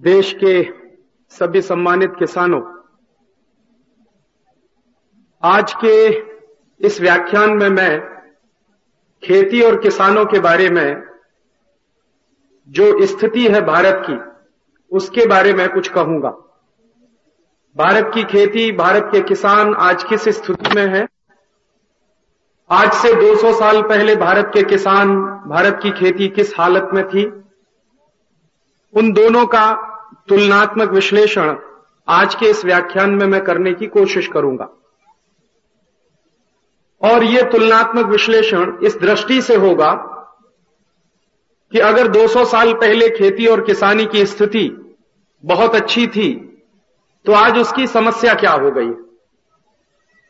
देश के सभी सम्मानित किसानों, आज के इस व्याख्यान में मैं खेती और किसानों के बारे में, जो स्थिति है भारत की, उसके बारे में कुछ कहूँगा। भारत की खेती, भारत के किसान आज किस स्थिति में है? आज से 200 साल पहले भारत के किसान, भारत की खेती किस हालत में थी? उन दोनों का तुलनात्मक विश्लेषण आज के इस व्याख्यान में मैं करने की कोशिश करूँगा। और यह तुलनात्मक विश्लेषण इस दृष्टि से होगा कि अगर 200 साल पहले खेती और किसानी की स्थिति बहुत अच्छी थी तो आज उसकी समस्या क्या हो गई?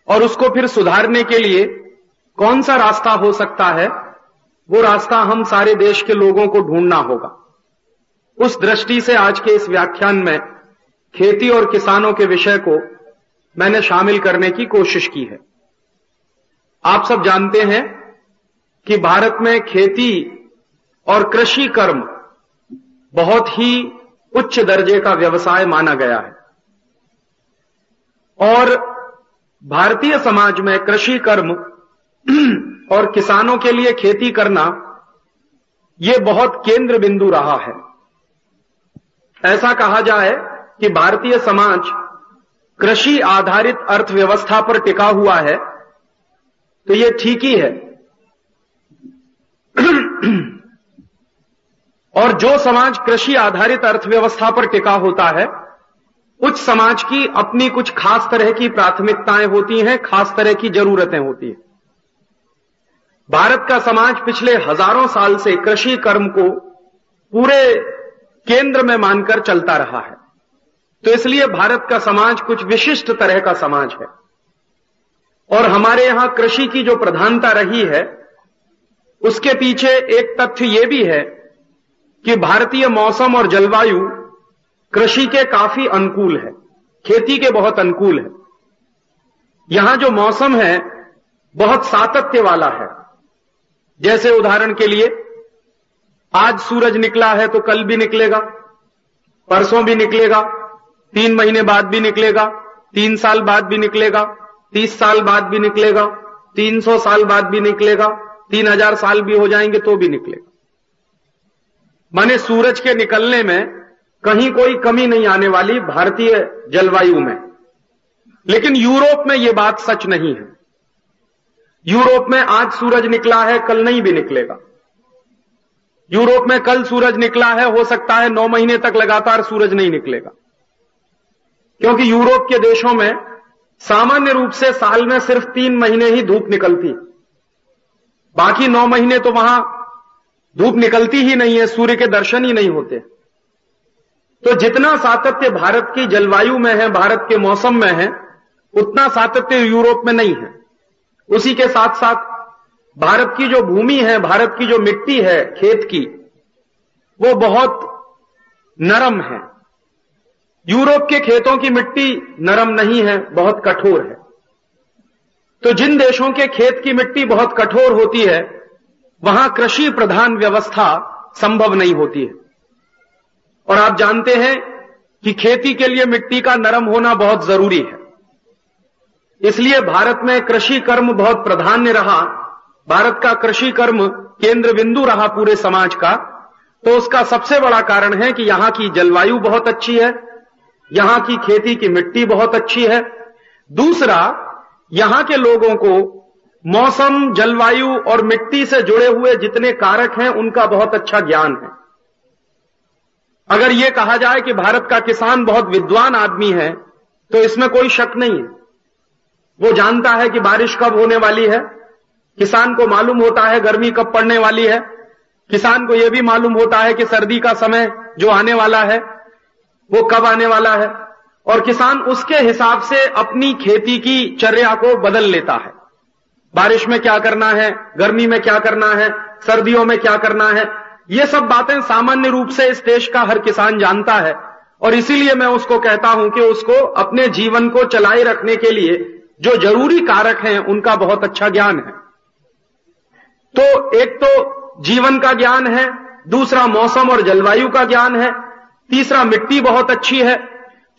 और उसको फिर सुधारने के लिए कौन सा रास्ता हो सकता है? वो रास्ता हम सारे देश के लोगों को ढूंढना होगा। उस दृष्टि से आज के इस व्याख्यान में खेती और किसानों के विषय को मैंने शामिल करने की कोशिश की है। आप सब जानते हैं कि भारत में खेती और कृषि कर्म बहुत ही उच्च दर्जे का व्यवसाय माना गया है। और भारतीय समाज में कृषि कर्म और किसानों के लिए खेती करना यह बहुत केंद्र बिंदु रहा है। ऐसा कहा जाए कि भारतीय समाज कृषि आधारित अर्थव्यवस्था पर टिका हुआ है तो यह ठीक ही है। और जो समाज कृषि आधारित अर्थव्यवस्था पर टिका होता है उस समाज की अपनी कुछ खास तरह की प्राथमिकताएँ होती हैं, खास तरह की जरूरतें होती हैं। भारत का समाज पिछले हज़ारों साल से कृषि कर्म को पूरे केंद्र में मानकर चलता रहा है। तो इसलिए भारत का समाज कुछ विशिष्ट तरह का समाज है। और हमारे यहाँ कृषि की जो प्रधानता रही है, उसके पीछे एक तथ्य यह भी है कि भारतीय मौसम और जलवायु कृषि के काफ़ी अनुकूल है, खेती के बहुत अनुकूल है। यहाँ जो मौसम है, बहुत सातत्य वाला है। जैसे उदाहरण के लिए आज सूरज निकला है तो कल भी निकलेगा, परसों भी निकलेगा, तीन महीने बाद भी निकलेगा, तीन साल बाद भी निकलेगा, तीस साल बाद भी निकलेगा, तीन सौ साल बाद भी निकलेगा, तीन हज़ार साल भी हो जाएँगे तो भी निकलेगा। माने सूरज के निकलने में कहीं कोई कमी नहीं आने वाली भारतीय जलवायु में। लेकिन यूरोप में यह बात सच नहीं है। यूरोप में आज सूरज निकला है, कल नहीं भी निकलेगा। यूरोप में कल सूरज निकला है, हो सकता है नौ महीने तक लगातार सूरज नहीं निकलेगा। क्योंकि यूरोप के देशों में सामान्य रूप से साल में सिर्फ़ तीन महीने ही धूप निकलती। बाकी नौ महीने तो वहाँ धूप निकलती ही नहीं है, सूर्य के दर्शन ही नहीं होते। तो जितना सातत्य भारत की जलवायु में है, भारत के मौसम में है, उतना सातत्य यूरोप में नहीं है। उसी के साथ साथ भारत की जो भूमि है, भारत की जो मिट्टी है, खेत की, वो बहुत नरम है। यूरोप के खेतों की मिट्टी नरम नहीं है, बहुत कठोर है। तो जिन देशों के खेत की मिट्टी बहुत कठोर होती है, वहाँ कृषि प्रधान व्यवस्था संभव नहीं होती है। और आप जानते हैं कि खेती के लिए मिट्टी का नरम होना बहुत ज़रूरी है। इसलिए भारत में कृषि कर्म बहुत प्राधान्य रहा। भारत का कृषि कर्म केंद्र बिंदु रहा पूरे समाज का तो उसका सबसे बड़ा कारण है कि यहाँ की जलवायु बहुत अच्छी है, यहाँ की खेती की मिट्टी बहुत अच्छी है। दूसरा, यहाँ के लोगों को मौसम, जलवायु और मिट्टी से जुड़े हुए जितने कारक हैं, उनका बहुत अच्छा ज्ञान है। अगर यह कहा जाए कि भारत का किसान बहुत विद्वान आदमी है तो इसमें कोई शक नहीं है। वो जानता है कि बारिश कब होने वाली है किसान को मालूम होता है गर्मी कब पड़ने वाली है। किसान को यह भी मालूम होता है कि सर्दी का समय जो आने वाला है, वो कब आने वाला है। और किसान उसके हिसाब से अपनी खेती की चर्या को बदल लेता है। बारिश में क्या करना है, गर्मी में क्या करना है, सर्दियों में क्या करना है, ये सब बातें सामान्य रूप से इस देश का हर किसान जानता है। और इसीलिए मैं उसको कहता हूँ कि उसको अपने जीवन को चलाए रखने के लिए जो ज़रूरी कारक हैं, उनका बहुत अच्छा ज्ञान है। तो एक तो जीवन का ज्ञान है, दूसरा मौसम और जलवायु का ज्ञान है, तीसरा मिट्टी बहुत अच्छी है,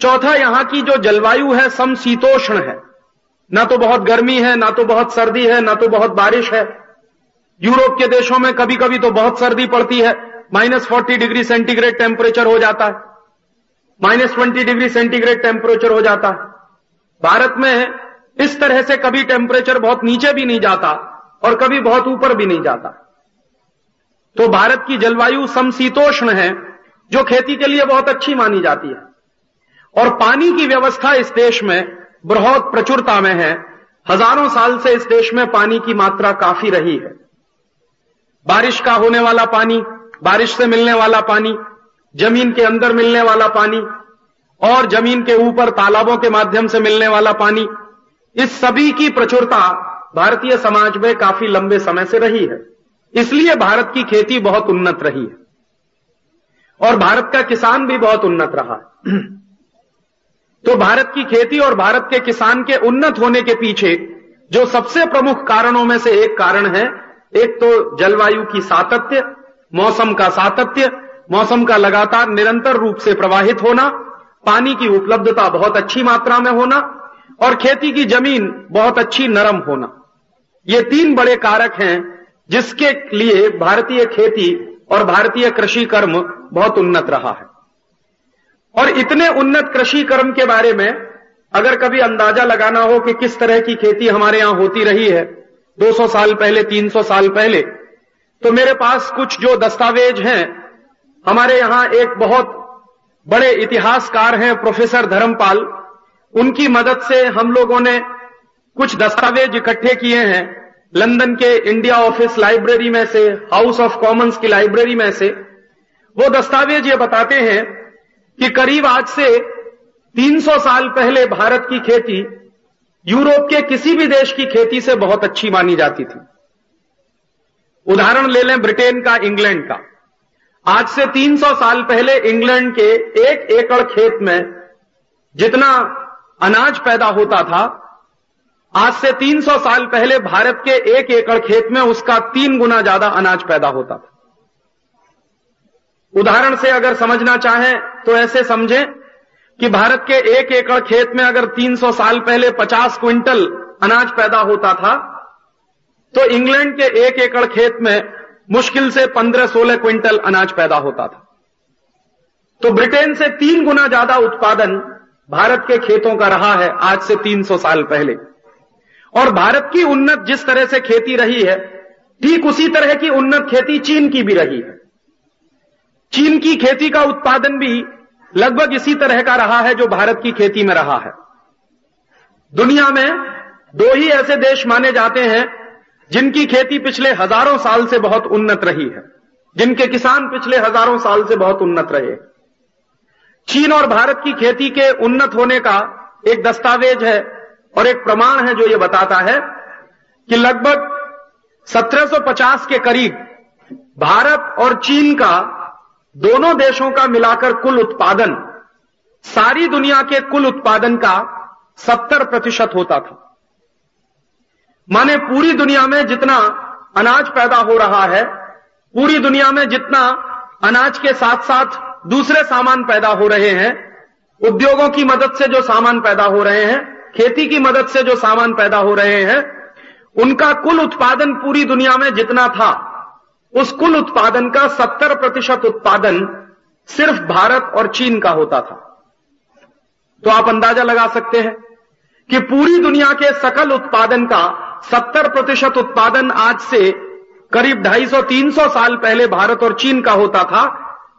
चौथा यहाँ की जो जलवायु है, समशीतोष्ण है। ना तो बहुत गर्मी है, ना तो बहुत सर्दी है, ना तो बहुत बारिश है। यूरोप के देशों में कभी कभी तो बहुत सर्दी पड़ती है, minus forty degree centigrade temperature हो जाता है। Minus twenty degree centigrade temperature हो जाता है। भारत में इस तरह से कभी टेम्परेचर बहुत नीचे भी नहीं जाता। और कभी बहुत ऊपर भी नहीं जाता। तो भारत की जलवायु समशीतोष्ण है, जो खेती के लिए बहुत अच्छी मानी जाती है। और पानी की व्यवस्था इस देश में बहुत प्रचुरता में है। हज़ारों साल से इस देश में पानी की मात्रा काफ़ी रही है। बारिश का होने वाला पानी, बारिश से मिलने वाला पानी, ज़मीन के अंदर मिलने वाला पानी, और ज़मीन के ऊपर तालाबों के माध्यम से मिलने वाला पानी, इस सभी की प्रचुरता भारतीय समाज में काफ़ी लंबे समय से रही है। इसलिए भारत की खेती बहुत उन्नत रही है। और भारत का किसान भी बहुत उन्नत रहा है। तो भारत की खेती और भारत के किसान के उन्नत होने के पीछे जो सबसे प्रमुख कारणों में से एक कारण है, एक तो जलवायु की सातत्य, मौसम का सातत्य, मौसम का लगातार निरंतर रूप से प्रवाहित होना, पानी की उपलब्धता बहुत अच्छी मात्रा में होना, और खेती की ज़मीन बहुत अच्छी नरम होना। ये तीन बड़े कारक हैं, जिसके लिए भारतीय खेती और भारतीय कृषि कर्म बहुत उन्नत रहा है। और इतने उन्नत कृषि कर्म के बारे में अगर कभी अंदाज़ा लगाना हो कि किस तरह की खेती हमारे यहाँ होती रही है 200 साल पहले 300 साल पहले तो मेरे पास कुछ जो दस्तावेज़ हैं, हमारे यहाँ एक बहुत बड़े इतिहासकार हैं, प्रोफेसर धर्मपाल। उनकी मदद से हम लोगों ने कुछ दस्तावेज़ इकट्ठे किए हैं लंदन के इंडिया ऑफ़िस लाइब्रेरी में से, हाउस ऑफ़ कॉमन्स की लाइब्रेरी में से। वो दस्तावेज़ ये बताते हैं कि करीब आज से 300 साल पहले भारत की खेती यूरोप के किसी भी देश की खेती से बहुत अच्छी मानी जाती थी। उदाहरण ले लें ब्रिटेन का, इंग्लैंड का। आज से 300 साल पहले इंग्लैंड के एक एकड़ खेत में जितना अनाज पैदा होता था आज से 300 साल पहले भारत के एक एकड़ खेत में उसका तीन गुना ज़्यादा अनाज पैदा होता था। उदाहरण से अगर समझना चाहें तो ऐसे समझें कि भारत के एक एकड़ खेत में अगर 300 साल पहले 50 क्विंटल अनाज पैदा होता था तो इंग्लैंड के एक एकड़ खेत में मुश्किल से 15-16 क्विंटल अनाज पैदा होता था। तो ब्रिटेन से तीन गुना ज़्यादा उत्पादन भारत के खेतों का रहा है आज से 300 साल पहले। और भारत की उन्नत जिस तरह से खेती रही है, ठीक उसी तरह की उन्नत खेती चीन की भी रही है। चीन की खेती का उत्पादन भी लगभग इसी तरह का रहा है जो भारत की खेती में रहा है। दुनिया में दो ही ऐसे देश माने जाते हैं जिनकी खेती पिछले हज़ारों साल से बहुत उन्नत रही है, जिनके किसान पिछले हज़ारों साल से बहुत उन्नत रहे। चीन और भारत की खेती के उन्नत होने का एक दस्तावेज़ है और एक प्रमाण है जो ये बताता है कि लगभग 1750 के करीब भारत और चीन का दोनों देशों का मिलाकर कुल उत्पादन, सारी दुनिया के कुल उत्पादन का 70 प्रतिशत होता था। माने पूरी दुनिया में जितना अनाज पैदा हो रहा है, पूरी दुनिया में जितना अनाज के साथ साथ दूसरे सामान पैदा हो रहे हैं, उद्योगों की मदद से जो सामान पैदा हो रहे हैं खेती की मदद से जो सामान पैदा हो रहे हैं, उनका कुल उत्पादन पूरी दुनिया में जितना था, उस कुल उत्पादन का 70 प्रतिशत उत्पादन सिर्फ़ भारत और चीन का होता था। तो आप अंदाज़ा लगा सकते हैं कि पूरी दुनिया के सकल उत्पादन का 70 प्रतिशत उत्पादन आज से करीब 250-300 साल पहले भारत और चीन का होता था।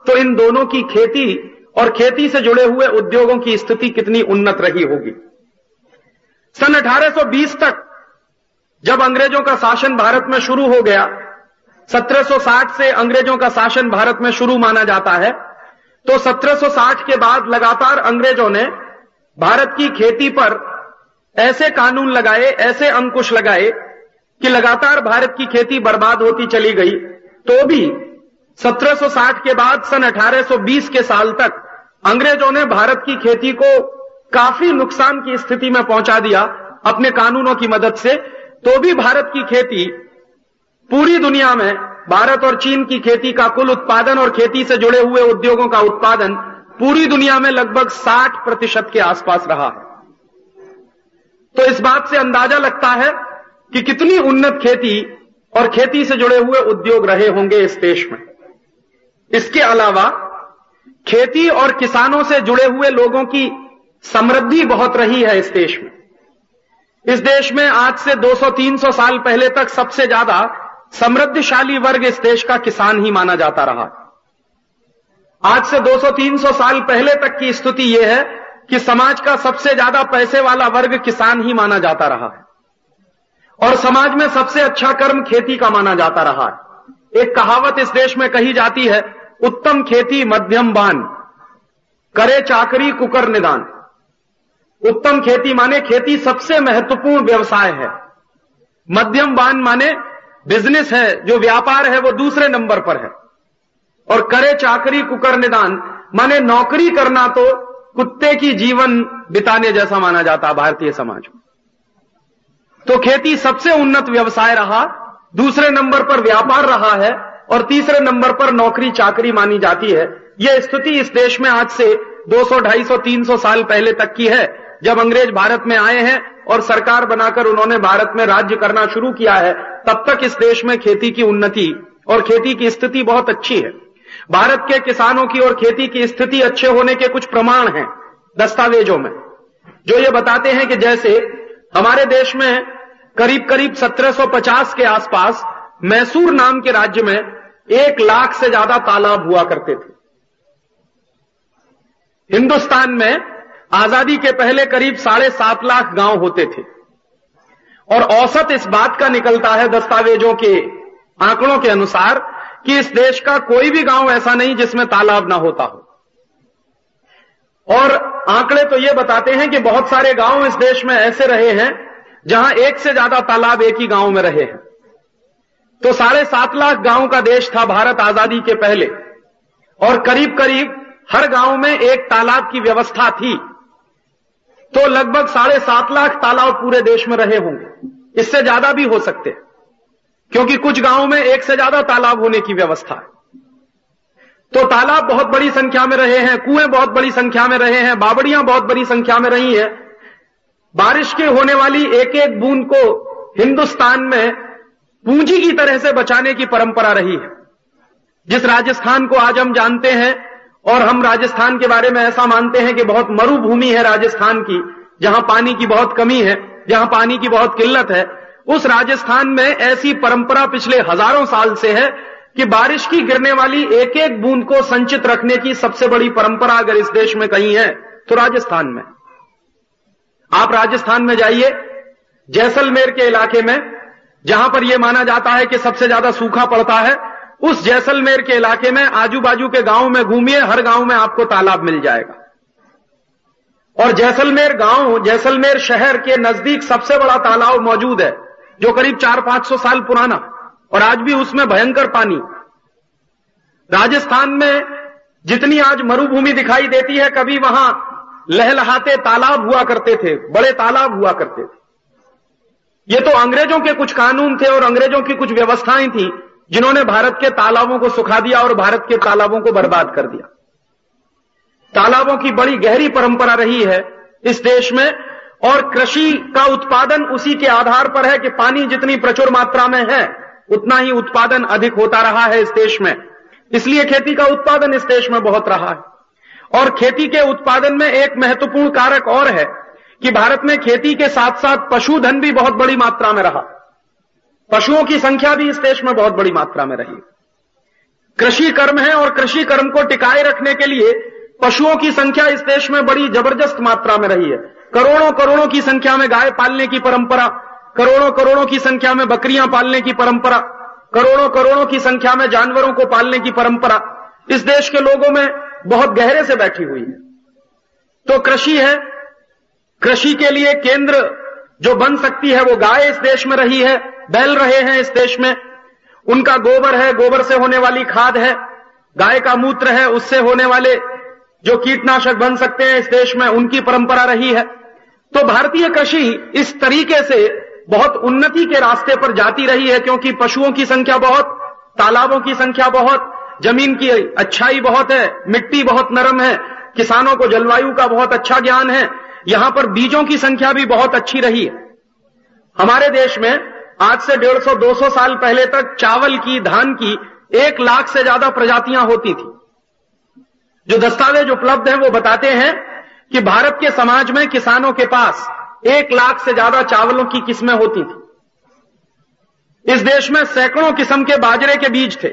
तो इन दोनों की खेती और खेती से जुड़े हुए उद्योगों की स्थिति कितनी उन्नत रही होगी। सन 1820 तक, जब अंग्रेज़ों का शासन भारत में शुरू हो गया 1760 से अंग्रेज़ों का शासन भारत में शुरू माना जाता है तो 1760 के बाद लगातार अंग्रेज़ों ने भारत की खेती पर ऐसे कानून लगाए, ऐसे अंकुश लगाए, कि लगातार भारत की खेती बर्बाद होती चली गई। तो भी 1760 के बाद, सन 1820 के साल तक, अंग्रेज़ों ने भारत की खेती को काफ़ी नुकसान की स्थिति में पहुँचा दिया अपने कानूनों की मदद से। तो भी भारत की खेती, पूरी दुनिया में भारत और चीन की खेती का कुल उत्पादन और खेती से जुड़े हुए उद्योगों का उत्पादन पूरी दुनिया में लगभग 60 प्रतिशत के आसपास रहा है। तो इस बात से अंदाज़ा लगता है कि कितनी उन्नत खेती और खेती से जुड़े हुए उद्योग रहे होंगे इस देश में। इसके अलावा खेती और किसानों से जुड़े हुए लोगों की समृद्धि बहुत रही है इस देश में। इस देश में आज से 200-300 साल पहले तक सबसे ज़्यादा समृद्धशाली वर्ग इस देश का किसान ही माना जाता रहा। आज से 200-300 साल पहले तक की स्थिति यह है कि समाज का सबसे ज़्यादा पैसे वाला वर्ग किसान ही माना जाता रहा। है और समाज में सबसे अच्छा कर्म खेती का माना जाता रहा। है एक कहावत इस देश में कही जाती है, उत्तम खेती मध्यम बान, करे चाकरी कुकर निदान। उत्तम खेती माने खेती सबसे महत्वपूर्ण व्यवसाय है। मध्यम बान माने बिज़नेस है जो व्यापार है वो दूसरे नंबर पर है। और करे चाकरी कुकर निदान माने नौकरी करना तो कुत्ते की जीवन बिताने जैसा माना जाता भारतीय समाज में। तो खेती सबसे उन्नत व्यवसाय रहा दूसरे नंबर पर व्यापार रहा है और तीसरे नंबर पर नौकरी चाकरी मानी जाती है। यह स्थिति इस देश में आज से 200, 250, 300 साल पहले तक की है। जब अंग्रेज़ भारत में आए हैं और सरकार बनाकर उन्होंने भारत में राज्य करना शुरू किया है, तब तक इस देश में खेती की उन्नति और खेती की स्थिति बहुत अच्छी है। भारत के किसानों की और खेती की स्थिति अच्छे होने के कुछ प्रमाण हैं दस्तावेजों में, जो ये बताते हैं कि जैसे हमारे देश में करीब करीब 1750 के आसपास मैसूर नाम के राज्य में एक लाख से ज़्यादा तालाब हुआ करते थे। हिंदुस्तान में आज़ादी के पहले करीब साढ़े सात लाख गाँव होते थे। और औसत इस बात का निकलता है दस्तावेजों के आंकड़ों के अनुसार कि इस देश का कोई भी गाँव ऐसा नहीं जिसमें तालाब ना होता हो। और आंकड़े तो ये बताते हैं कि बहुत सारे गाँव इस देश में ऐसे रहे हैं जहाँ एक से ज़्यादा तालाब एक ही गाँव में रहे हैं। तो साढ़े सात लाख गाँव का देश था भारत आज़ादी के पहले। और करीब करीब हर गाँव में एक तालाब की व्यवस्था थी। तो लगभग साढ़े सात लाख तालाब पूरे देश में रहे होंगे। इससे ज़्यादा भी हो सकते हैं, क्योंकि कुछ गाँवों में एक से ज़्यादा तालाब होने की व्यवस्था है। तो तालाब बहुत बड़ी संख्या में रहे हैं, कुएँ बहुत बड़ी संख्या में रहे हैं, बावड़ियाँ बहुत बड़ी संख्या में रही है। बारिश के होने वाली एक एक बूंद को हिंदुस्तान में पूंजी की तरह से बचाने की परंपरा रही है। जिस राजस्थान को आज हम जानते हैं और हम राजस्थान के बारे में ऐसा मानते हैं कि बहुत मरुभूमि है राजस्थान की, जहाँ पानी की बहुत कमी है, जहाँ पानी की बहुत किल्लत है। उस राजस्थान में ऐसी परंपरा पिछले हज़ारों साल से है कि बारिश की गिरने वाली एक एक बूंद को संचित रखने की सबसे बड़ी परंपरा अगर इस देश में कहीं है तो राजस्थान में। आप राजस्थान में जाइए, जैसलमेर के इलाके में, जहाँ पर यह माना जाता है कि सबसे ज़्यादा सूखा पड़ता है उस जैसलमेर के इलाके में आजू बाजू के गाँव में घूमिए, हर गाँव में आपको तालाब मिल जाएगा। और जैसलमेर गाँव, जैसलमेर शहर के नज़दीक सबसे बड़ा तालाब मौजूद है, जो करीब चार पाँच सौ साल पुराना, और आज भी उसमें भयंकर पानी। राजस्थान में जितनी आज मरुभूमि दिखाई देती है, कभी वहाँ लहलहाते तालाब हुआ करते थे, बड़े तालाब हुआ करते थे। ये तो अंग्रेज़ों के कुछ कानून थे और अंग्रेज़ों की कुछ व्यवस्थाएँ थी जिन्होंने भारत के तालाबों को सुखा दिया और भारत के तालाबों को बर्बाद कर दिया। तालाबों की बड़ी गहरी परंपरा रही है इस देश में, और कृषि का उत्पादन उसी के आधार पर है कि पानी जितनी प्रचुर मात्रा में है, उतना ही उत्पादन अधिक होता रहा है इस देश में। इसलिए खेती का उत्पादन इस देश में बहुत रहा है। और खेती के उत्पादन में एक महत्वपूर्ण कारक और है कि भारत में खेती के साथ साथ पशुधन भी बहुत बड़ी मात्रा में रहा। पशुओं की संख्या भी इस देश में बहुत बड़ी मात्रा में रही। कृषि कर्म है और कृषि कर्म को टिकाए रखने के लिए पशुओं की संख्या इस देश में बड़ी ज़बरदस्त मात्रा में रही है। करोड़ों करोड़ों की संख्या में गाय पालने की परंपरा, करोड़ों करोड़ों की संख्या में बकरियाँ पालने की परंपरा, करोड़ों करोड़ों की संख्या में जानवरों को पालने की परंपरा इस देश के लोगों में बहुत गहरे से बैठी हुई है। तो कृषि है। कृषि के लिए केंद्र जो बन सकती है वो गाय इस देश में रही है, बैल रहे हैं इस देश में। उनका गोबर है, गोबर से होने वाली खाद है, गाय का मूत्र है, उससे होने वाले जो कीटनाशक बन सकते हैं इस देश में, उनकी परंपरा रही है। तो भारतीय कृषि इस तरीके से बहुत उन्नति के रास्ते पर जाती रही है, क्योंकि पशुओं की संख्या बहुत, तालाबों की संख्या बहुत, ज़मीन की अच्छाई बहुत है, मिट्टी बहुत नरम है, किसानों को जलवायु का बहुत अच्छा ज्ञान है यहाँ पर बीजों की संख्या भी बहुत अच्छी रही है। हमारे देश में आज से डेढ़ सौ, दो सौ साल पहले तक चावल की, धान की एक लाख से ज़्यादा प्रजातियाँ होती थी। जो दस्तावेज़ उपलब्ध हैं वो बताते हैं कि भारत के समाज में किसानों के पास एक लाख से ज़्यादा चावलों की किस्में होती थी। इस देश में सैकड़ों किस्म के बाजरे के बीज थे,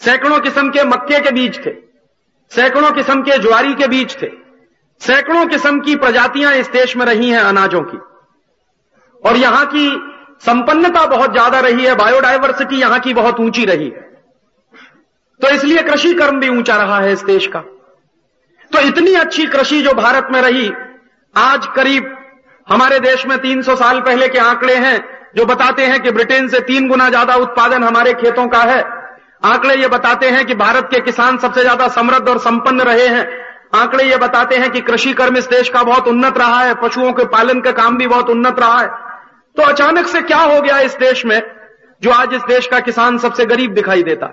सैकड़ों किस्म के मक्के के बीज थे, सैकड़ों किस्म के ज्वारी के बीज थे। सैकड़ों किस्म की प्रजातियाँ इस देश में रही हैं अनाजों की। और यहाँ की संपन्नता बहुत ज़्यादा रही है, बायोडायवर्सिटी यहाँ की बहुत ऊँची रही है। तो इसलिए कृषि कर्म भी ऊँचा रहा है इस देश का। तो इतनी अच्छी कृषि जो भारत में रही, आज करीब हमारे देश में 300 साल पहले के आंकड़े हैं, जो बताते हैं कि ब्रिटेन से तीन गुना ज़्यादा उत्पादन हमारे खेतों का है। आंकड़े ये बताते हैं कि भारत के किसान सबसे ज़्यादा समृद्ध और संपन्न रहे हैं। आंकड़े ये बताते हैं कि कृषि कर्म इस देश का बहुत उन्नत रहा है, पशुओं के पालन का काम भी बहुत उन्नत रहा है। तो अचानक से क्या हो गया इस देश में, जो आज इस देश का किसान सबसे गरीब दिखाई देता?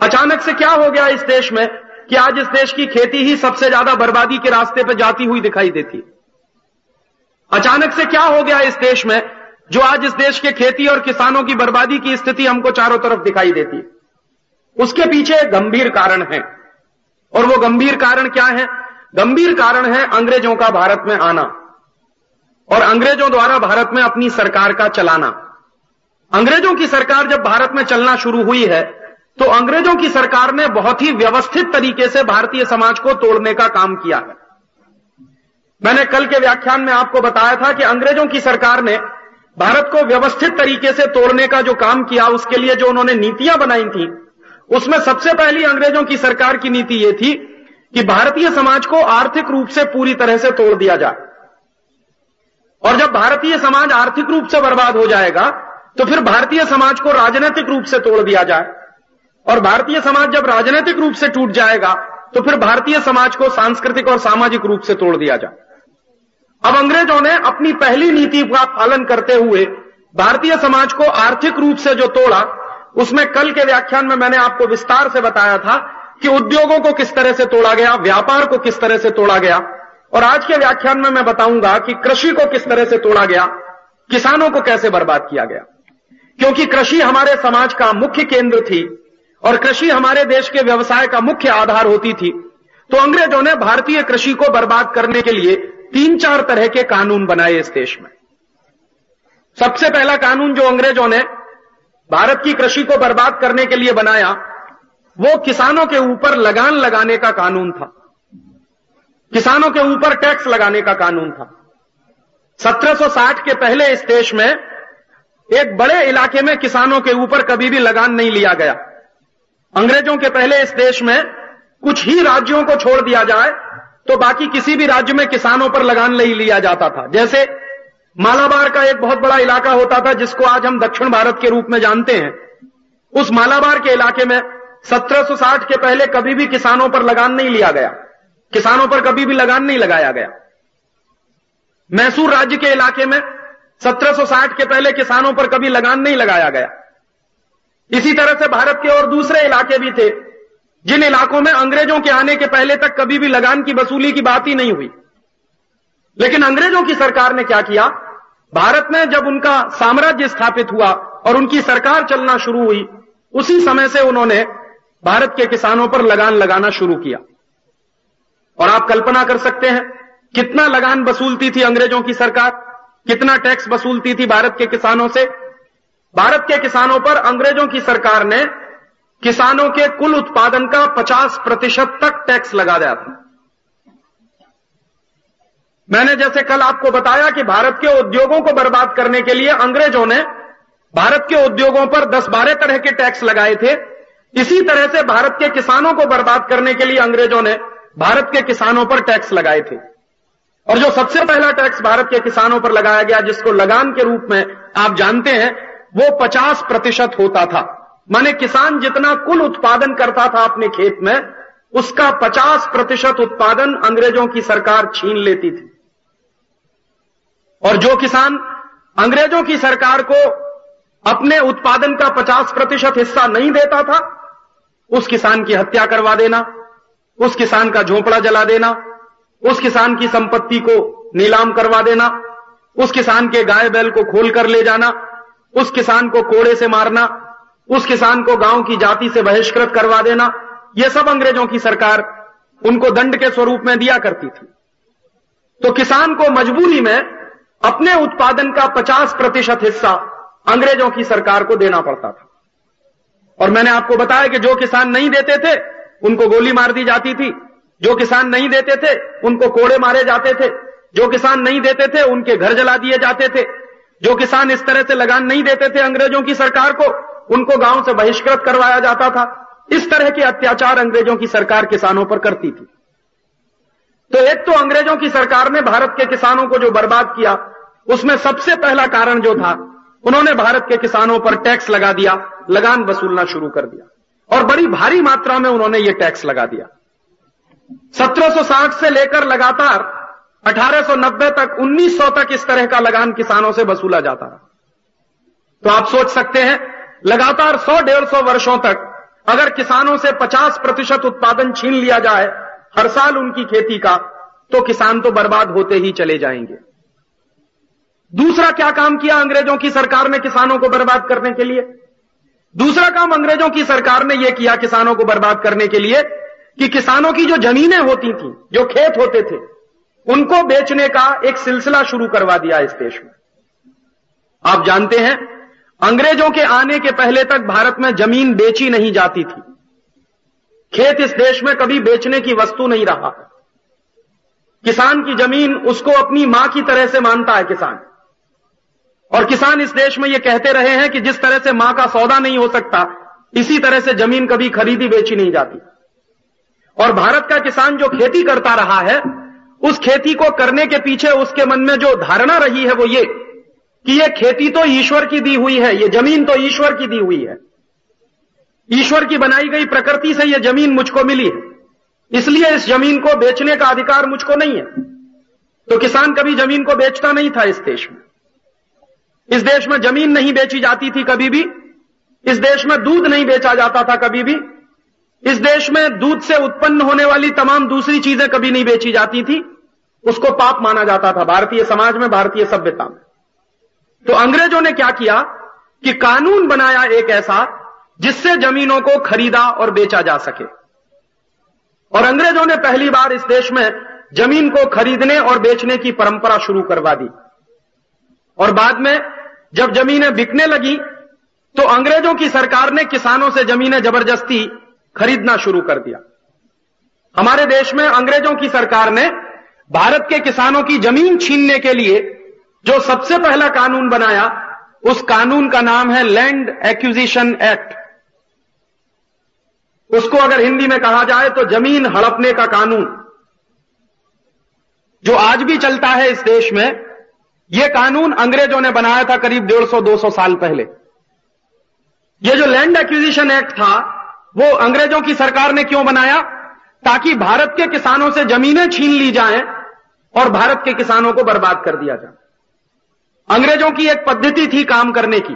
अचानक से क्या हो गया इस देश में कि आज इस देश की खेती ही सबसे ज़्यादा बर्बादी के रास्ते पर जाती हुई दिखाई देती? अचानक से क्या हो गया इस देश में, जो आज इस देश के खेती और किसानों की बर्बादी की स्थिति हमको चारों तरफ़ दिखाई देती? उसके पीछे गंभीर कारण है। और वो गंभीर कारण क्या है? गंभीर कारण है अंग्रेज़ों का भारत में आना और अंग्रेज़ों द्वारा भारत में अपनी सरकार का चलाना। अंग्रेज़ों की सरकार जब भारत में चलना शुरू हुई है तो अंग्रेज़ों की सरकार ने बहुत ही व्यवस्थित तरीके से भारतीय समाज को तोड़ने का काम किया है। मैंने कल के व्याख्यान में आपको बताया था कि अंग्रेज़ों की सरकार ने भारत को व्यवस्थित तरीके से तोड़ने का जो काम किया, उसके लिए जो उन्होंने नीतियाँ बनाई थी उसमें सबसे पहली अंग्रेज़ों की सरकार की नीति यह थी कि भारतीय समाज को आर्थिक रूप से पूरी तरह से तोड़ दिया जाए। और जब भारतीय समाज आर्थिक रूप से बर्बाद हो जाएगा तो फिर भारतीय समाज को राजनीतिक रूप से तोड़ दिया जाए। और भारतीय समाज जब राजनीतिक रूप से टूट जाएगा तो फिर भारतीय समाज को सांस्कृतिक और सामाजिक रूप से तोड़ दिया जाए। अब अंग्रेज़ों ने अपनी पहली नीति का पालन करते हुए भारतीय समाज को आर्थिक रूप से जो तोड़ा उसमें कल के व्याख्यान में मैंने आपको विस्तार से बताया था कि उद्योगों को किस तरह से तोड़ा गया, व्यापार को किस तरह से तोड़ा गया। और आज के व्याख्यान में मैं बताऊँगा कि कृषि को किस तरह से तोड़ा गया, किसानों को कैसे बर्बाद किया गया। क्योंकि कृषि हमारे समाज का मुख्य केंद्र थी और कृषि हमारे देश के व्यवसाय का मुख्य आधार होती थी। तो अंग्रेज़ों ने भारतीय कृषि को बर्बाद करने के लिए तीन चार तरह के कानून बनाए इस देश में। सबसे पहला कानून जो अंग्रेज़ों ने भारत की कृषि को बर्बाद करने के लिए बनाया, वो किसानों के ऊपर लगान लगाने का कानून था। किसानों के ऊपर टैक्स लगाने का कानून था। 1760 के पहले इस देश में एक बड़े इलाके में किसानों के ऊपर कभी भी लगान नहीं लिया गया। अंग्रेज़ों के पहले इस देश में कुछ ही राज्यों को छोड़ दिया जाए तो बाकी किसी भी राज्य में किसानों पर लगान नहीं लिया जाता था। जैसे मालाबार का एक बहुत बड़ा इलाका होता था जिसको आज हम दक्षिण भारत के रूप में जानते हैं। उस मालाबार के इलाके में 1760 के पहले कभी भी किसानों पर लगान नहीं लिया गया। किसानों पर कभी भी लगान नहीं लगाया गया। मैसूर राज्य के इलाके में 1760 के पहले किसानों पर कभी लगान नहीं लगाया गया। इसी तरह से भारत के और दूसरे इलाके भी थे, जिन इलाकों में अंग्रेज़ों के आने के पहले तक कभी भी लगान की वसूली की बात ही नहीं हुई। लेकिन अंग्रेज़ों की सरकार ने क्या किया? भारत में जब उनका साम्राज्य स्थापित हुआ और उनकी सरकार चलना शुरू हुई, उसी समय से उन्होंने भारत के किसानों पर लगान लगाना शुरू किया। और आप कल्पना कर सकते हैं, कितना लगान वसूलती थी अंग्रेज़ों की सरकार, कितना टैक्स वसूलती थी भारत के किसानों से। भारत के किसानों पर अंग्रेज़ों की सरकार ने किसानों के कुल उत्पादन का 50 प्रतिशत तक टैक्स लगा दिया था। मैंने जैसे कल आपको बताया कि भारत के उद्योगों को बर्बाद करने के लिए अंग्रेज़ों ने भारत के उद्योगों पर 10-12 तरह के टैक्स लगाए थे। इसी तरह से भारत के किसानों को बर्बाद करने के लिए अंग्रेज़ों ने भारत के किसानों पर टैक्स लगाए थे। और जो सबसे पहला टैक्स भारत के किसानों पर लगाया गया, जिसको लगान के रूप में आप जानते हैं, वो 50 प्रतिशत होता था। माने किसान जितना कुल उत्पादन करता था अपने खेत में, उसका 50 प्रतिशत उत्पादन अंग्रेज़ों की सरकार छीन लेती थी। और जो किसान अंग्रेज़ों की सरकार को अपने उत्पादन का 50 प्रतिशत हिस्सा नहीं देता था, उस किसान की हत्या करवा देना, उस किसान का झोपड़ा जला देना, उस किसान की संपत्ति को नीलाम करवा देना, उस किसान के गाय बैल को खोल कर ले जाना, उस किसान को कोड़े से मारना, उस किसान को गाँव की जाति से बहिष्कृत करवा देना यह सब अंग्रेज़ों की सरकार उनको दंड के स्वरूप में दिया करती थी। तो किसान को मजबूरी में अपने उत्पादन का 50 प्रतिशत हिस्सा अंग्रेज़ों की सरकार को देना पड़ता था। और मैंने आपको बताया कि जो किसान नहीं देते थे, उनको गोली मार दी जाती थी। जो किसान नहीं देते थे, उनको कोड़े मारे जाते थे। जो किसान नहीं देते थे, उनके घर जला दिए जाते थे। जो किसान इस तरह से लगान नहीं देते थे अंग्रेज़ों की सरकार को, उनको गाँव से बहिष्कृत करवाया जाता था। इस तरह के अत्याचार अंग्रेज़ों की सरकार किसानों पर करती थी। तो एक तो अंग्रेज़ों की सरकार ने भारत के किसानों को जो बर्बाद किया उसमें सबसे पहला कारण जो था, उन्होंने भारत के किसानों पर टैक्स लगा दिया, लगान वसूलना शुरू कर दिया। और बड़ी भारी मात्रा में उन्होंने ये टैक्स लगा दिया। 1760 से लेकर लगातार 1890 तक 1900 तक इस तरह का लगान किसानों से वसूला जाता रहा तो आप सोच सकते हैं, लगातार 100 डेढ़ सौ वर्षों तक अगर किसानों से 50 प्रतिशत उत्पादन छीन लिया जाए, हर साल उनकी खेती का तो किसान तो बर्बाद होते ही चले जाएँगे। दूसरा क्या काम किया अंग्रेज़ों की सरकार ने किसानों को बर्बाद करने के लिए? दूसरा काम अंग्रेज़ों की सरकार ने यह किया किसानों को बर्बाद करने के लिए कि किसानों की जो जमीनें होती थी, जो खेत होते थे, उनको बेचने का एक सिलसिला शुरू करवा दिया इस देश में। आप जानते हैं, अंग्रेज़ों के आने के पहले तक भारत में ज़मीन बेची नहीं जाती थी। खेत इस देश में कभी बेचने की वस्तु नहीं रहा। किसान की ज़मीन उसको अपनी माँ की तरह से मानता है किसान। और किसान इस देश में यह कहते रहे हैं कि जिस तरह से माँ का सौदा नहीं हो सकता, इसी तरह से ज़मीन कभी खरीदी बेची नहीं जाती। और भारत का किसान जो खेती करता रहा है, उस खेती को करने के पीछे उसके मन में जो धारणा रही है वो ये कि ये खेती तो ईश्वर की दी हुई है, ये ज़मीन तो ईश्वर की दी हुई है। ईश्वर की बनाई गई प्रकृति से यह ज़मीन मुझको मिली है। इसलिए इस ज़मीन को बेचने का अधिकार मुझको नहीं है। तो किसान कभी ज़मीन को बेचता नहीं था इस देश में। इस देश में ज़मीन नहीं बेची जाती थी कभी भी। इस देश में दूध नहीं बेचा जाता था कभी भी। इस देश में दूध से उत्पन्न होने वाली तमाम दूसरी चीज़ें कभी नहीं बेची जाती थी। उसको पाप माना जाता था भारतीय समाज में, भारतीय सभ्यता में। तो अंग्रेज़ों ने क्या किया कि कानून बनाया एक ऐसा जिससे जमीनों को खरीदा और बेचा जा सके। और अंग्रेज़ों ने पहली बार इस देश में ज़मीन को खरीदने और बेचने की परंपरा शुरू करवा दी। और बाद में जब जमीनें बिकने लगी तो अंग्रेज़ों की सरकार ने किसानों से जमीनें ज़बरदस्ती खरीदना शुरू कर दिया। हमारे देश में अंग्रेज़ों की सरकार ने भारत के किसानों की ज़मीन छीनने के लिए जो सबसे पहला कानून बनाया, उस कानून का नाम है लैंड एक्विजिशन एक्ट उसको अगर हिंदी में कहा जाए तो ज़मीन हड़पने का कानून, जो आज भी चलता है इस देश में यह कानून अंग्रेज़ों ने बनाया था करीब डेढ़ सौ, दो सौ साल पहले। यह जो लैंड एक्विजिशन एक्ट था, वो अंग्रेज़ों की सरकार ने क्यों बनाया? ताकि भारत के किसानों से जमीनें छीन ली जाएँ और भारत के किसानों को बर्बाद कर दिया जाए। अंग्रेज़ों की एक पद्धति थी काम करने की,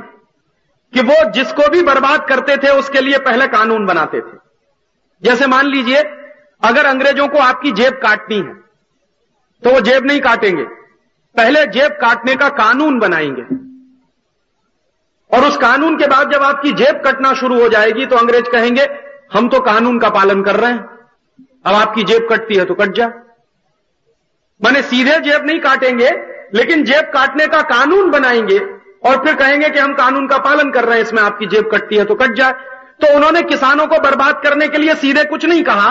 कि वो जिसको भी बर्बाद करते थे, उसके लिए पहले कानून बनाते थे। जैसे मान लीजिए, अगर अंग्रेज़ों को आपकी जेब काटनी है तो वो जेब नहीं काटेंगे। पहले जेब काटने का कानून बनाएँगे। और उस कानून के बाद जब आपकी जेब कटना शुरू हो जाएगी तो अंग्रेज़ कहेंगे, हम तो कानून का पालन कर रहे हैं। अब आपकी जेब कटती है तो कट जा। माने सीधे जेब नहीं काटेंगे, लेकिन जेब काटने का कानून बनाएँगे और फिर कहेंगे कि हम कानून का पालन कर रहे हैं, इसमें आपकी जेब कटती है तो कट जाए तो उन्होंने किसानों को बर्बाद करने के लिए सीधे कुछ नहीं कहा।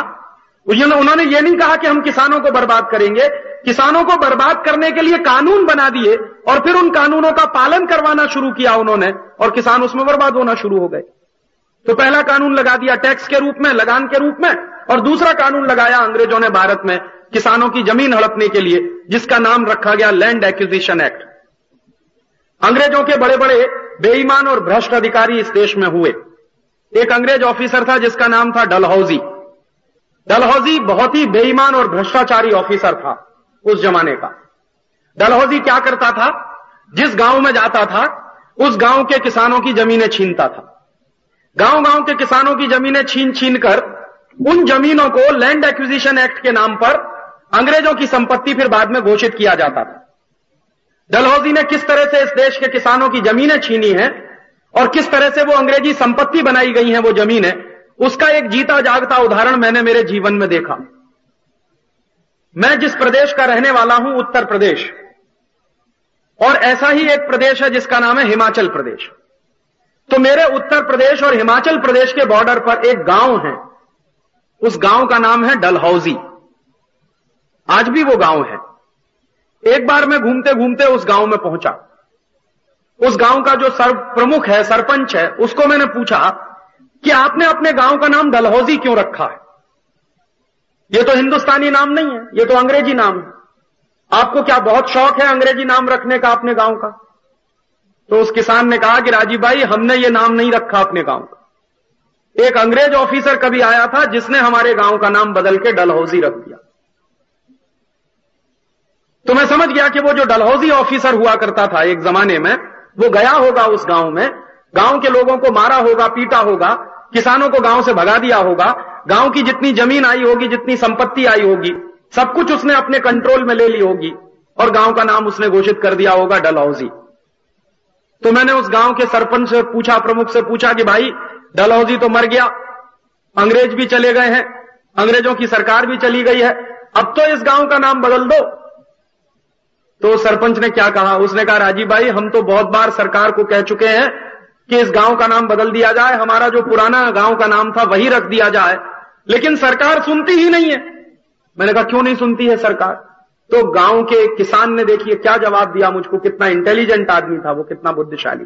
उन्होंने ये नहीं कहा कि हम किसानों को बर्बाद करेंगे। किसानों को बर्बाद करने के लिए कानून बना दिए और फिर उन कानूनों का पालन करवाना शुरू किया उन्होंने और किसान उसमें बर्बाद होना शुरू हो गए। तो पहला कानून लगा दिया टैक्स के रूप में, लगान के रूप में और दूसरा कानून लगाया अंग्रेज़ों ने भारत में किसानों की ज़मीन हड़पने के लिए, जिसका नाम रखा गया लैंड एक्विजिशन एक्ट अंग्रेज़ों के बड़े बड़े बेईमान और भ्रष्ट अधिकारी इस देश में हुए। एक अंग्रेज़ ऑफिसर था जिसका नाम था डलहौजी। डलहौजी बहुत ही बेईमान और भ्रष्टाचारी ऑफिसर था उस जमाने का। डलहौजी क्या करता था? जिस गाँव में जाता था, उस गाँव के किसानों की जमीनें छीनता था। गाँव गाँव के किसानों की जमीनें छीन छीन कर उन जमीनों को लैंड एक्विजिशन एक्ट के नाम पर अंग्रेज़ों की संपत्ति फिर बाद में घोषित किया जाता था। डलहौजी ने किस तरह से इस देश के किसानों की जमीनें छीनी हैं और किस तरह से वो अंग्रेज़ी संपत्ति बनाई गई हैं वो जमीनें उसका एक जीता जागता उदाहरण मैंने मेरे जीवन में देखा। मैं जिस प्रदेश का रहने वाला हूँ, उत्तर प्रदेश। और ऐसा ही एक प्रदेश है जिसका नाम है हिमाचल प्रदेश। तो मेरे उत्तर प्रदेश और हिमाचल प्रदेश के बॉर्डर पर एक गाँव है। उस गाँव का नाम है डलहौजी। आज भी वो गाँव है। एक बार मैं घूमते घूमते उस गाँव में पहुँचा। उस गाँव का जो सर प्रमुख है, सरपंच है, उसको मैंने पूछा कि आपने अपने गाँव का नाम डलहौजी क्यों रखा है? ये तो हिंदुस्तानी नाम नहीं है, ये तो अंग्रेज़ी नाम है। आपको क्या बहुत शौक है अंग्रेज़ी नाम रखने का अपने गाँव का? तो उस किसान ने कहा कि राजीव भाई, हमने ये नाम नहीं रखा अपने गाँव का। एक अंग्रेज़ ऑफिसर कभी आया था जिसने हमारे गाँव का नाम बदल के डलहौजी रख दिया। तो मैं समझ गया कि वो जो डलहौजी ऑफिसर हुआ करता था एक जमाने में, वो गया होगा उस गाँव में, गाँव के लोगों को मारा होगा, पीटा होगा किसानों को गाँव से भगा दिया होगा, गाँव की जितनी ज़मीन आई होगी, जितनी संपत्ति आई होगी, सब कुछ उसने अपने कंट्रोल में ले ली होगी और गाँव का नाम उसने घोषित कर दिया होगा डलहौजी। तो मैंने उस गाँव के सरपंच से पूछा, प्रमुख से पूछा कि भाई, डलहौजी तो मर गया, अंग्रेज़ भी चले गए हैं, अंग्रेज़ों की सरकार भी चली गई है, अब तो इस गाँव का नाम बदल दो। तो सरपंच ने क्या कहा? उसने कहा, राजीव भाई, हम तो बहुत बार सरकार को कह चुके हैं कि इस गाँव का नाम बदल दिया जाए, हमारा जो पुराना गाँव का नाम था वही रख दिया जाए। लेकिन सरकार सुनती ही नहीं है। मैंने कहा, क्यों नहीं सुनती है सरकार? तो गाँव के किसान ने देखिए, क्या जवाब दिया मुझको, कितना इंटेलिजेंट आदमी था वो, कितना बुद्धिशाली।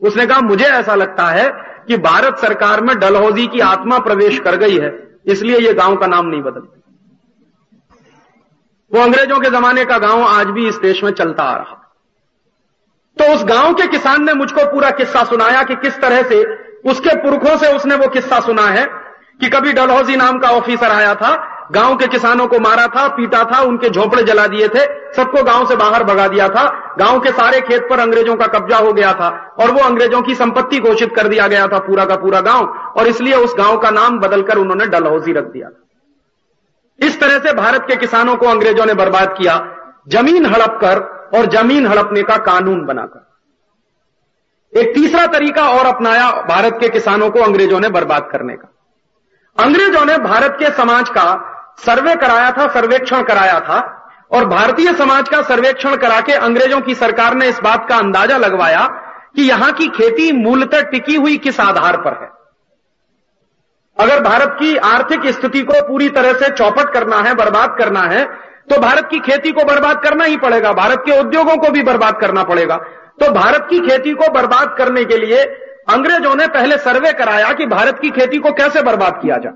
उसने कहा, मुझे ऐसा लगता है कि भारत सरकार में डलहौजी की आत्मा प्रवेश कर गई है, इसलिए ये गाँव का नाम नहीं बदलती वो अंग्रेज़ों के जमाने का गाँव आज भी इस देश में चलता आ रहा। तो उस गाँव के किसान ने मुझको पूरा किस्सा सुनाया कि किस तरह से, उसके पुरखों से उसने वो किस्सा सुना है, कि कभी डलहौजी नाम का ऑफिसर आया था, गाँव के किसानों को मारा था, पीटा था, उनके झोपड़े जला दिए थे, सबको गाँव से बाहर भगा दिया था, गाँव के सारे खेत पर अंग्रेज़ों का कब्जा हो गया था, और वो अंग्रेज़ों की संपत्ति घोषित कर दिया गया था पूरा का पूरा गाँव, और इसलिए उस गाँव का नाम बदलकर उन्होंने डलहौजी रख दिया इस तरह से भारत के किसानों को अंग्रेज़ों ने बर्बाद किया। ज़मीन हड़प कर और ज़मीन हड़पने का कानून बनाकर। एक तीसरा तरीका और अपनाया भारत के किसानों को अंग्रेज़ों ने बर्बाद करने का। अंग्रेज़ों ने भारत के समाज का सर्वे कराया था, सर्वेक्षण कराया था, और भारतीय समाज का सर्वेक्षण करा के अंग्रेज़ों की सरकार ने इस बात का अंदाज़ा लगवाया कि यहाँ की खेती मूलतः टिकी हुई किस आधार पर है। अगर भारत की आर्थिक स्थिति को पूरी तरह से चौपट करना है, बर्बाद करना है तो भारत की खेती को बर्बाद करना ही पड़ेगा। भारत के उद्योगों को भी बर्बाद करना पड़ेगा। तो भारत की खेती को बर्बाद करने के लिए अंग्रेज़ों ने पहले सर्वे कराया कि भारत की खेती को कैसे बर्बाद किया जाए।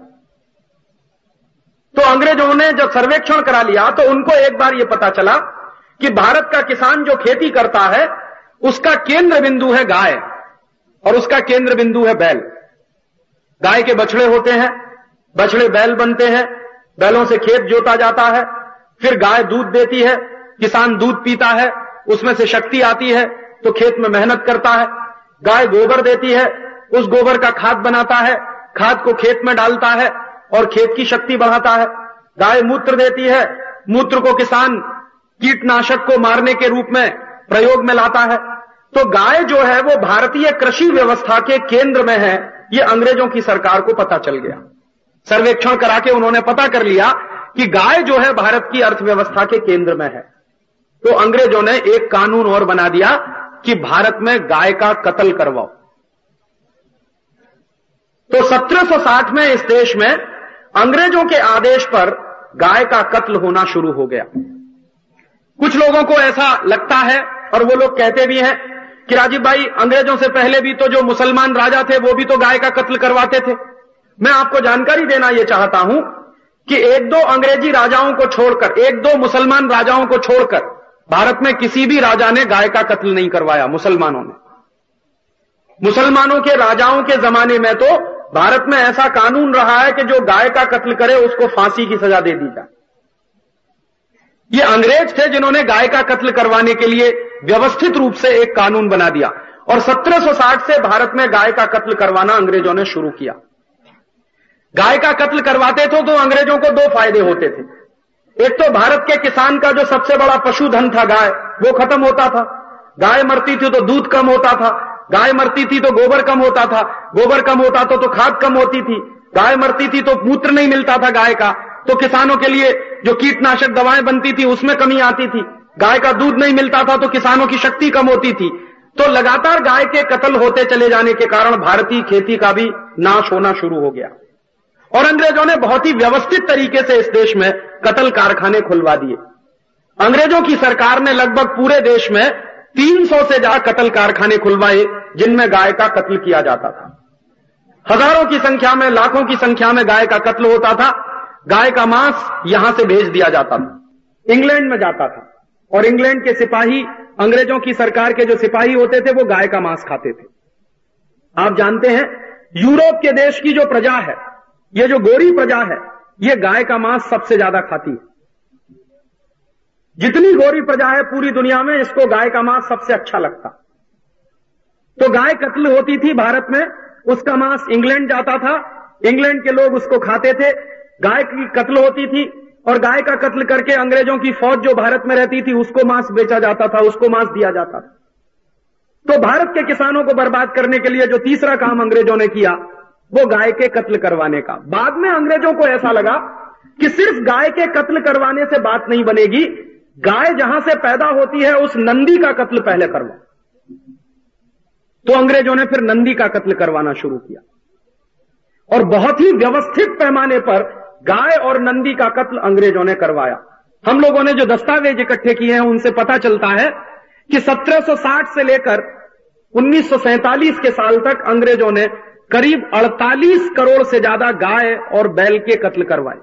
तो अंग्रेज़ों ने जब सर्वेक्षण करा लिया तो उनको एक बार यह पता चला कि भारत का किसान जो खेती करता है, उसका केंद्र बिंदु है गाय, और उसका केंद्र बिंदु है बैल। गाय के बछड़े होते हैं, बछड़े बैल बनते हैं, बैलों से खेत जोता जाता है फिर गाय दूध देती है, किसान दूध पीता है, उसमें से शक्ति आती है तो खेत में मेहनत करता है। गाय गोबर देती है, उस गोबर का खाद बनाता है, खाद को खेत में डालता है और खेत की शक्ति बढ़ाता है। गाय मूत्र देती है, मूत्र को किसान कीटनाशक को मारने के रूप में प्रयोग में लाता है। तो गाय जो है, वो भारतीय कृषि व्यवस्था के केंद्र में है। ये अंग्रेज़ों की सरकार को पता चल गया। सर्वेक्षण करा के उन्होंने पता कर लिया कि गाय जो है भारत की अर्थव्यवस्था के केंद्र में है। तो अंग्रेज़ों ने एक कानून और बना दिया कि भारत में गाय का कत्ल करवाओ। तो 1760 में इस देश में अंग्रेज़ों के आदेश पर गाय का कत्ल होना शुरू हो गया। कुछ लोगों को ऐसा लगता है और वो लोग कहते भी हैं कि राजीव भाई, अंग्रेज़ों से पहले भी तो जो मुसलमान राजा थे, वो भी तो गाय का कत्ल करवाते थे। मैं आपको जानकारी देना यह चाहता हूँ कि एक दो अंग्रेज़ी राजाओं को छोड़कर, एक दो मुसलमान राजाओं को छोड़कर, भारत में किसी भी राजा ने गाय का कत्ल नहीं करवाया मुसलमानों ने। मुसलमानों के राजाओं के जमाने में तो भारत में ऐसा कानून रहा है कि जो गाय का कत्ल करे, उसको फांसी की सजा दे दी जाए। ये अंग्रेज़ थे जिन्होंने गाय का कत्ल करवाने के लिए व्यवस्थित रूप से एक कानून बना दिया। और 1760 से भारत में गाय का कत्ल करवाना अंग्रेज़ों ने शुरू किया। गाय का कत्ल करवाते थे तो अंग्रेज़ों को दो फ़ायदे होते थे। एक तो भारत के किसान का जो सबसे बड़ा पशुधन था गाय, वो खत्म होता था। गाय मरती थी तो दूध कम होता था। गाय मरती थी तो गोबर कम होता था। गोबर कम होता था तो खाद कम होती थी। गाय मरती थी तो मूत्र नहीं मिलता था गाय का। तो किसानों के लिए जो कीटनाशक दवाएँ बनती थी, उसमें कमी आती थी। गाय का दूध नहीं मिलता था तो किसानों की शक्ति कम होती थी। तो लगातार गाय के कत्ल होते चले जाने के कारण भारतीय खेती का भी नाश होना शुरू हो गया। और अंग्रेज़ों ने बहुत ही व्यवस्थित तरीके से इस देश में कतल कारखाने खुलवा दिए। अंग्रेज़ों की सरकार ने लगभग पूरे देश में 300 से ज़्यादा कतल कारखाने खुलवाए, जिनमें गाय का कत्ल किया जाता था। हज़ारों की संख्या में, लाखों की संख्या में गाय का कत्ल होता था। गाय का मांस यहाँ से भेज दिया जाता था। इंग्लैंड में जाता था। और इंग्लैंड के सिपाही, अंग्रेज़ों की सरकार के जो सिपाही होते थे, वो गाय का मांस खाते थे। आप जानते हैं, यूरोप के देश की जो प्रजा है ये जो गोरी प्रजा है, ये गाय का मांस सबसे ज़्यादा खाती है। जितनी गोरी प्रजा है पूरी दुनिया में, इसको गाय का मांस सबसे अच्छा लगता। तो गाय कत्ल होती थी भारत में, उसका मांस इंग्लैंड जाता था, इंग्लैंड के लोग उसको खाते थे। गाय की कत्ल होती थी, और गाय का कत्ल करके अंग्रेज़ों की फौज जो भारत में रहती थी, उसको मांस बेचा जाता था, उसको मांस दिया जाता था। तो भारत के किसानों को बर्बाद करने के लिए जो तीसरा काम अंग्रेज़ों ने किया वो गाय के कत्ल करवाने का। बाद में अंग्रेज़ों को ऐसा लगा कि सिर्फ़ गाय के कत्ल करवाने से बात नहीं बनेगी। गाय जहाँ से पैदा होती है, उस नंदी का कत्ल पहले करवा तो अंग्रेज़ों ने फिर नंदी का कत्ल करवाना शुरू किया। और बहुत ही व्यवस्थित पैमाने पर गाय और नंदी का कत्ल अंग्रेज़ों ने करवाया। हम लोगों ने जो दस्तावेज़ इकट्ठे किए हैं, उनसे पता चलता है कि 1760 से लेकर 1947 के साल तक अंग्रेज़ों ने करीब 48 करोड़ से ज़्यादा गाय और बैल के कत्ल करवाए।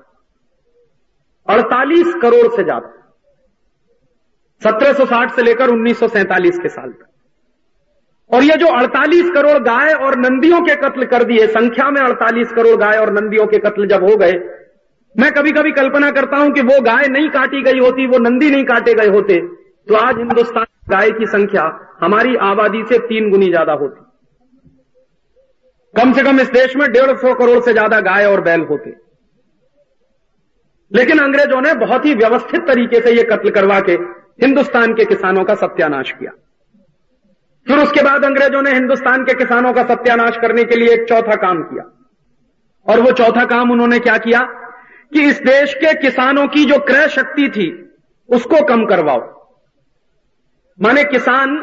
48 करोड़ से ज़्यादा। 1760 से लेकर 1947 के साल तक। और ये जो 48 करोड़ गाय और नंदियों के कत्ल कर दिए, संख्या में 48 करोड़ गाय और नंदियों के कत्ल जब हो गए, मैं कभी कभी कल्पना करता हूँ कि वो गाय नहीं काटी गई होती, वो नंदी नहीं काटे गए होते तो आज हिंदुस्तान गाय की संख्या हमारी आबादी से तीन गुनी ज़्यादा होती। कम से कम इस देश में डेढ़ सौ करोड़ से ज़्यादा गाय और बैल होते। लेकिन अंग्रेज़ों ने बहुत ही व्यवस्थित तरीके से यह कत्ल करवा के हिंदुस्तान के किसानों का सत्यानाश किया। फिर उसके बाद अंग्रेज़ों ने हिंदुस्तान के किसानों का सत्यानाश करने के लिए एक चौथा काम किया। और वो चौथा काम उन्होंने क्या किया कि इस देश के किसानों की जो क्रय शक्ति थी, उसको कम करवाओ। माने किसान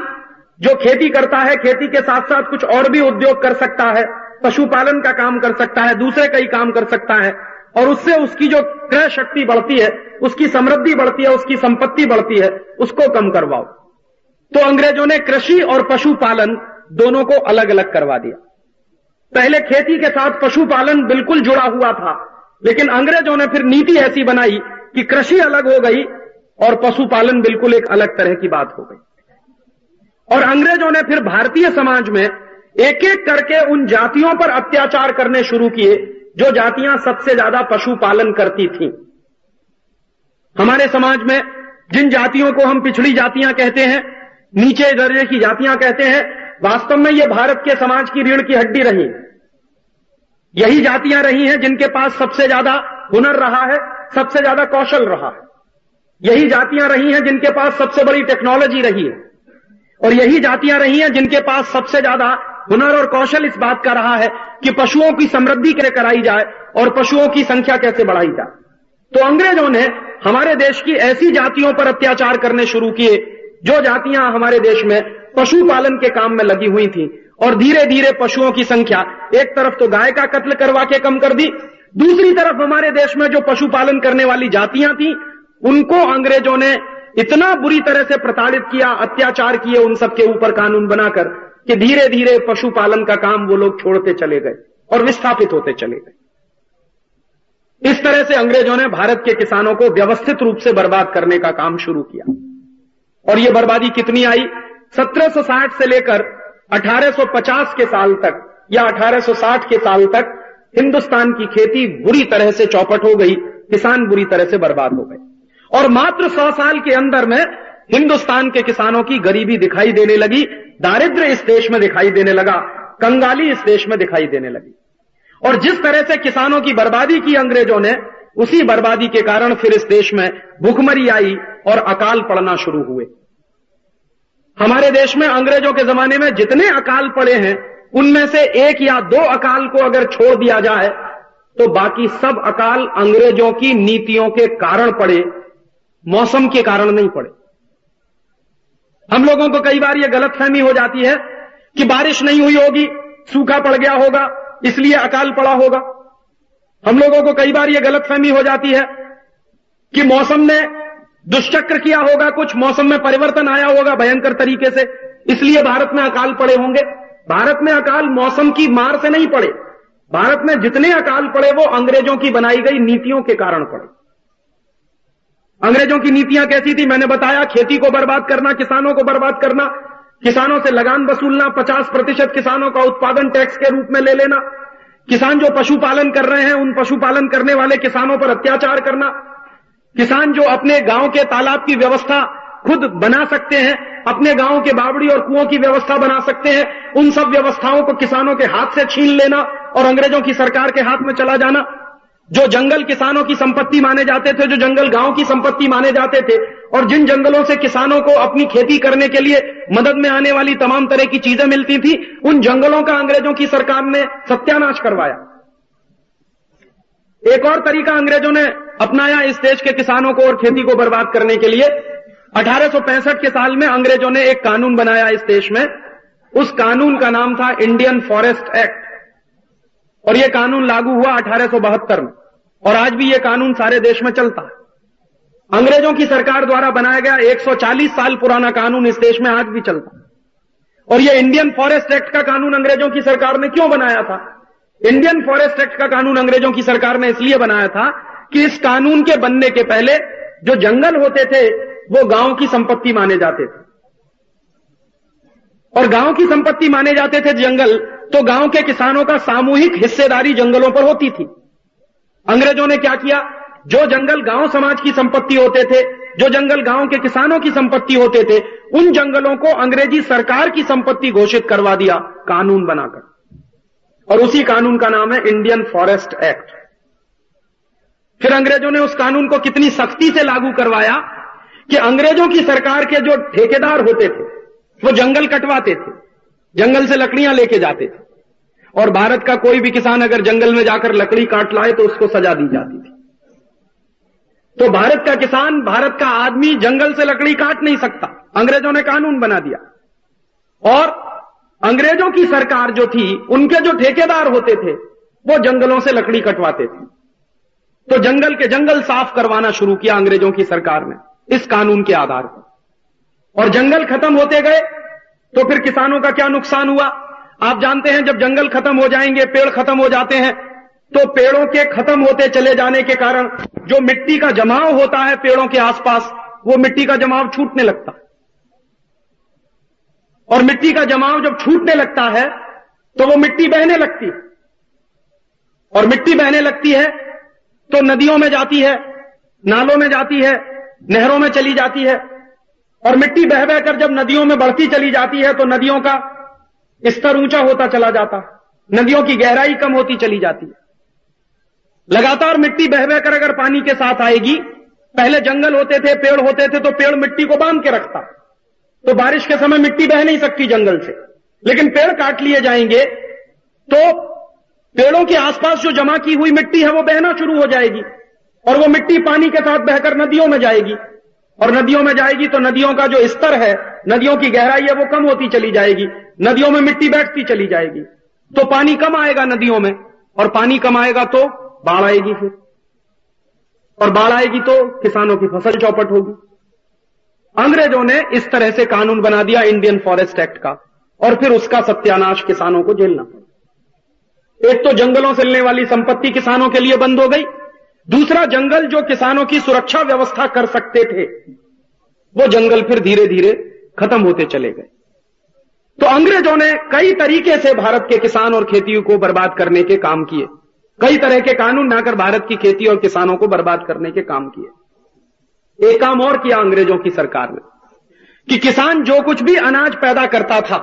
जो खेती करता है, खेती के साथ साथ कुछ और भी उद्योग कर सकता है, पशुपालन का काम कर सकता है, दूसरे कई काम कर सकता है, और उससे उसकी जो क्रय शक्ति बढ़ती है, उसकी समृद्धि बढ़ती है, उसकी संपत्ति बढ़ती है, उसको कम करवाओ। तो अंग्रेज़ों ने कृषि और पशुपालन दोनों को अलग अलग करवा दिया। पहले खेती के साथ पशुपालन बिल्कुल जुड़ा हुआ था, लेकिन अंग्रेज़ों ने फिर नीति ऐसी बनाई कि कृषि अलग हो गई और पशुपालन बिल्कुल एक अलग तरह की बात हो गई। और अंग्रेज़ों ने फिर भारतीय समाज में एक एक करके उन जातियों पर अत्याचार करने शुरू किए, जो जातियाँ सबसे ज़्यादा पशुपालन करती थीं। हमारे समाज में जिन जातियों को हम पिछड़ी जातियाँ कहते हैं, नीचे दर्जे की जातियाँ कहते हैं, वास्तव में ये भारत के समाज की रीढ़ की हड्डी रही। यही जातियाँ रही हैं जिनके पास सबसे ज़्यादा हुनर रहा है, सबसे ज़्यादा कौशल रहा है। यही जातियाँ रही हैं जिनके पास सबसे बड़ी टेक्नोलॉजी रही है। और यही जातियाँ रही हैं जिनके पास सबसे ज़्यादा हुनर और कौशल इस बात का रहा है कि पशुओं की समृद्धि कैसे कराई जाए और पशुओं की संख्या कैसे बढ़ाई जाए। तो अंग्रेज़ों ने हमारे देश की ऐसी जातियों पर अत्याचार करने शुरू किए, जो जातियाँ हमारे देश में पशुपालन के काम में लगी हुई थी और धीरे धीरे पशुओं की संख्या एक तरफ़ तो गाय का कत्ल करवा के कम कर दी, दूसरी तरफ़ हमारे देश में जो पशुपालन करने वाली जातियाँ थी, उनको अंग्रेज़ों ने इतना बुरी तरह से प्रताड़ित किया, अत्याचार किए उन सबके ऊपर कानून बनाकर कि धीरे धीरे पशुपालन का काम वो लोग छोड़ते चले गए और विस्थापित होते चले गए। इस तरह से अंग्रेज़ों ने भारत के किसानों को व्यवस्थित रूप से बर्बाद करने का काम शुरू किया। और यह बर्बादी कितनी आई? 1760 से लेकर 1850 के साल तक या 1860 के साल तक हिंदुस्तान की खेती बुरी तरह से चौपट हो गई, किसान बुरी तरह से बर्बाद हो गए। और मात्र सौ साल के अंदर में हिंदुस्तान के किसानों की गरीबी दिखाई देने लगी दारिद्र इस देश में दिखाई देने लगा, कंगाली इस देश में दिखाई देने लगी। और जिस तरह से किसानों की बर्बादी की अंग्रेज़ों ने, उसी बर्बादी के कारण फिर इस देश में भुखमरी आई और अकाल पड़ना शुरू हुए। हमारे देश में अंग्रेज़ों के जमाने में जितने अकाल पड़े हैं, उनमें से एक या दो अकाल को अगर छोड़ दिया जाए तो बाकी सब अकाल अंग्रेज़ों की नीतियों के कारण पड़े मौसम के कारण नहीं पड़े। हम लोगों को कई बार यह गलतफहमी हो जाती है कि बारिश नहीं हुई होगी, सूखा पड़ गया होगा, इसलिए अकाल पड़ा होगा। हम लोगों को कई बार यह गलतफहमी हो जाती है कि मौसम ने दुष्चक्र किया होगा, कुछ मौसम में परिवर्तन आया होगा भयंकर तरीके से, इसलिए भारत में अकाल पड़े होंगे। भारत में अकाल मौसम की मार से नहीं पड़े। भारत में जितने अकाल पड़े वो अंग्रेज़ों की बनाई गई नीतियों के कारण पड़े। अंग्रेज़ों की नीतियाँ कैसी थी? मैंने बताया, खेती को बर्बाद करना, किसानों को बर्बाद करना, किसानों से लगान वसूलना 50 प्रतिशत किसानों का उत्पादन टैक्स के रूप में ले लेना, किसान जो पशुपालन कर रहे हैं, उन पशुपालन करने वाले किसानों पर अत्याचार करना, किसान जो अपने गाँव के तालाब की व्यवस्था खुद बना सकते हैं, अपने गाँव के बावड़ी और कुओं की व्यवस्था बना सकते हैं, उन सब व्यवस्थाओं को किसानों के हाथ से छीन लेना और अंग्रेज़ों की सरकार के हाथ में चला जाना। जो जंगल किसानों की संपत्ति माने जाते थे, जो जंगल गाँव की संपत्ति माने जाते थे, और जिन जंगलों से किसानों को अपनी खेती करने के लिए मदद में आने वाली तमाम तरह की चीज़ें मिलती थी, उन जंगलों का अंग्रेज़ों की सरकार ने सत्यानाश करवाया। एक और तरीका अंग्रेज़ों ने अपनाया इस देश के किसानों को और खेती को बर्बाद करने के लिए। 1865 के साल में अंग्रेज़ों ने एक कानून बनाया इस देश में। उस कानून का नाम था इंडियन फॉरेस्ट एक्ट। और यह कानून लागू हुआ अठारह सौ बहत्तर में। और आज भी यह कानून सारे देश में चलता है। अंग्रेज़ों की सरकार द्वारा बनाया गया 140 साल पुराना कानून इस देश में आज भी चलता है। और यह इंडियन फॉरेस्ट एक्ट का कानून अंग्रेज़ों की सरकार ने क्यों बनाया था? इंडियन फॉरेस्ट एक्ट का कानून अंग्रेज़ों की सरकार ने इसलिए बनाया था कि इस कानून के बनने के पहले जो जंगल होते थे, वो गाँव की संपत्ति माने जाते थे। और गाँव की संपत्ति माने जाते थे जंगल तो गाँव के किसानों का सामूहिक हिस्सेदारी जंगलों पर होती थी। अंग्रेज़ों ने क्या किया? जो जंगल गाँव समाज की संपत्ति होते थे, जो जंगल गाँव के किसानों की संपत्ति होते थे, उन जंगलों को अंग्रेज़ी सरकार की संपत्ति घोषित करवा दिया, कानून बनाकर। और उसी कानून का नाम है इंडियन फॉरेस्ट एक्ट। फिर अंग्रेज़ों ने उस कानून को कितनी सख्ती से लागू करवाया कि अंग्रेज़ों की सरकार के जो ठेकेदार होते थे, वो जंगल कटवाते थे। जंगल से लकड़ियाँ लेके जाते थे। और भारत का कोई भी किसान अगर जंगल में जाकर लकड़ी काट लाए तो उसको सजा दी जाती थी। तो भारत का किसान, भारत का आदमी जंगल से लकड़ी काट नहीं सकता। अंग्रेज़ों ने कानून बना दिया। और अंग्रेज़ों की सरकार जो थी, उनके जो ठेकेदार होते थे, वो जंगलों से लकड़ी कटवाते थे। तो जंगल के जंगल साफ़ करवाना शुरू किया अंग्रेज़ों की सरकार ने, इस कानून के आधार पर। और जंगल खत्म होते गए तो फिर किसानों का क्या नुकसान हुआ? आप जानते हैं, जब जंगल खत्म हो जाएँगे, पेड़ खत्म हो जाते हैं तो पेड़ों के खत्म होते चले जाने के कारण जो मिट्टी का जमाव होता है पेड़ों के आसपास, वो मिट्टी का जमाव छूटने लगता। है और मिट्टी का जमाव जब छूटने लगता है तो वो मिट्टी बहने लगती है। और मिट्टी बहने लगती है तो नदियों में जाती है, नालों में जाती है, नहरों में चली जाती है और मिट्टी बह बहकर जब नदियों में बढ़ती चली जाती है तो नदियों का स्तर ऊँचा होता चला जाता। नदियों की गहराई कम होती चली जाती है। लगातार मिट्टी बह बहकर अगर पानी के साथ आएगी, पहले जंगल होते थे, पेड़ होते थे तो पेड़ मिट्टी को बाँध के रखता। तो बारिश के समय मिट्टी बह नहीं सकती जंगल से। लेकिन पेड़ काट लिए जाएँगे तो पेड़ों के आसपास जो जमा की हुई मिट्टी है, वो बहना शुरू हो जाएगी। और वो मिट्टी पानी के साथ बहकर नदियों में जाएगी। और नदियों में जाएगी तो नदियों का जो स्तर है, नदियों की गहराई है, वो कम होती चली जाएगी। नदियों में मिट्टी बैठती चली जाएगी। तो पानी कम आएगा नदियों में, और पानी कम आएगा तो बाढ़ आएगी फिर। और बाढ़ आएगी तो किसानों की फ़सल चौपट होगी। अंग्रेज़ों ने इस तरह से कानून बना दिया इंडियन फॉरेस्ट एक्ट का, और फिर उसका सत्यानाश किसानों को झेलना पड़ा। एक तो जंगलों से मिलने वाली संपत्ति किसानों के लिए बंद हो गई दूसरा जंगल जो किसानों की सुरक्षा व्यवस्था कर सकते थे, वो जंगल फिर धीरे धीरे खत्म होते चले गए। तो अंग्रेज़ों ने कई तरीके से भारत के किसान और खेती को बर्बाद करने के काम किए। कई तरह के कानून बनाकर भारत की खेती और किसानों को बर्बाद करने के काम किए। एक काम और किया अंग्रेज़ों की सरकार ने, कि किसान जो कुछ भी अनाज पैदा करता था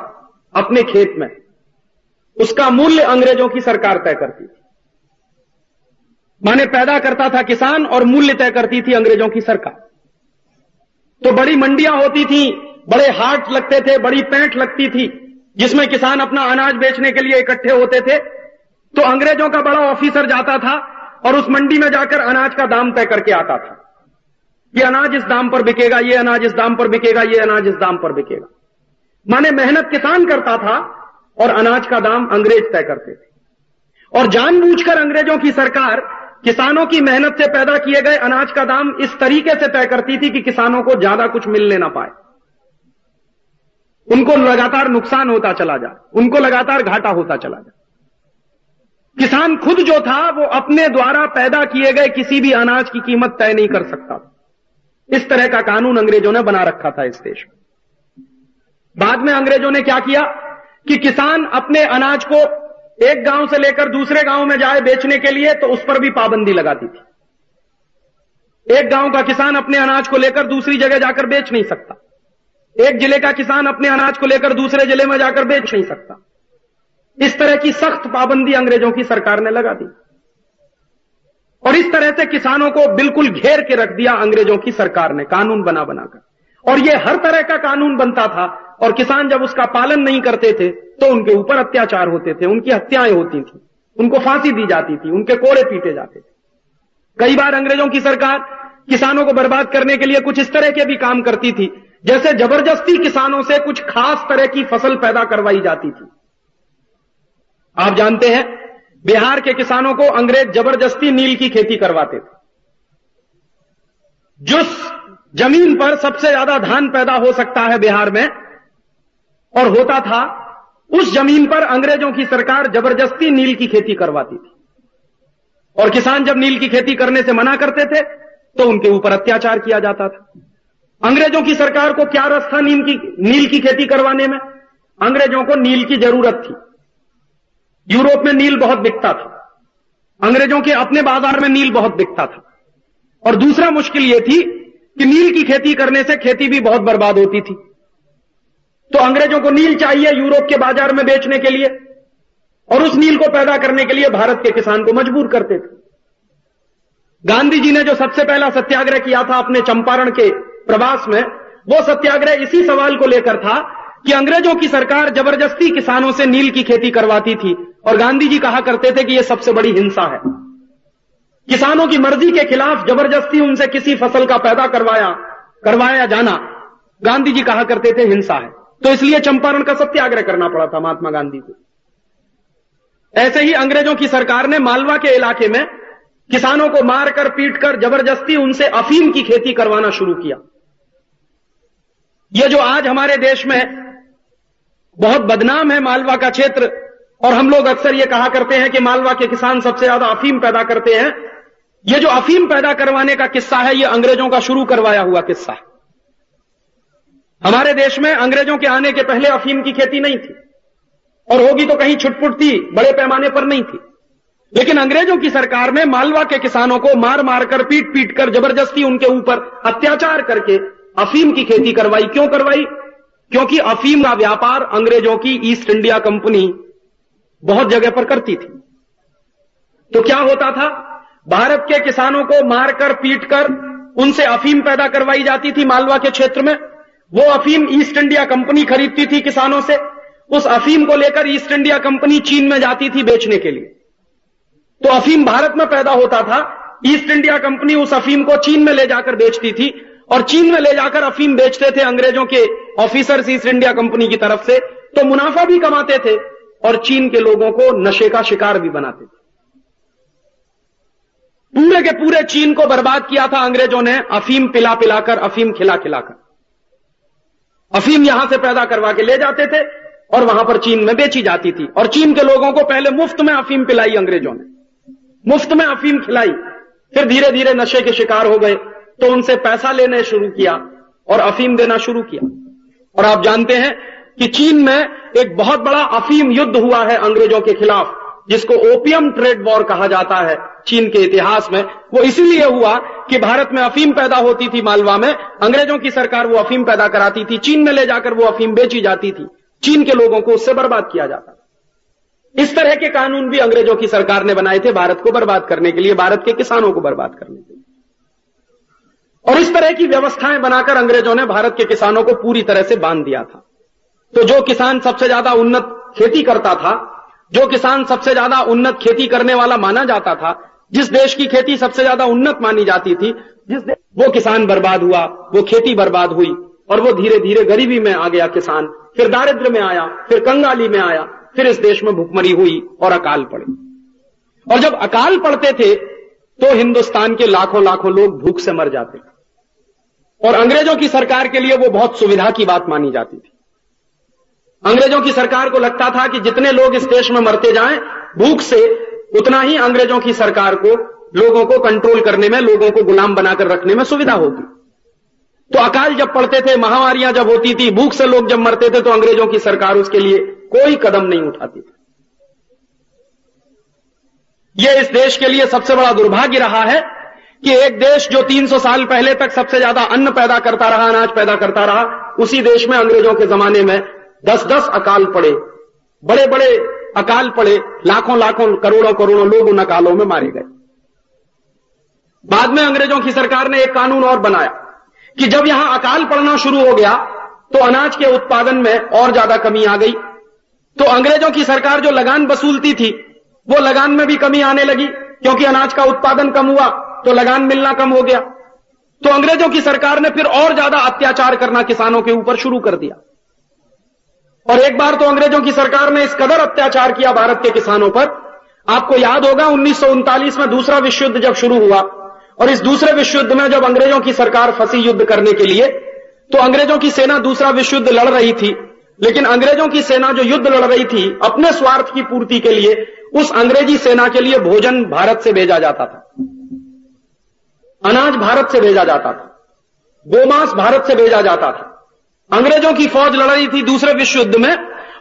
अपने खेत में, उसका मूल्य अंग्रेज़ों की सरकार तय करती थी। माने पैदा करता था किसान और मूल्य तय करती थी अंग्रेज़ों की सरकार। तो बड़ी मंडियाँ होती थी, बड़े हाट लगते थे, बड़ी पैंट लगती थी, जिसमें किसान अपना अनाज बेचने के लिए इकट्ठे होते थे। तो अंग्रेज़ों का बड़ा ऑफिसर जाता था और उस मंडी में जाकर अनाज का दाम तय करके आता था। ये अनाज इस दाम पर बिकेगा, ये अनाज इस दाम पर बिकेगा, ये अनाज इस दाम पर बिकेगा। माने मेहनत किसान करता था और अनाज का दाम अंग्रेज़ तय करते थे। और जानबूझकर अंग्रेज़ों की सरकार किसानों की मेहनत से पैदा किए गए अनाज का दाम इस तरीके से तय करती थी कि किसानों को ज़्यादा कुछ मिलने ना पाए। उनको लगातार नुकसान होता चला जाए उनको लगातार घाटा होता चला जाए किसान खुद जो था, वो अपने द्वारा पैदा किए गए किसी भी अनाज की कीमत तय नहीं कर सकता इस तरह का कानून अंग्रेज़ों ने बना रखा था इस देश में। बाद में अंग्रेज़ों ने क्या किया कि किसान अपने अनाज को एक गाँव से लेकर दूसरे गाँव में जाए बेचने के लिए तो उस पर भी पाबंदी लगाती थी। एक गाँव का किसान अपने अनाज को लेकर दूसरी जगह जाकर बेच नहीं सकता। एक ज़िले का किसान अपने अनाज को लेकर दूसरे ज़िले में जाकर बेच नहीं सकता। इस तरह की सख्त पाबंदी अंग्रेज़ों की सरकार ने लगा दी। और इस तरह से किसानों को बिल्कुल घेर के रख दिया अंग्रेज़ों की सरकार ने, कानून बना बनाकर। और यह हर तरह का कानून बनता था और किसान जब उसका पालन नहीं करते थे तो उनके ऊपर अत्याचार होते थे, उनकी हत्याएँ होती थी, उनको फांसी दी जाती थी, उनके कोड़े पीटे जाते थे। कई बार अंग्रेज़ों की सरकार किसानों को बर्बाद करने के लिए कुछ इस तरह के भी काम करती थी, जैसे ज़बरदस्ती किसानों से कुछ खास तरह की फ़सल पैदा करवाई जाती थी। आप जानते हैं, बिहार के किसानों को अंग्रेज़ ज़बरदस्ती नील की खेती करवाते थे। जिस ज़मीन पर सबसे ज़्यादा धान पैदा हो सकता है बिहार में और होता था, उस ज़मीन पर अंग्रेज़ों की सरकार ज़बरदस्ती नील की खेती करवाती थी। और किसान जब नील की खेती करने से मना करते थे तो उनके ऊपर अत्याचार किया जाता था। अंग्रेज़ों की सरकार को क्या रस था नील की नील की खेती करवाने में? अंग्रेज़ों को नील की ज़रूरत थी। यूरोप में नील बहुत बिकता था। अंग्रेज़ों के अपने बाज़ार में नील बहुत बिकता था। और दूसरा मुश्किल यह थी कि नील की खेती करने से खेती भी बहुत बर्बाद होती थी। तो अंग्रेज़ों को नील चाहिए यूरोप के बाज़ार में बेचने के लिए और उस नील को पैदा करने के लिए भारत के किसान को मजबूर करते थे। गांधी जी ने जो सबसे पहला सत्याग्रह किया था अपने चंपारण के प्रवास में, वो सत्याग्रह इसी सवाल को लेकर था कि अंग्रेज़ों की सरकार ज़बरदस्ती किसानों से नील की खेती करवाती थी और गांधी जी कहा करते थे कि यह सबसे बड़ी हिंसा है। किसानों की मर्ज़ी के खिलाफ ज़बरदस्ती उनसे किसी फ़सल का पैदा करवाया करवाया जाना, गांधी जी कहा करते थे हिंसा है। तो इसलिए चंपारण का सत्याग्रह करना पड़ा था महात्मा गांधी को। ऐसे ही अंग्रेज़ों की सरकार ने मालवा के इलाके में किसानों को मारकर, पीटकर, ज़बरदस्ती उनसे अफीम की खेती करवाना शुरू किया। यह जो आज हमारे देश में बहुत बदनाम है मालवा का क्षेत्र, और हम लोग अक्सर यह कहा करते हैं कि मालवा के किसान सबसे ज़्यादा अफीम पैदा करते हैं यह जो अफीम पैदा करवाने का किस्सा है यह अंग्रेज़ों का शुरू करवाया हुआ किस्सा है। हमारे देश में अंग्रेज़ों के आने के पहले अफीम की खेती नहीं थी और होगी तो कहीं छुटपुट थी बड़े पैमाने पर नहीं थी। लेकिन अंग्रेज़ों की सरकार ने मालवा के किसानों को मार मार कर पीट पीट कर, ज़बरदस्ती उनके ऊपर अत्याचार करके अफीम की खेती करवाई। क्यों करवाई? क्योंकि अफीम का व्यापार अंग्रेज़ों की ईस्ट इंडिया कंपनी बहुत जगह पर करती थी। तो क्या होता था? भारत के किसानों को मारकर, पीटकर उनसे अफीम पैदा करवाई जाती थी मालवा के क्षेत्र में। वो अफीम ईस्ट इंडिया कंपनी खरीदती थी किसानों से। उस अफीम को लेकर ईस्ट इंडिया कंपनी चीन में जाती थी बेचने के लिए। तो अफीम भारत में पैदा होता था। ईस्ट इंडिया कंपनी उस अफीम को चीन में ले जाकर बेचती थी और चीन में ले जाकर अफीम बेचते थे अंग्रेज़ों के ऑफिसर्स ईस्ट इंडिया कंपनी की तरफ़ से। तो मुनाफा भी कमाते थे और चीन के लोगों को नशे का शिकार भी बनाते थे। पूरे के पूरे चीन को बर्बाद किया था अंग्रेज़ों ने। अफीम पिला पिलाकर अफीम खिला खिलाकर अफीम यहाँ से पैदा करवा के ले जाते थे और वहाँ पर चीन में बेची जाती थी। और चीन के लोगों को पहले मुफ़्त में अफीम पिलाई अंग्रेज़ों ने। मुफ़्त में अफीम खिलाई। फिर धीरे धीरे नशे के शिकार हो गए तो उनसे पैसा लेने शुरू किया और अफीम देना शुरू किया। और आप जानते हैं कि चीन में एक बहुत बड़ा अफीम युद्ध हुआ है अंग्रेज़ों के खिलाफ। जिसको ओपियम ट्रेड वॉर कहा जाता है चीन के इतिहास में, वो इसीलिए हुआ कि भारत में अफीम पैदा होती थी मालवा में, अंग्रेज़ों की सरकार वो अफीम पैदा कराती थी, चीन में ले जाकर वो अफीम बेची जाती थी। चीन के लोगों को उससे बर्बाद किया जाता इस तरह के कानून भी अंग्रेज़ों की सरकार ने बनाए थे भारत को बर्बाद करने के लिए, भारत के किसानों को बर्बाद करने के लिए। और इस तरह की व्यवस्थाएँ बनाकर अंग्रेज़ों ने भारत के किसानों को पूरी तरह से बाँध दिया था। तो जो किसान सबसे ज़्यादा उन्नत खेती करता था जो किसान सबसे ज़्यादा उन्नत खेती करने वाला माना जाता था, जिस देश की खेती सबसे ज़्यादा उन्नत मानी जाती थी, जिस देश वो किसान बर्बाद हुआ, वो खेती बर्बाद हुई, और वो धीरे धीरे गरीबी में आ गया किसान, फिर दारिद्र में आया, फिर कंगाली में आया, फिर इस देश में भुखमरी हुई और अकाल पड़े। और जब अकाल पड़ते थे तो हिंदुस्तान के लाखों लाखों लोग भूख से मर जाते। और अंग्रेज़ों की सरकार के लिए वो बहुत सुविधा की बात मानी जाती थी। अंग्रेज़ों की सरकार को लगता था कि जितने लोग इस देश में मरते जाएँ, भूख से उतना ही अंग्रेज़ों की सरकार को, लोगों को कंट्रोल करने में, लोगों को गुलाम बनाकर रखने में सुविधा होगी। तो अकाल जब पड़ते थे, महामारियाँ जब होती थी, भूख से लोग जब मरते थे तो अंग्रेज़ों की सरकार उसके लिए कोई कदम नहीं उठाती थी। यह इस देश के लिए सबसे बड़ा दुर्भाग्य रहा है कि एक देश जो 300 साल पहले तक सबसे ज़्यादा अन्न पैदा करता रहा, अनाज पैदा करता रहा, उसी देश में अंग्रेज़ों के जमाने में दस दस अकाल पड़े बड़े बड़े अकाल पड़े लाखों लाखों करोड़ों करोड़ों लोग उन अकालों में मारे गए। बाद में अंग्रेज़ों की सरकार ने एक कानून और बनाया कि जब यहाँ अकाल पड़ना शुरू हो गया तो अनाज के उत्पादन में और ज़्यादा कमी आ गई। तो अंग्रेज़ों की सरकार जो लगान वसूलती थी, वो लगान में भी कमी आने लगी, क्योंकि अनाज का उत्पादन कम हुआ तो लगान मिलना कम हो गया। तो अंग्रेज़ों की सरकार ने फिर और ज़्यादा अत्याचार करना किसानों के ऊपर शुरू कर दिया। और एक बार तो अंग्रेज़ों की सरकार ने इस कदर अत्याचार किया भारत के किसानों पर। आपको याद होगा, उन्नीस सौ उनतालीस में दूसरा विश्व युद्ध जब शुरू हुआ, और इस दूसरे विश्व युद्ध में जब अंग्रेज़ों की सरकार फंसी युद्ध करने के लिए तो अंग्रेज़ों की सेना दूसरा विश्व युद्ध लड़ रही थी। लेकिन अंग्रेज़ों की सेना जो युद्ध लड़ रही थी, अपने स्वार्थ की पूर्ति के लिए, उस अंग्रेज़ी सेना के लिए भोजन भारत से भेजा जाता था। अनाज भारत से भेजा जाता था। गोमांस भारत से भेजा जाता था। अंग्रेज़ों की फौज लड़ रही थी दूसरे विश्व युद्ध में,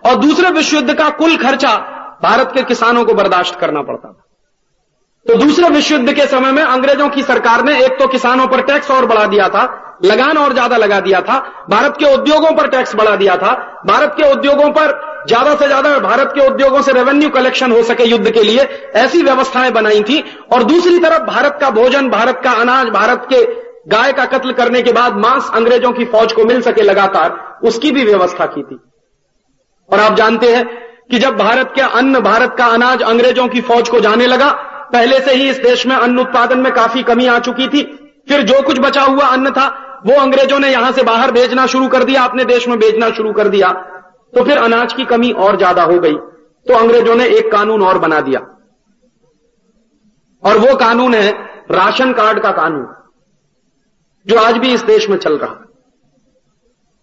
और दूसरे विश्व युद्ध का कुल खर्चा भारत के किसानों को बर्दाश्त करना पड़ता था। तो दूसरे विश्व युद्ध के समय में अंग्रेज़ों की सरकार ने एक तो किसानों पर टैक्स और बढ़ा दिया था, लगान और ज़्यादा लगा दिया था, भारत के उद्योगों पर टैक्स बढ़ा दिया था, भारत के उद्योगों पर ज़्यादा से ज़्यादा भारत के उद्योगों से रेवेन्यू कलेक्शन हो सके युद्ध के लिए, ऐसी व्यवस्थाएँ बनाई थी, और दूसरी तरफ़ भारत का भोजन, भारत का अनाज, भारत के गाय का कत्ल करने के बाद मांस अंग्रेज़ों की फौज को मिल सके लगातार, उसकी भी व्यवस्था की थी। और आप जानते हैं कि जब भारत के अन्न, भारत का अनाज अंग्रेज़ों की फौज को जाने लगा, पहले से ही इस देश में अन्न उत्पादन में काफ़ी कमी आ चुकी थी। फिर जो कुछ बचा हुआ अन्न था, वो अंग्रेज़ों ने यहाँ से बाहर भेजना शुरू कर दिया अपने देश में भेजना शुरू कर दिया। तो फिर अनाज की कमी और ज़्यादा हो गई तो अंग्रेज़ों ने एक कानून और बना दिया। और वो कानून है राशन कार्ड का कानून। जो आज भी इस देश में चल रहा है।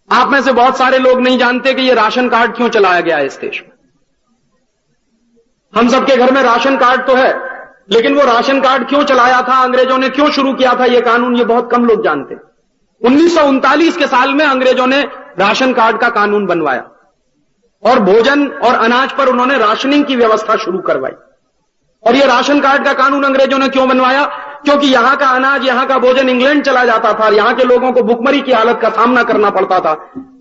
आप में से बहुत सारे लोग नहीं जानते कि ये राशन कार्ड क्यों चलाया गया है इस देश में। हम सबके घर में राशन कार्ड तो है, लेकिन वो राशन कार्ड क्यों चलाया था, अंग्रेज़ों ने क्यों शुरू किया था, ये कानून ये बहुत कम लोग जानते। उन्नीस सौ उनतालीस के साल में अंग्रेज़ों ने राशन कार्ड का कानून बनवाया और भोजन और अनाज पर उन्होंने राशनिंग की व्यवस्था शुरू करवाई। और ये राशन कार्ड का कानून अंग्रेज़ों ने क्यों बनवाया? क्योंकि यहाँ का अनाज, यहाँ का भोजन इंग्लैंड चला जाता था यहाँ के लोगों को भुखमरी की हालत का सामना करना पड़ता था।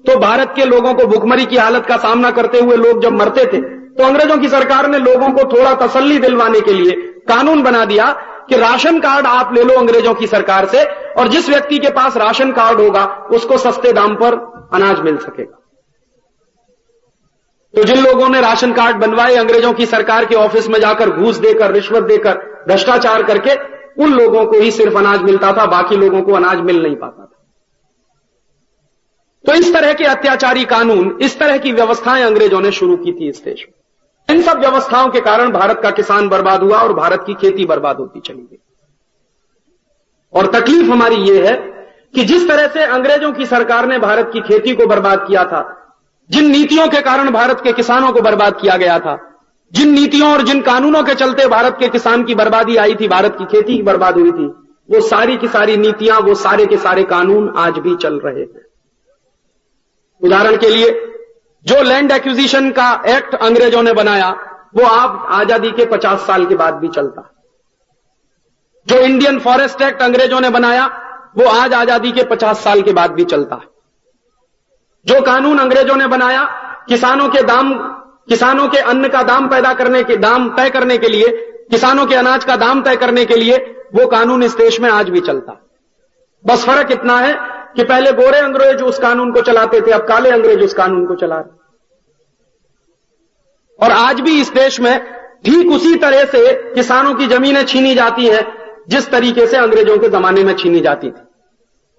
तो भारत के लोगों को भुखमरी की हालत का सामना करते हुए लोग जब मरते थे तो अंग्रेज़ों की सरकार ने लोगों को थोड़ा तसल्ली दिलवाने के लिए कानून बना दिया कि राशन कार्ड आप ले लो अंग्रेज़ों की सरकार से और जिस व्यक्ति के पास राशन कार्ड होगा, उसको सस्ते दाम पर अनाज मिल सकेगा। तो जिन लोगों ने राशन कार्ड बनवाए, अंग्रेज़ों की सरकार के ऑफ़िस में जाकर घूस देकर, रिश्वत देकर, भ्रष्टाचार करके उन लोगों को ही सिर्फ़ अनाज मिलता था, बाकी लोगों को अनाज मिल नहीं पाता था। तो इस तरह के अत्याचारी कानून, इस तरह की व्यवस्थाएँ अंग्रेज़ों ने शुरू की थी इस देश में। इन सब व्यवस्थाओं के कारण भारत का किसान बर्बाद हुआ और भारत की खेती बर्बाद होती चली गई। और तकलीफ़ हमारी यह है कि जिस तरह से अंग्रेज़ों की सरकार ने भारत की खेती को बर्बाद किया था, जिन नीतियों के कारण भारत के किसानों को बर्बाद किया गया था जिन नीतियों और जिन कानूनों के चलते भारत के किसान की बर्बादी आई थी, भारत की खेती की बर्बाद हुई थी, वो सारी की सारी नीतियाँ, वो सारे के सारे कानून आज भी चल रहे हैं। उदाहरण के लिए, जो लैंड एक्विजिशन का एक्ट अंग्रेज़ों ने बनाया, वो आप आज़ादी के 50 साल के बाद भी चलता। जो इंडियन फॉरेस्ट एक्ट अंग्रेज़ों ने बनाया, वो आज आज़ादी के 50 साल के बाद भी चलता। जो कानून अंग्रेज़ों ने बनाया, किसानों के दाम किसानों के अन्न का दाम पैदा करने के, दाम तय करने के लिए, किसानों के अनाज का दाम तय करने के लिए वो कानून इस देश में आज भी चलता। बस फ़र्क इतना है कि पहले गोरे अंग्रेज़ उस कानून को चलाते थे, अब काले अंग्रेज़ उस कानून को चला रहे और आज भी इस देश में ठीक उसी तरह से किसानों की जमीनें छीनी जाती है, जिस तरीके से अंग्रेज़ों के जमाने में छीनी जाती थी।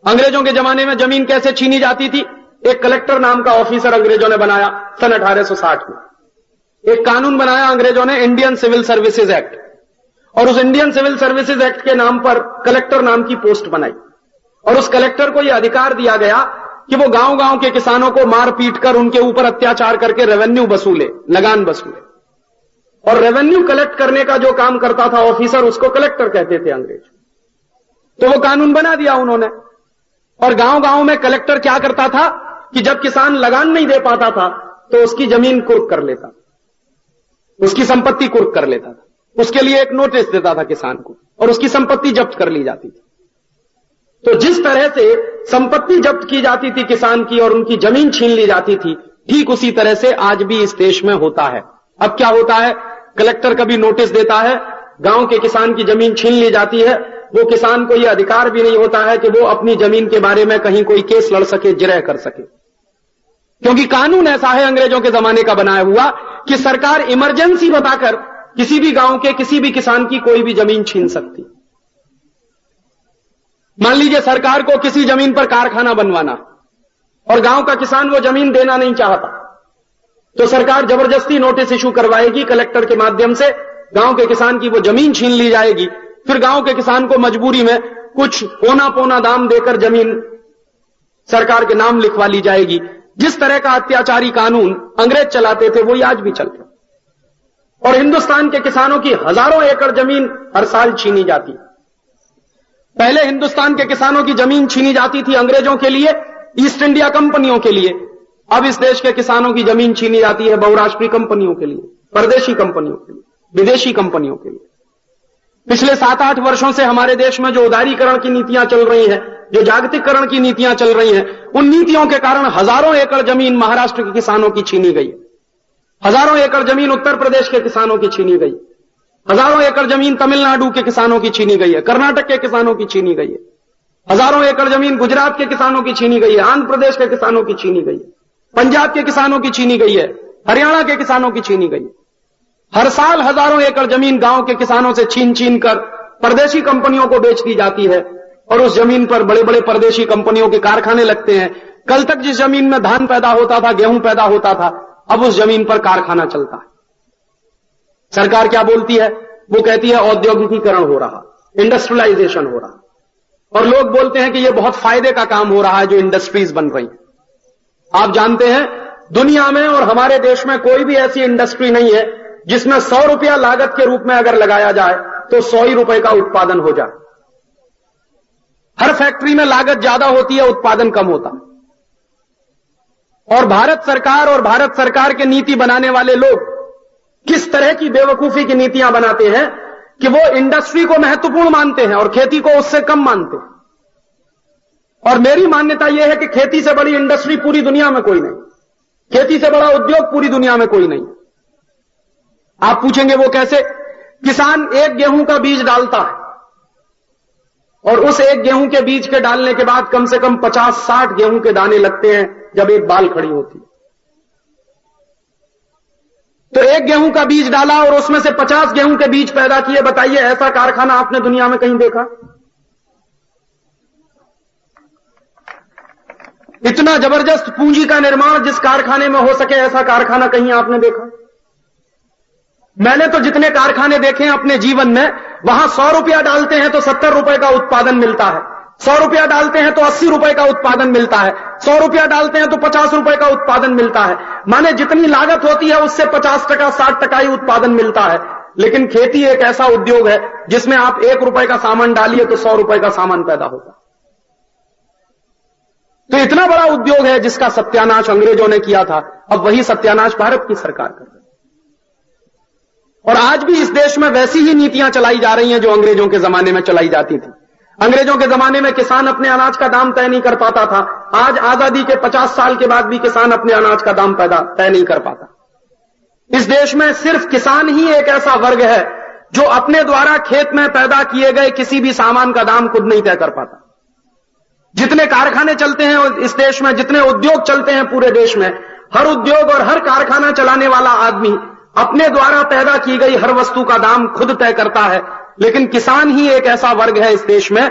अंग्रेज़ों के जमाने में ज़मीन कैसे छीनी जाती थी? एक कलेक्टर नाम का ऑफिसर अंग्रेज़ों ने बनाया सन 1860 में। एक कानून बनाया अंग्रेज़ों ने, इंडियन सिविल सर्विसेज़ एक्ट। और उस इंडियन सिविल सर्विसेज़ एक्ट के नाम पर कलेक्टर नाम की पोस्ट बनाई। और उस कलेक्टर को यह अधिकार दिया गया कि वो गाँव गाँव के किसानों को मार पीट कर उनके ऊपर अत्याचार करके रेवेन्यू वसूले, लगान वसूले। और रेवेन्यू कलेक्ट करने का जो काम करता था ऑफिसर उसको कलेक्टर कहते थे अंग्रेज़। तो वो कानून बना दिया उन्होंने। और गाँव गाँव में कलेक्टर क्या करता था कि जब किसान लगान नहीं दे पाता था तो उसकी ज़मीन कुर्क कर लेता उसकी संपत्ति कुर्क कर लेता था। उसके लिए एक नोटिस देता था किसान को, और उसकी संपत्ति जब्त कर ली जाती थी। तो जिस तरह से संपत्ति जब्त की जाती थी किसान की और उनकी ज़मीन छीन ली जाती थी, ठीक उसी तरह से आज भी इस देश में होता है। अब क्या होता है? कलेक्टर कभी नोटिस देता है, गाँव के किसान की ज़मीन छीन ली जाती है। वो किसान को यह अधिकार भी नहीं होता है कि वो अपनी ज़मीन के बारे में कहीं कोई केस लड़ सके, जिरह कर सके। क्योंकि कानून ऐसा है अंग्रेज़ों के जमाने का बनाया हुआ कि सरकार इमरजेंसी बताकर किसी भी गाँव के किसी भी किसान की कोई भी ज़मीन छीन सकती। मान लीजिए सरकार को किसी ज़मीन पर कारखाना बनवाना और गाँव का किसान वो ज़मीन देना नहीं चाहता तो सरकार ज़बरदस्ती नोटिस इशू करवाएगी कलेक्टर के माध्यम से, गाँव के किसान की वो ज़मीन छीन ली जाएगी, फिर गाँव के किसान को मजबूरी में कुछ पोना पोना दाम देकर ज़मीन सरकार के नाम लिखवा ली जाएगी। जिस तरह का अत्याचारी कानून अंग्रेज़ चलाते थे वही आज भी चलते और हिंदुस्तान के किसानों की हज़ारों एकड़ ज़मीन हर साल छीनी जाती पहले हिंदुस्तान के किसानों की ज़मीन छीनी जाती थी अंग्रेज़ों के लिए, ईस्ट इंडिया कंपनियों के लिए। अब इस देश के किसानों की ज़मीन छीनी जाती है बहुराष्ट्रीय कंपनियों के लिए, परदेशी कंपनियों के लिए, विदेशी कंपनियों के लिए। पिछले सात आठ वर्षों से हमारे देश में जो उदारीकरण की नीतियाँ चल रही हैं जो जागतिकरण की नीतियाँ चल रही हैं, उन नीतियों के कारण हज़ारों एकड़ ज़मीन महाराष्ट्र के किसानों की छीनी गई। हज़ारों एकड़ ज़मीन उत्तर प्रदेश के किसानों की छीनी गई। हज़ारों एकड़ ज़मीन तमिलनाडु के किसानों की छीनी गई है, कर्नाटक के किसानों की छीनी गई है। हज़ारों एकड़ ज़मीन गुजरात के किसानों की छीनी गई है, आंध्र प्रदेश के किसानों की छीनी गई है। पंजाब के किसानों की छीनी गई है, हरियाणा के किसानों की छीनी गई है। हर साल हज़ारों एकड़ ज़मीन गाँव के किसानों से छीन छीन कर परदेशी कंपनियों को बेच दी जाती है। और उस ज़मीन पर बड़े बड़े परदेशी कंपनियों के कारखाने लगते हैं। कल तक जिस ज़मीन में धान पैदा होता था, गेहूँ पैदा होता था, अब उस ज़मीन पर कारखाना चलता है। सरकार क्या बोलती है? वो कहती है, औद्योगिकीकरण हो रहा इंडस्ट्रियलाइजेशन हो रहा। और लोग बोलते हैं कि यह बहुत फ़ायदे का काम हो रहा है जो इंडस्ट्रीज़ बन रही आप जानते हैं, दुनिया में और हमारे देश में कोई भी ऐसी इंडस्ट्री नहीं है जिसमें सौ रुपया लागत के रूप में अगर लगाया जाए तो सौ ही रुपए का उत्पादन हो जाए। हर फैक्ट्री में लागत ज़्यादा होती है, उत्पादन कम होता। और भारत सरकार और भारत सरकार के नीति बनाने वाले लोग किस तरह की बेवकूफ़ी की नीतियाँ बनाते हैं कि वो इंडस्ट्री को महत्वपूर्ण मानते हैं और खेती को उससे कम मानते हैं। और मेरी मान्यता यह है कि खेती से बड़ी इंडस्ट्री पूरी दुनिया में कोई नहीं। खेती से बड़ा उद्योग पूरी दुनिया में कोई नहीं। आप पूछेंगे वो कैसे? किसान एक गेहूँ का बीज डालता है। और उस एक गेहूँ के बीज के डालने के बाद कम से कम 50-60 गेहूँ के दाने लगते हैं जब एक बाल खड़ी होती है। तो एक गेहूँ का बीज डाला और उसमें से 50 गेहूँ के बीज पैदा किए, बताइए ऐसा कारखाना आपने दुनिया में कहीं देखा? इतना ज़बरदस्त पूंजी का निर्माण जिस कारखाने में हो सके ऐसा कारखाना कहीं आपने देखा? मैंने तो जितने कारखाने देखे हैं अपने जीवन में, वहाँ सौ रुपया डालते हैं तो सत्तर रुपए का उत्पादन मिलता है। सौ रुपया डालते हैं तो अस्सी रुपए का उत्पादन मिलता है। सौ रुपया डालते हैं तो पचास रुपए का उत्पादन मिलता है। माने जितनी लागत होती है, उससे पचास टका, साठ टका ही उत्पादन मिलता है। लेकिन खेती एक ऐसा उद्योग है, जिसमें आप एक रुपए का सामान डालिए तो सौ रुपए का सामान पैदा होगा। तो इतना बड़ा उद्योग है जिसका सत्यानाश अंग्रेज़ों ने किया था। अब वही सत्यानाश भारत की सरकार कर रही और आज भी इस देश में वैसी ही नीतियाँ चलाई जा रही हैं जो अंग्रेज़ों के जमाने में चलाई जाती थी। अंग्रेज़ों के जमाने में किसान अपने अनाज का दाम तय नहीं कर पाता था। आज आज़ादी के 50 साल के बाद भी किसान अपने अनाज का दाम पैदा, तय नहीं कर पाता। इस देश में सिर्फ़ किसान ही एक ऐसा वर्ग है जो अपने द्वारा खेत में पैदा किए गए किसी भी सामान का दाम खुद नहीं तय कर पाता। जितने कारखाने चलते हैं इस देश में, जितने उद्योग चलते हैं पूरे देश में, हर उद्योग और हर कारखाना चलाने वाला आदमी अपने द्वारा पैदा की गई हर वस्तु का दाम खुद तय करता है। लेकिन किसान ही एक ऐसा वर्ग है इस देश में,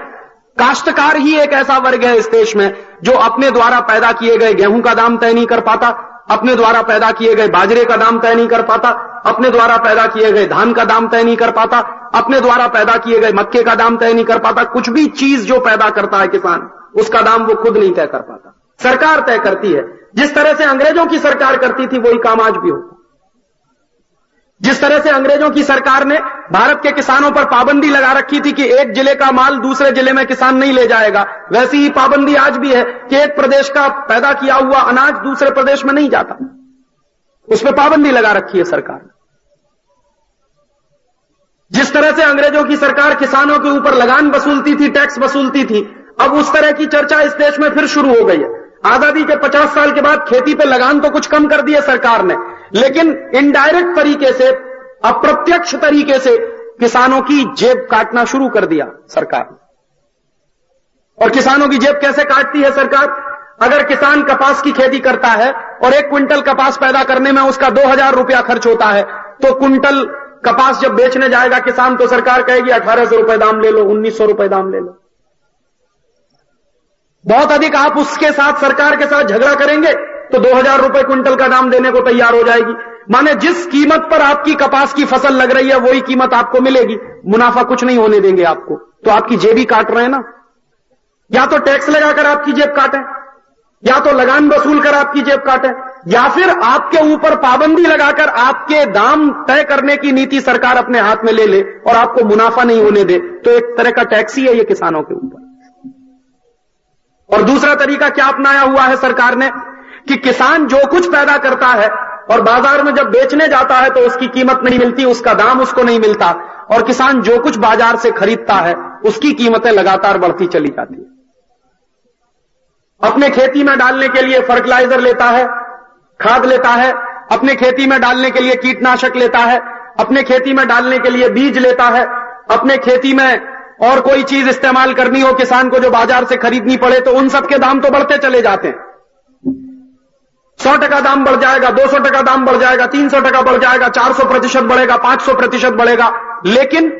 काश्तकार ही एक ऐसा वर्ग है इस देश में, जो अपने द्वारा पैदा किए गए गेहूँ का दाम तय नहीं कर पाता, अपने द्वारा पैदा किए गए बाजरे का दाम तय नहीं कर पाता, अपने द्वारा पैदा किए गए धान का दाम तय नहीं कर पाता, अपने द्वारा पैदा किए गए मक्के का दाम तय नहीं कर पाता, कुछ भी चीज़ जो पैदा करता है किसान, उसका दाम वो खुद नहीं तय कर पाता। सरकार तय करती है। जिस तरह से अंग्रेज़ों की सरकार करती थी, वही काम आज भी होता जिस तरह से अंग्रेज़ों की सरकार ने भारत के किसानों पर पाबंदी लगा रखी थी कि एक ज़िले का माल दूसरे ज़िले में किसान नहीं ले जाएगा, वैसी ही पाबंदी आज भी है कि एक प्रदेश का पैदा किया हुआ अनाज दूसरे प्रदेश में नहीं जाता। उस पर पाबंदी लगा रखी है सरकार। जिस तरह से अंग्रेज़ों की सरकार किसानों के ऊपर लगान वसूलती थी, टैक्स वसूलती थी, अब उस तरह की चर्चा इस देश में फिर शुरू हो गई है। आज़ादी के 50 साल के बाद खेती पे लगान तो कुछ कम कर दिए सरकार ने। लेकिन इनडायरेक्ट तरीके से, अप्रत्यक्ष तरीके से किसानों की जेब काटना शुरू कर दिया सरकार और किसानों की जेब कैसे काटती है सरकार? अगर किसान कपास की खेती करता है और एक क्विंटल कपास पैदा करने में उसका दो हज़ार रुपया खर्च होता है तो क्विंटल कपास जब बेचने जाएगा किसान तो सरकार कहेगी, अठारह सौ रुपए दाम ले लो, उन्नीस सौ रुपए दाम ले लो। बहुत अधिक आप उसके साथ, सरकार के साथ झगड़ा करेंगे तो दो हज़ार रुपए क्विंटल का दाम देने को तैयार हो जाएगी। माने जिस कीमत पर आपकी कपास की फ़सल लग रही है, वही कीमत आपको मिलेगी। मुनाफा कुछ नहीं होने देंगे आपको। तो आपकी जेबी काट रहे हैं ना। या तो टैक्स लगाकर आपकी जेब काटें, या तो लगान वसूल कर आपकी जेब काटें, या फिर आपके ऊपर पाबंदी लगाकर आपके दाम तय करने की नीति सरकार अपने हाथ में ले ले और आपको मुनाफा नहीं होने दे। तो एक तरह का टैक्स ही है ये किसानों के ऊपर। और दूसरा तरीका क्या अपनाया हुआ है सरकार ने? कि किसान जो कुछ पैदा करता है और बाज़ार में जब बेचने जाता है तो उसकी कीमत नहीं मिलती, उसका दाम उसको नहीं मिलता और किसान जो कुछ बाज़ार से खरीदता है, उसकी कीमतें लगातार बढ़ती चली जाती है। अपने खेती में डालने के लिए फर्टिलाइज़र लेता है, खाद लेता है, अपने खेती में डालने के लिए कीटनाशक लेता है, अपने खेती में डालने के लिए बीज लेता है, अपने खेती में और कोई चीज़ इस्तेमाल करनी हो किसान को जो बाज़ार से खरीदनी पड़े तो उन सबके दाम तो बढ़ते चले जाते हैं। सौ टका दाम बढ़ जाएगा, दो सौ टका दाम बढ़ जाएगा, तीन सौ टका बढ़ जाएगा, चार सौ प्रतिशत बढ़ेगा, पाँच सौ प्रतिशत बढ़ेगा। लेकिन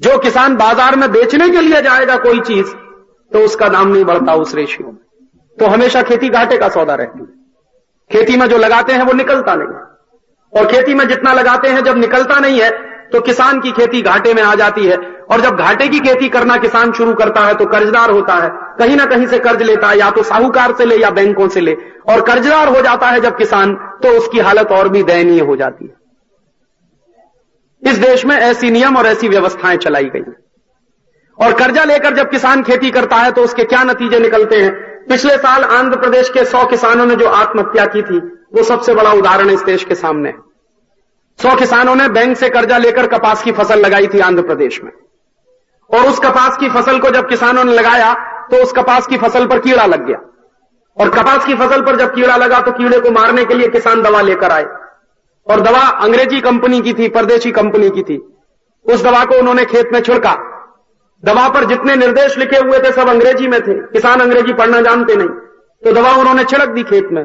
जो किसान बाज़ार में बेचने के लिए जाएगा कोई चीज़ तो उसका दाम नहीं बढ़ता उस रेशियो में। तो हमेशा खेती घाटे का सौदा रहती है। खेती में जो लगाते हैं वो निकलता नहीं और खेती में जितना लगाते हैं, जब निकलता नहीं है तो किसान की खेती घाटे में आ जाती है। और जब घाटे की खेती करना किसान शुरू करता है तो कर्जदार होता है। कहीं ना कहीं से कर्ज लेता है, या तो साहूकार से ले, या बैंकों से ले। और कर्जदार हो जाता है जब किसान तो उसकी हालत और भी दयनीय हो जाती है। इस देश में ऐसी नियम और ऐसी व्यवस्थाएँ चलाई गई और कर्जा लेकर जब किसान खेती करता है तो उसके क्या नतीजे निकलते हैं? पिछले साल आंध्र प्रदेश के सौ किसानों ने जो आत्महत्या की थी, वो सबसे बड़ा उदाहरण इस देश के सामने है। सौ किसानों ने बैंक से कर्जा लेकर कपास की फ़सल लगाई थी आंध्र प्रदेश में। और उस कपास की फ़सल को जब किसानों ने लगाया तो उस कपास की फ़सल पर कीड़ा लग गया। और कपास की फ़सल पर जब कीड़ा लगा तो कीड़े को मारने के लिए किसान दवा लेकर आए। और दवा अंग्रेज़ी कंपनी की थी, परदेशी कंपनी की थी। उस दवा को उन्होंने खेत में छिड़का। दवा पर जितने निर्देश लिखे हुए थे, सब अंग्रेज़ी में थे। किसान अंग्रेज़ी पढ़ना जानते नहीं। तो दवा उन्होंने छिड़क दी खेत में।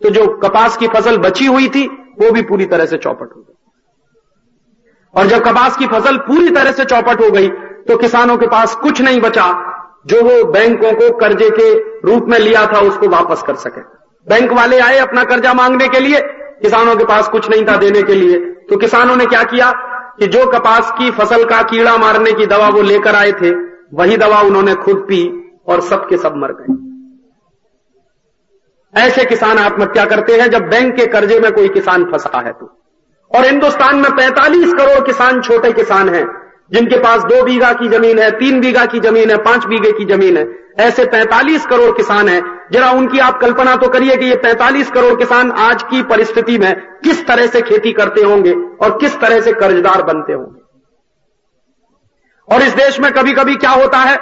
तो जो कपास की फ़सल बची हुई थी, वो भी पूरी तरह से चौपट हो गई। और जब कपास की फ़सल पूरी तरह से चौपट हो गई तो किसानों के पास कुछ नहीं बचा जो वो बैंकों को कर्जे के रूप में लिया था, उसको वापस कर सके। बैंक वाले आए अपना कर्जा मांगने के लिए, किसानों के पास कुछ नहीं था देने के लिए। तो किसानों ने क्या किया कि जो कपास की फ़सल का कीड़ा मारने की दवा वो लेकर आए थे, वही दवा उन्होंने खुद पी और सबके सब मर गए। ऐसे किसान आत्महत्या करते हैं, जब बैंक के कर्जे में कोई किसान फंसा है तो। और हिंदुस्तान में 45 करोड़ किसान, छोटे किसान हैं। जिनके पास दो बीघा की ज़मीन है, तीन बीघा की ज़मीन है, पाँच बीघे की ज़मीन है, ऐसे 45 करोड़ किसान हैं। जरा उनकी आप कल्पना तो करिए कि ये 45 करोड़ किसान आज की परिस्थिति में किस तरह से खेती करते होंगे और किस तरह से कर्जदार बनते होंगे। और इस देश में कभी कभी क्या होता है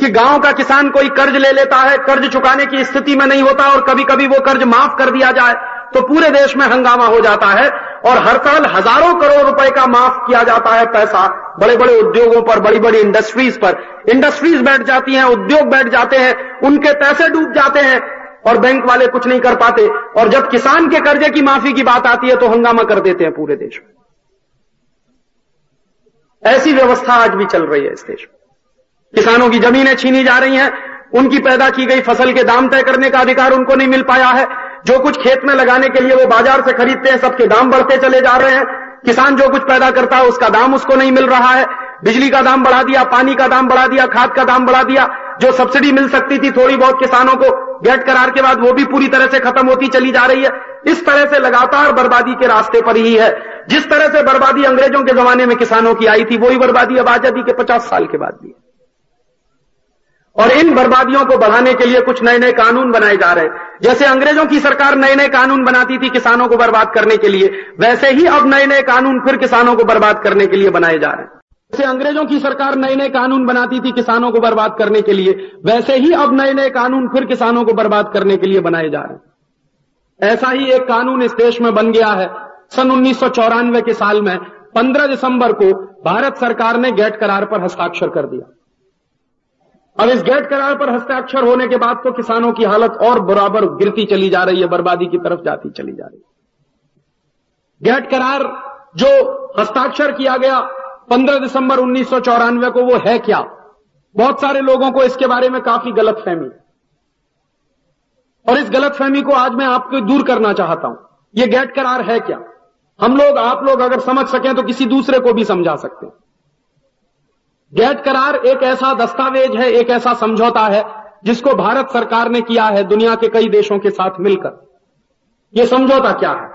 कि गाँव का किसान कोई कर्ज ले लेता है, कर्ज चुकाने की स्थिति में नहीं होता और कभी कभी वो कर्ज माफ़ कर दिया जाए तो पूरे देश में हंगामा हो जाता है और हर साल हज़ारों करोड़ रुपए का माफ़ किया जाता है पैसा बड़े बड़े उद्योगों पर बड़ी बड़ी इंडस्ट्रीज़ पर। इंडस्ट्रीज़ बैठ जाती हैं, उद्योग बैठ जाते हैं, उनके पैसे डूब जाते हैं और बैंक वाले कुछ नहीं कर पाते। और जब किसान के कर्जे की माफ़ी की बात आती है तो हंगामा कर देते हैं पूरे देश में। ऐसी व्यवस्था आज भी चल रही है इस देश में। किसानों की जमीनें छीनी जा रही हैं उनकी पैदा की गई फ़सल के दाम तय करने का अधिकार उनको नहीं मिल पाया है। जो कुछ खेत में लगाने के लिए वो बाज़ार से खरीदते हैं, सबके दाम बढ़ते चले जा रहे हैं। किसान जो कुछ पैदा करता है, उसका दाम उसको नहीं मिल रहा है। बिजली का दाम बढ़ा दिया, पानी का दाम बढ़ा दिया, खाद का दाम बढ़ा दिया। जो सब्सिडी मिल सकती थी थोड़ी बहुत किसानों को, गेट करार के बाद वो भी पूरी तरह से खत्म होती चली जा रही है। इस तरह से लगातार बर्बादी के रास्ते पर ही है। जिस तरह से बर्बादी अंग्रेज़ों के जमाने में किसानों की आई थी, वही बर्बादी अब आज़ादी के पचास साल के बाद भी है। और इन बर्बादियों को बढ़ाने के लिए कुछ नए नए कानून बनाए जा रहे हैं। जैसे अंग्रेज़ों की सरकार नए नए कानून बनाती थी किसानों को बर्बाद करने के लिए, वैसे ही अब नए नए कानून फिर किसानों को बर्बाद करने के लिए बनाए जा रहे हैं। जैसे अंग्रेज़ों की सरकार नए नए कानून बनाती थी किसानों को बर्बाद करने के लिए, वैसे ही अब नए नए कानून फिर किसानों को बर्बाद करने के लिए बनाए जा रहे हैं। ऐसा ही एक कानून इस देश में बन गया है, सन उन्नीस सौ चौरानवे के साल में 15 दिसंबर को भारत सरकार ने गेट करार पर हस्ताक्षर कर दिया। अब इस गेट करार पर हस्ताक्षर होने के बाद तो किसानों की हालत और बराबर गिरती चली जा रही है, बर्बादी की तरफ़ जाती चली जा रही है। गेट करार जो हस्ताक्षर किया गया 15 दिसंबर उन्नीस सौ चौरानवे को, वो है क्या? बहुत सारे लोगों को इसके बारे में काफ़ी गलत फहमी और इस गलत फहमी को आज मैं आपको दूर करना चाहता हूँ। ये गेट करार है क्या? हम लोग, आप लोग अगर समझ सकें तो किसी दूसरे को भी समझा सकते हैं। गेट करार एक ऐसा दस्तावेज़ है, एक ऐसा समझौता है, जिसको भारत सरकार ने किया है दुनिया के कई देशों के साथ मिलकर। यह समझौता क्या है?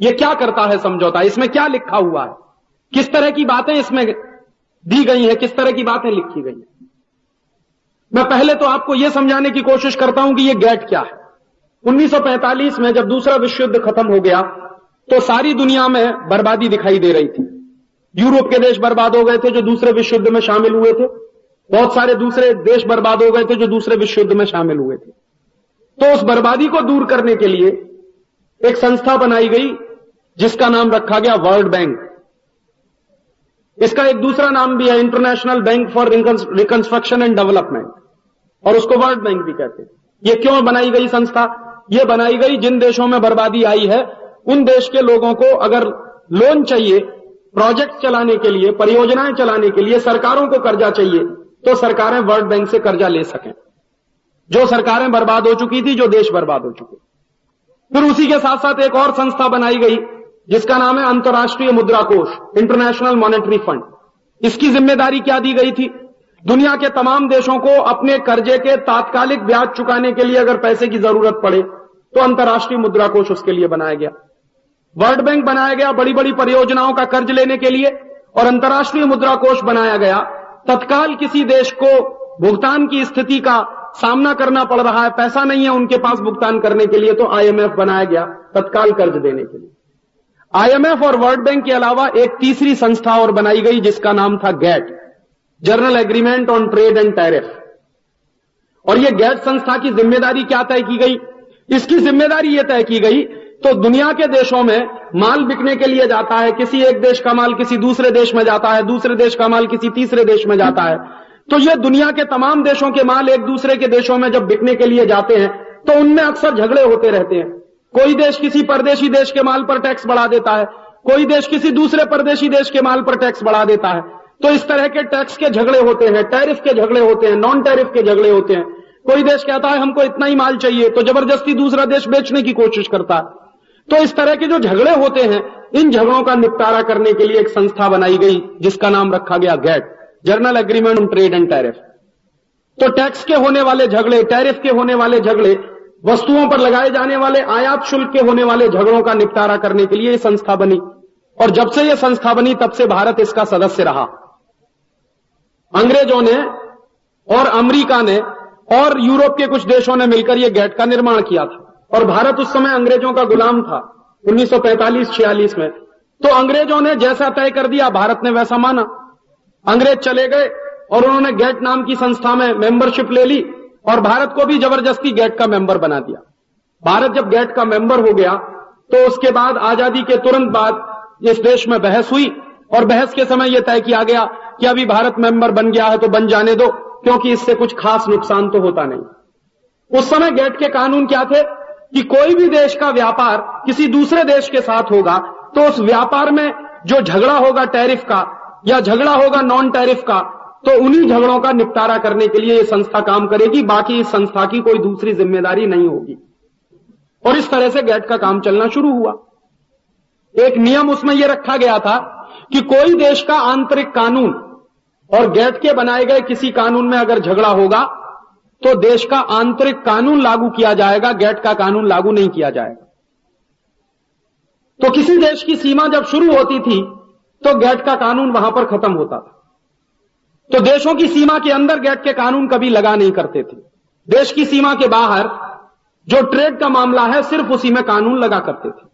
यह क्या करता है समझौता? इसमें क्या लिखा हुआ है? किस तरह की बातें इसमें दी गई है? किस तरह की बातें लिखी गई है? मैं पहले तो आपको यह समझाने की कोशिश करता हूँ कि यह गैट क्या है। 1945 में जब दूसरा विश्व युद्ध खत्म हो गया तो सारी दुनिया में बर्बादी दिखाई दे रही थी। यूरोप के देश बर्बाद हो गए थे जो दूसरे विश्व युद्ध में शामिल हुए थे। बहुत सारे दूसरे देश बर्बाद हो गए थे जो दूसरे विश्व युद्ध में शामिल हुए थे। तो उस बर्बादी को दूर करने के लिए एक संस्था बनाई गई, जिसका नाम रखा गया वर्ल्ड बैंक। इसका एक दूसरा नाम भी है, International Bank for Reconstruction and Development. और उसको वर्ल्ड बैंक भी कहते हैं। ये क्यों बनाई गई संस्था? ये बनाई गई जिन देशों में बर्बादी आई है, उन देश के लोगों को अगर लोन चाहिए प्रोजेक्ट चलाने के लिए, परियोजनाएँ चलाने के लिए सरकारों को कर्जा चाहिए तो सरकारें वर्ल्ड बैंक से कर्जा ले सकें। जो सरकारें बर्बाद हो चुकी थी, जो देश बर्बाद हो चुके। फिर उसी के साथ साथ एक और संस्था बनाई गई, जिसका नाम है अंतर्राष्ट्रीय मुद्रा कोष इंटरनेशनल मॉनेटरी फंड इसकी ज़िम्मेदारी क्या दी गई थी? दुनिया के तमाम देशों को अपने कर्जे के तात्कालिक ब्याज चुकाने के लिए अगर पैसे की ज़रूरत पड़े तो अंतर्राष्ट्रीय मुद्रा कोष उसके लिए बनाया गया। वर्ल्ड बैंक बनाया गया बड़ी बड़ी परियोजनाओं का कर्ज लेने के लिए और अंतर्राष्ट्रीय मुद्रा कोष बनाया गया। तत्काल किसी देश को भुगतान की स्थिति का सामना करना पड़ रहा है, पैसा नहीं है उनके पास भुगतान करने के लिए तो आईएमएफ बनाया गया तत्काल कर्ज देने के लिए। आईएमएफ और वर्ल्ड बैंक के अलावा एक तीसरी संस्था और बनाई गई जिसका नाम था GATT General Agreement on Trade and Tariff और यह गैट संस्था की ज़िम्मेदारी क्या तय की गई? इसकी ज़िम्मेदारी यह तय की गई तो दुनिया के देशों में माल बिकने के लिए जाता है, किसी एक देश का माल किसी दूसरे देश में जाता है, दूसरे देश का माल किसी तीसरे देश में जाता है। तो ये दुनिया के तमाम देशों के माल एक दूसरे के देशों में जब बिकने के लिए जाते हैं तो उनमें अक्सर झगड़े होते रहते हैं। कोई देश किसी परदेशी देश के माल पर टैक्स बढ़ा देता है, कोई देश किसी दूसरे परदेशी देश के माल पर टैक्स बढ़ा देता है। तो इस तरह के टैक्स के झगड़े होते हैं, टैरिफ के झगड़े होते हैं नॉन टैरिफ के झगड़े होते हैं। कोई देश कहता है, हमको इतना ही माल चाहिए। तो ज़बरदस्ती दूसरा देश बेचने की कोशिश करता है। तो इस तरह के जो झगड़े होते हैं, इन झगड़ों का निपटारा करने के लिए एक संस्था बनाई गई, जिसका नाम रखा गया GATT, General Agreement on Trade and Tariff. तो टैक्स के होने वाले झगड़े, टैरिफ के होने वाले झगड़े, वस्तुओं पर लगाए जाने वाले, आयात शुल्क के होने वाले झगड़ों का निपटारा करने के लिए यह संस्था बनी। और जब से यह संस्था बनी, तब से भारत इसका सदस्य रहा। अंग्रेज़ों ने और अमेरिका ने और यूरोप के कुछ देशों ने मिलकर यह गैट का निर्माण किया था। और भारत उस समय अंग्रेज़ों का गुलाम था 1945-46 में। तो अंग्रेज़ों ने जैसा तय कर दिया, भारत ने वैसा माना। अंग्रेज़ चले गए और उन्होंने गेट नाम की संस्था में मेंबरशिप ले ली और भारत को भी ज़बरदस्ती गेट का मेंबर बना दिया। भारत जब गेट का मेंबर हो गया तो उसके बाद आज़ादी के तुरंत बाद इस देश में बहस हुई और बहस के समय यह तय किया गया कि अभी भारत मेंबर बन गया है तो बन जाने दो, क्योंकि इससे कुछ खास नुकसान तो होता नहीं। उस समय गेट के कानून क्या थे? कि कोई भी देश का व्यापार किसी दूसरे देश के साथ होगा तो उस व्यापार में जो झगड़ा होगा टैरिफ का, या झगड़ा होगा नॉन टैरिफ का तो उन्हीं झगड़ों का निपटारा करने के लिए यह संस्था काम करेगी, बाकी इस संस्था की कोई दूसरी ज़िम्मेदारी नहीं होगी। और इस तरह से गैट का काम चलना शुरू हुआ। एक नियम उसमें यह रखा गया था कि कोई देश का आंतरिक कानून और गैट के बनाए गए किसी कानून में अगर झगड़ा होगा तो देश का आंतरिक कानून लागू किया जाएगा, गैट का कानून लागू नहीं किया जाएगा। तो किसी देश की सीमा जब शुरू होती थी तो गैट का कानून वहाँ पर खत्म होता था। तो देशों की सीमा के अंदर गैट के कानून कभी लगा नहीं करते थे। देश की सीमा के बाहर जो ट्रेड का मामला है, सिर्फ़ उसी में कानून लगा करते थे।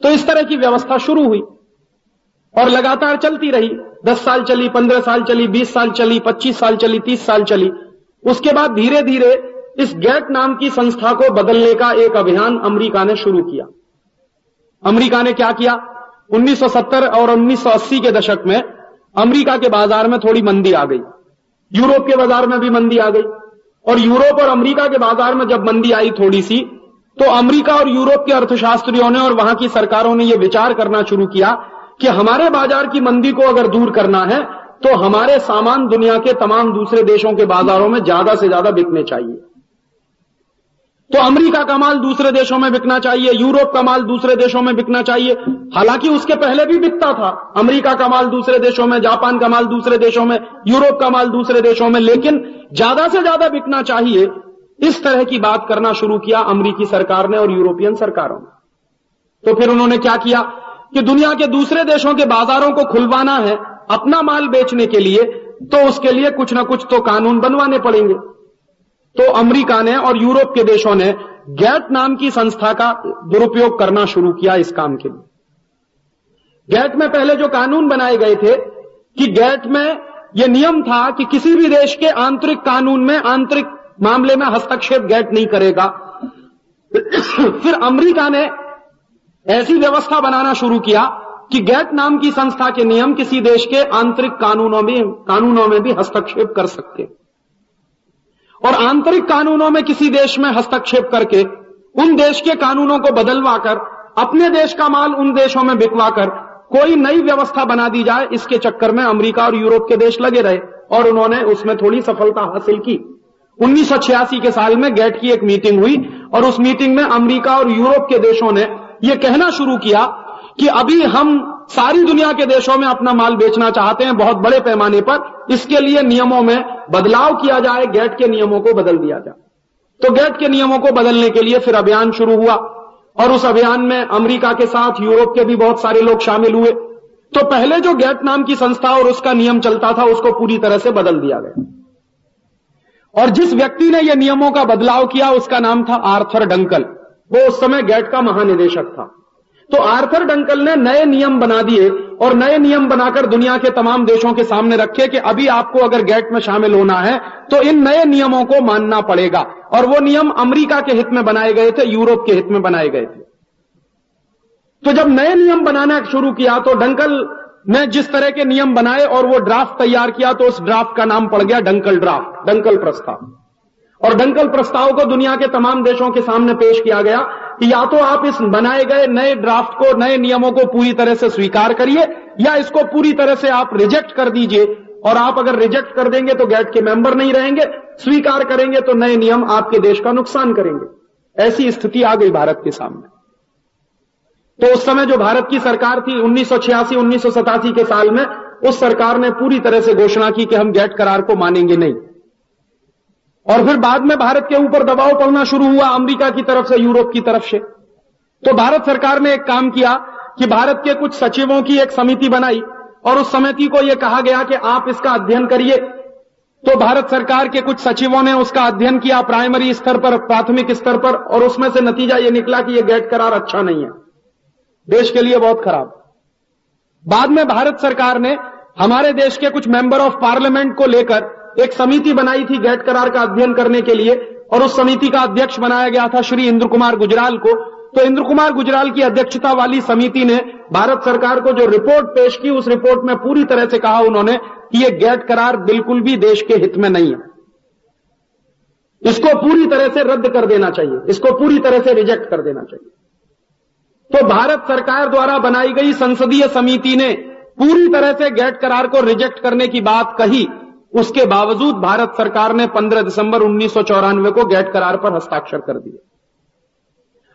तो इस तरह की व्यवस्था शुरू हुई और लगातार चलती रही। दस साल चली, पंद्रह साल चली, बीस साल चली, पच्चीस साल चली, तीस साल चली। उसके बाद धीरे धीरे इस गैट नाम की संस्था को बदलने का एक अभियान अमेरिका ने शुरू किया। अमेरिका ने क्या किया? 1970 और 1980 के दशक में अमेरिका के बाज़ार में थोड़ी मंदी आ गई। यूरोप के बाज़ार में भी मंदी आ गई। और यूरोप और अमेरिका के बाज़ार में जब मंदी आई थोड़ी सी तो अमेरिका और यूरोप के अर्थशास्त्रियों ने और वहाँ की सरकारों ने यह विचार करना शुरू किया कि हमारे बाज़ार की मंदी को अगर दूर करना है तो हमारे सामान दुनिया के तमाम दूसरे देशों के बाजारों में ज़्यादा से ज़्यादा बिकने चाहिए। तो अमेरिका का माल दूसरे देशों में बिकना चाहिए, यूरोप का माल दूसरे देशों में बिकना चाहिए। हालाँकि उसके पहले भी बिकता था। अमेरिका का माल दूसरे देशों में, जापान का माल दूसरे देशों में, यूरोप का माल दूसरे देशों में, लेकिन ज़्यादा से ज़्यादा बिकना चाहिए। इस तरह की बात करना शुरू किया अमरीकी सरकार ने और यूरोपियन सरकारों ने। तो फिर उन्होंने क्या किया कि दुनिया के दूसरे देशों के बाजारों को खुलवाना है। अपना माल बेचने के लिए तो उसके लिए कुछ ना कुछ तो कानून बनवाने पड़ेंगे। तो अमेरिका ने और यूरोप के देशों ने गैट नाम की संस्था का दुरुपयोग करना शुरू किया इस काम के लिए। गैट में पहले जो कानून बनाए गए थे कि गैट में यह नियम था कि किसी भी देश के आंतरिक कानून में, आंतरिक मामले में हस्तक्षेप गैट नहीं करेगा। फिर अमेरिका ने ऐसी व्यवस्था बनाना शुरू किया कि गैट नाम की संस्था के नियम किसी देश के आंतरिक कानूनों में कानूनों में भी हस्तक्षेप कर सकते। और आंतरिक कानूनों में किसी देश में हस्तक्षेप करके, उन देश के कानूनों को बदलवाकर, अपने देश का माल उन देशों में बिकवाकर, कोई नई व्यवस्था बना दी जाए, इसके चक्कर में अमेरिका और यूरोप के देश लगे रहे, और उन्होंने उसमें थोड़ी सफलता हासिल की। 1986 के साल में गैट की एक मीटिंग हुई, और उस मीटिंग में अमेरिका और यूरोप के देशों ने यह कहना शुरू किया कि अभी हम सारी दुनिया के देशों में अपना माल बेचना चाहते हैं बहुत बड़े पैमाने पर, इसके लिए नियमों में बदलाव किया जाए, गैट के नियमों को बदल दिया जाए। तो गैट के नियमों को बदलने के लिए फिर अभियान शुरू हुआ, और उस अभियान में अमेरिका के साथ, यूरोप के भी बहुत सारे लोग शामिल हुए। तो पहले जो गैट नाम की संस्था और उसका नियम चलता था, उसको पूरी तरह से बदल दिया गया। और जिस व्यक्ति ने यह नियमों का बदलाव किया, उसका नाम था आर्थर डंकल। वो उस समय गैट का महानिदेशक था। तो आर्थर डंकल ने नए नियम बना दिए और नए नियम बनाकर दुनिया के तमाम देशों के सामने रखे कि अभी आपको अगर गैट में शामिल होना है तो इन नए नियमों को मानना पड़ेगा। और वो नियम अमेरिका के हित में बनाए गए थे, यूरोप के हित में बनाए गए थे। तो जब नए नियम बनाना शुरू किया तो डंकल ने जिस तरह के नियम बनाए और वो ड्राफ्ट तैयार किया तो उस ड्राफ्ट का नाम पड़ गया डंकल ड्राफ्ट, डंकल प्रस्ताव। और डंकल प्रस्ताव को दुनिया के तमाम देशों के सामने पेश किया गया या तो आप इस बनाए गए नए ड्राफ्ट को, नए नियमों को पूरी तरह से स्वीकार करिए, या इसको पूरी तरह से आप रिजेक्ट कर दीजिए। और आप अगर रिजेक्ट कर देंगे तो गैट के मेंबर नहीं रहेंगे। स्वीकार करेंगे तो नए नियम आपके देश का नुकसान करेंगे। ऐसी स्थिति आ गई भारत के सामने। तो उस समय जो भारत की सरकार थी, उन्नीस सौ के साल में, उस सरकार ने पूरी तरह से घोषणा की कि हम गैट करार को मानेंगे नहीं। और फिर बाद में भारत के ऊपर दबाव पड़ना शुरू हुआ, अमेरिका की तरफ़ से, यूरोप की तरफ़ से। तो भारत सरकार ने एक काम किया कि भारत के कुछ सचिवों की एक समिति बनाई और उस समिति को यह कहा गया कि आप इसका अध्ययन करिए। तो भारत सरकार के कुछ सचिवों ने उसका अध्ययन किया प्राइमरी स्तर पर, प्राथमिक स्तर पर, और उसमें से नतीजा यह निकला कि यह गेट करार अच्छा नहीं है। देश के लिए बहुत खराब। बाद में भारत सरकार ने हमारे देश के कुछ मेंबर ऑफ़ पार्लियामेंट को लेकर एक समिति बनाई थी गैट करार का अध्ययन करने के लिए, और उस समिति का अध्यक्ष बनाया गया था श्री इंद्र कुमार गुजराल को। तो इंद्र कुमार गुजराल की अध्यक्षता वाली समिति ने भारत सरकार को जो रिपोर्ट पेश की, उस रिपोर्ट में पूरी तरह से कहा उन्होंने कि यह गैट करार बिल्कुल भी देश के हित में नहीं है। इसको पूरी तरह से रद्द कर देना चाहिए, इसको पूरी तरह से रिजेक्ट कर देना चाहिए। तो भारत सरकार द्वारा बनाई गई संसदीय समिति ने पूरी तरह से गैट करार को रिजेक्ट करने की बात कही उसके बावजूद भारत सरकार ने 15 दिसंबर उन्नीस सौ चौरानवे को गैट करार पर हस्ताक्षर कर दिए।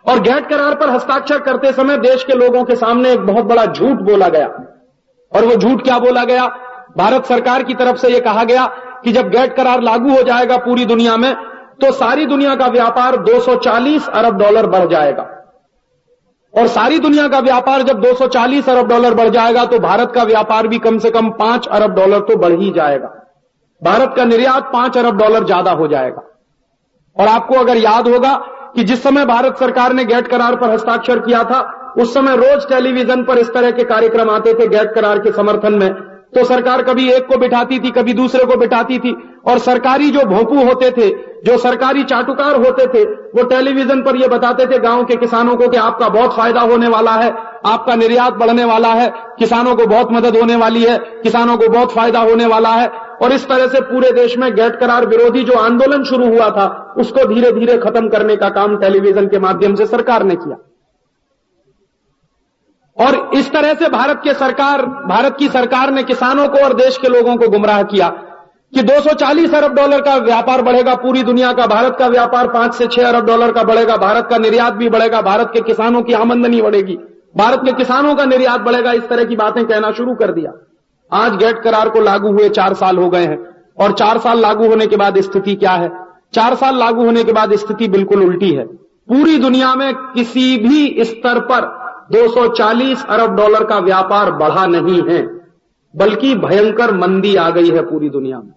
और गैट करार पर हस्ताक्षर करते समय देश के लोगों के सामने एक बहुत बड़ा झूठ बोला गया। और वो झूठ क्या बोला गया? भारत सरकार की तरफ़ से यह कहा गया कि जब गैट करार लागू हो जाएगा पूरी दुनिया में तो सारी दुनिया का व्यापार 240 अरब डॉलर बढ़ जाएगा। और सारी दुनिया का व्यापार जब 240 अरब डॉलर बढ़ जाएगा तो भारत का व्यापार भी कम से कम पाँच अरब डॉलर तो बढ़ ही जाएगा। भारत का निर्यात पाँच अरब डॉलर ज़्यादा हो जाएगा। और आपको अगर याद होगा कि जिस समय भारत सरकार ने गैट करार पर हस्ताक्षर किया था, उस समय रोज टेलीविज़न पर इस तरह के कार्यक्रम आते थे गैट करार के समर्थन में। तो सरकार कभी एक को बिठाती थी, कभी दूसरे को बिठाती थी। और सरकारी जो भोंपू होते थे, जो सरकारी चाटुकार होते थे, वो टेलीविज़न पर ये बताते थे गाँव के किसानों को कि आपका बहुत फ़ायदा होने वाला है, आपका निर्यात बढ़ने वाला है, किसानों को बहुत मदद होने वाली है, किसानों को बहुत फ़ायदा होने वाला है। और इस तरह से पूरे देश में गैट करार विरोधी जो आंदोलन शुरू हुआ था, उसको धीरे धीरे खत्म करने का काम टेलीविज़न के माध्यम से सरकार ने किया। और इस तरह से भारत के सरकार, भारत की सरकार ने किसानों को और देश के लोगों को गुमराह किया कि 240 अरब डॉलर का व्यापार बढ़ेगा पूरी दुनिया का, भारत का व्यापार पाँच से छह अरब डॉलर का बढ़ेगा, भारत का निर्यात भी बढ़ेगा, भारत के किसानों की आमदनी बढ़ेगी, भारत के किसानों का निर्यात बढ़ेगा, इस तरह की बातें कहना शुरू कर दिया। आज गेट करार को लागू हुए चार साल हो गए हैं। और चार साल लागू होने के बाद स्थिति क्या है? चार साल लागू होने के बाद स्थिति बिल्कुल उल्टी है। पूरी दुनिया में किसी भी स्तर पर 240 अरब डॉलर का व्यापार बढ़ा नहीं है, बल्कि भयंकर मंदी आ गई है पूरी दुनिया में।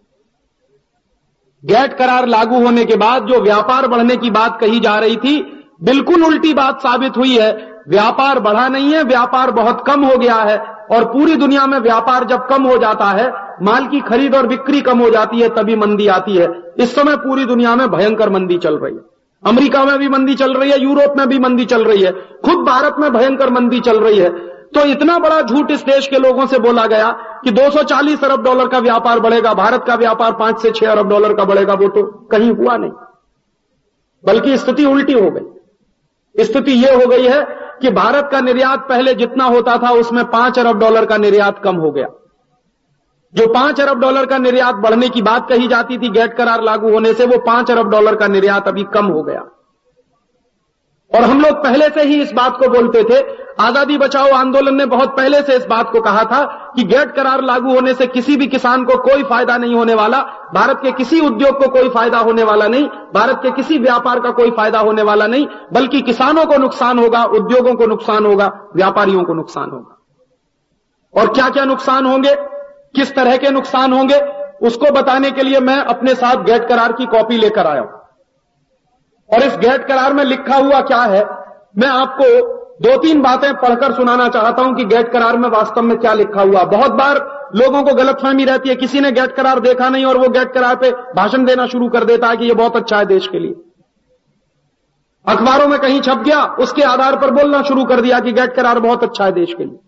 गैट करार लागू होने के बाद जो व्यापार बढ़ने की बात कही जा रही थी, बिल्कुल उल्टी बात साबित हुई है। व्यापार बढ़ा नहीं है, व्यापार बहुत कम हो गया है। और पूरी दुनिया में व्यापार जब कम हो जाता है, माल की खरीद और बिक्री कम हो जाती है, तभी मंदी आती है। इस समय पूरी दुनिया में भयंकर मंदी चल रही है। अमेरिका में भी मंदी चल रही है, यूरोप में भी मंदी चल रही है, खुद भारत में भयंकर मंदी चल रही है। तो इतना बड़ा झूठ इस देश के लोगों से बोला गया कि 240 अरब डॉलर का व्यापार बढ़ेगा, भारत का व्यापार पाँच से छह अरब डॉलर का बढ़ेगा, वो तो कहीं हुआ नहीं। बल्कि स्थिति उल्टी हो गई। स्थिति यह हो गई है कि भारत का निर्यात पहले जितना होता था, उसमें पाँच अरब डॉलर का निर्यात कम हो गया। जो पाँच अरब डॉलर का निर्यात बढ़ने की बात कही जाती थी गैट करार लागू होने से वो पाँच अरब डॉलर का निर्यात अभी कम हो गया। और हम लोग पहले से ही इस बात को बोलते थे। आज़ादी बचाओ आंदोलन ने बहुत पहले से इस बात को कहा था कि गेट करार लागू होने से किसी भी किसान को कोई फ़ायदा नहीं होने वाला, भारत के किसी उद्योग को कोई फ़ायदा होने वाला नहीं, भारत के किसी व्यापार का कोई फ़ायदा होने वाला नहीं, बल्कि किसानों को नुकसान होगा, उद्योगों को नुकसान होगा, व्यापारियों को नुकसान होगा। और क्या क्या नुकसान होंगे? किस तरह के नुकसान होंगे? उसको बताने के लिए मैं अपने साथ गेट करार की कॉपी लेकर आया हूँ। और इस गेट करार में लिखा हुआ क्या है? मैं आपको दो तीन बातें पढ़कर सुनाना चाहता हूँ कि गेट करार में वास्तव में क्या लिखा हुआ। बहुत बार लोगों को गलतफहमी रहती है। किसी ने गेट करार देखा नहीं और वो गेट करार पे भाषण देना शुरू कर देता है कि ये बहुत अच्छा है देश के लिए। अखबारों में कहीं छप गया, उसके आधार पर बोलना शुरू कर दिया कि गेट करार बहुत अच्छा है देश के लिए।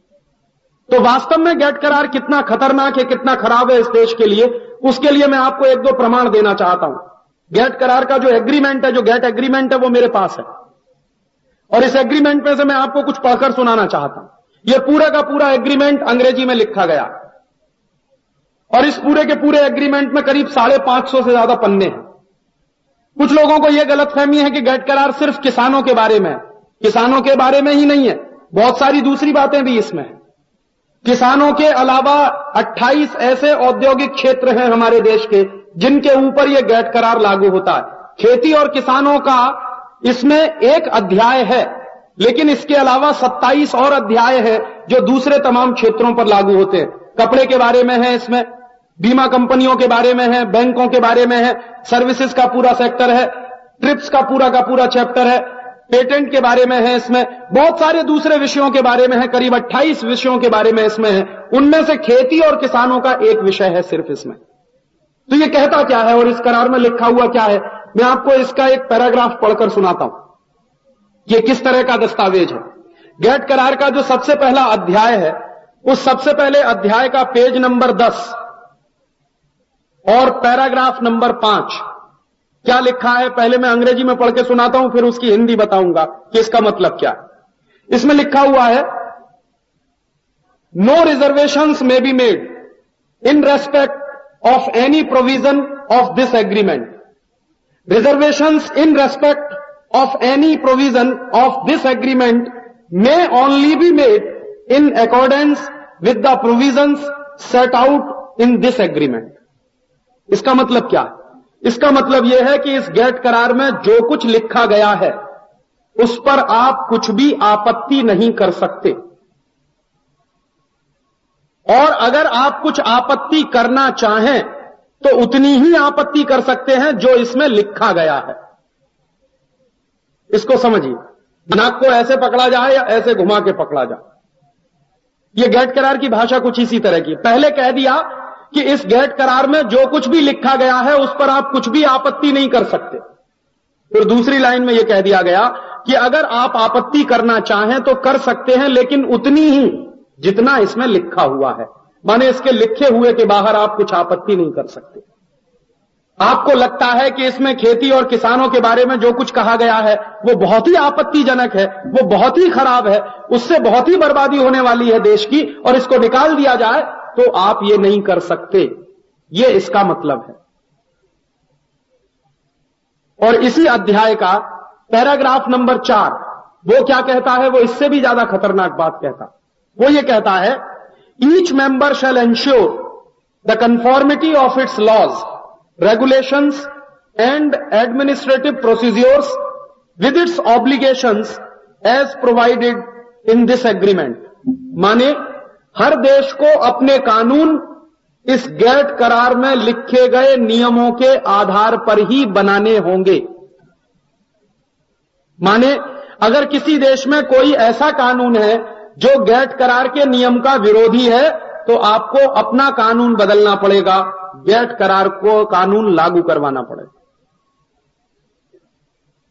तो वास्तव में गेट करार कितना खतरनाक है, कितना खराब है इस देश के लिए, उसके लिए मैं आपको एक दो प्रमाण देना चाहता हूँ। गेट करार का जो एग्रीमेंट है, जो गैट एग्रीमेंट है, वो मेरे पास है। और इस एग्रीमेंट में से मैं आपको कुछ पढ़कर सुनाना चाहता हूँ। यह पूरा का पूरा एग्रीमेंट अंग्रेज़ी में लिखा गया। और इस पूरे के पूरे एग्रीमेंट में करीब साढ़े पाँच सौ से ज़्यादा पन्ने हैं। कुछ लोगों को यह गलतफहमी है कि गैट करार सिर्फ़ किसानों के बारे में है। किसानों के बारे में ही नहीं है। बहुत सारी दूसरी बातें भी इसमें है। किसानों के अलावा 28 ऐसे औद्योगिक क्षेत्र हैं हमारे देश के जिनके ऊपर यह गैट करार लागू होता है। खेती और किसानों का इसमें एक अध्याय है, लेकिन इसके अलावा 27 और अध्याय है जो दूसरे तमाम क्षेत्रों पर लागू होते हैं। कपड़े के बारे में है इसमें, बीमा कंपनियों के बारे में है, बैंकों के बारे में है, सर्विसेज़ का पूरा सेक्टर है, ट्रिप्स का पूरा का पूरा चैप्टर है, पेटेंट के बारे में है इसमें, बहुत सारे दूसरे विषयों के बारे में है, करीब 28 विषयों के बारे में इसमें है। उनमें से खेती और किसानों का एक विषय है सिर्फ़ इसमें। तो ये कहता क्या है और इस करार में लिखा हुआ क्या है? मैं आपको इसका एक पैराग्राफ पढ़कर सुनाता हूँ। ये किस तरह का दस्तावेज़ है? गेट करार का जो सबसे पहला अध्याय है, उस सबसे पहले अध्याय का पेज नंबर दस और पैराग्राफ नंबर पाँच। क्या लिखा है? पहले मैं अंग्रेज़ी में पढ़ के सुनाता हूँ, फिर उसकी हिंदी बताऊँगा कि इसका मतलब क्या है। इसमें लिखा हुआ है no reservations may be made in respect of any provision of this agreement reservations in respect of any provision of this agreement may only be made in accordance with the provisions set out in this agreement इसका मतलब क्या? इसका मतलब यह है कि इस gate करार में जो कुछ लिखा गया है, उस पर आप कुछ भी आपत्ति नहीं कर सकते। और अगर आप कुछ आपत्ति करना चाहें तो उतनी ही आपत्ति कर सकते हैं जो इसमें लिखा गया है। इसको समझिए। नाक को ऐसे पकड़ा जाए या ऐसे घुमा के पकड़ा जाए। यह गेट करार की भाषा कुछ इसी तरह की पहले कह दिया कि इस गेट करार में जो कुछ भी लिखा गया है, उस पर आप कुछ भी आपत्ति नहीं कर सकते। फिर दूसरी लाइन में यह कह दिया गया कि अगर आप आपत्ति करना चाहें तो कर सकते हैं, लेकिन उतनी ही। जितना इसमें लिखा हुआ है। माने इसके लिखे हुए के बाहर आप कुछ आपत्ति नहीं कर सकते। आपको लगता है कि इसमें खेती और किसानों के बारे में जो कुछ कहा गया है, वो बहुत ही आपत्तिजनक है, वो बहुत ही खराब है, उससे बहुत ही बर्बादी होने वाली है देश की, और इसको निकाल दिया जाए तो आप ये नहीं कर सकते। ये इसका मतलब है। और इसी अध्याय का पैराग्राफ नंबर चार, वो क्या कहता है, वो इससे भी ज़्यादा खतरनाक बात कहता वो ये कहता है each member shall ensure the conformity of its laws regulations and administrative procedures with its obligations as provided in this agreement माने, हर देश को अपने कानून इस गैट करार में लिखे गए नियमों के आधार पर ही बनाने होंगे। माने, अगर किसी देश में कोई ऐसा कानून है जो गैट करार के नियम का विरोधी है तो आपको अपना कानून बदलना पड़ेगा। गेट करार को कानून लागू करवाना पड़ेगा।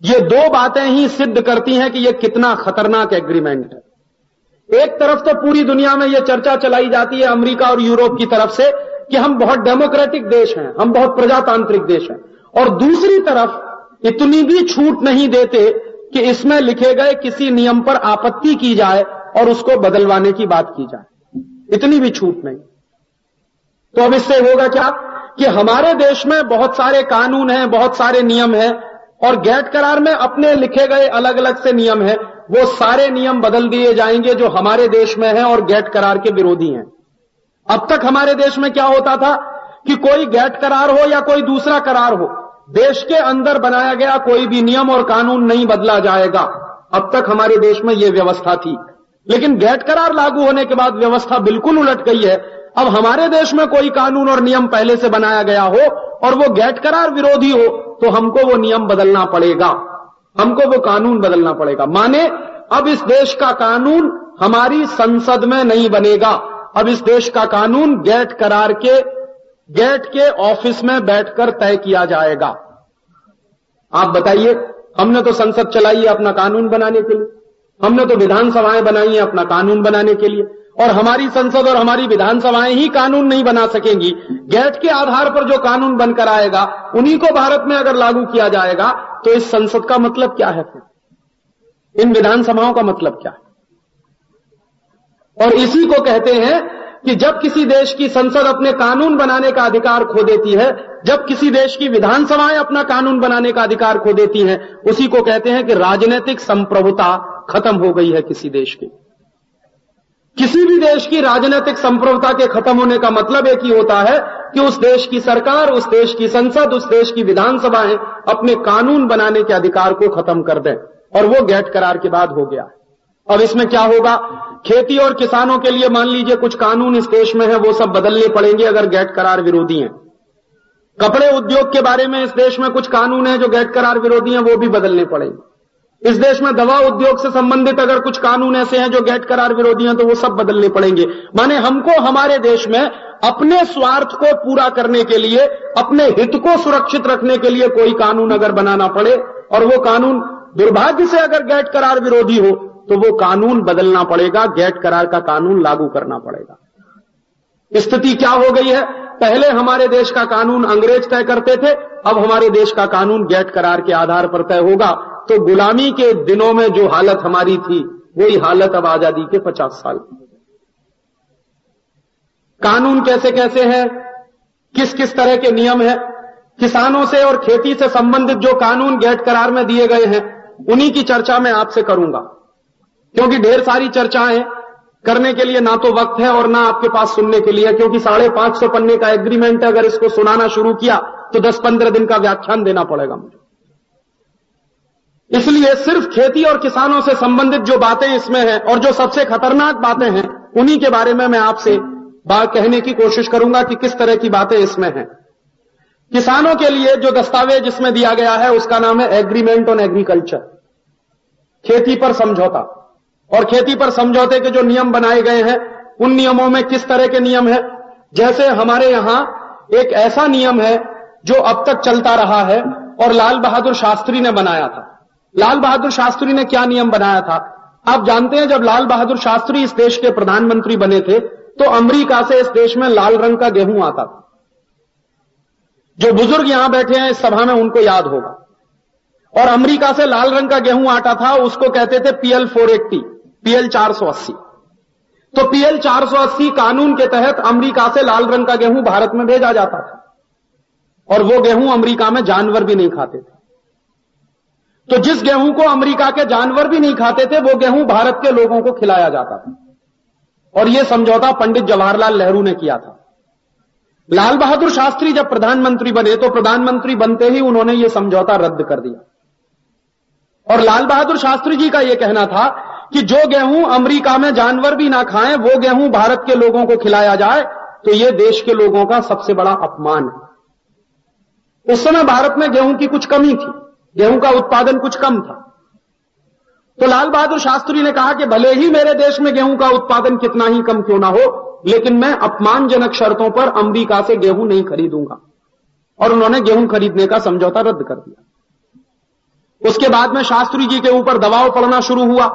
ये दो बातें ही सिद्ध करती हैं कि यह कितना खतरनाक एग्रीमेंट है। एक तरफ़ तो पूरी दुनिया में यह चर्चा चलाई जाती है अमेरिका और यूरोप की तरफ़ से कि हम बहुत डेमोक्रेटिक देश हैं, हम बहुत प्रजातांत्रिक देश हैं। और दूसरी तरफ़ इतनी भी छूट नहीं देते कि इसमें लिखे गए किसी नियम पर आपत्ति की जाए और उसको बदलवाने की बात की जाए। इतनी भी छूट नहीं। तो अब इससे होगा क्या? कि हमारे देश में बहुत सारे कानून हैं, बहुत सारे नियम हैं, और गैट करार में अपने लिखे गए अलग अलग से नियम हैं, वो सारे नियम बदल दिए जाएँगे जो हमारे देश में हैं और गैट करार के विरोधी हैं। अब तक हमारे देश में क्या होता था? कि कोई गैट करार हो या कोई दूसरा करार हो, देश के अंदर बनाया गया कोई भी नियम और कानून नहीं बदला जाएगा। अब तक हमारे देश में यह व्यवस्था थी। लेकिन गैट करार लागू होने के बाद व्यवस्था बिल्कुल उलट गई है। अब हमारे देश में कोई कानून और नियम पहले से बनाया गया हो और वो गैट करार विरोधी हो तो हमको वो नियम बदलना पड़ेगा। हमको वो कानून बदलना पड़ेगा। माने, अब इस देश का कानून हमारी संसद में नहीं बनेगा। अब इस देश का कानून गैट करार के, गेट के ऑफ़िस में बैठकर तय किया जाएगा। आप बताइए, हमने तो संसद चलाई है अपना कानून बनाने के लिए। हमने तो विधानसभाएँ बनाई है अपना कानून बनाने के लिए, और हमारी संसद और हमारी विधानसभाएँ ही कानून नहीं बना सकेंगी। गैट के आधार पर जो कानून बनकर आएगा, उन्हीं को भारत में अगर लागू किया जाएगा तो इस संसद का मतलब क्या है फिर? इन विधानसभाओं का मतलब क्या है? और इसी को कहते हैं कि जब किसी देश की संसद अपने कानून बनाने का अधिकार खो देती है, जब किसी देश की विधानसभाएँ अपना कानून बनाने का अधिकार खो देती हैं, उसी को कहते हैं कि राजनीतिक संप्रभुता। खत्म हो गई है किसी देश की। किसी भी देश की राजनीतिक संप्रभुता के खत्म होने का मतलब एक ही होता है कि उस देश की सरकार, उस देश की संसद, उस देश की विधानसभाएँ अपने कानून बनाने के अधिकार को खत्म कर दें और वो गैट करार के बाद हो गया। अब इसमें क्या होगा? खेती और किसानों के लिए मान लीजिए कुछ कानून इस देश में है, वो सब बदलने पड़ेंगे अगर गैट करार विरोधी हैं। कपड़े उद्योग के बारे में इस देश में कुछ कानून है जो गैट करार विरोधी हैं, वो भी बदलने पड़ेंगे। इस देश में दवा उद्योग से संबंधित अगर कुछ कानून ऐसे हैं जो गैट करार विरोधी हैं तो वो सब बदलने पड़ेंगे। माने हमको हमारे देश में अपने स्वार्थ को पूरा करने के लिए, अपने हित को सुरक्षित रखने के लिए कोई कानून अगर बनाना पड़े, और वो कानून दुर्भाग्य से अगर गैट करार विरोधी हो तो वो कानून बदलना पड़ेगा गैट करार का कानून लागू करना पड़ेगा। स्थिति क्या हो गई है? पहले हमारे देश का कानून अंग्रेज़ तय करते थे, अब हमारे देश का कानून गैट करार के आधार पर तय होगा। तो गुलामी के दिनों में जो हालत हमारी थी, वही हालत अब आज़ादी के पचास साल कानून कैसे कैसे है? किस किस तरह के नियम है? किसानों से और खेती से संबंधित जो कानून गैट करार में दिए गए हैं, उन्हीं की चर्चा मैं आपसे करूँगा। क्योंकि ढेर सारी चर्चाएँ करने के लिए ना तो वक्त है और ना आपके पास सुनने के लिए, क्योंकि साढ़े पाँच सौ पन्ने का एग्रीमेंट है, अगर इसको सुनाना शुरू किया तो दस पंद्रह दिन का व्याख्यान देना पड़ेगा मुझे। इसलिए सिर्फ़ खेती और किसानों से संबंधित जो बातें इसमें हैं और जो सबसे खतरनाक बातें हैं, उन्हीं के बारे में मैं आपसे बात कहने की कोशिश करूँगा कि किस तरह की बातें इसमें हैं। किसानों के लिए जो दस्तावेज़ इसमें दिया गया है, उसका नाम है एग्रीमेंट ऑन एग्रीकल्चर। खेती पर समझौता। और खेती पर समझौते के जो नियम बनाए गए हैं, उन नियमों में किस तरह के नियम है? जैसे हमारे यहाँ एक ऐसा नियम है, जो अब तक चलता रहा है और लाल बहादुर शास्त्री ने बनाया था। लाल बहादुर शास्त्री ने क्या नियम बनाया था? आप जानते हैं जब लाल बहादुर शास्त्री इस देश के प्रधानमंत्री बने थे तो अमेरिका से इस देश में लाल रंग का गेहूँ आता था। जो बुज़ुर्ग यहाँ बैठे हैं, इस सभा में उनको याद होगा। और अमेरिका से लाल रंग का गेहूँ आता था, उसको कहते थे पीएल 480 पीएल 480 तो पीएल 480 कानून के तहत अमेरिका से लाल रंग का गेहूँ भारत में भेजा जाता था। और वो गेहूँ अमेरिका में जानवर भी नहीं खाते थे। तो जिस गेहूँ को अमेरिका के जानवर भी नहीं खाते थे, वो गेहूँ भारत के लोगों को खिलाया जाता था। और यह समझौता पंडित जवाहरलाल नेहरू ने किया था। लाल बहादुर शास्त्री जब प्रधानमंत्री बने तो प्रधानमंत्री बनते ही उन्होंने यह समझौता रद्द कर दिया। और लाल बहादुर शास्त्री जी का यह कहना था कि जो गेहूँ अमेरिका में जानवर भी ना खाएँ, वो गेहूँ भारत के लोगों को खिलाया जाए तो यह देश के लोगों का सबसे बड़ा अपमान है। उस समय भारत में गेहूँ की कुछ कमी थी। गेहूँ का उत्पादन कुछ कम था। तो लाल बहादुर शास्त्री ने कहा कि भले ही मेरे देश में गेहूँ का उत्पादन कितना ही कम क्यों ना हो, लेकिन मैं अपमानजनक शर्तों पर अमेरिका से गेहूँ नहीं खरीदूँगा। और उन्होंने गेहूँ खरीदने का समझौता रद्द कर दिया। उसके बाद में शास्त्री जी के ऊपर दबाव पड़ना शुरू हुआ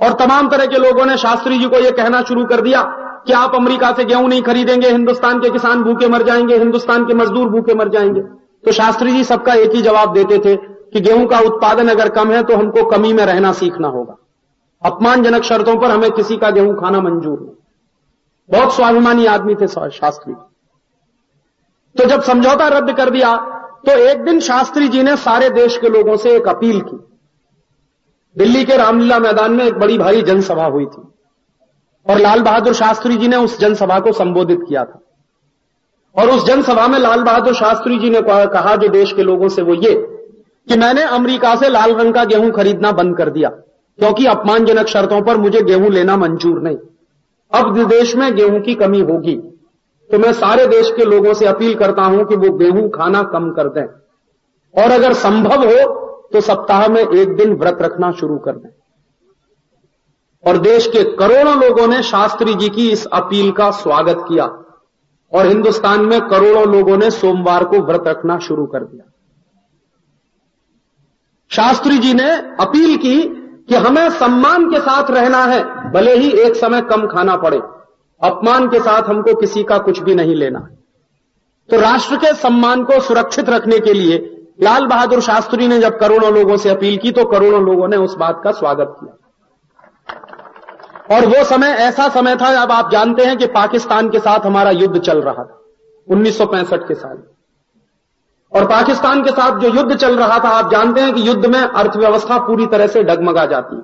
और तमाम तरह के लोगों ने शास्त्री जी को यह कहना शुरू कर दिया कि आप अमेरिका से गेहूँ नहीं खरीदेंगे, हिंदुस्तान के किसान भूखे मर जाएँगे, हिंदुस्तान के मजदूर भूखे मर जाएँगे। तो शास्त्री जी सबका एक ही जवाब देते थे कि गेहूँ का उत्पादन अगर कम है तो हमको कमी में रहना सीखना होगा। अपमानजनक शर्तों पर हमें किसी का गेहूँ खाना मंजूर नहीं। बहुत स्वाभिमानी आदमी थे शास्त्री। तो जब समझौता रद्द कर दिया तो एक दिन शास्त्री जी ने सारे देश के लोगों से एक अपील की। दिल्ली के रामलीला मैदान में एक बड़ी भारी जनसभा हुई थी। और लाल बहादुर शास्त्री जी ने उस जनसभा को संबोधित किया था। और उस जनसभा में लाल बहादुर शास्त्री जी ने कहा, जो देश के लोगों से वो ये कि मैंने अमेरिका से लाल रंग का गेहूँ खरीदना बंद कर दिया, क्योंकि अपमानजनक शर्तों पर मुझे गेहूँ लेना मंजूर नहीं। अब देश में गेहूँ की कमी होगी तो मैं सारे देश के लोगों से अपील करता हूँ कि वो गेहूँ खाना कम कर दें। और अगर संभव हो तो सप्ताह में एक दिन व्रत रखना शुरू कर दें। और देश के करोड़ों लोगों ने शास्त्री जी की इस अपील का स्वागत किया, और हिंदुस्तान में करोड़ों लोगों ने सोमवार को व्रत रखना शुरू कर दिया। शास्त्री जी ने अपील की कि हमें सम्मान के साथ रहना है, भले ही एक समय कम खाना पड़े। अपमान के साथ हमको किसी का कुछ भी नहीं लेना। तो राष्ट्र के सम्मान को सुरक्षित रखने के लिए लाल बहादुर शास्त्री ने जब करोड़ों लोगों से अपील की तो करोड़ों लोगों ने उस बात का स्वागत किया। और वो समय ऐसा समय था जब आप जानते हैं कि पाकिस्तान के साथ हमारा युद्ध चल रहा था 1965 के साल। और पाकिस्तान के साथ जो युद्ध चल रहा था, आप जानते हैं कि युद्ध में अर्थव्यवस्था पूरी तरह से डगमगा जाती है।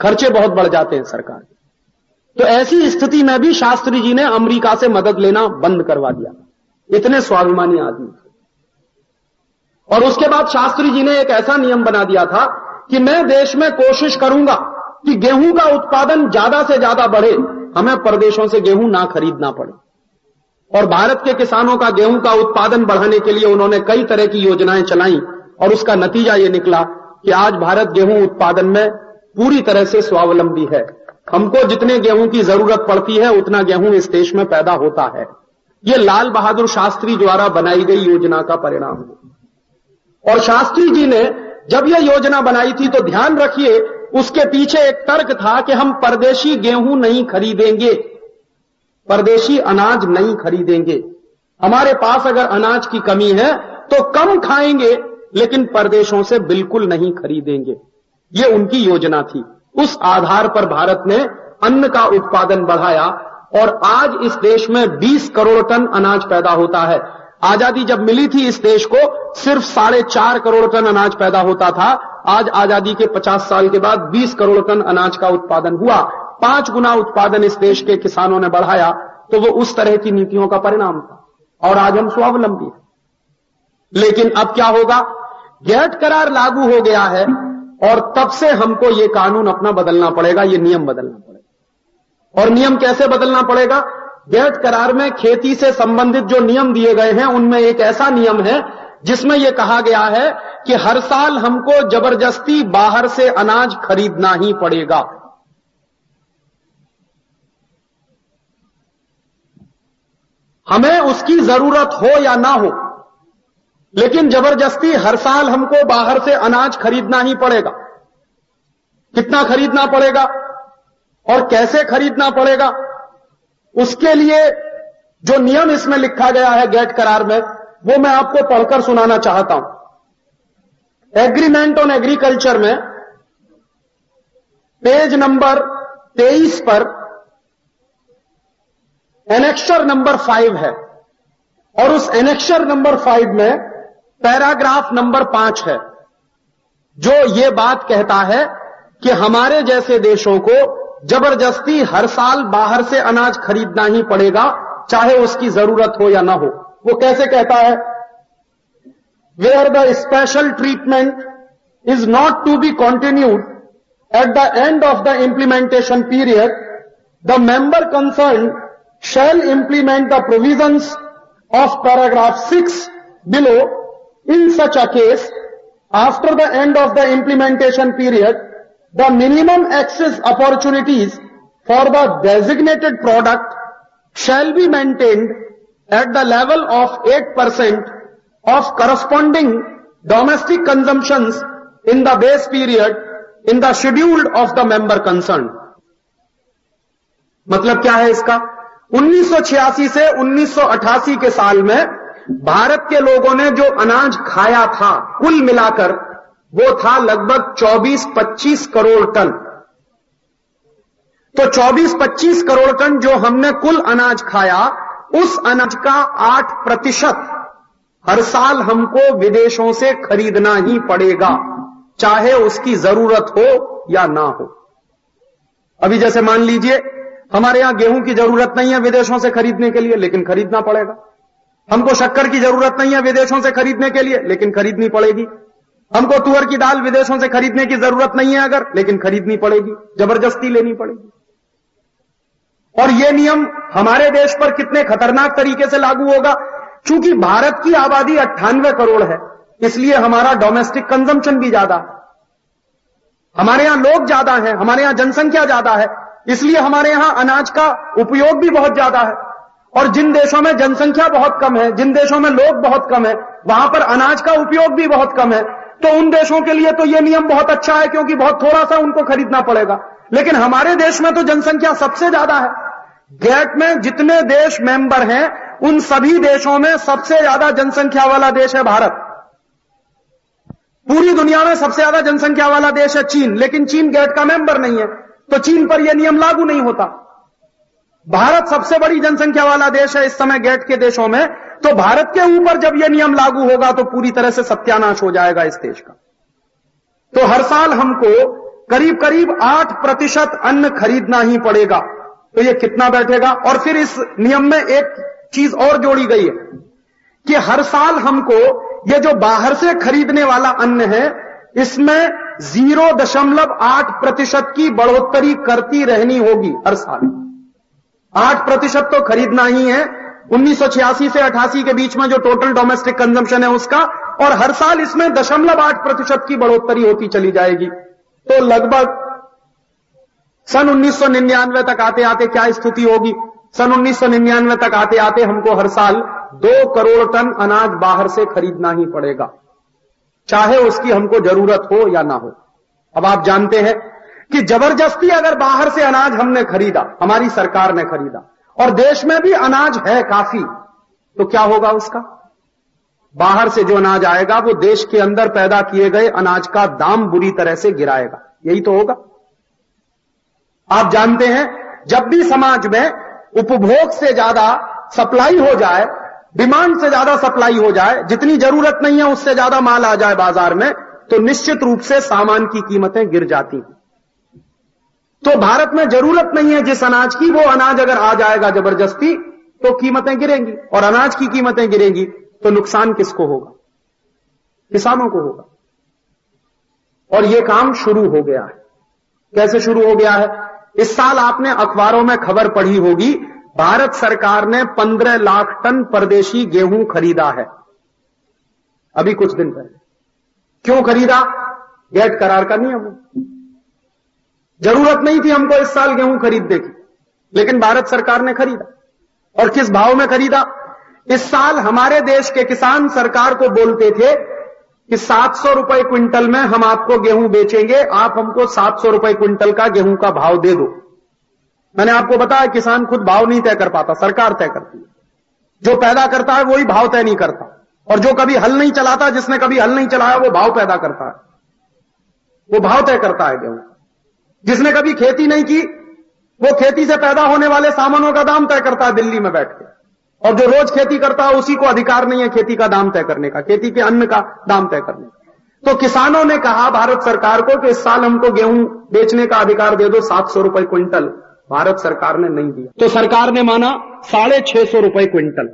खर्चे बहुत बढ़ जाते हैं सरकार तो ऐसी स्थिति में भी शास्त्री जी ने अमेरिका से मदद लेना बंद करवा दिया। इतने स्वाभिमानी आदमी थे। और उसके बाद शास्त्री जी ने एक ऐसा नियम बना दिया था कि मैं देश में कोशिश करूँगा कि गेहूँ का उत्पादन ज़्यादा से ज़्यादा बढ़े, हमें प्रदेशों से गेहूँ ना खरीदना पड़े। और भारत के किसानों का गेहूँ का उत्पादन बढ़ाने के लिए उन्होंने कई तरह की योजनाएँ चलाई और उसका नतीजा यह निकला कि आज भारत गेहूँ उत्पादन में पूरी तरह से स्वावलंबी है। हमको जितने गेहूँ की ज़रूरत पड़ती है, उतना गेहूँ इस देश में पैदा होता है। ये लाल बहादुर शास्त्री द्वारा बनाई गई योजना का परिणाम है। और शास्त्री जी ने जब यह योजना बनाई थी तो ध्यान रखिए, उसके पीछे एक तर्क था कि हम परदेशी गेहूँ नहीं खरीदेंगे। परदेशी अनाज नहीं खरीदेंगे। हमारे पास अगर अनाज की कमी है तो कम खाएँगे, लेकिन परदेशों से बिल्कुल नहीं खरीदेंगे। ये उनकी योजना थी। उस आधार पर भारत ने अन्न का उत्पादन बढ़ाया, और आज इस देश में 20 करोड़ टन अनाज पैदा होता है। आज़ादी जब मिली थी इस देश को, सिर्फ़ साढ़े चार करोड़ टन अनाज पैदा होता था। आज आज़ादी के 50 साल के बाद 20 करोड़ टन अनाज का उत्पादन हुआ। पाँच गुना उत्पादन इस देश के किसानों ने बढ़ाया तो वो उस तरह की नीतियों का परिणाम था। और आज हम स्वावलंबी हैं। लेकिन अब क्या होगा? गैट करार लागू हो गया है, और तब से हमको ये कानून अपना बदलना पड़ेगा, ये नियम बदलना पड़ेगा। और नियम कैसे बदलना पड़ेगा? गैट करार में खेती से संबंधित जो नियम दिए गए हैं, उनमें एक ऐसा नियम है, जिसमें यह कहा गया है कि हर साल हमको ज़बरदस्ती बाहर से अनाज खरीदना ही पड़ेगा। हमें उसकी ज़रूरत हो या ना हो, लेकिन ज़बरदस्ती हर साल हमको बाहर से अनाज खरीदना ही पड़ेगा। कितना खरीदना पड़ेगा और कैसे खरीदना पड़ेगा, उसके लिए जो नियम इसमें लिखा गया है गेट करार में, वो मैं आपको पढ़कर सुनाना चाहता हूँ। एग्रीमेंट ऑन एग्रीकल्चर में पेज नंबर 23 पर एनेक्शर नंबर फाइव है। और उस एनेक्शर नंबर फाइव में पैराग्राफ नंबर पाँच है, जो ये बात कहता है कि हमारे जैसे देशों को ज़बरदस्ती हर साल बाहर से अनाज खरीदना ही पड़ेगा, चाहे उसकी ज़रूरत हो या ना हो। वो कैसे कहता है? Where the special treatment is not to be continued at the end of the implementation period the member concerned shall implement the provisions of paragraph 6 below in such a case after the end of the implementation period the minimum access opportunities for the designated product shall be maintained at the level of 8% of corresponding domestic consumptions in the base period in the schedule of the member concerned मतलब क्या है इसका 1986 से 1988 के साल में भारत के लोगों ने जो अनाज खाया था, कुल मिलाकर, वो था लगभग 24-25 करोड़ टन। तो 24-25 करोड़ टन जो हमने कुल अनाज खाया, उस अनाज का 8 प्रतिशत हर साल हमको विदेशों से खरीदना ही पड़ेगा, चाहे उसकी ज़रूरत हो या ना हो। अभी जैसे मान लीजिए हमारे यहाँ गेहूँ की ज़रूरत नहीं है विदेशों से खरीदने के लिए, लेकिन खरीदना पड़ेगा। हमको शक्कर की ज़रूरत नहीं है विदेशों से खरीदने के लिए, लेकिन खरीदनी पड़ेगी। हमको तुअर की दाल विदेशों से खरीदने की ज़रूरत नहीं है अगर, लेकिन खरीदनी पड़ेगी, ज़बरदस्ती लेनी पड़ेगी। और यह नियम हमारे देश पर कितने खतरनाक तरीके से लागू होगा? चूँकि भारत की आबादी अट्ठानवे करोड़ है, इसलिए हमारा डोमेस्टिक कंजम्पशन भी ज़्यादा हमारे यहाँ लोग ज़्यादा हैं, हमारे यहाँ जनसंख्या ज़्यादा है इसलिए हमारे यहाँ अनाज का उपयोग भी बहुत ज़्यादा है। और जिन देशों में जनसंख्या बहुत कम है, जिन देशों में लोग बहुत कम है, वहाँ पर अनाज का उपयोग भी बहुत कम है। तो उन देशों के लिए तो यह नियम बहुत अच्छा है, क्योंकि बहुत थोड़ा सा उनको खरीदना पड़ेगा। लेकिन हमारे देश में तो जनसंख्या सबसे ज़्यादा है। गैट में जितने देश मेंबर हैं, उन सभी देशों में सबसे ज़्यादा जनसंख्या वाला देश है भारत। पूरी दुनिया में सबसे ज़्यादा जनसंख्या वाला देश है चीन, लेकिन चीन गैट का मेंबर नहीं है। तो चीन पर यह नियम लागू नहीं होता। भारत सबसे बड़ी जनसंख्या वाला देश है इस समय गेट के देशों में। तो भारत के ऊपर जब यह नियम लागू होगा तो पूरी तरह से सत्यानाश हो जाएगा इस देश का। तो हर साल हमको करीब करीब आठ प्रतिशत अन्न खरीदना ही पड़ेगा। तो यह कितना बैठेगा? और फिर इस नियम में एक चीज़ और जोड़ी गई है कि हर साल हमको यह जो बाहर से खरीदने वाला अन्न है, इसमें ज़ीरो दशमलव आठ प्रतिशत की बढ़ोतरी करती रहनी होगी हर साल। आठ प्रतिशत तो खरीदना ही है। 1986 से 88 के बीच में जो टोटल डोमेस्टिक कंजम्पशन है उसका, और हर साल इसमें दशमलव आठ प्रतिशत की बढ़ोतरी होती चली जाएगी। तो लगभग सन 1999 तक आते आते क्या स्थिति होगी? सन 1999 तक आते आते हमको हर साल दो करोड़ टन अनाज बाहर से खरीदना ही पड़ेगा। चाहे उसकी हमको ज़रूरत हो या ना हो। अब आप जानते हैं कि ज़बरदस्ती अगर बाहर से अनाज हमने खरीदा, हमारी सरकार ने खरीदा, और देश में भी अनाज है काफ़ी तो क्या होगा उसका? बाहर से जो अनाज आएगा, वो देश के अंदर पैदा किए गए अनाज का दाम बुरी तरह से गिराएगा। यही तो होगा। आप जानते हैं, जब भी समाज में उपभोग से ज़्यादा सप्लाई हो जाए डिमांड से ज़्यादा सप्लाई हो जाए, जितनी ज़रूरत नहीं है उससे ज़्यादा माल आ जाए बाज़ार में तो निश्चित रूप से सामान की कीमतें गिर जाती हैं। तो भारत में ज़रूरत नहीं है जिस अनाज की, वो अनाज अगर आ जाएगा ज़बरदस्ती तो कीमतें गिरेंगी। और अनाज की कीमतें गिरेंगी तो नुकसान किसको होगा? किसानों को होगा। और यह काम शुरू हो गया है। कैसे शुरू हो गया है? इस साल आपने अखबारों में खबर पढ़ी होगी भारत सरकार ने 15 लाख टन परदेशी गेहूँ खरीदा है। अभी कुछ दिन पहले। क्यों खरीदा? गेट करार का नियम ज़रूरत नहीं थी हमको इस साल गेहूँ खरीदने की, लेकिन भारत सरकार ने खरीदा। और किस भाव में खरीदा? इस साल हमारे देश के किसान सरकार को बोलते थे कि 700 रुपए क्विंटल में हम आपको गेहूँ बेचेंगे, आप हमको 700 रुपए क्विंटल का गेहूँ का भाव दे दो। मैंने आपको बताया, किसान खुद भाव नहीं तय कर पाता, सरकार तय करती है। जो पैदा करता है, वही भाव तय नहीं करता। और जो कभी हल नहीं चलाता, जिसने कभी हल नहीं चलाया, वो भाव पैदा करता है। वो भाव तय करता है गेहूँ। जिसने कभी खेती नहीं की, वो खेती से पैदा होने वाले सामानों का दाम तय करता है, दिल्ली में बैठ के। और जो रोज खेती करता है, उसी को अधिकार नहीं है खेती का दाम तय करने का, खेती के अन्न का दाम तय करने का। तो किसानों ने कहा, भारत सरकार को, कि इस साल हमको गेहूँ बेचने का अधिकार दे दो, सात सौ रुपए क्विंटल। भारत सरकार ने नहीं दिया। तो सरकार ने माना साढ़े छह सौ रुपए क्विंटल।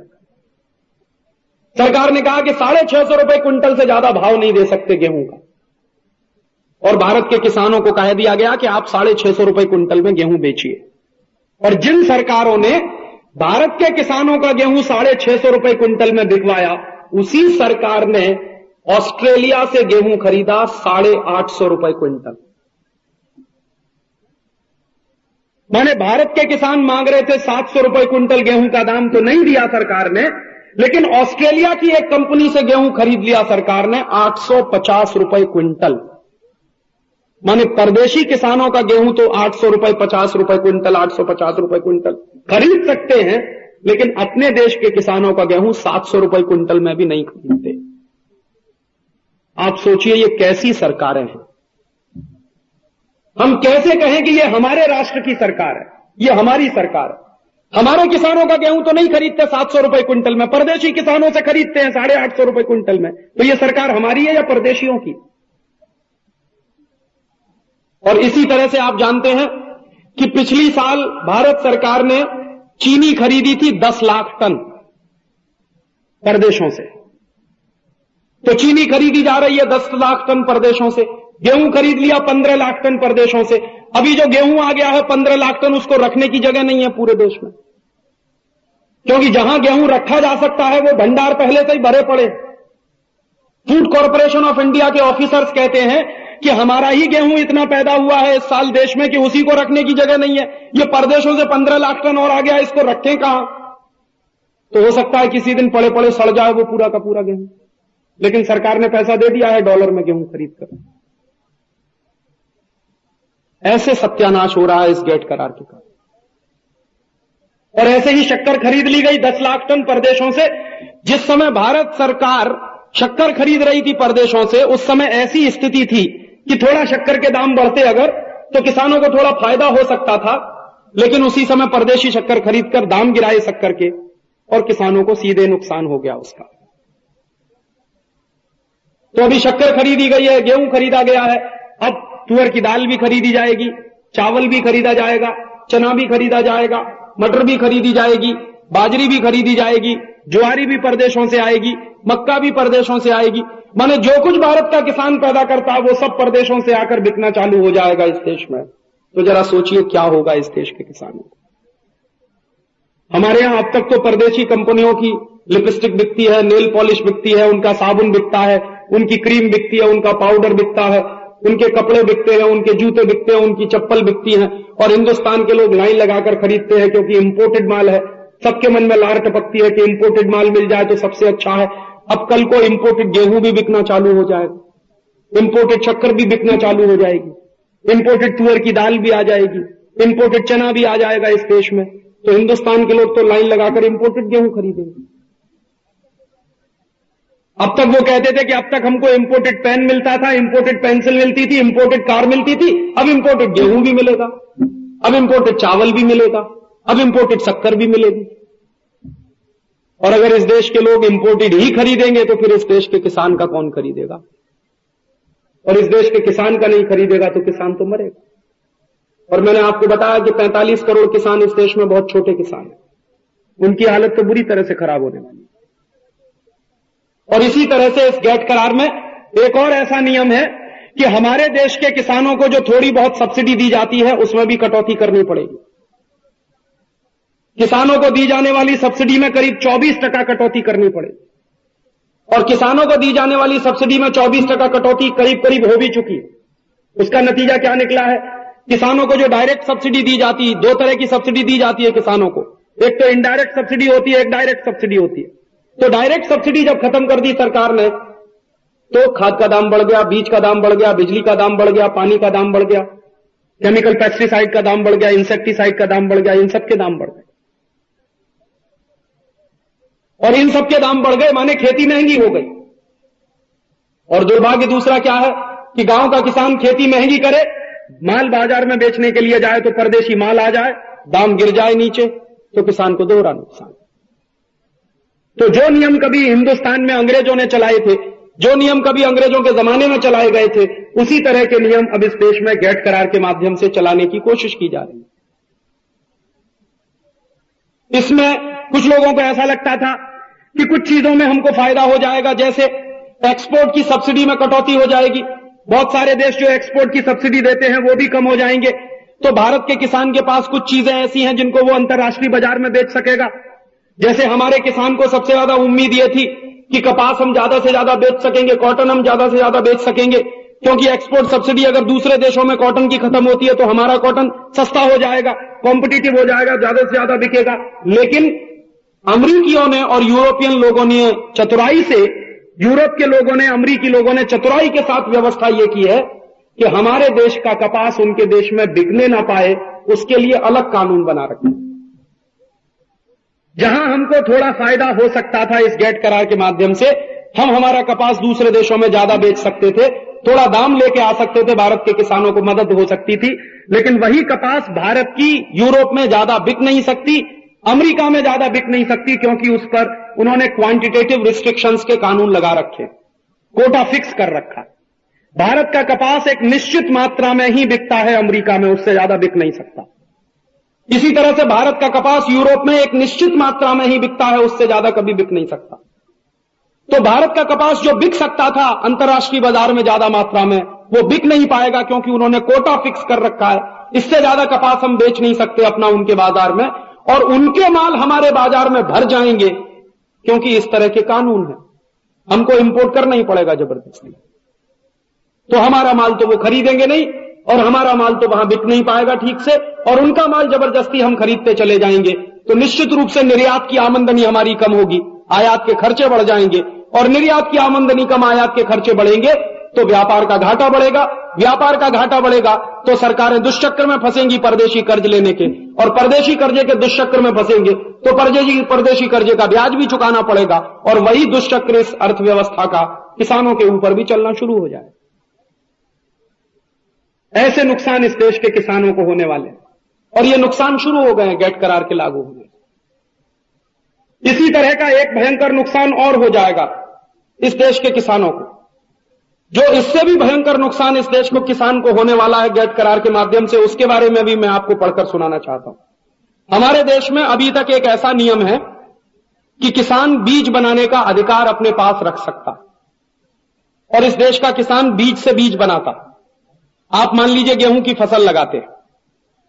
सरकार ने कहा कि साढ़े छह सौ रुपए क्विंटल से ज़्यादा भाव नहीं दे सकते गेहूँ का। और भारत के किसानों को कह दिया गया कि आप साढ़े छह सौ रुपए क्विंटल में गेहूँ बेचिए। और जिन सरकारों ने भारत के किसानों का गेहूँ साढ़े छह सौ रुपए क्विंटल में बिकवाया, उसी सरकार ने ऑस्ट्रेलिया से गेहूँ खरीदा साढ़े आठ सौ रुपए क्विंटल। माने भारत के किसान मांग रहे थे सात सौ रुपए क्विंटल गेहूँ का दाम तो नहीं दिया सरकार ने, लेकिन ऑस्ट्रेलिया की एक कंपनी से गेहूँ खरीद लिया सरकार ने आठ सौ पचास रुपए क्विंटल। माने परदेशी किसानों का गेहूँ तो आठ सौ रुपए पचास रुपए क्विंटल, आठ सौ पचास रुपए क्विंटल। खरीद सकते हैं, लेकिन अपने देश के किसानों का गेहूँ सात सौ रुपए क्विंटल में भी नहीं खरीदते। आप सोचिए ये कैसी सरकारें हैं। हम कैसे कहें कि ये हमारे राष्ट्र की सरकार है? ये हमारी सरकार है। हमारे किसानों का गेहूँ तो नहीं खरीदते, सात सौ रुपए क्विंटल में। परदेशी किसानों से खरीदते हैं, साढ़े आठ सौ रुपए क्विंटल में। तो ये सरकार हमारी है या परदेशियों की? और इसी तरह से आप जानते हैं कि पिछली साल भारत सरकार ने चीनी खरीदी थी दस लाख टन परदेशों से। तो चीनी खरीदी जा रही है दस लाख टन परदेशों से। गेहूँ खरीद लिया पंद्रह लाख टन परदेशों से। अभी जो गेहूँ आ गया है, पंद्रह लाख टन उसको रखने की जगह नहीं है पूरे देश में। क्योंकि जहाँ गेहूँ रखा जा सकता है, वो भंडार पहले से ही भरे पड़े फ़ूड कॉरपोरेशन ऑफ़ इंडिया के ऑफिसर्स कहते हैं कि हमारा ही गेहूँ इतना पैदा हुआ है इस साल देश में कि उसी को रखने की जगह नहीं है। ये परदेशों से पंद्रह लाख टन और आ गया, इसको रखें कहाँ? तो हो सकता है किसी दिन पड़े पड़े सड़ जाए वो पूरा का पूरा गेहूँ। लेकिन सरकार ने पैसा दे दिया है डॉलर में गेहूँ खरीद कर ऐसे सत्यानाश हो रहा है इस गेट करार के कारण। और ऐसे ही शक्कर खरीद ली गई दस लाख टन परदेशों से, जिस समय भारत सरकार शक्कर खरीद रही थी परदेशों से, उस समय ऐसी स्थिति थी कि थोड़ा शक्कर के दाम बढ़ते अगर तो किसानों को थोड़ा फ़ायदा हो सकता था, लेकिन उसी समय परदेशी शक्कर खरीदकर दाम गिराए शक्कर के, और किसानों को सीधे नुकसान हो गया उसका। तो अभी शक्कर खरीदी गई है, गेहूँ खरीदा गया है, अब तुअर की दाल भी खरीदी जाएगी, चावल भी खरीदा जाएगा, चना भी खरीदा जाएगा, मटर भी खरीदी जाएगी, बाजरी भी खरीदी जाएगी, ज्वारी भी परदेशों से आएगी, मक्का भी परदेशों से आएगी। माने जो कुछ भारत का किसान पैदा करता है, वो सब परदेशों से आकर बिकना चालू हो जाएगा इस देश में। तो जरा सोचिए क्या होगा इस देश के किसानों को। हमारे यहाँ अब तक तो परदेशी कंपनियों की लिपस्टिक बिकती है, नेल पॉलिश बिकती है, उनका साबुन बिकता है, उनकी क्रीम बिकती है, उनका पाउडर बिकता है उनके कपड़े बिकते हैं, उनके जूते बिकते हैं, उनकी चप्पल बिकती हैं और हिंदुस्तान के लोग लाइन लगाकर खरीदते हैं क्योंकि इम्पोर्टेड माल है। सबके मन में लार टपकती है कि इम्पोर्टेड माल मिल जाए तो सबसे अच्छा है। अब कल को इम्पोर्टेड गेहूँ भी बिकना चालू हो जाएगा इम्पोर्टेड शक्कर भी बिकना चालू हो जाएगी। इम्पोर्टेड तुअर की दाल भी आ जाएगी। इम्पोर्टेड चना भी आ जाएगा इस देश में। तो हिंदुस्तान के लोग तो लाइन लगाकर इम्पोर्टेड गेहूँ खरीदेंगे। अब तक वो कहते थे कि अब तक हमको इंपोर्टेड पेन मिलता था इंपोर्टेड पेंसिल मिलती थी इंपोर्टेड कार मिलती थी, अब इंपोर्टेड गेहूँ भी मिलेगा, अब इंपोर्टेड चावल भी मिलेगा, अब इंपोर्टेड शक्कर भी मिलेगी। और अगर इस देश के लोग इंपोर्टेड ही खरीदेंगे तो फिर इस देश के किसान का कौन खरीदेगा? और इस देश के किसान का नहीं खरीदेगा तो किसान तो मरेगा। और मैंने आपको बताया कि 45 करोड़ किसान इस देश में बहुत छोटे किसान हैं। उनकी हालत तो बुरी तरह से खराब होने वाली और इसी तरह से इस गैट करार में एक और ऐसा नियम है कि हमारे देश के किसानों को जो थोड़ी बहुत सब्सिडी दी जाती है, उसमें भी कटौती करनी पड़ेगी। किसानों को दी जाने वाली सब्सिडी में करीब 24 टका कटौती करनी पड़ेगी। और किसानों को दी जाने वाली सब्सिडी में 24 टका कटौती करीब करीब हो भी चुकी है। उसका नतीजा क्या निकला है? किसानों को जो डायरेक्ट सब्सिडी दी जाती है दो तरह की सब्सिडी दी जाती है किसानों को। एक तो इनडायरेक्ट सब्सिडी होती है, एक डायरेक्ट सब्सिडी होती है। तो डायरेक्ट सब्सिडी जब खत्म कर दी सरकार ने तो खाद का दाम बढ़ गया, बीज का दाम बढ़ गया, बिजली का दाम बढ़ गया, पानी का दाम बढ़ गया केमिकल पेस्टिसाइड का दाम बढ़ गया इंसेक्टिसाइड का दाम बढ़ गया, इन सब के दाम बढ़ गए। और इन सब के दाम बढ़ गए, माने खेती महँगी हो गई। और दुर्भाग्य दूसरा क्या है कि गाँव का किसान खेती महँगी करे, माल बाज़ार में बेचने के लिए जाए तो परदेशी माल आ जाए, दाम गिर जाए नीचे तो किसान को दोहरा नुकसान। तो जो नियम कभी हिंदुस्तान में अंग्रेज़ों ने चलाए थे, जो नियम कभी अंग्रेज़ों के जमाने में चलाए गए थे, उसी तरह के नियम अब इस देश में गैट करार के माध्यम से चलाने की कोशिश की जा रही है। इसमें कुछ लोगों को ऐसा लगता था कि कुछ चीज़ों में हमको फ़ायदा हो जाएगा, जैसे एक्सपोर्ट की सब्सिडी में कटौती हो जाएगी। बहुत सारे देश जो एक्सपोर्ट की सब्सिडी देते हैं, वो भी कम हो जाएँगे। तो भारत के किसान के पास कुछ चीज़ें ऐसी हैं जिनको वो अंतर्राष्ट्रीय बाज़ार में बेच सकेगा। जैसे हमारे किसान को सबसे ज़्यादा उम्मीद ये थी कि कपास हम ज़्यादा से ज़्यादा बेच सकेंगे, कॉटन हम ज़्यादा से ज़्यादा बेच सकेंगे, क्योंकि एक्सपोर्ट सब्सिडी अगर दूसरे देशों में कॉटन की खत्म होती है तो हमारा कॉटन सस्ता हो जाएगा कॉम्पिटिटिव हो जाएगा, ज़्यादा से ज़्यादा बिकेगा। लेकिन अमरीकियों ने और यूरोपियन लोगों ने चतुराई से, यूरोप के लोगों ने, अमरीकी लोगों ने चतुराई के साथ व्यवस्था ये की है कि हमारे देश का कपास उनके देश में बिकने ना पाए, उसके लिए अलग कानून बना रखे जहाँ हमको थोड़ा फ़ायदा हो सकता था इस गेट करार के माध्यम से, हम हमारा कपास दूसरे देशों में ज़्यादा बेच सकते थे, थोड़ा दाम लेके आ सकते थे, भारत के किसानों को मदद हो सकती थी, लेकिन वही कपास भारत की यूरोप में ज़्यादा बिक नहीं सकती, अमेरिका में ज़्यादा बिक नहीं सकती, क्योंकि उस पर उन्होंने क्वांटिटेटिव रिस्ट्रिक्शंस के कानून लगा रखे कोटा फिक्स कर रखा। भारत का कपास एक निश्चित मात्रा में ही बिकता है, अमेरिका में उससे ज़्यादा बिक नहीं सकता। इसी तरह से भारत का कपास यूरोप में एक निश्चित मात्रा में ही बिकता है, उससे ज़्यादा कभी बिक नहीं सकता। तो भारत का कपास जो बिक सकता था अंतर्राष्ट्रीय बाज़ार में ज़्यादा मात्रा में, वो बिक नहीं पाएगा क्योंकि उन्होंने कोटा फिक्स कर रखा है। इससे ज़्यादा कपास हम बेच नहीं सकते अपना उनके बाज़ार में, और उनके माल हमारे बाज़ार में भर जाएँगे, क्योंकि इस तरह के कानून है। हमको इंपोर्ट करना ही पड़ेगा ज़बरदस्ती। तो हमारा माल तो वो खरीदेंगे नहीं और हमारा माल तो वहाँ बिक नहीं पाएगा ठीक से, और उनका माल ज़बरदस्ती हम खरीदते चले जाएँगे। तो निश्चित रूप से निर्यात की आमंदनी हमारी कम होगी, आयात के खर्चे बढ़ जाएँगे, और निर्यात की आमंदनी कम, आयात के खर्चे बढ़ेंगे तो व्यापार का घाटा बढ़ेगा। व्यापार का घाटा बढ़ेगा तो सरकारें दुष्चक्र में फंसेंगी परदेशी कर्ज लेने के, और परदेशी कर्जे के दुष्चक्र में फंसेंगे तो परदेशी परदेशी कर्जे का ब्याज भी चुकाना पड़ेगा, और वही दुष्चक्र इस अर्थव्यवस्था का किसानों के ऊपर भी चलना शुरू हो जाए ऐसे नुकसान इस देश के किसानों को होने वाले और ये नुकसान शुरू हो गए हैं गेट करार के लागू होने। इसी तरह का एक भयंकर नुकसान और हो जाएगा इस देश के किसानों को। जो इससे भी भयंकर नुकसान इस देश को किसान को होने वाला है गेट करार के माध्यम से, उसके बारे में भी मैं आपको पढ़कर सुनाना चाहता हूँ। हमारे देश में अभी तक एक ऐसा नियम है कि किसान बीज बनाने का अधिकार अपने पास रख सकता। और इस देश का किसान बीज से बीज बनाता। आप मान लीजिए गेहूँ की फ़सल लगाते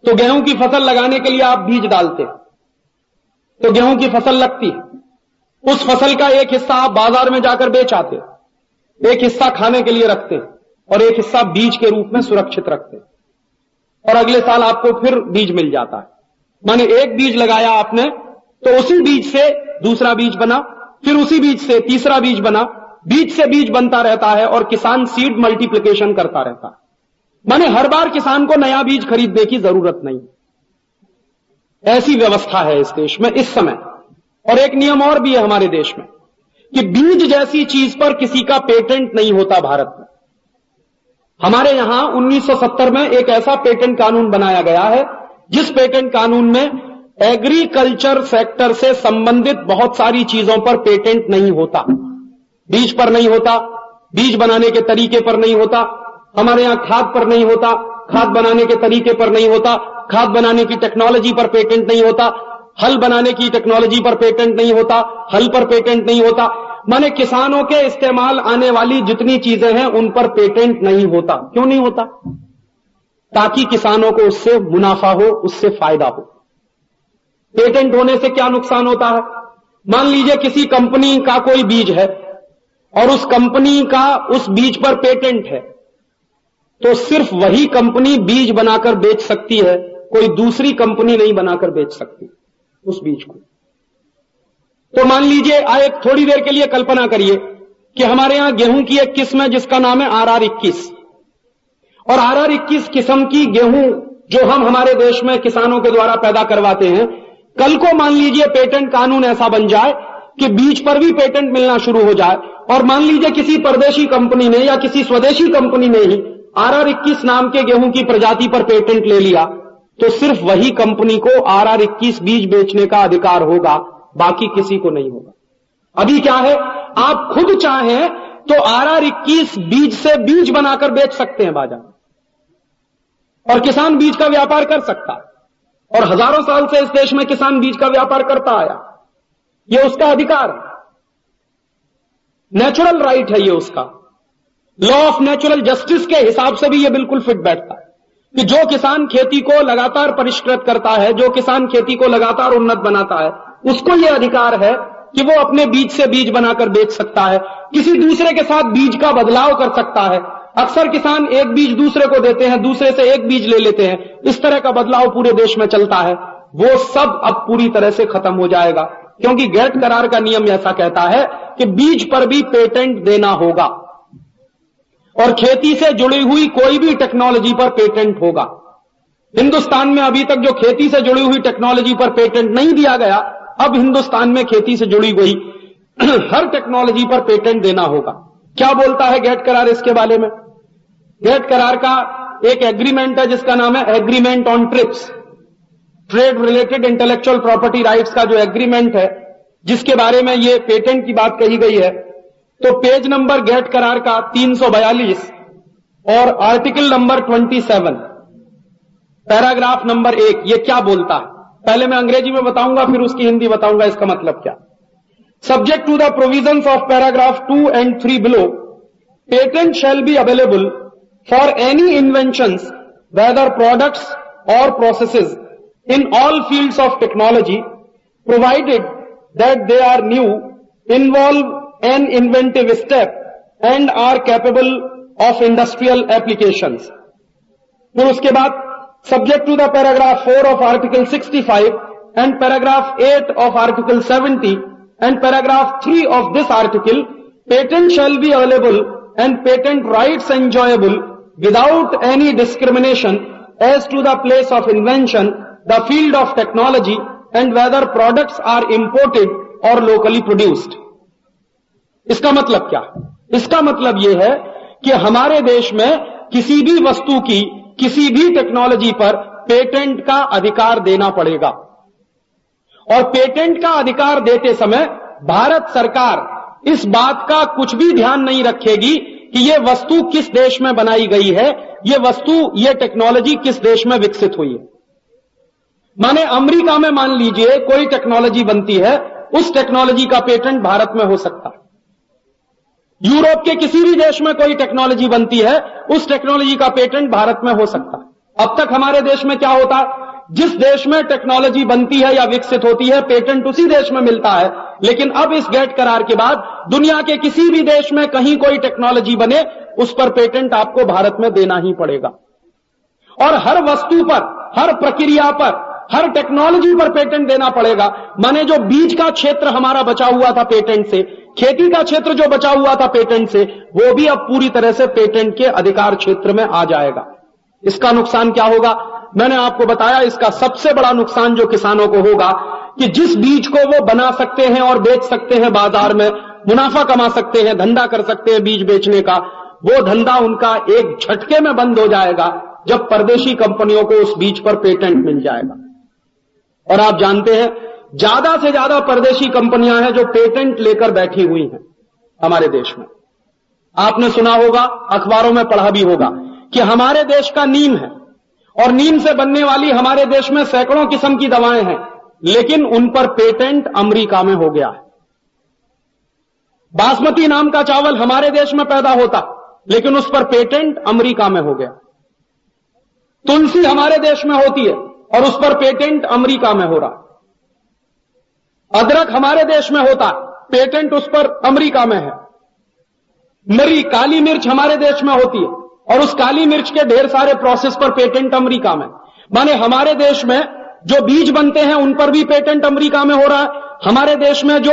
तो गेहूँ की फ़सल लगाने के लिए आप बीज डालते तो गेहूँ की फ़सल लगती उस फ़सल का एक हिस्सा आप बाज़ार में जाकर बेच आते एक हिस्सा खाने के लिए रखते और एक हिस्सा बीज के रूप में सुरक्षित रखते और अगले साल आपको फिर बीज मिल जाता है। माने एक बीज लगाया आपने तो उसी बीज से दूसरा बीज बना, फिर उसी बीज से तीसरा बीज बना, बीज से बीज बनता रहता है और किसान सीड मल्टीप्लीकेशन करता रहता है। माने हर बार किसान को नया बीज खरीदने की ज़रूरत नहीं। ऐसी व्यवस्था है इस देश में इस समय। और एक नियम और भी है हमारे देश में कि बीज जैसी चीज़ पर किसी का पेटेंट नहीं होता भारत में। हमारे यहाँ 1970 में एक ऐसा पेटेंट कानून बनाया गया है, जिस पेटेंट कानून में एग्रीकल्चर सेक्टर से संबंधित बहुत सारी चीज़ों पर पेटेंट नहीं होता। बीज पर नहीं होता, बीज बनाने के तरीके पर नहीं होता हमारे यहाँ खाद पर नहीं होता, खाद बनाने के तरीके पर नहीं होता, खाद बनाने की टेक्नोलॉजी पर पेटेंट नहीं होता, हल बनाने की टेक्नोलॉजी पर पेटेंट नहीं होता, हल पर पेटेंट नहीं होता। माने किसानों के इस्तेमाल आने वाली जितनी चीज़ें हैं, उन पर पेटेंट नहीं होता। क्यों नहीं होता? ताकि किसानों को उससे मुनाफा हो, उससे फ़ायदा हो। पेटेंट होने से क्या नुकसान होता है? मान लीजिए किसी कंपनी का कोई बीज है, और उस कंपनी का उस बीज पर पेटेंट है। तो सिर्फ़ वही कंपनी बीज बनाकर बेच सकती है, कोई दूसरी कंपनी नहीं बनाकर बेच सकती उस बीज को। तो मान लीजिए, आए थोड़ी देर के लिए कल्पना करिए कि हमारे यहाँ गेहूँ की एक किस्म है, जिसका नाम है आर आर इक्कीस। और आर आर इक्कीस किस्म की गेहूँ जो हम हमारे देश में किसानों के द्वारा पैदा करवाते हैं, कल को मान लीजिए पेटेंट कानून ऐसा बन जाए कि बीज पर भी पेटेंट मिलना शुरू हो जाए, और मान लीजिए किसी परदेशी कंपनी ने या किसी स्वदेशी कंपनी ने ही आर आर इक्कीस नाम के गेहूँ की प्रजाति पर पेटेंट ले लिया तो सिर्फ़ वही कंपनी को आर आर इक्कीस बीज बेचने का अधिकार होगा, बाकी किसी को नहीं होगा। अभी क्या है? आप खुद चाहें तो आर आर इक्कीस बीज से बीज बनाकर बेच सकते हैं बाज़ार। और किसान बीज का व्यापार कर सकता है। और हज़ारों साल से इस देश में किसान बीज का व्यापार करता आया। यह उसका अधिकार है। नेचुरल राइट है ये उसका। लॉ ऑफ़ नेचुरल जस्टिस के हिसाब से भी ये बिल्कुल फिट बैठता है कि जो किसान खेती को लगातार परिष्कृत करता है, जो किसान खेती को लगातार उन्नत बनाता है, उसको यह अधिकार है कि वो अपने बीज से बीज बनाकर बेच सकता है, किसी दूसरे के साथ बीज का बदलाव कर सकता है। अक्सर किसान एक बीज दूसरे को देते हैं, दूसरे से एक बीज ले लेते हैं, इस तरह का बदलाव पूरे देश में चलता है। वो सब अब पूरी तरह से खत्म हो जाएगा, क्योंकि गैट करार का नियम ऐसा कहता है कि बीज पर भी पेटेंट देना होगा। और खेती से जुड़ी हुई कोई भी टेक्नोलॉजी पर पेटेंट होगा। हिंदुस्तान में अभी तक जो खेती से जुड़ी हुई टेक्नोलॉजी पर पेटेंट नहीं दिया गया, अब हिंदुस्तान में खेती से जुड़ी हुई हर टेक्नोलॉजी पर पेटेंट देना होगा। क्या बोलता है गेट करार इसके बारे में? गेट करार का एक एग्रीमेंट है, जिसका नाम है Agreement on TRIPS Trade Related Intellectual Property Rights का जो एग्रीमेंट है, जिसके बारे में ये पेटेंट की बात कही गई है तो पेज नंबर गेट करार का 342 और आर्टिकल नंबर 27 पैराग्राफ नंबर एक, ये क्या बोलता? है पहले मैं अंग्रेज़ी में बताऊँगा, फिर उसकी हिंदी बताऊँगा, इसका मतलब क्या? Subject to the provision of paragraph two and three below patent shall be available for any invention whether products or processes in all fields of technology provided that they are new involve An inventive step and are capable of industrial application फिर उसके बाद subject to the paragraph 4 of article 65 and paragraph 8 of article 70 and paragraph 3 of this article, patent shall be available and patent rights enjoyable without any discrimination as to the place of invention, the field of technology and whether products are imported or locally produced. इसका मतलब क्या? इसका मतलब यह है कि हमारे देश में किसी भी वस्तु की, किसी भी टेक्नोलॉजी पर पेटेंट का अधिकार देना पड़ेगा। और पेटेंट का अधिकार देते समय भारत सरकार इस बात का कुछ भी ध्यान नहीं रखेगी कि यह वस्तु किस देश में बनाई गई है यह वस्तु यह टेक्नोलॉजी किस देश में विकसित हुई है। माने अमेरिका में मान लीजिए कोई टेक्नोलॉजी बनती है, उस टेक्नोलॉजी का पेटेंट भारत में हो सकता। है यूरोप के किसी भी देश में कोई टेक्नोलॉजी बनती है, उस टेक्नोलॉजी का पेटेंट भारत में हो सकता है। अब तक हमारे देश में क्या होता? है जिस देश में टेक्नोलॉजी बनती है या विकसित होती है पेटेंट उसी देश में मिलता है। लेकिन अब इस गेट करार के बाद दुनिया के किसी भी देश में कहीं कोई टेक्नोलॉजी बने, उस पर पेटेंट आपको भारत में देना ही पड़ेगा। और हर वस्तु पर, हर प्रक्रिया पर, हर टेक्नोलॉजी पर पेटेंट देना पड़ेगा। माने जो बीज का क्षेत्र हमारा बचा हुआ था पेटेंट से खेती का क्षेत्र जो बचा हुआ था पेटेंट से, वो भी अब पूरी तरह से पेटेंट के अधिकार क्षेत्र में आ जाएगा। इसका नुकसान क्या होगा? मैंने आपको बताया, इसका सबसे बड़ा नुकसान जो किसानों को होगा कि जिस बीज को वो बना सकते हैं और बेच सकते हैं बाज़ार में, मुनाफा कमा सकते हैं, धंधा कर सकते हैं बीज बेचने का, वो धंधा उनका एक झटके में बंद हो जाएगा जब परदेशी कंपनियों को उस बीज पर पेटेंट मिल जाएगा। और आप जानते हैं ज़्यादा से ज़्यादा परदेशी कंपनियाँ हैं जो पेटेंट लेकर बैठी हुई हैं हमारे देश में। आपने सुना होगा, अखबारों में पढ़ा भी होगा, कि हमारे देश का नीम है, और नीम से बनने वाली हमारे देश में सैकड़ों किस्म की दवाएँ हैं, लेकिन उन पर पेटेंट अमेरिका में हो गया है। बासमती नाम का चावल हमारे देश में पैदा होता, लेकिन उस पर पेटेंट अमेरिका में हो गया। तुलसी हमारे देश में होती है, और उस पर पेटेंट अमेरिका में हो रहा अदरक हमारे देश में होता, पेटेंट उस पर अमेरिका में है। मरी काली मिर्च हमारे देश में होती है, और उस काली मिर्च के ढेर सारे प्रोसेस पर पेटेंट अमेरिका में। माने हमारे देश में जो बीज बनते हैं, उन पर भी पेटेंट अमेरिका में हो रहा है। हमारे देश में जो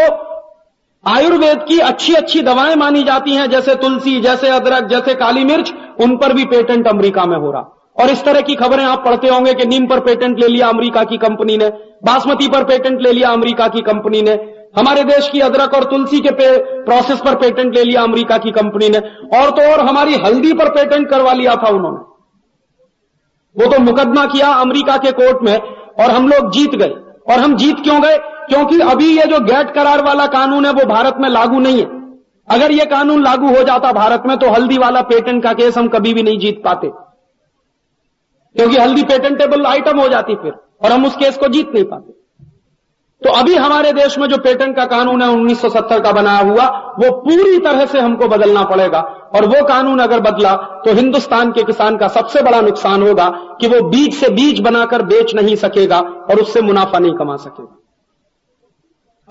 आयुर्वेद की अच्छी अच्छी दवाएँ मानी जाती हैं, जैसे तुलसी, जैसे अदरक, जैसे काली मिर्च, उन पर भी पेटेंट अमेरिका में हो रहा। और इस तरह की खबरें आप पढ़ते होंगे कि नीम पर पेटेंट ले लिया अमेरिका की कंपनी ने, बासमती पर पेटेंट ले लिया अमेरिका की कंपनी ने, हमारे देश की अदरक और तुलसी के प्रोसेस पर पेटेंट ले लिया अमेरिका की कंपनी ने, और तो और हमारी हल्दी पर पेटेंट करवा लिया था उन्होंने। वो तो मुकदमा किया अमेरिका के कोर्ट में, और हम लोग जीत गए। और हम जीत क्यों गए? क्योंकि अभी ये जो गैट करार वाला कानून है, वो भारत में लागू नहीं है। अगर ये कानून लागू हो जाता भारत में तो हल्दी वाला पेटेंट का केस हम कभी भी नहीं जीत पाते। क्योंकि हल्दी पेटेंटेबल आइटम हो जाती फिर, और हम उस केस को जीत नहीं पाते। तो अभी हमारे देश में जो पेटेंट का कानून है 1970 का बनाया हुआ, वो पूरी तरह से हमको बदलना पड़ेगा। और वो कानून अगर बदला तो हिंदुस्तान के किसान का सबसे बड़ा नुकसान होगा कि वो बीज से बीज बनाकर बेच नहीं सकेगा और उससे मुनाफा नहीं कमा सकेगा।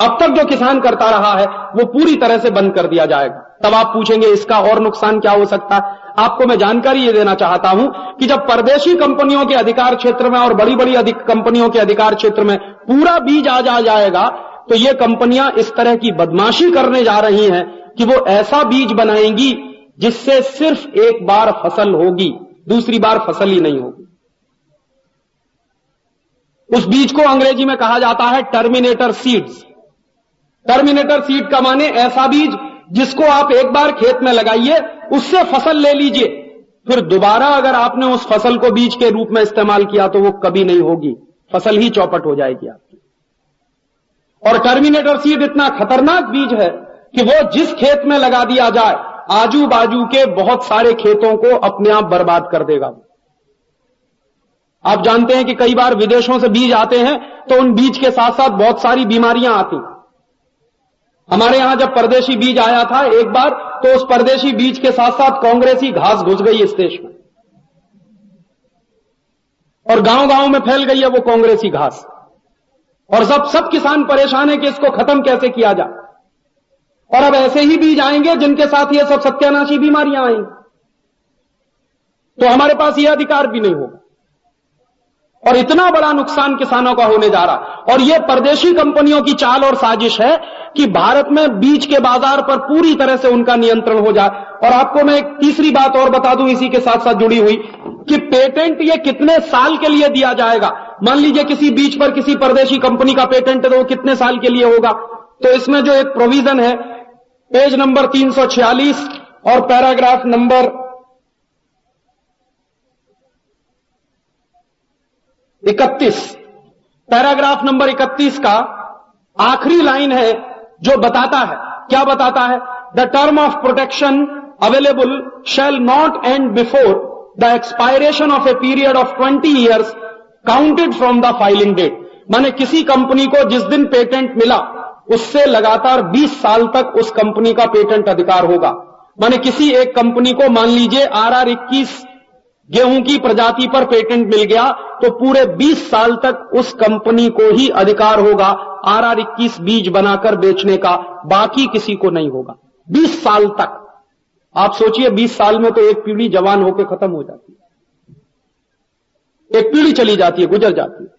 अब तक जो किसान करता रहा है, वो पूरी तरह से बंद कर दिया जाएगा। तब आप पूछेंगे, इसका और नुकसान क्या हो सकता है? आपको मैं जानकारी ये देना चाहता हूँ कि जब परदेशी कंपनियों के अधिकार क्षेत्र में और बड़ी बड़ी अधिक कंपनियों के अधिकार क्षेत्र में पूरा बीज आ जा जाएगा तो ये कंपनियाँ इस तरह की बदमाशी करने जा रही हैं कि वो ऐसा बीज बनाएँगी जिससे सिर्फ़ एक बार फ़सल होगी, दूसरी बार फ़सल ही नहीं होगी। उस बीज को अंग्रेज़ी में कहा जाता है टर्मिनेटर सीड्स। टर्मिनेटर सीड का माने ऐसा बीज जिसको आप एक बार खेत में लगाइए उससे फ़सल ले लीजिए। फिर दोबारा अगर आपने उस फ़सल को बीज के रूप में इस्तेमाल किया तो वो कभी नहीं होगी। फ़सल ही चौपट हो जाएगी आपकी। और टर्मिनेटर सीड इतना खतरनाक बीज है कि वो जिस खेत में लगा दिया जाए आजू बाजू के बहुत सारे खेतों को अपने आप बर्बाद कर देगा आप जानते हैं कि कई बार विदेशों से बीज आते हैं तो उन बीज के साथ साथ बहुत सारी बीमारियाँ आती। हमारे यहाँ जब परदेशी बीज आया था, एक बार तो उस परदेशी बीज के साथ साथ कांग्रेसी घास घुस गई इस देश में। और गाँव गाँव में फैल गई है वो कांग्रेसी घास। और सब सब किसान परेशान है कि इसको खत्म कैसे किया जाए। और अब ऐसे ही बीज आएँगे जिनके साथ ये सब सत्यानाशी बीमारियाँ आएँगी तो हमारे पास यह अधिकार भी नहीं होगा। और इतना बड़ा नुकसान किसानों का होने जा रहा। और यह परदेशी कंपनियों की चाल और साजिश है कि भारत में बीज के बाज़ार पर पूरी तरह से उनका नियंत्रण हो जाए। और आपको मैं एक तीसरी बात और बता दूँ, इसी के साथ साथ जुड़ी हुई, कि पेटेंट ये कितने साल के लिए दिया जाएगा? मान लीजिए किसी बीज पर किसी परदेशी कंपनी का पेटेंट है तो वो कितने साल के लिए होगा? तो इसमें जो एक प्रोविज़न है पेज नंबर 346 और पैराग्राफ नंबर इकतीस। पैराग्राफ नंबर इकतीस का आखिरी लाइन है जो बताता है। क्या बताता है? The term of protection available shall not end before the expiration of a period of twenty years counted from the filing date माने किसी कंपनी को जिस दिन पेटेंट मिला, उससे लगातार 20 साल तक उस कंपनी का पेटेंट अधिकार होगा। माने किसी एक कंपनी को मान लीजिए आर आर इक्कीस गेहूँ की प्रजाति पर पेटेंट मिल गया तो पूरे 20 साल तक उस कंपनी को ही अधिकार होगा आर आर इक्कीस बीज बनाकर बेचने का, बाकी किसी को नहीं होगा। 20 साल तक। आप सोचिए 20 साल में तो एक पीढ़ी जवान होकर खत्म हो जाती है। एक पीढ़ी चली जाती है, गुजर जाती है।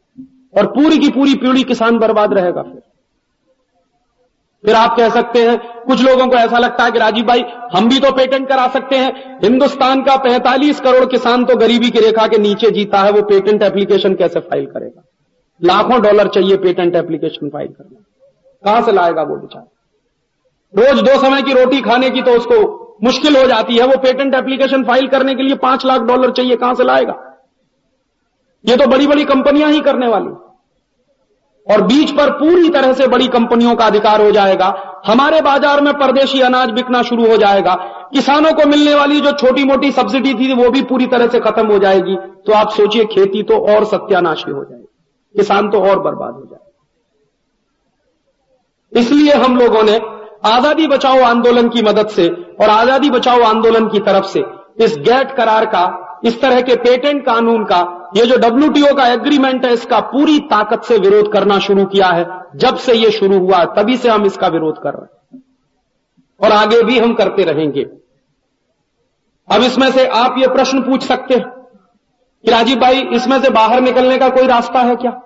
और पूरी की पूरी पीढ़ी किसान बर्बाद रहेगा फिर। फिर आप कह सकते हैं, कुछ लोगों को ऐसा लगता है कि राजीव भाई, हम भी तो पेटेंट करा सकते हैं। हिंदुस्तान का 45 करोड़ किसान तो गरीबी की रेखा के नीचे जीता है, वो पेटेंट एप्लीकेशन कैसे फ़ाइल करेगा? लाखों डॉलर चाहिए पेटेंट एप्लीकेशन फ़ाइल करना। कहाँ से लाएगा वो बेचारा? रोज दो समय की रोटी खाने की तो उसको मुश्किल हो जाती है, वो पेटेंट एप्लीकेशन फ़ाइल करने के लिए पाँच लाख डॉलर चाहिए, कहाँ से लाएगा? ये तो बड़ी बड़ी कंपनियाँ ही करने वाली और बीच पर पूरी तरह से बड़ी कंपनियों का अधिकार हो जाएगा। हमारे बाज़ार में परदेशी अनाज बिकना शुरू हो जाएगा। किसानों को मिलने वाली जो छोटी मोटी सब्सिडी थी, वो भी पूरी तरह से खत्म हो जाएगी। तो आप सोचिए, खेती तो और सत्यानाशी हो जाएगी। किसान तो और बर्बाद हो जाएगा। इसलिए हम लोगों ने आज़ादी बचाओ आंदोलन की मदद से और आज़ादी बचाओ आंदोलन की तरफ़ से इस गैट करार का, इस तरह के पेटेंट कानून का ये जो डब्ल्यूटीओ का एग्रीमेंट है, इसका पूरी ताकत से विरोध करना शुरू किया है। जब से ये शुरू हुआ तभी से हम इसका विरोध कर रहे हैं। और आगे भी हम करते रहेंगे। अब इसमें से आप ये प्रश्न पूछ सकते हैं कि राजीव भाई, इसमें से बाहर निकलने का कोई रास्ता है क्या?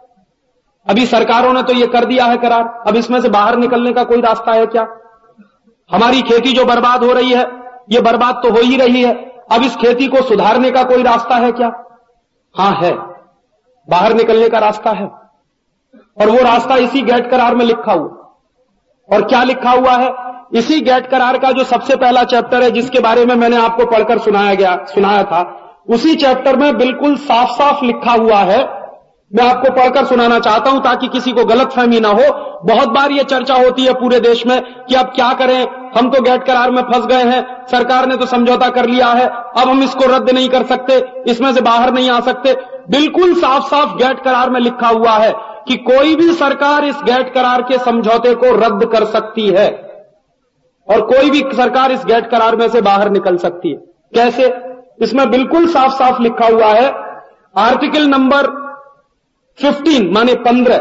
अभी सरकारों ने तो ये कर दिया है करार। अब इसमें से बाहर निकलने का कोई रास्ता है क्या? हमारी खेती जो बर्बाद हो रही है, ये बर्बाद तो हो ही रही है। अब इस खेती को सुधारने का कोई रास्ता है क्या? हाँ है। बाहर निकलने का रास्ता है। और वो रास्ता इसी गेट करार में लिखा हुआ। और क्या लिखा हुआ है? इसी गेट करार का जो सबसे पहला चैप्टर है, जिसके बारे में मैंने आपको पढ़कर सुनाया गया, सुनाया था, उसी चैप्टर में बिल्कुल साफ़ साफ़ लिखा हुआ है मैं आपको पढ़कर सुनाना चाहता हूँ ताकि किसी को गलत फहमी ना हो। बहुत बार ये चर्चा होती है पूरे देश में कि अब क्या करें। हम तो गैट करार में फंस गए हैं। सरकार ने तो समझौता कर लिया है। अब हम इसको रद्द नहीं कर सकते। इसमें से बाहर नहीं आ सकते। बिल्कुल साफ़ साफ़ गैट करार में लिखा हुआ है कि कोई भी सरकार इस गैट करार के समझौते को रद्द कर सकती है और कोई भी सरकार इस गैट करार में से बाहर निकल सकती है। कैसे? इसमें बिल्कुल साफ़ साफ़ लिखा हुआ है। आर्टिकल नंबर 15 माने 15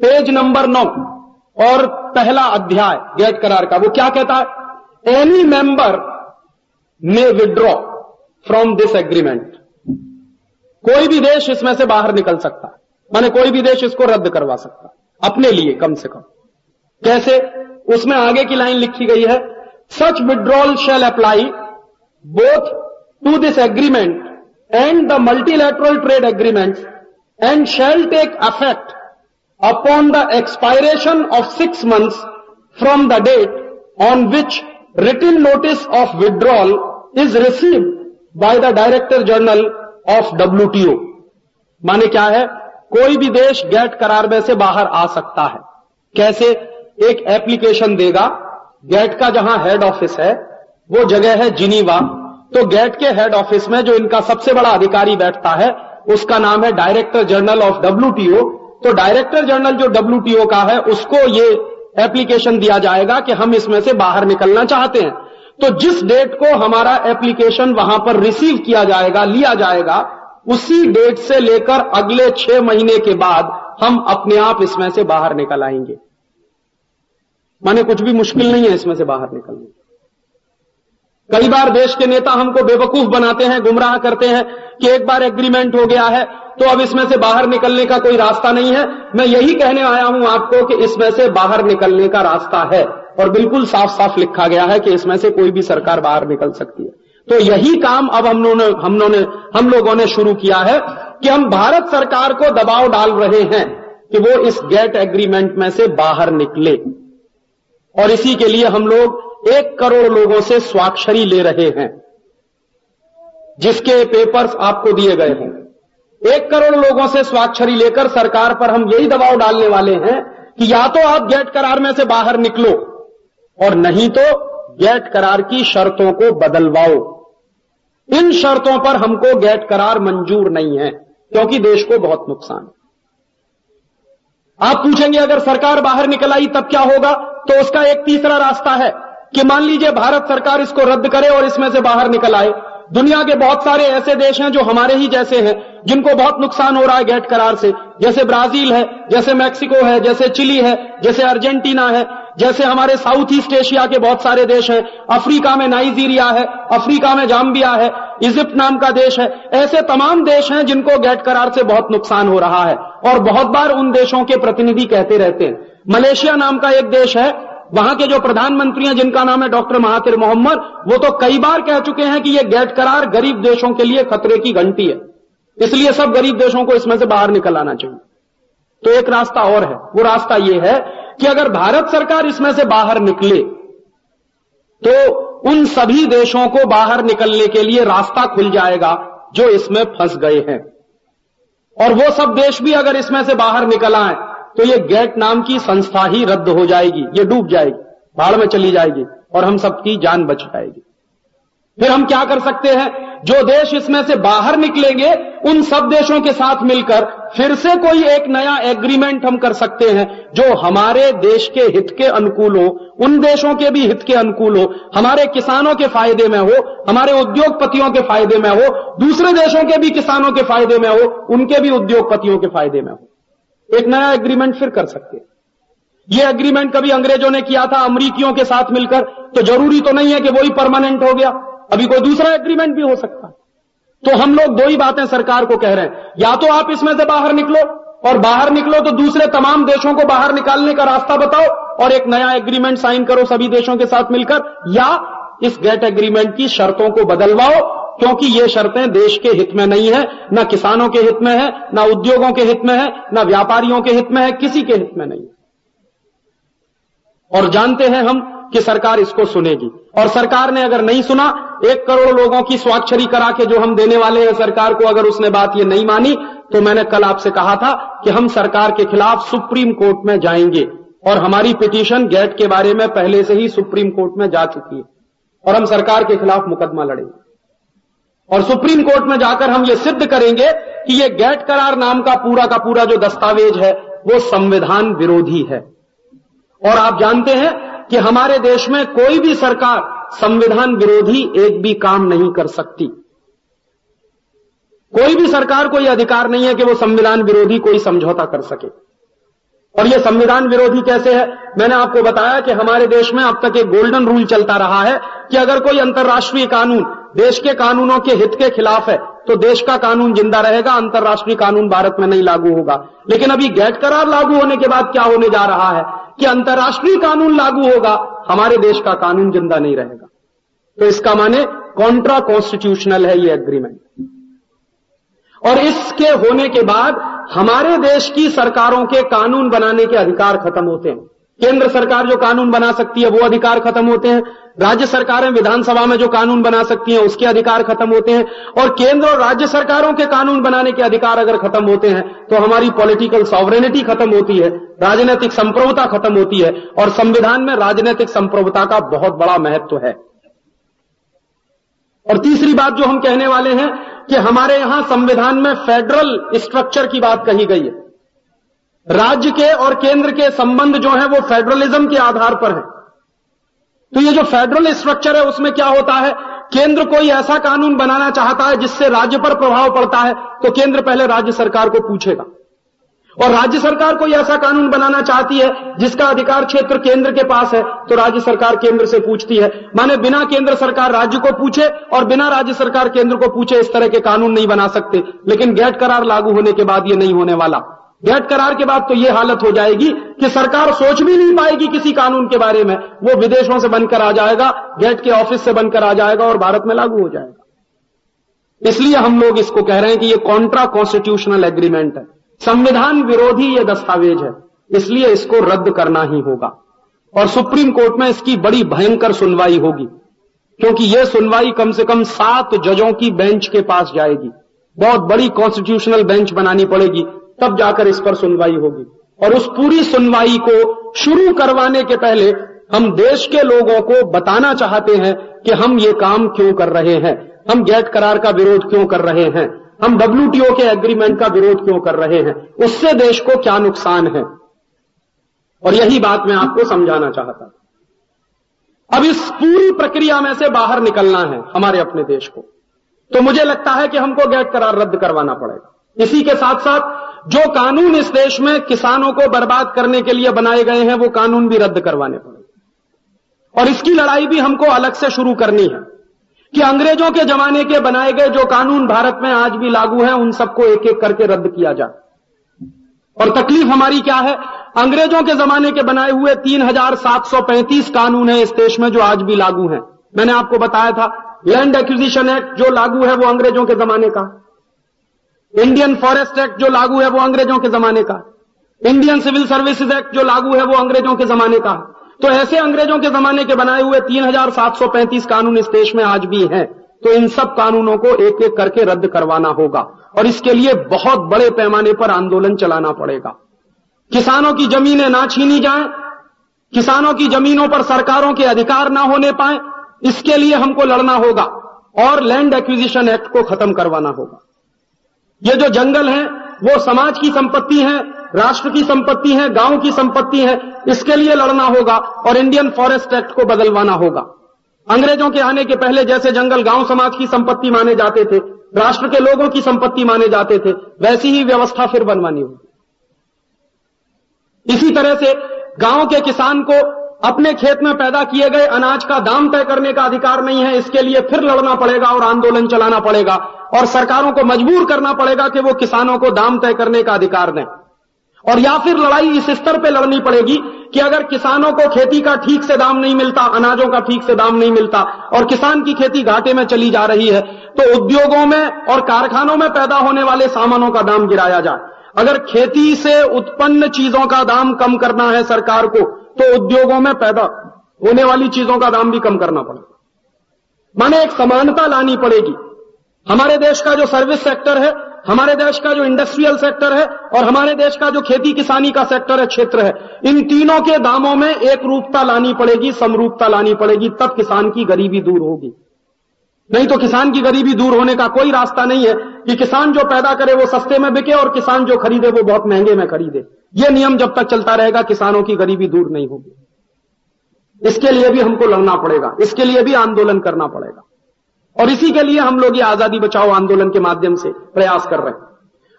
पेज नंबर 9 और पहला अध्याय गेट करार का। वो क्या कहता है? Any member may withdraw from this agreement कोई भी देश इसमें से बाहर निकल सकता। है माने कोई भी देश इसको रद्द करवा सकता। अपने लिए, कम से कम। कैसे? उसमें आगे की लाइन लिखी गई है such withdrawal shall apply both to this agreement and the multilateral trade agreement and shall take effect upon the expiration of six months from the date on which written notice of withdrawal is received by the Director General of WTO. माने क्या है कोई भी देश gate करार में से बाहर आ सकता है कैसे एक एप्लीकेशन देगा गैट का जहाँ हेड ऑफ़िस है वो जगह है जिनीवा तो गैट के हेड ऑफ़िस में जो इनका सबसे बड़ा अधिकारी बैठता है उसका नाम है डायरेक्टर जनरल ऑफ़ डब्ल्यू तो डायरेक्टर जनरल जो डब्ल्यू का है, उसको ये एप्लीकेशन दिया जाएगा कि हम इसमें से बाहर निकलना चाहते हैं। तो जिस डेट को हमारा एप्लीकेशन वहाँ पर रिसीव किया जाएगा, लिया जाएगा, उसी डेट से लेकर अगले छह महीने के बाद हम अपने आप इसमें से बाहर निकल आएँगे। माने कुछ भी मुश्किल नहीं है इसमें से बाहर निकलने। कई बार देश के नेता हमको बेवकूफ़ बनाते हैं, गुमराह करते हैं कि एक बार एग्रीमेंट हो गया है तो अब इसमें से बाहर निकलने का कोई रास्ता नहीं है। मैं यही कहने आया हूँ आपको कि इसमें से बाहर निकलने का रास्ता है और बिल्कुल साफ़ साफ़ लिखा गया है कि इसमें से कोई भी सरकार बाहर निकल सकती है। तो यही काम अब हम लोगों ने, हम लोगों ने, हम लोगों ने शुरू किया है कि हम भारत सरकार को दबाव डाल रहे हैं कि वो इस गेट एग्रीमेंट में से बाहर निकले। और इसी के लिए हम लोग एक करोड़ लोगों से स्वाक्षरी ले रहे हैं, जिसके पेपर्स आपको दिए गए हैं। एक करोड़ लोगों से स्वाक्षरी लेकर सरकार पर हम यही दबाव डालने वाले हैं कि या तो आप गेट करार में से बाहर निकलो, और नहीं तो गेट करार की शर्तों को बदलवाओ। इन शर्तों पर हमको गेट करार मंजूर नहीं है, क्योंकि देश को बहुत नुकसान है। आप पूछेंगे, अगर सरकार बाहर निकल आई तब क्या होगा? तो उसका एक तीसरा रास्ता है। कि मान लीजिए भारत सरकार इसको रद्द करे और इसमें से बाहर निकल आए। दुनिया के बहुत सारे ऐसे देश हैं जो हमारे ही जैसे हैं, जिनको बहुत नुकसान हो रहा है गेट करार से। जैसे ब्राज़ील है, जैसे मैक्सिको है, जैसे चिली है, जैसे अर्जेंटीना है, जैसे हमारे साउथ ईस्ट एशिया के बहुत सारे देश हैं। अफ्रीका में नाइजीरिया है, अफ्रीका में जाम्बिया है, इजिप्ट नाम का देश है। ऐसे तमाम देश हैं जिनको गैट करार से बहुत नुकसान हो रहा है। और बहुत बार उन देशों के प्रतिनिधि कहते रहते हैं। मलेशिया नाम का एक देश है वहाँ के जो प्रधानमंत्री हैं जिनका नाम है डॉक्टर महातिर मोहम्मद, वो तो कई बार कह चुके हैं कि यह गैट करार गरीब देशों के लिए खतरे की घंटी है। इसलिए सब गरीब देशों को इसमें से बाहर निकल आना चाहिए। तो एक रास्ता और है। वो रास्ता यह है कि अगर भारत सरकार इसमें से बाहर निकले तो उन सभी देशों को बाहर निकलने के लिए रास्ता खुल जाएगा जो इसमें फंस गए हैं। और वो सब देश भी अगर इसमें से बाहर निकल आए तो ये गेट नाम की संस्था ही रद्द हो जाएगी, ये डूब जाएगी, भाड़ में चली जाएगी, और हम सबकी जान बच जाएगी। फिर हम क्या कर सकते हैं? जो देश इसमें से बाहर निकलेंगे, उन सब देशों के साथ मिलकर फिर से कोई एक नया एग्रीमेंट हम कर सकते हैं, जो हमारे देश के हित के अनुकूल हो, उन देशों के भी हित के अनुकूल हो, हमारे किसानों के फ़ायदे में हो, हमारे उद्योगपतियों के फ़ायदे में हो, दूसरे देशों के भी किसानों के फ़ायदे में हो, उनके भी उद्योगपतियों के फ़ायदे में हो। एक नया एग्रीमेंट फिर कर सकते ये एग्रीमेंट कभी अंग्रेज़ों ने किया था, अमरीकियों के साथ मिलकर तो ज़रूरी तो नहीं है कि वही परमानेंट हो गया। अभी कोई दूसरा एग्रीमेंट भी हो सकता तो हम लोग दो ही बातें सरकार को कह रहे हैं। या तो आप इसमें से बाहर निकलो, और बाहर निकलो तो दूसरे तमाम देशों को बाहर निकालने का रास्ता बताओ, और एक नया एग्रीमेंट साइन करो सभी देशों के साथ मिलकर, या इस गेट एग्रीमेंट की शर्तों को बदलवाओ क्योंकि ये शर्तें देश के हित में नहीं है, न किसानों के हित में है, न उद्योगों के हित में है, न व्यापारियों के हित में है, किसी के हित में नहीं और जानते हैं हम कि सरकार इसको सुनेगी। और सरकार ने अगर नहीं सुना, एक करोड़ लोगों की स्वाक्षरी करा के जो हम देने वाले हैं सरकार को, अगर उसने बात ये नहीं मानी तो मैंने कल आपसे कहा था कि हम सरकार के खिलाफ सुप्रीम कोर्ट में जाएँगे। और हमारी पिटीशन गेट के बारे में पहले से ही सुप्रीम कोर्ट में जा चुकी है। और हम सरकार के खिलाफ मुकदमा लड़ेंगे। और सुप्रीम कोर्ट में जाकर हम ये सिद्ध करेंगे कि ये गैट करार नाम का पूरा का पूरा जो दस्तावेज़ है, वो संविधान विरोधी है। और आप जानते हैं कि हमारे देश में कोई भी सरकार संविधान विरोधी एक भी काम नहीं कर सकती। कोई भी सरकार को यह अधिकार नहीं है कि वो संविधान विरोधी कोई समझौता कर सके। और यह संविधान विरोधी कैसे है? मैंने आपको बताया कि हमारे देश में अब तक एक गोल्डन रूल चलता रहा है कि अगर कोई अंतर्राष्ट्रीय कानून देश के कानूनों के हित के खिलाफ है तो देश का कानून ज़िंदा रहेगा, अंतर्राष्ट्रीय कानून भारत में नहीं लागू होगा। लेकिन अभी गैट करार लागू होने के बाद क्या होने जा रहा है? कि अंतर्राष्ट्रीय कानून लागू होगा, हमारे देश का कानून ज़िंदा नहीं रहेगा। तो इसका माने कॉन्ट्रा कॉन्स्टिट्यूशनल है ये एग्रीमेंट और इसके होने के बाद हमारे देश की सरकारों के कानून बनाने के अधिकार खत्म होते हैं। केंद्र सरकार जो कानून बना सकती है, वो अधिकार खत्म होते हैं। राज्य सरकारें विधानसभा में जो कानून बना सकती हैं, उसके अधिकार खत्म होते हैं। और केंद्र और राज्य सरकारों के कानून बनाने के अधिकार अगर खत्म होते हैं तो हमारी पॉलिटिकल सॉवरेनिटी खत्म होती है, राजनीतिक संप्रभुता खत्म होती है, और संविधान में राजनीतिक संप्रभुता का बहुत बड़ा महत्व है। और तीसरी बात जो हम कहने वाले हैं कि हमारे यहाँ संविधान में फेडरल स्ट्रक्चर की बात कही गई है। राज्य के और केंद्र के संबंध जो है वो फेडरलिज्म के आधार पर है। तो ये जो फेडरल स्ट्रक्चर है, उसमें क्या होता है? केंद्र कोई ऐसा कानून बनाना चाहता है जिससे राज्य पर प्रभाव पड़ता है तो केंद्र पहले राज्य सरकार को पूछेगा। और राज्य सरकार कोई ऐसा कानून बनाना चाहती है जिसका अधिकार क्षेत्र केंद्र के पास है तो राज्य सरकार केंद्र से पूछती है। माने बिना केंद्र सरकार राज्य को पूछे और बिना राज्य सरकार केंद्र को पूछे इस तरह के कानून नहीं बना सकते। लेकिन गैट करार लागू होने के बाद यह नहीं होने वाला। गैट करार के बाद तो यह हालत हो जाएगी कि सरकार सोच भी नहीं पाएगी किसी कानून के बारे में। वो विदेशों से बनकर आ जाएगा, गेट के ऑफ़िस से बनकर आ जाएगा और भारत में लागू हो जाएगा। इसलिए हम लोग इसको कह रहे हैं कि ये कॉन्ट्रा कॉन्स्टिट्यूशनल एग्रीमेंट है। संविधान विरोधी ये दस्तावेज़ है। इसलिए इसको रद्द करना ही होगा। और सुप्रीम कोर्ट में इसकी बड़ी भयंकर सुनवाई होगी, क्योंकि यह सुनवाई कम से कम सात जजों की बेंच के पास जाएगी। बहुत बड़ी कॉन्स्टिट्यूशनल बेंच बनानी पड़ेगी। तब जाकर इस पर सुनवाई होगी। और उस पूरी सुनवाई को शुरू करवाने के पहले हम देश के लोगों को बताना चाहते हैं कि हम ये काम क्यों कर रहे हैं। हम गेट करार का विरोध क्यों कर रहे हैं? हम डब्ल्यूटीओ के एग्रीमेंट का विरोध क्यों कर रहे हैं? उससे देश को क्या नुकसान है? और यही बात मैं आपको समझाना चाहता अब इस पूरी प्रक्रिया में से बाहर निकलना है हमारे अपने देश को। तो मुझे लगता है कि हमको गैट करार रद्द करवाना पड़ेगा। इसी के साथ साथ जो कानून इस देश में किसानों को बर्बाद करने के लिए बनाए गए हैं, वो कानून भी रद्द करवाने पड़े और इसकी लड़ाई भी हमको अलग से शुरू करनी है कि अंग्रेज़ों के जमाने के बनाए गए जो कानून भारत में आज भी लागू हैं, उन सबको एक एक करके रद्द किया जाए। और तकलीफ़ हमारी क्या है? अंग्रेज़ों के जमाने के बनाए हुए 3735 कानून है इस देश में जो आज भी लागू हैं। मैंने आपको बताया था लैंड एक्विजिशन एक्ट जो लागू है, वो अंग्रेज़ों के जमाने का इंडियन फॉरेस्ट एक्ट जो लागू है वो अंग्रेज़ों के जमाने का इंडियन सिविल सर्विसेज़ एक्ट जो लागू है वो अंग्रेज़ों के जमाने का तो ऐसे अंग्रेज़ों के जमाने के बनाए हुए 3735 कानून इस देश में आज भी हैं। तो इन सब कानूनों को एक एक करके रद्द करवाना होगा। और इसके लिए बहुत बड़े पैमाने पर आंदोलन चलाना पड़ेगा। किसानों की जमीनें ना छीनी जाएँ, किसानों की जमीनों पर सरकारों के अधिकार ना होने पाए, इसके लिए हमको लड़ना होगा और लैंड एक्विजिशन एक्ट को खत्म करवाना होगा। ये जो जंगल है, वो समाज की संपत्ति है, राष्ट्र की संपत्ति है, गाँव की संपत्ति है, इसके लिए लड़ना होगा और इंडियन फॉरेस्ट एक्ट को बदलवाना होगा। अंग्रेज़ों के आने के पहले जैसे जंगल गाँव समाज की संपत्ति माने जाते थे, राष्ट्र के लोगों की संपत्ति माने जाते थे, वैसी ही व्यवस्था फिर बनवानी होगी। इसी तरह से गाँव के किसान को अपने खेत में पैदा किए गए अनाज का दाम तय करने का अधिकार नहीं है, इसके लिए फिर लड़ना पड़ेगा और आंदोलन चलाना पड़ेगा और सरकारों को मजबूर करना पड़ेगा कि वो किसानों को दाम तय करने का अधिकार दें। और या फिर लड़ाई इस स्तर पर लड़नी पड़ेगी कि अगर किसानों को खेती का ठीक से दाम नहीं मिलता, अनाजों का ठीक से दाम नहीं मिलता और किसान की खेती घाटे में चली जा रही है तो उद्योगों में और कारखानों में पैदा होने वाले सामानों का दाम गिराया जाए। अगर खेती से उत्पन्न चीज़ों का दाम कम करना है सरकार को तो उद्योगों में पैदा होने वाली चीज़ों का दाम भी कम करना पड़ेगा। माने एक समानता लानी पड़ेगी। हमारे देश का जो सर्विस सेक्टर है, हमारे देश का जो इंडस्ट्रियल सेक्टर है, और हमारे देश का जो खेती किसानी का सेक्टर है, क्षेत्र है, इन तीनों के दामों में एक रूपता लानी पड़ेगी, समरूपता लानी पड़ेगी, तब किसान की गरीबी दूर होगी। नहीं तो किसान की गरीबी दूर होने का कोई रास्ता नहीं है कि किसान जो पैदा करे वो सस्ते में बिके और किसान जो खरीदे वो बहुत महँगे में खरीदे। ये नियम जब तक चलता रहेगा, किसानों की गरीबी दूर नहीं होगी। इसके लिए भी हमको लड़ना पड़ेगा। इसके लिए भी आंदोलन करना पड़ेगा। और इसी के लिए हम लोग ये आज़ादी बचाओ आंदोलन के माध्यम से प्रयास कर रहे हैं।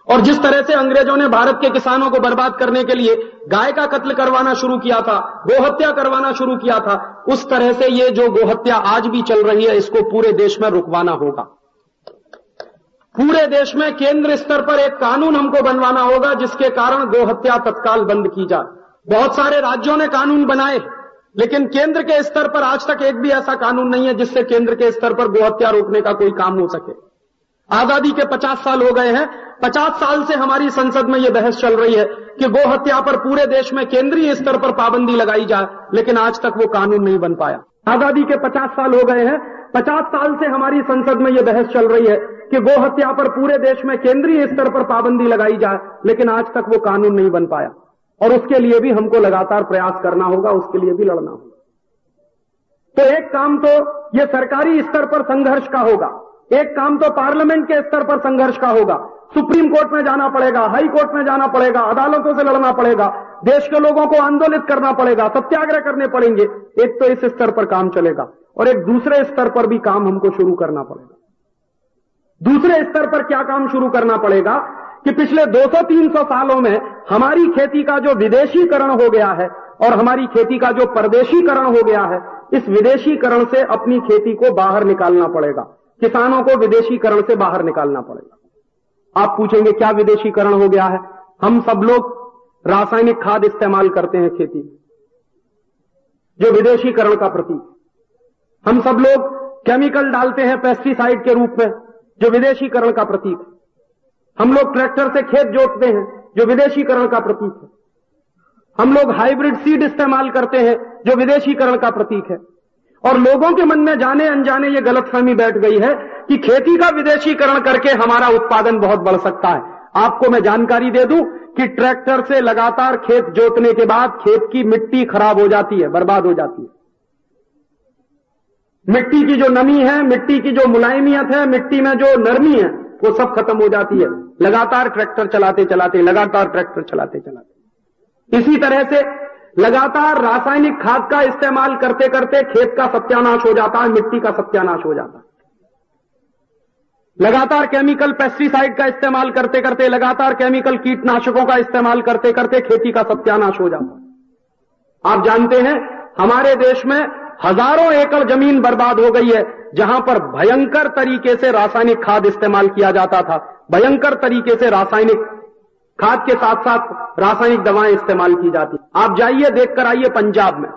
और जिस तरह से अंग्रेज़ों ने भारत के किसानों को बर्बाद करने के लिए गाय का कत्ल करवाना शुरू किया था, गोहत्या करवाना शुरू किया था, उस तरह से ये जो गोहत्या आज भी चल रही है, इसको पूरे देश में रुकवाना होगा। पूरे देश में केंद्र स्तर पर एक कानून हमको बनवाना होगा, जिसके कारण गोहत्या तत्काल बंद की जाए। बहुत सारे राज्यों ने कानून बनाए, लेकिन केंद्र के स्तर पर आज तक एक भी ऐसा कानून नहीं है, जिससे केंद्र के स्तर पर गोहत्या रोकने का कोई काम हो सके। आज़ादी के 50 साल हो गए हैं 50 साल से हमारी संसद में यह बहस चल रही है कि गो हत्या पर पूरे देश में केंद्रीय स्तर पर पाबंदी लगाई जाए लेकिन आज तक वो कानून नहीं बन पाया। आज़ादी के 50 साल हो गए हैं 50 साल से हमारी संसद में यह बहस चल रही है कि गो हत्या पर पूरे देश में केंद्रीय स्तर पर पाबंदी लगाई जाए लेकिन आज तक वो कानून नहीं बन पाया। और उसके लिए भी हमको लगातार प्रयास करना होगा, उसके लिए भी लड़ना होगा। तो एक काम तो ये सरकारी स्तर पर संघर्ष का होगा, एक काम तो पार्लियामेंट के स्तर पर संघर्ष का होगा। सुप्रीम कोर्ट में जाना पड़ेगा, हाई कोर्ट में जाना पड़ेगा, अदालतों से लड़ना पड़ेगा, देश के लोगों को आंदोलित करना पड़ेगा, सत्याग्रह करने पड़ेंगे। एक तो इस स्तर पर काम चलेगा और एक दूसरे स्तर पर भी काम हमको शुरू करना पड़ेगा। दूसरे स्तर पर क्या काम शुरू करना पड़ेगा कि पिछले 200-300 सालों में हमारी खेती का जो विदेशीकरण हो गया है और हमारी खेती का जो परदेशीकरण हो गया है, इस विदेशीकरण से अपनी खेती को बाहर निकालना पड़ेगा। किसानों को विदेशीकरण से बाहर निकालना पड़ेगा। आप पूछेंगे, क्या विदेशीकरण हो गया है? हम सब लोग रासायनिक खाद इस्तेमाल करते हैं खेती, जो विदेशीकरण का प्रतीक। हम सब लोग केमिकल डालते हैं पेस्टिसाइड के रूप में, जो विदेशीकरण का प्रतीक। है हम लोग ट्रैक्टर से खेत जोतते हैं, जो विदेशीकरण का प्रतीक है। हम लोग हाइब्रिड सीड इस्तेमाल करते हैं, जो विदेशीकरण का प्रतीक है। और लोगों के मन में जाने अनजाने ये गलतफहमी बैठ गई है कि खेती का विदेशीकरण करके हमारा उत्पादन बहुत बढ़ सकता है। आपको मैं जानकारी दे दूँ कि ट्रैक्टर से लगातार खेत जोतने के बाद खेत की मिट्टी खराब हो जाती है, बर्बाद हो जाती है। मिट्टी की जो नमी है, मिट्टी की जो मुलायमियत है, मिट्टी में जो नरमी है, वो सब खत्म हो जाती है। लगातार ट्रैक्टर चलाते चलाते लगातार ट्रैक्टर चलाते चलाते इसी तरह से लगातार रासायनिक खाद का इस्तेमाल करते करते खेत का सत्यानाश हो जाता है, मिट्टी का सत्यानाश हो जाता है। लगातार केमिकल पेस्टिसाइड का इस्तेमाल करते करते, लगातार केमिकल कीटनाशकों का इस्तेमाल करते करते खेती का सत्यानाश हो जाता आप जानते हैं, हमारे देश में हज़ारों एकड़ ज़मीन बर्बाद हो गई है, जहाँ पर भयंकर तरीके से रासायनिक खाद इस्तेमाल किया जाता था। भयंकर तरीके से रासायनिक खाद के साथ साथ रासायनिक दवाएँ इस्तेमाल की जाती आप जाइए, देखकर आइए पंजाब में।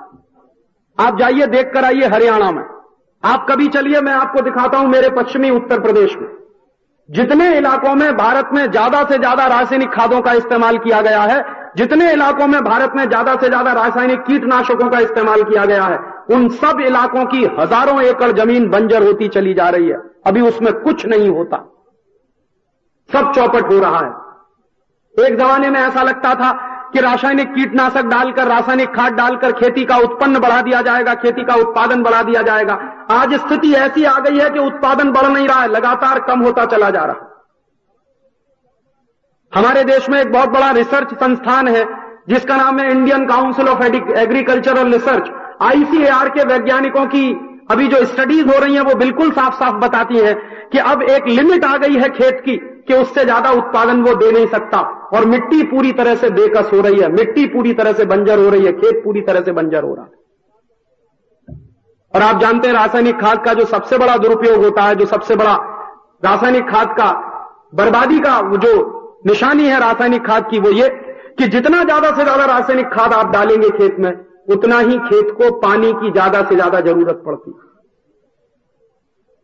आप जाइए, देखकर आइए हरियाणा में। आप कभी चलिए, मैं आपको दिखाता हूँ मेरे पश्चिमी उत्तर प्रदेश में। जितने इलाकों में भारत में ज़्यादा से ज़्यादा रासायनिक खादों का इस्तेमाल किया गया है, जितने इलाकों में भारत में ज़्यादा से ज़्यादा रासायनिक कीटनाशकों का इस्तेमाल किया गया है, उन सब इलाकों की हज़ारों एकड़ ज़मीन बंजर होती चली जा रही है। अभी उसमें कुछ नहीं होता। सब चौपट हो रहा है। एक जमाने में ऐसा लगता था कि रासायनिक कीटनाशक डालकर, रासायनिक खाद डालकर खेती का उत्पन्न बढ़ा दिया जाएगा, खेती का उत्पादन बढ़ा दिया जाएगा। आज स्थिति ऐसी आ गई है कि उत्पादन बढ़ नहीं रहा है, लगातार कम होता चला जा रहा। हमारे देश में एक बहुत बड़ा रिसर्च संस्थान है, जिसका नाम है Indian Council of Agricultural Research. ICAR के वैज्ञानिकों की अभी जो स्टडीज़ हो रही हैं, वो बिल्कुल साफ़ साफ़ बताती हैं कि अब एक लिमिट आ गई है खेत की। कि उससे ज़्यादा उत्पादन वो दे नहीं सकता। और मिट्टी पूरी तरह से बेकस हो रही है। मिट्टी पूरी तरह से बंजर हो रही है। खेत पूरी तरह से बंजर हो रहा है। और आप जानते हैं रासायनिक खाद का जो सबसे बड़ा दुरुपयोग होता है, जो सबसे बड़ा रासायनिक खाद का बर्बादी का जो निशानी है रासायनिक खाद की, वो ये कि जितना ज़्यादा से ज़्यादा रासायनिक खाद आप डालेंगे खेत में, उतना ही खेत को पानी की ज़्यादा से ज़्यादा ज़रूरत पड़ती है।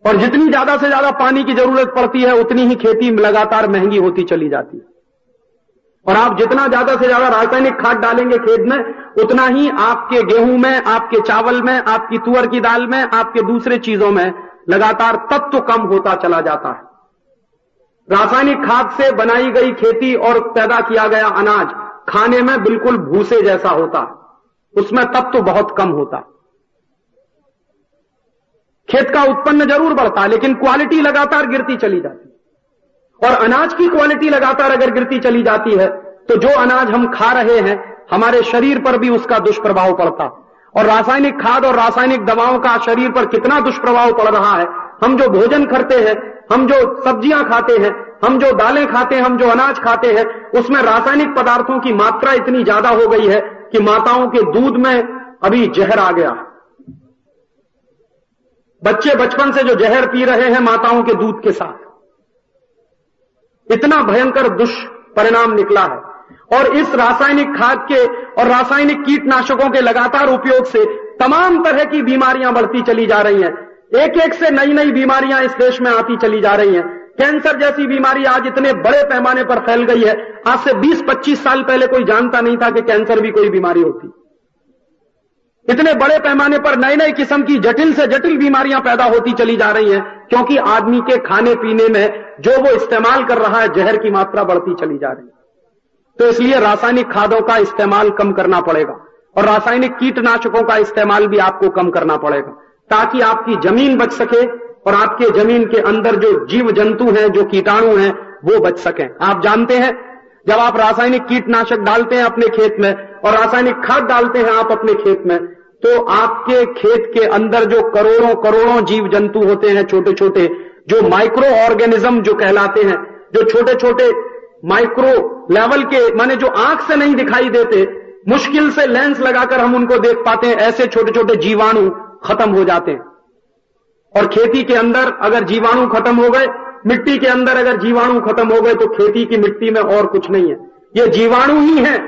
और जितनी ज़्यादा से ज़्यादा पानी की ज़रूरत पड़ती है, उतनी ही खेती लगातार महँगी होती चली जाती है। और आप जितना ज़्यादा से ज़्यादा रासायनिक खाद डालेंगे खेत में, उतना ही आपके गेहूँ में, आपके चावल में, आपकी तुअर की दाल में, आपके दूसरे चीज़ों में लगातार तत्व तो कम होता चला जाता है। रासायनिक खाद से बनाई गई खेती और पैदा किया गया अनाज खाने में बिल्कुल भूसे जैसा होता उसमें तत्व तो बहुत कम होता खेत का उत्पन्न ज़रूर बढ़ता है लेकिन क्वालिटी लगातार गिरती चली जाती है। और अनाज की क्वालिटी लगातार अगर गिरती चली जाती है तो जो अनाज हम खा रहे हैं, हमारे शरीर पर भी उसका दुष्प्रभाव पड़ता। और रासायनिक खाद और रासायनिक दवाओं का शरीर पर कितना दुष्प्रभाव पड़ रहा है, हम जो भोजन करते हैं, हम जो सब्ज़ियाँ खाते हैं, हम जो दालें खाते हैं, हम जो अनाज खाते हैं, उसमें रासायनिक पदार्थों की मात्रा इतनी ज़्यादा हो गई है कि माताओं के दूध में अभी जहर आ गया बच्चे बचपन से जो जहर पी रहे हैं माताओं के दूध के साथ। इतना भयंकर दुष्परिणाम निकला है। और इस रासायनिक खाद के और रासायनिक कीटनाशकों के लगातार उपयोग से तमाम तरह की बीमारियाँ बढ़ती चली जा रही हैं। एक एक से नई नई बीमारियाँ इस देश में आती चली जा रही हैं। कैंसर जैसी बीमारी आज इतने बड़े पैमाने पर फैल गई है। आज से 20-25 साल पहले कोई जानता नहीं था कि कैंसर भी कोई बीमारी होती। इतने बड़े पैमाने पर नए नए किस्म की जटिल से जटिल बीमारियाँ पैदा होती चली जा रही हैं, क्योंकि आदमी के खाने पीने में जो वो इस्तेमाल कर रहा है, जहर की मात्रा बढ़ती चली जा रही है। तो इसलिए रासायनिक खादों का इस्तेमाल कम करना पड़ेगा, और रासायनिक कीटनाशकों का इस्तेमाल भी आपको कम करना पड़ेगा, ताकि आपकी ज़मीन बच सके, और आपके ज़मीन के अंदर जो जीव जंतु हैं, जो कीटाणु हैं, वो बच सकें। आप जानते हैं, जब आप रासायनिक कीटनाशक डालते हैं अपने खेत में, और रासायनिक खाद डालते हैं आप अपने खेत में तो आपके खेत के अंदर जो करोड़ों करोड़ों जीव जंतु होते हैं छोटे छोटे जो माइक्रो ऑर्गेनिज्म जो कहलाते हैं, जो छोटे छोटे माइक्रो लेवल के, माने जो आँख से नहीं दिखाई देते, मुश्किल से लेंस लगाकर हम उनको देख पाते हैं, ऐसे छोटे छोटे जीवाणु खत्म हो जाते हैं। और खेती के अंदर अगर जीवाणु खत्म हो गए, मिट्टी के अंदर अगर जीवाणु खत्म हो गए तो खेती की मिट्टी में और कुछ नहीं है। ये जीवाणु ही है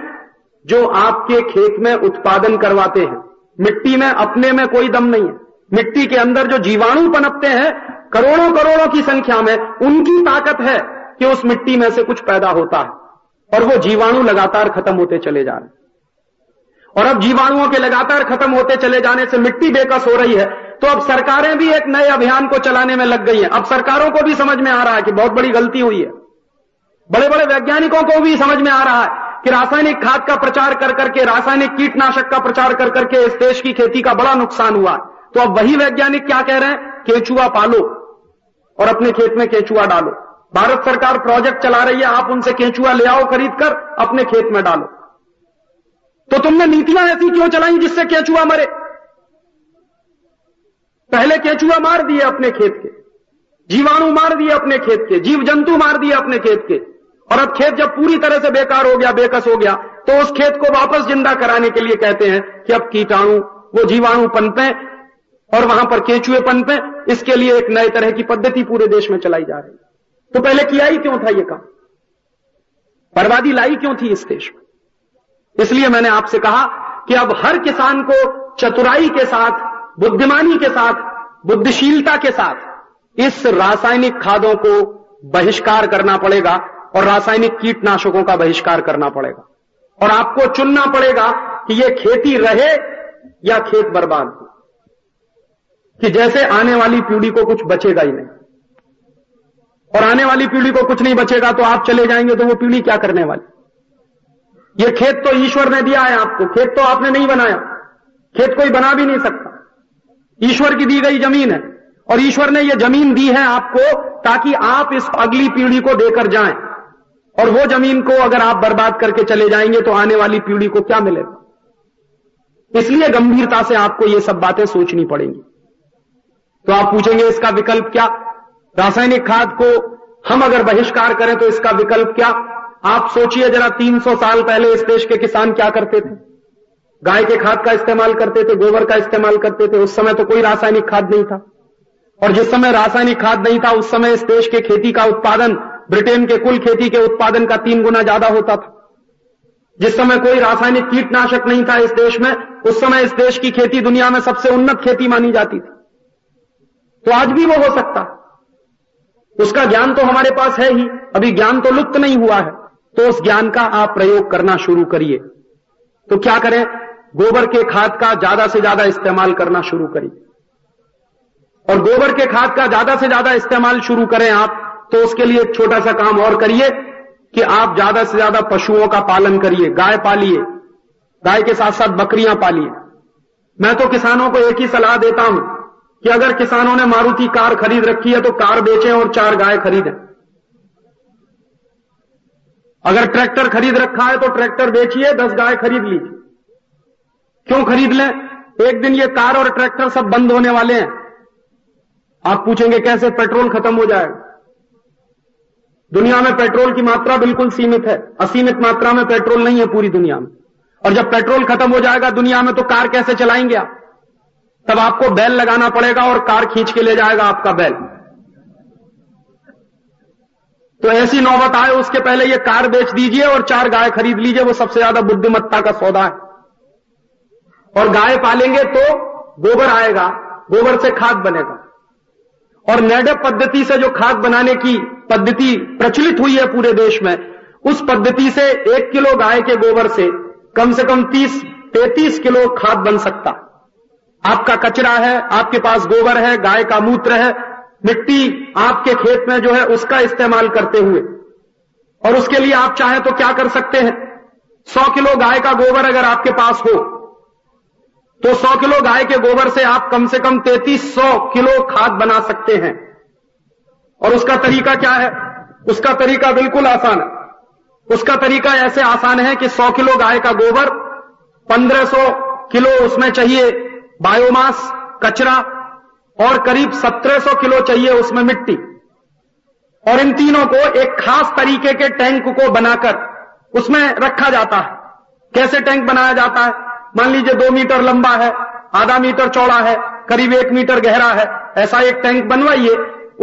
जो आपके खेत में उत्पादन करवाते हैं। मिट्टी में, अपने में कोई दम नहीं है। मिट्टी के अंदर जो जीवाणु पनपते हैं, करोड़ों करोड़ों की संख्या में, उनकी ताकत है कि उस मिट्टी में से कुछ पैदा होता है। और वो जीवाणु लगातार खत्म होते चले जा रहे और अब जीवाणुओं के लगातार खत्म होते चले जाने से मिट्टी बेकस हो रही है तो अब सरकारें भी एक नए अभियान को चलाने में लग गई हैं। अब सरकारों को भी समझ में आ रहा है कि बहुत बड़ी गलती हुई है। बड़े बड़े वैज्ञानिकों को भी समझ में आ रहा है कि रासायनिक खाद का प्रचार कर करके, रासायनिक कीटनाशक का प्रचार कर करके इस देश की खेती का बड़ा नुकसान हुआ। तो अब वही वैज्ञानिक क्या कह रहे हैं? केचुआ पालो और अपने खेत में केचुआ डालो। भारत सरकार प्रोजेक्ट चला रही है, आप उनसे केचुआ ले आओ, खरीद कर अपने खेत में डालो। तो तुमने नीतियाँ ऐसी क्यों चलाई जिससे केचुआ मरे? पहले केचुआ मार दिए अपने खेत के, जीवाणु मार दिए अपने खेत के, जीव जंतु मार दिए अपने खेत के। और अब खेत जब पूरी तरह से बेकार हो गया, बेकस हो गया तो उस खेत को वापस ज़िंदा कराने के लिए कहते हैं कि अब कीटाणु, वो जीवाणु पनपे और वहाँ पर केचुए पनपे, इसके लिए एक नए तरह की पद्धति पूरे देश में चलाई जा रही तो पहले किया ही क्यों था ये काम? बर्बादी लाई क्यों थी इस देश में? इसलिए मैंने आपसे कहा कि अब हर किसान को चतुराई के साथ, बुद्धिमानी के साथ, बुद्धिशीलता के साथ इस रासायनिक खादों को बहिष्कार करना पड़ेगा। और रासायनिक कीटनाशकों का बहिष्कार करना पड़ेगा। और आपको चुनना पड़ेगा कि यह खेती रहे या खेत बर्बाद हो। कि जैसे आने वाली पीढ़ी को कुछ बचेगा ही नहीं। और आने वाली पीढ़ी को कुछ नहीं बचेगा तो आप चले जाएँगे तो वो पीढ़ी क्या करने वाली? ये खेत तो ईश्वर ने दिया है आपको। खेत तो आपने नहीं बनाया। खेत कोई बना भी नहीं सकता। ईश्वर की दी गई ज़मीन है। और ईश्वर ने यह ज़मीन दी है आपको ताकि आप इस अगली पीढ़ी को देकर जाएँ। और वो ज़मीन को अगर आप बर्बाद करके चले जाएँगे तो आने वाली पीढ़ी को क्या मिलेगा? इसलिए गंभीरता से आपको ये सब बातें सोचनी पड़ेंगी। तो आप पूछेंगे, इसका विकल्प क्या? रासायनिक खाद को हम अगर बहिष्कार करें तो इसका विकल्प क्या? आप सोचिए जरा 300 साल पहले इस देश के किसान क्या करते थे? गाय के खाद का इस्तेमाल करते थे, गोबर का इस्तेमाल करते थे। उस समय तो कोई रासायनिक खाद नहीं था। और जिस समय रासायनिक खाद नहीं था, उस समय इस देश के खेती का उत्पादन ब्रिटेन के कुल खेती के उत्पादन का तीन गुना ज़्यादा होता था। जिस समय कोई रासायनिक कीटनाशक नहीं था इस देश में, उस समय इस देश की खेती दुनिया में सबसे उन्नत खेती मानी जाती थी। तो आज भी वो हो सकता। उसका ज्ञान तो हमारे पास है ही। अभी ज्ञान तो लुप्त नहीं हुआ है। तो उस ज्ञान का आप प्रयोग करना शुरू करिए। तो क्या करें? गोबर के खाद का ज़्यादा से ज़्यादा इस्तेमाल करना शुरू करिए। और गोबर के खाद का ज़्यादा से ज़्यादा इस्तेमाल शुरू करें आप। तो उसके लिए एक छोटा सा काम और करिए कि आप ज़्यादा से ज़्यादा पशुओं का पालन करिए, गाय पालिए, गाय के साथ साथ बकरियाँ पालिए। मैं तो किसानों को एक ही सलाह देता हूँ कि अगर किसानों ने मारुति कार खरीद रखी है तो कार बेचें और चार गाय खरीदें। अगर ट्रैक्टर खरीद रखा है तो ट्रैक्टर बेचिए, दस गाय खरीद लीजिए। क्यों खरीद लें? एक दिन ये कार और ट्रैक्टर सब बंद होने वाले हैं। आप पूछेंगे कैसे पेट्रोल खत्म हो जाएगा? दुनिया में पेट्रोल की मात्रा बिल्कुल सीमित है, असीमित मात्रा में पेट्रोल नहीं है पूरी दुनिया में। और जब पेट्रोल खत्म हो जाएगा दुनिया में तो कार कैसे चलाएँगे आप? तब आपको बैल लगाना पड़ेगा और कार खींच के ले जाएगा आपका बैल। तो ऐसी नौबत आए, उसके पहले ये कार बेच दीजिए और चार गाय खरीद लीजिए, वो सबसे ज़्यादा बुद्धिमत्ता का सौदा है। और गाय पालेंगे तो गोबर आएगा, गोबर से खाद बनेगा। और नेडप पद्धति से जो खाद बनाने की पद्धति प्रचलित हुई है पूरे देश में, उस पद्धति से एक किलो गाय के गोबर से कम से कम तीस, तैतीस किलो खाद बन सकता। आपका कचरा है, आपके पास गोबर है, गाय का मूत्र है, मिट्टी आपके खेत में जो है उसका इस्तेमाल करते हुए। और उसके लिए आप चाहें तो क्या कर सकते हैं? सौ किलो गाय का गोबर अगर आपके पास हो तो 100 किलो गाय के गोबर से आप कम से कम 3300 किलो खाद बना सकते हैं। और उसका तरीका क्या है? उसका तरीका बिल्कुल आसान है। उसका तरीका ऐसे आसान है कि 100 किलो गाय का गोबर 1500 किलो उसमें चाहिए बायोमास कचरा, और करीब 1700 किलो चाहिए उसमें मिट्टी। और इन तीनों को एक खास तरीके के टैंक को बनाकर उसमें रखा जाता है। कैसे टैंक बनाया जाता है? मान लीजिए दो मीटर लंबा है, आधा मीटर चौड़ा है, करीब एक मीटर गहरा है, ऐसा एक टैंक बनवाइए,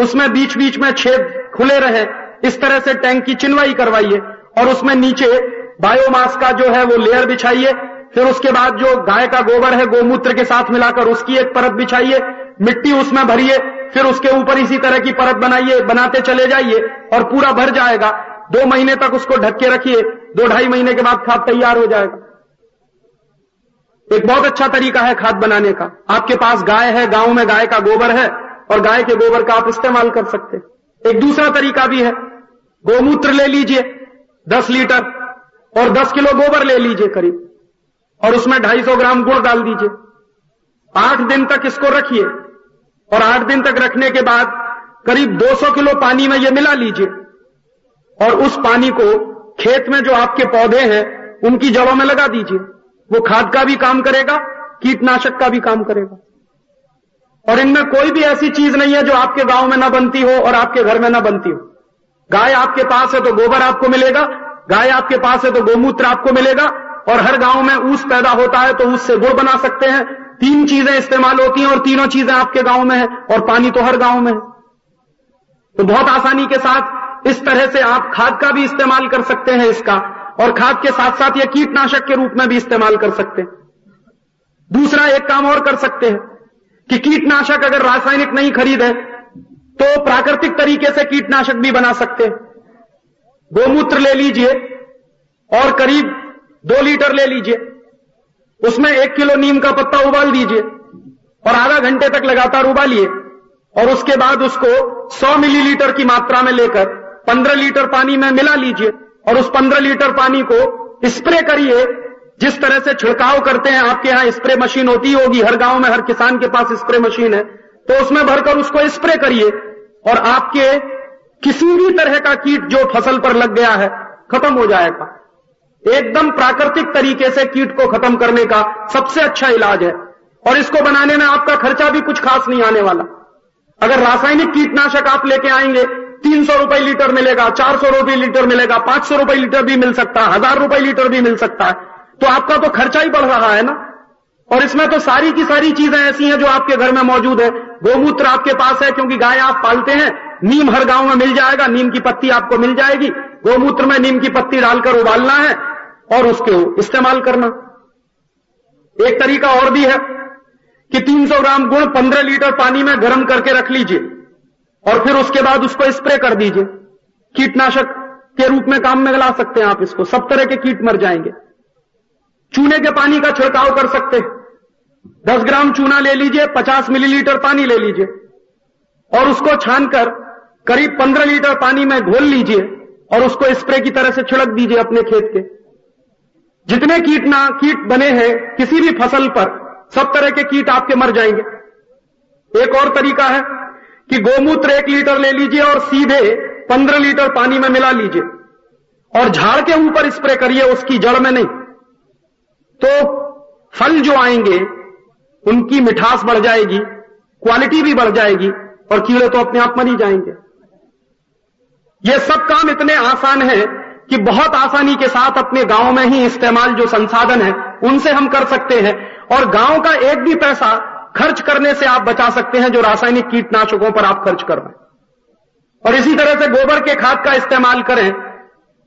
उसमें बीच बीच में छेद खुले रहे, इस तरह से टैंक की चिनवाई करवाइए, और उसमें नीचे बायोमास का जो है वो लेयर बिछाइए, फिर उसके बाद जो गाय का गोबर है, गोमूत्र के साथ मिलाकर उसकी एक परत बिछाइए, मिट्टी उसमें भरिए, फिर उसके ऊपर इसी तरह की परत बनाइए, बनाते चले जाइए, और पूरा भर जाएगा। दो महीने तक उसको ढक के रखिए दो ढाई महीने के बाद खाद तैयार हो जाएगा। एक बहुत अच्छा तरीका है खाद बनाने का। आपके पास गाय है, गाँव में गाय का गोबर है, और गाय के गोबर का आप इस्तेमाल कर सकते एक दूसरा तरीका भी है, गोमूत्र ले लीजिए, दस लीटर, और दस किलो गोबर ले लीजिए करीब, और उसमें ढाई सौ ग्राम गुड़ डाल दीजिए। आठ दिन तक इसको रखिए, और आठ दिन तक रखने के बाद करीब 200 किलो पानी में ये मिला लीजिए, और उस पानी को खेत में जो आपके पौधे हैं, उनकी जड़ों में लगा दीजिए। वो खाद का भी काम करेगा, कीटनाशक का भी काम करेगा। और इनमें कोई भी ऐसी चीज़ नहीं है जो आपके गाँव में ना बनती हो और आपके घर में ना बनती हो। गाय आपके पास है तो गोबर आपको मिलेगा, गाय आपके पास है तो गोमूत्र आपको मिलेगा, और हर गाँव में ऊस पैदा होता है तो उससे गुड़ बना सकते हैं। तीन चीज़ें इस्तेमाल होती हैं और तीनों चीज़ें आपके गाँव में है, और पानी तो हर गाँव में है। तो बहुत आसानी के साथ इस तरह से आप खाद का भी इस्तेमाल कर सकते हैं इसका। और खाद के साथ साथ यह कीटनाशक के रूप में भी इस्तेमाल कर सकते हैं। दूसरा एक काम और कर सकते हैं कि कीटनाशक अगर रासायनिक नहीं खरीदे तो प्राकृतिक तरीके से कीटनाशक भी बना सकते हैं। गोमूत्र ले लीजिए और करीब दो लीटर ले लीजिए। उसमें एक किलो नीम का पत्ता उबाल दीजिए और आधा घंटे तक लगातार उबालिए और उसके बाद उसको 100 मिलीलीटर की मात्रा में लेकर 15 लीटर पानी में मिला लीजिए। और उस 15 लीटर पानी को स्प्रे करिए। जिस तरह से छिड़काव करते हैं, आपके यहाँ स्प्रे मशीन होती होगी, हर गाँव में हर किसान के पास स्प्रे मशीन है तो उसमें भरकर उसको स्प्रे करिए। और आपके किसी भी तरह का कीट जो फ़सल पर लग गया है, खत्म हो जाएगा एकदम प्राकृतिक तरीके से कीट को खत्म करने का सबसे अच्छा इलाज है। और इसको बनाने में आपका खर्चा भी कुछ खास नहीं आने वाला। अगर रासायनिक कीटनाशक आप लेके आएँगे तीन सौ रुपए लीटर मिलेगा, चार सौ रुपए लीटर मिलेगा, पाँच सौ रुपए लीटर भी मिल सकता है, हज़ार रुपए लीटर भी मिल सकता है। तो आपका तो खर्चा ही बढ़ रहा है ना? और इसमें तो सारी की सारी चीज़ें ऐसी हैं जो आपके घर में मौजूद है। गोमूत्र आपके पास है, क्योंकि गाय आप पालते हैं, नीम हर गाँव में मिल जाएगा, नीम की पत्ती आपको मिल जाएगी। गोमूत्र में नीम की पत्ती डालकर उबालना है और उसके इस्तेमाल करना। एक तरीका और भी है कि 300 ग्राम गुड़ 15 लीटर पानी में गर्म करके रख लीजिए। और फिर उसके बाद उसको स्प्रे कर दीजिए। कीटनाशक के रूप में काम में ला सकते हैं आप इसको। सब तरह के कीट मर जाएँगे। चूने के पानी का छिड़काव कर सकते हैं। 10 ग्राम चूना ले लीजिए 50 मिलीलीटर पानी ले लीजिए। और उसको छानकर करीब 15 लीटर पानी में घोल लीजिए और उसको स्प्रे की तरह से छिड़क दीजिए अपने खेत के। जितने कीटना, कीट बने हैं, किसी भी फ़सल पर सब तरह के कीट आपके मर जाएँगे। एक और तरीका है कि गोमूत्र एक लीटर ले लीजिए और सीधे पंद्रह लीटर पानी में मिला लीजिए। और झाड़ के ऊपर स्प्रे करिए, उसकी जड़ में नहीं। तो फल जो आएँगे, उनकी मिठास बढ़ जाएगी, क्वालिटी भी बढ़ जाएगी, और कीड़े तो अपने आप मर ही जाएँगे। ये सब काम इतने आसान है कि बहुत आसानी के साथ अपने गाँव में ही इस्तेमाल जो संसाधन है, उनसे हम कर सकते हैं। और गाँव का एक भी पैसा खर्च करने से आप बचा सकते हैं जो रासायनिक कीटनाशकों पर आप खर्च कर रहे हैं। और इसी तरह से गोबर के खाद का इस्तेमाल करें,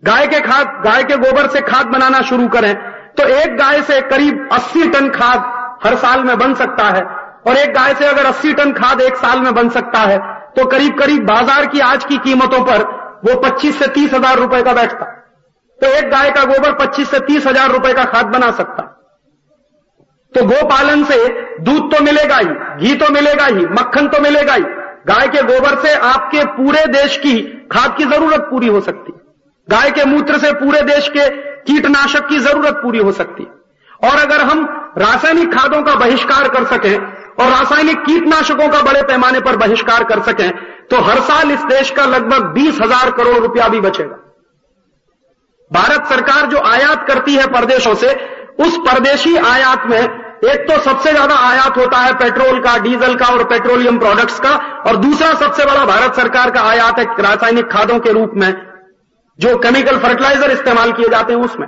गाय के खाद, गाय के गोबर से खाद बनाना शुरू करें तो एक गाय से करीब 80 टन खाद हर साल में बन सकता है। और एक गाय से अगर 80 टन खाद एक साल में बन सकता है तो करीब करीब बाज़ार की आज की कीमतों पर वो 25 से तीस हज़ार रुपए का बैठता। तो एक गाय का गोबर 25 से तीस हज़ार रुपए का खाद बना सकता। तो गोपालन से दूध तो मिलेगा ही, घी तो मिलेगा ही, मक्खन तो मिलेगा ही। गाय के गोबर से आपके पूरे देश की खाद की ज़रूरत पूरी हो सकती। गाय के मूत्र से पूरे देश के कीटनाशक की ज़रूरत पूरी हो सकती। और अगर हम रासायनिक खादों का बहिष्कार कर सकें और रासायनिक कीटनाशकों का बड़े पैमाने पर बहिष्कार कर सकें तो हर साल इस देश का लगभग बीस हज़ार करोड़ रुपया भी बचेगा। भारत सरकार जो आयात करती है परदेशों से उस परदेशी आयात में एक तो सबसे ज़्यादा आयात होता है पेट्रोल का, डीजल का और पेट्रोलियम प्रोडक्ट्स का, और दूसरा सबसे बड़ा भारत सरकार का आयात है रासायनिक खादों के रूप में, जो केमिकल फर्टिलाइज़र इस्तेमाल किए जाते हैं उसमें।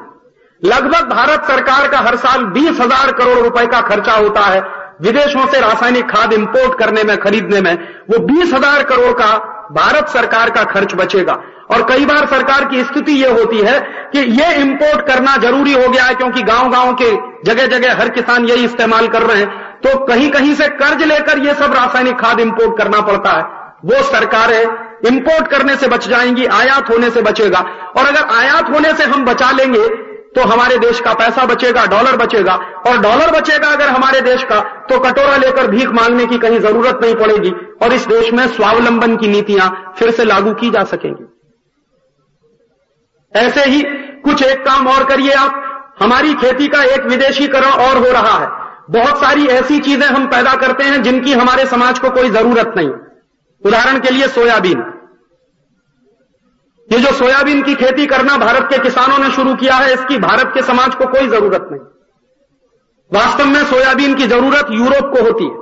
लगभग भारत सरकार का हर साल बीस हज़ार करोड़ रुपए का खर्चा होता है विदेशों से रासायनिक खाद इंपोर्ट करने में, खरीदने में, वो बीस हज़ार करोड़ का भारत सरकार का खर्च बचेगा। और कई बार सरकार की स्थिति यह होती है कि ये इंपोर्ट करना ज़रूरी हो गया है क्योंकि गाँव गाँव के जगह जगह हर किसान यही इस्तेमाल कर रहे हैं। तो कहीं कहीं से कर्ज लेकर ये सब रासायनिक खाद इंपोर्ट करना पड़ता है। वो सरकारें इंपोर्ट करने से बच जाएँगी, आयात होने से बचेगा। और अगर आयात होने से हम बचा लेंगे तो हमारे देश का पैसा बचेगा, डॉलर बचेगा। और डॉलर बचेगा अगर हमारे देश का तो कटोरा लेकर भीख मांगने की कहीं ज़रूरत नहीं पड़ेगी। और इस देश में स्वावलंबन की नीतियाँ फिर से लागू की जा सकेंगी। ऐसे ही कुछ एक काम और करिए आप। हमारी खेती का एक विदेशीकरण और हो रहा है। बहुत सारी ऐसी चीज़ें हम पैदा करते हैं जिनकी हमारे समाज को कोई ज़रूरत नहीं। उदाहरण के लिए सोयाबीन। ये जो सोयाबीन की खेती करना भारत के किसानों ने शुरू किया है, इसकी भारत के समाज को कोई ज़रूरत नहीं। वास्तव में सोयाबीन की ज़रूरत यूरोप को होती है।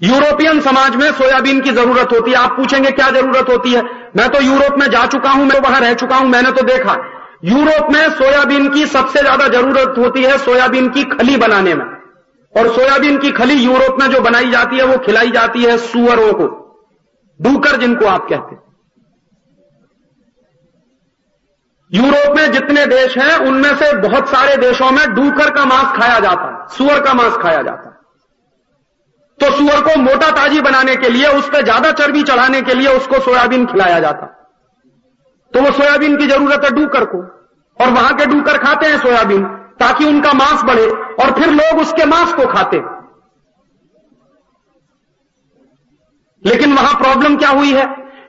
यूरोपियन समाज में सोयाबीन की ज़रूरत होती है। आप पूछेंगे क्या ज़रूरत होती है? मैं तो यूरोप में जा चुका हूँ, मैं वहाँ रह चुका हूँ, मैंने तो देखा। यूरोप में सोयाबीन की सबसे ज़्यादा ज़रूरत होती है सोयाबीन की खली बनाने में। और सोयाबीन की खली यूरोप में जो बनाई जाती है, वो खिलाई जाती है सुअरों को। डूकर जिनको आप कहते हैं। यूरोप में जितने देश हैं, उनमें से बहुत सारे देशों में डूकर का मांस खाया जाता है सुअर का मांस खाया जाता। है तो सुअर को मोटा ताजी बनाने के लिए, उस पर ज़्यादा चर्बी चढ़ाने के लिए उसको सोयाबीन खिलाया जाता। तो वो सोयाबीन की ज़रूरत है डूकर को, और वहाँ के डूकर खाते हैं सोयाबीन, ताकि उनका मांस बढ़े, और फिर लोग उसके मांस को खाते। लेकिन वहाँ प्रॉब्लम क्या हुई है?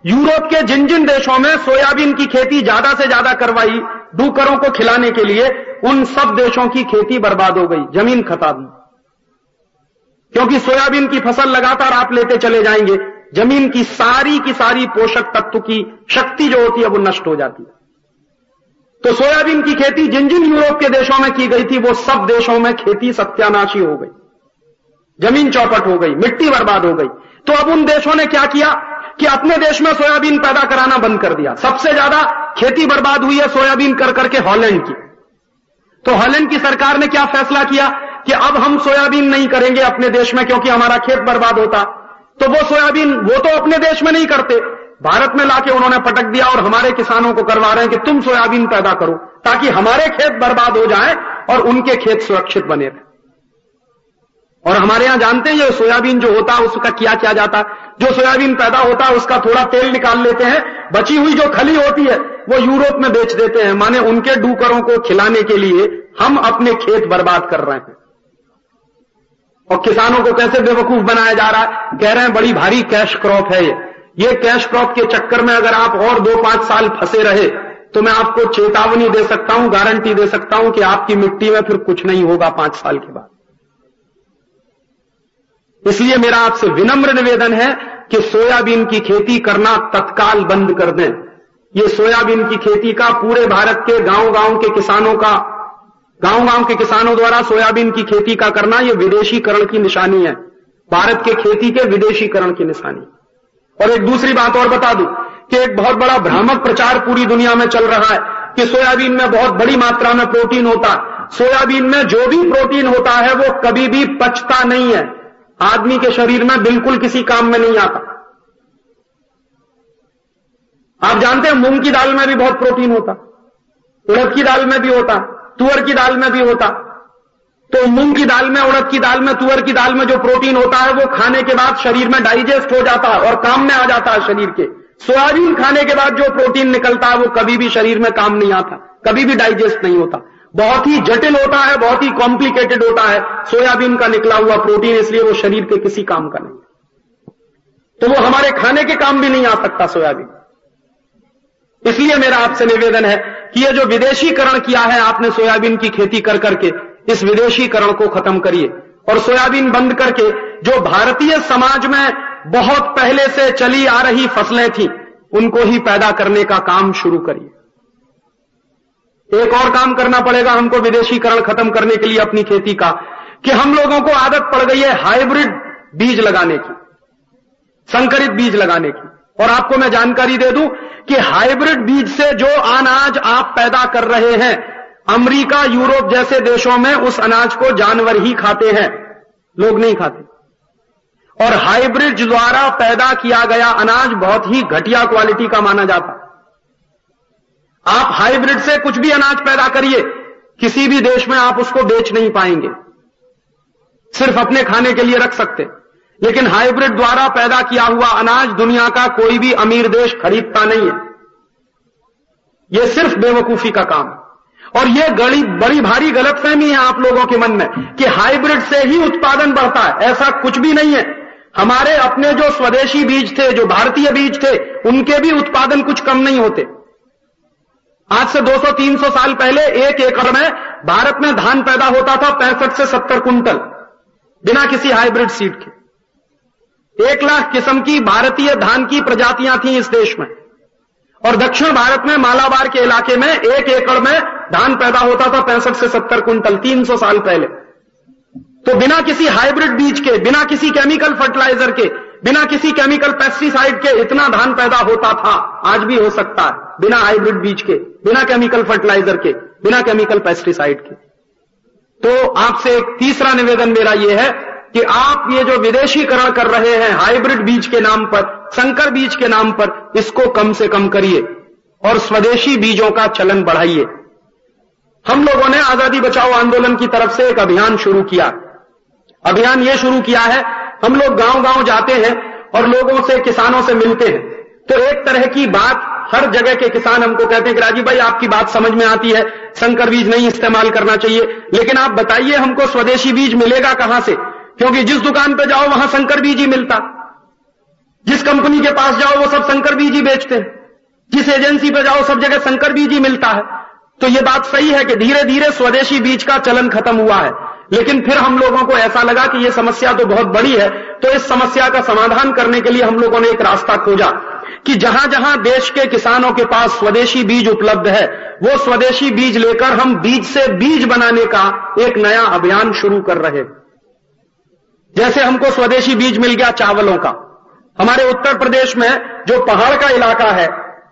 यूरोप के जिन जिन देशों में सोयाबीन की खेती ज़्यादा से ज़्यादा करवाई, डूकरों को खिलाने के लिए, उन सब देशों की खेती बर्बाद हो गई, ज़मीन खत्म। क्योंकि सोयाबीन की फ़सल लगातार आप लेते चले जाएँगे, ज़मीन की सारी की सारी पोषक तत्व की शक्ति जो होती है वो नष्ट हो जाती है। तो सोयाबीन की खेती जिन जिन यूरोप के देशों में की गई थी, वो सब देशों में खेती सत्यानाशी हो गई। ज़मीन चौपट हो गई, मिट्टी बर्बाद हो गई। तो अब उन देशों ने क्या किया? कि अपने देश में सोयाबीन पैदा कराना बंद कर दिया। सबसे ज़्यादा खेती बर्बाद हुई है सोयाबीन कर करके हॉलैंड की। तो हॉलैंड की सरकार ने क्या फैसला किया कि अब हम सोयाबीन नहीं करेंगे अपने देश में क्योंकि हमारा खेत बर्बाद होता। तो वो सोयाबीन, वो तो अपने देश में नहीं करते। भारत में लाके उन्होंने पटक दिया और हमारे किसानों को करवा रहे हैं कि तुम सोयाबीन पैदा करो, ताकि हमारे खेत बर्बाद हो जाए और उनके खेत सुरक्षित बने रहे। और हमारे यहाँ जानते हैं ये सोयाबीन जो होता है, उसका क्या किया जाता है? जो सोयाबीन पैदा होता है, उसका थोड़ा तेल निकाल लेते हैं, बची हुई जो खली होती है, वो यूरोप में बेच देते हैं। माने उनके डूकरों को खिलाने के लिए हम अपने खेत बर्बाद कर रहे हैं। और किसानों को कैसे बेवकूफ़ बनाया जा रहा है? कह रहे हैं, बड़ी भारी कैश क्रॉप है ये। ये कैश क्रॉप के चक्कर में अगर आप और दो पाँच साल फंसे रहे तो मैं आपको चेतावनी दे सकता हूँ, गारंटी दे सकता हूँ कि आपकी मिट्टी में फिर कुछ नहीं होगा पाँच साल के बाद। इसलिए मेरा आपसे विनम्र निवेदन है कि सोयाबीन की खेती करना तत्काल बंद कर दें। ये सोयाबीन की खेती का पूरे भारत के गाँव गाँव के किसानों का गाँव गाँव के किसानों द्वारा सोयाबीन की खेती का करना यह विदेशीकरण की निशानी है। भारत के खेती के विदेशीकरण की निशानी। और एक दूसरी बात और बता दूँ कि एक बहुत बड़ा भ्रामक प्रचार पूरी दुनिया में चल रहा है कि सोयाबीन में बहुत बड़ी मात्रा में प्रोटीन होता। है सोयाबीन में जो भी प्रोटीन होता है वो कभी भी पचता नहीं है। आदमी के शरीर में बिल्कुल किसी काम में नहीं आता। आप जानते हैं, मूंग की दाल में भी बहुत प्रोटीन होता, उड़द की दाल में भी होता, तुअर की दाल में भी होता। तो मूंग की दाल में, उड़द की दाल में, तुअर की दाल में जो प्रोटीन होता है, वो खाने के बाद शरीर में डाइजेस्ट हो जाता है और काम में आ जाता है शरीर के। सोयाबीन खाने के बाद जो प्रोटीन निकलता है, वो कभी भी शरीर में काम नहीं आता, कभी भी डाइजेस्ट नहीं होता। बहुत ही जटिल होता है, बहुत ही कॉम्प्लिकेटेड होता है। सोयाबीन का निकला हुआ प्रोटीन इसलिए वो शरीर के किसी काम का नहीं। तो वो हमारे खाने के काम भी नहीं आ सकता सोयाबीन। इसलिए मेरा आपसे निवेदन है कि ये जो विदेशीकरण किया है आपने सोयाबीन की खेती कर करके, इस विदेशीकरण को खत्म करिए। और सोयाबीन बंद करके, जो भारतीय समाज में बहुत पहले से चली आ रही फ़सलें थी, उनको ही पैदा करने का काम शुरू करिए। एक और काम करना पड़ेगा हमको विदेशीकरण खत्म करने के लिए अपनी खेती का, कि हम लोगों को आदत पड़ गई है हाइब्रिड बीज लगाने की, संकरित बीज लगाने की। और आपको मैं जानकारी दे दूँ कि हाइब्रिड बीज से जो अनाज आप पैदा कर रहे हैं, अमेरिका, यूरोप जैसे देशों में उस अनाज को जानवर ही खाते हैं, लोग नहीं खाते। और हाइब्रिड द्वारा पैदा किया गया अनाज बहुत ही घटिया क्वालिटी का माना जाता। आप हाइब्रिड से कुछ भी अनाज पैदा करिए, किसी भी देश में आप उसको बेच नहीं पाएँगे। सिर्फ़ अपने खाने के लिए रख सकते। लेकिन हाइब्रिड द्वारा पैदा किया हुआ अनाज दुनिया का कोई भी अमीर देश खरीदता नहीं है। यह सिर्फ़ बेवकूफ़ी का काम है। और यह बड़ी बड़ी भारी गलतफहमी है आप लोगों के मन में कि हाइब्रिड से ही उत्पादन बढ़ता है। ऐसा कुछ भी नहीं है। हमारे अपने जो स्वदेशी बीज थे, जो भारतीय बीज थे, उनके भी उत्पादन कुछ कम नहीं होते। आज से 200-300 साल पहले एक एकड़ में भारत में धान पैदा होता था पैंसठ से सत्तर कुंटल बिना किसी हाइब्रिड सीड के। एक लाख किस्म की भारतीय धान की प्रजातियाँ थी इस देश में। और दक्षिण भारत में मालाबार के इलाके में एक एकड़ में धान पैदा होता था पैंसठ से सत्तर कुंटल तीन सौ साल पहले। तो बिना किसी हाइब्रिड बीज के, बिना किसी केमिकल फर्टिलाइज़र के बिना किसी केमिकल पेस्टिसाइड के इतना धान पैदा होता था, आज भी हो सकता है, बिना हाइब्रिड बीज के, बिना केमिकल फर्टिलाइज़र के, बिना केमिकल पेस्टिसाइड के। तो आपसे एक तीसरा निवेदन मेरा यह है कि आप ये जो विदेशीकरण कर रहे हैं हाइब्रिड बीज के नाम पर, संकर बीज के नाम पर, इसको कम से कम करिए और स्वदेशी बीजों का चलन बढ़ाइए। हम लोगों ने आज़ादी बचाओ आंदोलन की तरफ़ से एक अभियान शुरू किया। अभियान ये शुरू किया है हम लोग गाँव गाँव जाते हैं और लोगों से, किसानों से मिलते हैं। तो एक तरह की बात हर जगह के किसान हमको कहते हैं कि राजीव भाई, आपकी बात समझ में आती है, संकर बीज नहीं इस्तेमाल करना चाहिए। लेकिन आप बताइए, हमको स्वदेशी बीज मिलेगा कहाँ से? क्योंकि जिस दुकान पर जाओ, वहाँ संकर बीज ही मिलता। जिस कंपनी के पास जाओ, वो सब संकर बीज ही बेचते हैं। जिस एजेंसी पर जाओ, सब जगह संकर बीज ही मिलता है। तो ये बात सही है कि धीरे धीरे स्वदेशी बीज का चलन खत्म हुआ है। लेकिन फिर हम लोगों को ऐसा लगा कि यह समस्या तो बहुत बड़ी है तो इस समस्या का समाधान करने के लिए हम लोगों ने एक रास्ता खोजा कि जहाँ जहाँ देश के किसानों के पास स्वदेशी बीज उपलब्ध है, वो स्वदेशी बीज लेकर हम बीज से बीज बनाने का एक नया अभियान शुरू कर रहे जैसे हमको स्वदेशी बीज मिल गया चावलों का। हमारे उत्तर प्रदेश में जो पहाड़ का इलाका है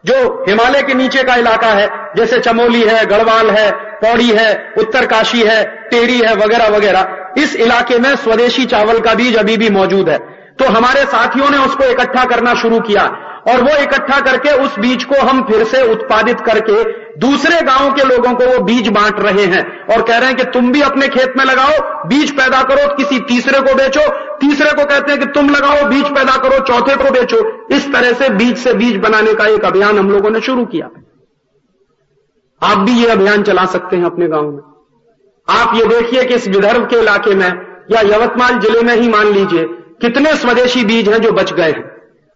जो हिमालय के नीचे का इलाका है, जैसे चमोली है, गढ़वाल है, पौड़ी है, उत्तरकाशी है, टेरी है, वगैरह वगैरह, इस इलाके में स्वदेशी चावल का बीज अभी भी मौजूद है। तो हमारे साथियों ने उसको इकट्ठा करना शुरू किया और वो इकट्ठा करके उस बीज को हम फिर से उत्पादित करके दूसरे गाँव के लोगों को वो बीज बांट रहे हैं और कह रहे हैं कि तुम भी अपने खेत में लगाओ, बीज पैदा करो, किसी तीसरे को बेचो। तीसरे को कहते हैं कि तुम लगाओ, बीज पैदा करो, चौथे को बेचो। इस तरह से बीज से बीज बनाने का एक अभियान हम लोगों ने शुरू किया। आप भी ये अभियान चला सकते हैं अपने गाँव में। आप ये देखिए कि इस विदर्भ के इलाके में या यवतमाल ज़िले में ही मान लीजिए कितने स्वदेशी बीज हैं जो बच गए हैं?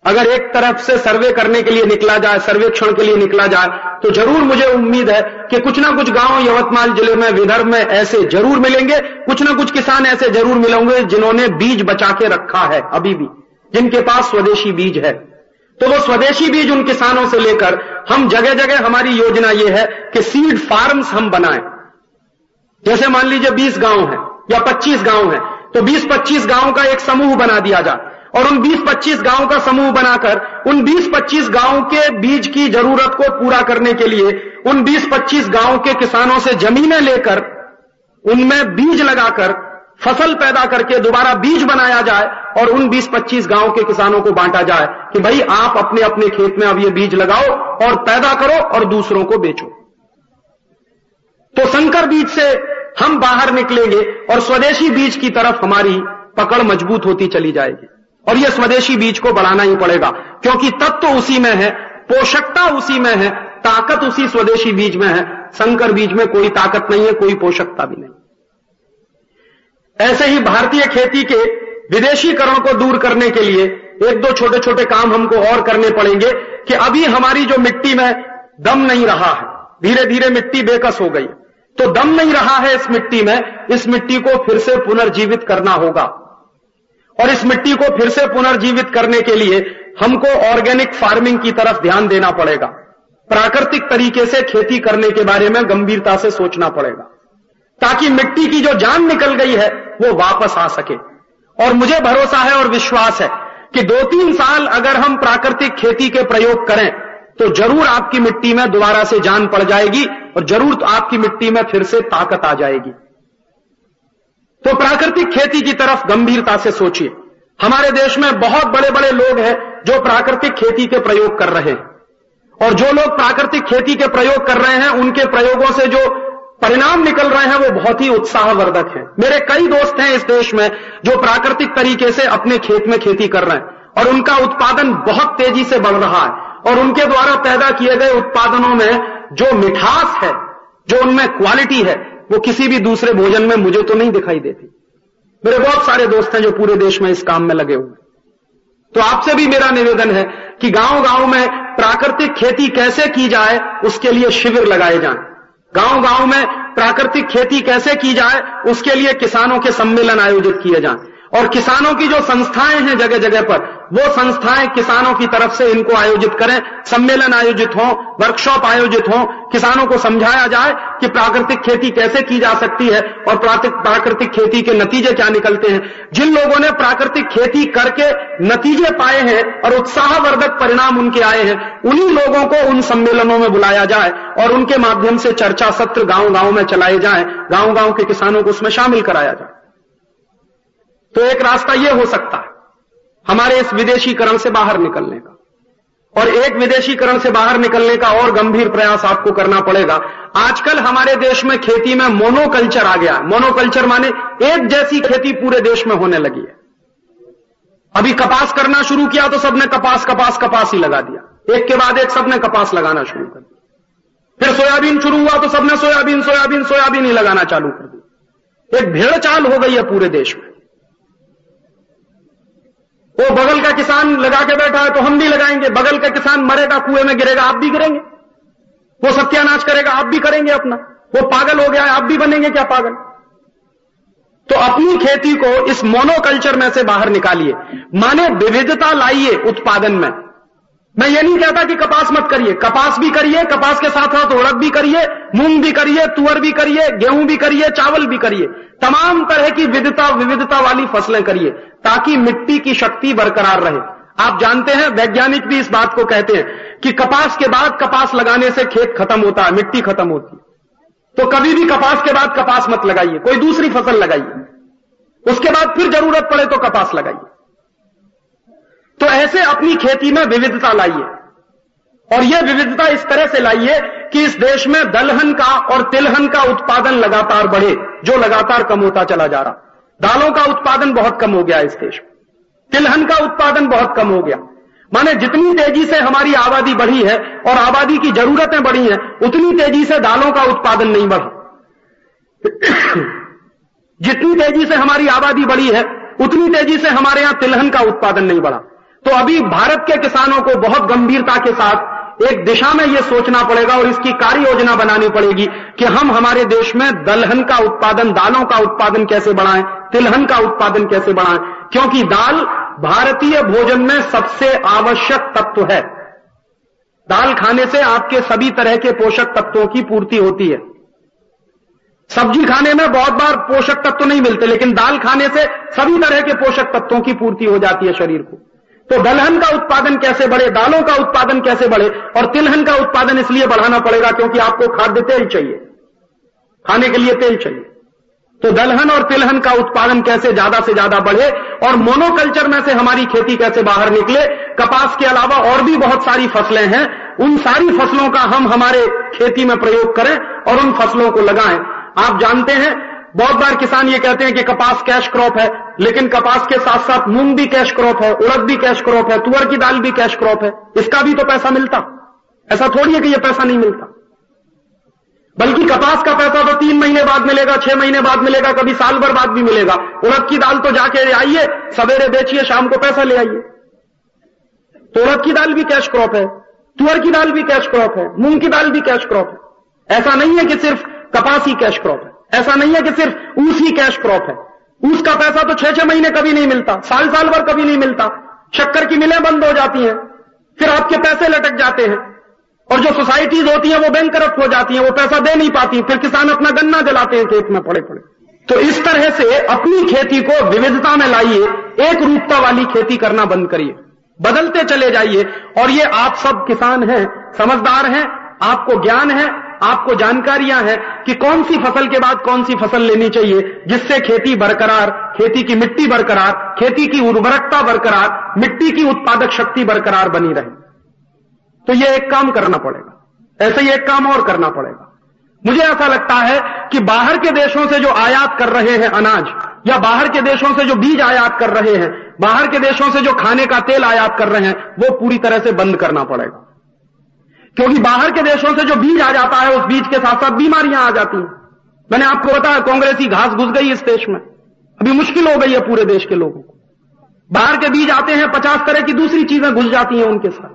अगर एक तरफ़ से सर्वे करने के लिए निकला जाए, सर्वेक्षण के लिए निकला जाए तो ज़रूर मुझे उम्मीद है कि कुछ ना कुछ गाँव यवतमाल ज़िले में, विदर्भ में ऐसे ज़रूर मिलेंगे। कुछ ना कुछ किसान ऐसे ज़रूर मिलेंगे जिन्होंने बीज बचा के रखा है अभी भी, जिनके पास स्वदेशी बीज है। तो वो स्वदेशी बीज उन किसानों से लेकर, हम जगह जगह हमारी योजना ये है कि सीड फार्म्स हम बनाएँ। जैसे मान लीजिए 20 गाँव है या 25 गाँव है तो 20-25 गाँव का एक समूह बना दिया जाए और उन 20-25 गाँव का समूह बनाकर, उन 20-25 गाँव के बीज की ज़रूरत को पूरा करने के लिए, उन 20-25 गाँव के किसानों से जमीनें लेकर, उनमें बीज लगाकर, फ़सल पैदा करके दोबारा बीज बनाया जाए और उन 20-25 गाँव के किसानों को बांटा जाए कि भाई आप अपने अपने खेत में अब ये बीज लगाओ और पैदा करो और दूसरों को बेचो। तो संकर बीज से हम बाहर निकलेंगे और स्वदेशी बीज की तरफ़ हमारी पकड़ मज़बूत होती चली जाएगी। और यह स्वदेशी बीज को बढ़ाना ही पड़ेगा, क्योंकि तत्व तो उसी में है, पोषकता उसी में है, ताकत उसी स्वदेशी बीज में है। संकर बीज में कोई ताकत नहीं है, कोई पोषकता भी नहीं। ऐसे ही भारतीय खेती के विदेशीकरण को दूर करने के लिए एक दो छोटे छोटे काम हमको और करने पड़ेंगे कि अभी हमारी जो मिट्टी में दम नहीं रहा है धीरे धीरे मिट्टी बेकस हो गई तो दम नहीं रहा है इस मिट्टी में, इस मिट्टी को फिर से पुनर्जीवित करना होगा। और इस मिट्टी को फिर से पुनर्जीवित करने के लिए हमको ऑर्गेनिक फ़ार्मिंग की तरफ़ ध्यान देना पड़ेगा। प्राकृतिक तरीके से खेती करने के बारे में गंभीरता से सोचना पड़ेगा। ताकि मिट्टी की जो जान निकल गई है, वो वापस आ सके। और मुझे भरोसा है और विश्वास है कि दो तीन साल अगर हम प्राकृतिक खेती के प्रयोग करें तो ज़रूर आपकी मिट्टी में दोबारा से जान पड़ जाएगी और ज़रूर तो आपकी मिट्टी में फिर से ताकत आ जाएगी। तो प्राकृतिक खेती की तरफ़ गंभीरता से सोचिए। हमारे देश में बहुत बड़े बड़े लोग हैं जो प्राकृतिक खेती के प्रयोग कर रहे हैं। और जो लोग प्राकृतिक खेती के प्रयोग कर रहे हैं, उनके प्रयोगों से जो परिणाम निकल रहे हैं, वो बहुत ही उत्साहवर्धक है। मेरे कई दोस्त हैं इस देश में जो प्राकृतिक तरीके से अपने खेत में खेती कर रहे हैं और उनका उत्पादन बहुत तेज़ी से बढ़ रहा है। और उनके द्वारा पैदा किए गए उत्पादनों में जो मिठास है, जो उनमें क्वालिटी है, वो किसी भी दूसरे भोजन में मुझे तो नहीं दिखाई देती। मेरे बहुत सारे दोस्त हैं जो पूरे देश में इस काम में लगे हुए तो आपसे भी मेरा निवेदन है कि गाँव गाँव में प्राकृतिक खेती कैसे की जाए, उसके लिए शिविर लगाए जाएँ। गाँव गाँव में प्राकृतिक खेती कैसे की जाए, उसके लिए किसानों के सम्मेलन आयोजित किए जाएँ। और किसानों की जो संस्थाएँ हैं जगह जगह पर वो संस्थाएँ किसानों की तरफ़ से इनको आयोजित करें, सम्मेलन आयोजित हो वर्कशॉप आयोजित हो, किसानों को समझाया जाए कि प्राकृतिक खेती कैसे की जा सकती है और प्राकृतिक खेती के नतीजे क्या निकलते हैं। जिन लोगों ने प्राकृतिक खेती करके नतीजे पाए हैं और उत्साहवर्धक परिणाम उनके आए हैं, उन्हीं लोगों को उन सम्मेलनों में बुलाया जाए और उनके माध्यम से चर्चा सत्र गाँव गाँव में चलाए जाए गाँव गाँव के किसानों को उसमें शामिल कराया जाए। तो एक रास्ता यह हो सकता है हमारे इस विदेशीकरण से बाहर निकलने का। और एक विदेशीकरण से बाहर निकलने का और गंभीर प्रयास आपको करना पड़ेगा। आजकल हमारे देश में खेती में मोनोकल्चर आ गया। मोनोकल्चर माने एक जैसी खेती पूरे देश में होने लगी है। अभी कपास करना शुरू किया तो सबने कपास कपास कपास ही लगा दिया। एक के बाद एक सबने कपास लगाना शुरू कर दिया। फिर सोयाबीन शुरू हुआ तो सबने सोयाबीन सोयाबीन सोयाबीन ही लगाना चालू कर दिया। एक भेड़ चाल हो गई है पूरे देश में। वो बगल का किसान लगा के बैठा है तो हम भी लगाएँगे। बगल का किसान मरेगा, कुएँ में गिरेगा, आप भी गिरेंगे। वो सत्यानाश करेगा, आप भी करेंगे अपना। वो पागल हो गया है, आप भी बनेंगे क्या पागल? तो अपनी खेती को इस मोनोकल्चर में से बाहर निकालिए। माने विविधता लाइए उत्पादन में। मैं ये नहीं कहता कि कपास मत करिए। कपास भी करिए, कपास के साथ साथ उड़द भी करिए, मूंग भी करिए, तुअर भी करिए, गेहूँ भी करिए, चावल भी करिए। तमाम तरह की विविधता विविधता वाली फ़सलें करिए, ताकि मिट्टी की शक्ति बरकरार रहे। आप जानते हैं, वैज्ञानिक भी इस बात को कहते हैं कि कपास के बाद कपास लगाने से खेत खत्म होता है, मिट्टी खत्म होती है। तो कभी भी कपास के बाद कपास मत लगाइए, कोई दूसरी फ़सल लगाइए। उसके बाद फिर ज़रूरत पड़े तो कपास लगाइए। तो ऐसे अपनी खेती में विविधता लाइए। और यह विविधता इस तरह से लाइए कि इस देश में दलहन का और तिलहन का उत्पादन लगातार बढ़े, जो लगातार कम होता चला जा रहा। दालों का उत्पादन बहुत कम हो गया इस देश में। तिलहन का उत्पादन बहुत कम हो गया। माने जितनी तेज़ी से हमारी आबादी बढ़ी है और आबादी की जरूरतें बढ़ी हैं, उतनी तेज़ी से दालों का उत्पादन नहीं बढ़ा। जितनी तेज़ी से हमारी आबादी बढ़ी है, उतनी तेज़ी से हमारे यहाँ तिलहन का उत्पादन नहीं बढ़ा। तो अभी भारत के किसानों को बहुत गंभीरता के साथ एक दिशा में यह सोचना पड़ेगा और इसकी कार्य योजना बनानी पड़ेगी कि हम हमारे देश में दलहन का उत्पादन, दालों का उत्पादन कैसे बढ़ाएँ, तिलहन का उत्पादन कैसे बढ़ाएँ, क्योंकि दाल भारतीय भोजन में सबसे आवश्यक तत्व है। दाल खाने से आपके सभी तरह के पोषक तत्वों की पूर्ति होती है। सब्ज़ी खाने में बहुत बार पोषक तत्व नहीं मिलते, लेकिन दाल खाने से सभी तरह के पोषक तत्वों की पूर्ति हो जाती है शरीर को। तो दलहन का उत्पादन कैसे बढ़े, दालों का उत्पादन कैसे बढ़े, और तिलहन का उत्पादन इसलिए बढ़ाना पड़ेगा क्योंकि आपको खाद्य तेल चाहिए, खाने के लिए तेल चाहिए। तो दलहन और तिलहन का उत्पादन कैसे ज़्यादा से ज़्यादा बढ़े, और मोनोकल्चर में से हमारी खेती कैसे बाहर निकले, कपास के अलावा और भी बहुत सारी फ़सलें हैं, उन सारी फ़सलों का हम हमारे खेती में प्रयोग करें और उन फ़सलों को लगाएँ। आप जानते हैं, बहुत बार किसान ये कहते हैं कि कपास कैश क्रॉप है लेकिन कपास के साथ साथ मूंग भी कैश क्रॉप है, उड़द भी कैश क्रॉप है, तुअर की दाल भी कैश क्रॉप है। इसका भी तो पैसा मिलता। ऐसा थोड़ी है कि यह पैसा नहीं मिलता। बल्कि कपास का पैसा तो तीन महीने बाद मिलेगा, छह महीने बाद मिलेगा, कभी साल भर बाद भी मिलेगा। उड़द की दाल तो जाके आइए, सवेरे बेचिए, शाम को पैसा ले आइए। तो उड़द की दाल भी कैश क्रॉप है, तुअर की दाल भी कैश क्रॉप है मूंग की दाल भी कैश क्रॉप है। ऐसा नहीं है कि सिर्फ़ कपास ही कैश क्रॉप है। ऐसा नहीं है कि सिर्फ़ ऊस ही कैश क्रॉप है। ऊस का पैसा तो छह छह महीने कभी नहीं मिलता साल साल भर कभी नहीं मिलता। शक्कर की मिलें बंद हो जाती हैं, फिर आपके पैसे लटक जाते हैं। और जो सोसाइटीज होती हैं, वो बैंक हो जाती हैं, वो पैसा दे नहीं पाती फिर किसान अपना गन्ना जलाते हैं खेत में पड़े पड़े तो इस तरह से अपनी खेती को विविधता में लाइए, एक रूपता वाली खेती करना बंद करिए। बदलते चले जाइए, और ये आप सब किसान हैं, समझदार हैं, आपको ज्ञान है आपको जानकारियाँ हैं कि कौन सी फ़सल के बाद कौन सी फ़सल लेनी चाहिए, जिससे खेती बरकरार, खेती की मिट्टी बरकरार, खेती की उर्वरकता बरकरार, मिट्टी की उत्पादक शक्ति बरकरार बनी रहे। तो यह एक काम करना पड़ेगा। ऐसे ही एक काम और करना पड़ेगा। मुझे ऐसा लगता है कि बाहर के देशों से जो आयात कर रहे हैं अनाज, या बाहर के देशों से जो बीज आयात कर रहे हैं, बाहर के देशों से जो खाने का तेल आयात कर रहे हैं, वो पूरी तरह से बंद करना पड़ेगा। क्योंकि बाहर के देशों से जो बीज आ जाता है, उस बीज के साथ साथ बीमारियाँ आ जाती हैं। मैंने आपको बताया, कांग्रेस कांग्रेसी घास घुस गई इस देश में। अभी मुश्किल हो गई है पूरे देश के लोगों को। बाहर के बीज आते हैं, पचास तरह की दूसरी चीज़ें घुस जाती हैं उनके साथ।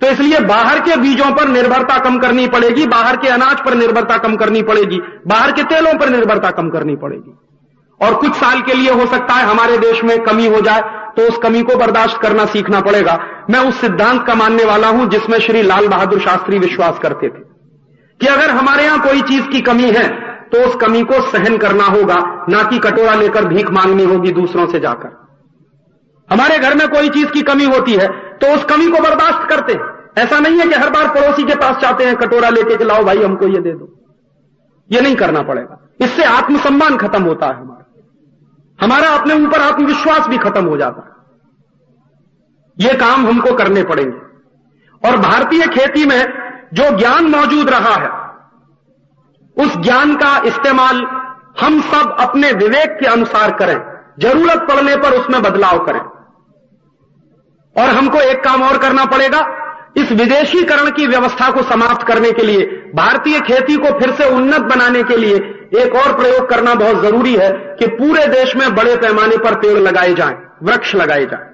तो इसलिए बाहर के बीजों पर निर्भरता कम करनी पड़ेगी, बाहर के अनाज पर निर्भरता कम करनी पड़ेगी, बाहर के तेलों पर निर्भरता कम करनी पड़ेगी। और कुछ साल के लिए हो सकता है हमारे देश में कमी हो जाए तो उस कमी को बर्दाश्त करना सीखना पड़ेगा। मैं उस सिद्धांत का मानने वाला हूँ जिसमें श्री लाल बहादुर शास्त्री विश्वास करते थे कि अगर हमारे यहाँ कोई चीज़ की कमी है तो उस कमी को सहन करना होगा, ना कि कटोरा लेकर भीख मांगनी होगी दूसरों से जाकर। हमारे घर में कोई चीज़ की कमी होती है तो उस कमी को बर्दाश्त करते हैं। ऐसा नहीं है कि हर बार पड़ोसी के पास जाते हैं, कटोरा लेके लाओ भाई हमको ये दे दो। ये नहीं करना पड़ेगा। इससे आत्मसम्मान खत्म होता है हमारा। हमारा अपने ऊपर आत्मविश्वास भी खत्म हो जाता है। ये काम हमको करने पड़ेंगे। और भारतीय खेती में जो ज्ञान मौजूद रहा है, उस ज्ञान का इस्तेमाल हम सब अपने विवेक के अनुसार करें। ज़रूरत पड़ने पर उसमें बदलाव करें। और हमको एक काम और करना पड़ेगा। इस विदेशीकरण की व्यवस्था को समाप्त करने के लिए, भारतीय खेती को फिर से उन्नत बनाने के लिए एक और प्रयोग करना बहुत ज़रूरी है कि पूरे देश में बड़े पैमाने पर पेड़ लगाए जाएँ, वृक्ष लगाए जाएँ।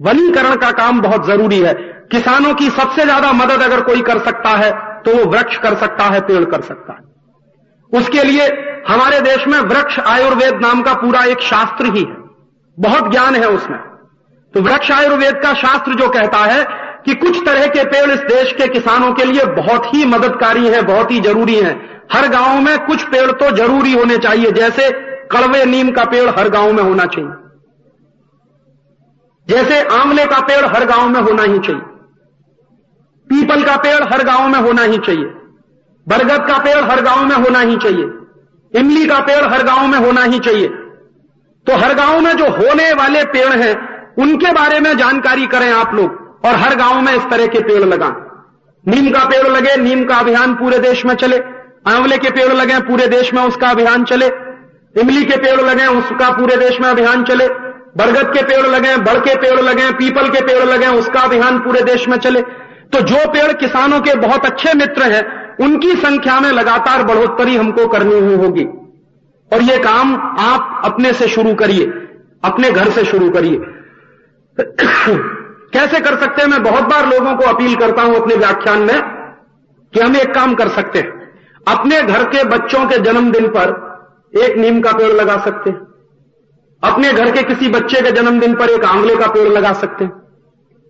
वनीकरण का काम बहुत ज़रूरी है। किसानों की सबसे ज़्यादा मदद अगर कोई कर सकता है तो वो वृक्ष कर सकता है पेड़ कर सकता है। उसके लिए हमारे देश में वृक्ष आयुर्वेद नाम का पूरा एक शास्त्र ही है। बहुत ज्ञान है उसमें। तो वृक्ष आयुर्वेद का शास्त्र जो कहता है कि कुछ तरह के पेड़ इस देश के किसानों के लिए बहुत ही मददकारी हैं बहुत ही ज़रूरी हैं। हर गाँव में कुछ पेड़ तो ज़रूरी होने चाहिए, जैसे कड़वे नीम का पेड़ हर गाँव में होना चाहिए। जैसे आंवले का पेड़ हर गाँव में होना ही चाहिए। पीपल का पेड़ हर गाँव में होना ही चाहिए। बरगद का पेड़ हर गाँव में होना ही चाहिए। इमली का पेड़ हर गाँव में होना ही चाहिए। तो हर गाँव में जो होने वाले पेड़ हैं, उनके बारे में जानकारी करें आप लोग, और हर गाँव में इस तरह के पेड़ लगाएँ। नीम का पेड़ लगे, नीम का अभियान पूरे देश में चले। आंवले के पेड़ लगे, पूरे देश में उसका अभियान चले। इमली के पेड़ लगे, उसका पूरे देश में अभियान चले। बरगद के पेड़ लगे, बड़ के पेड़ लगे, पीपल के पेड़ लगे, उसका अभियान पूरे देश में चले। तो जो पेड़ किसानों के बहुत अच्छे मित्र हैं, उनकी संख्या में लगातार बढ़ोतरी हमको करनी हुई होगी। और ये काम आप अपने से शुरू करिए, अपने घर से शुरू करिए। कैसे कर सकते हैं? मैं बहुत बार लोगों को अपील करता हूँ अपने व्याख्यान में कि हम एक काम कर सकते हैं। अपने घर के बच्चों के जन्मदिन पर एक नीम का पेड़ लगा सकते हैं। अपने घर के किसी बच्चे के जन्मदिन पर एक आंवले का पेड़ लगा सकते हैं।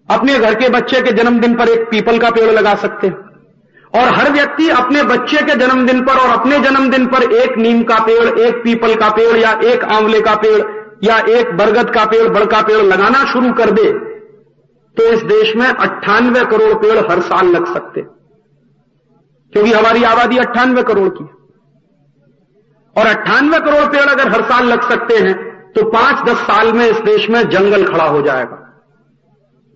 अपने घर के बच्चे के जन्मदिन पर एक पीपल का पेड़ लगा सकते हैं। और हर व्यक्ति अपने बच्चे के जन्मदिन पर और अपने जन्मदिन पर एक नीम का पेड़, एक पीपल का पेड़ या एक आंवले का पेड़ या एक बरगद का पेड़ बड़का पेड़ लगाना शुरू कर दे तो इस देश में अट्ठानवे करोड़ पेड़ हर साल लग सकते क्योंकि हमारी आबादी अट्ठानवे करोड़ की और अट्ठानवे करोड़ पेड़ अगर हर साल लग सकते हैं तो पाँच दस साल में इस देश में जंगल खड़ा हो जाएगा।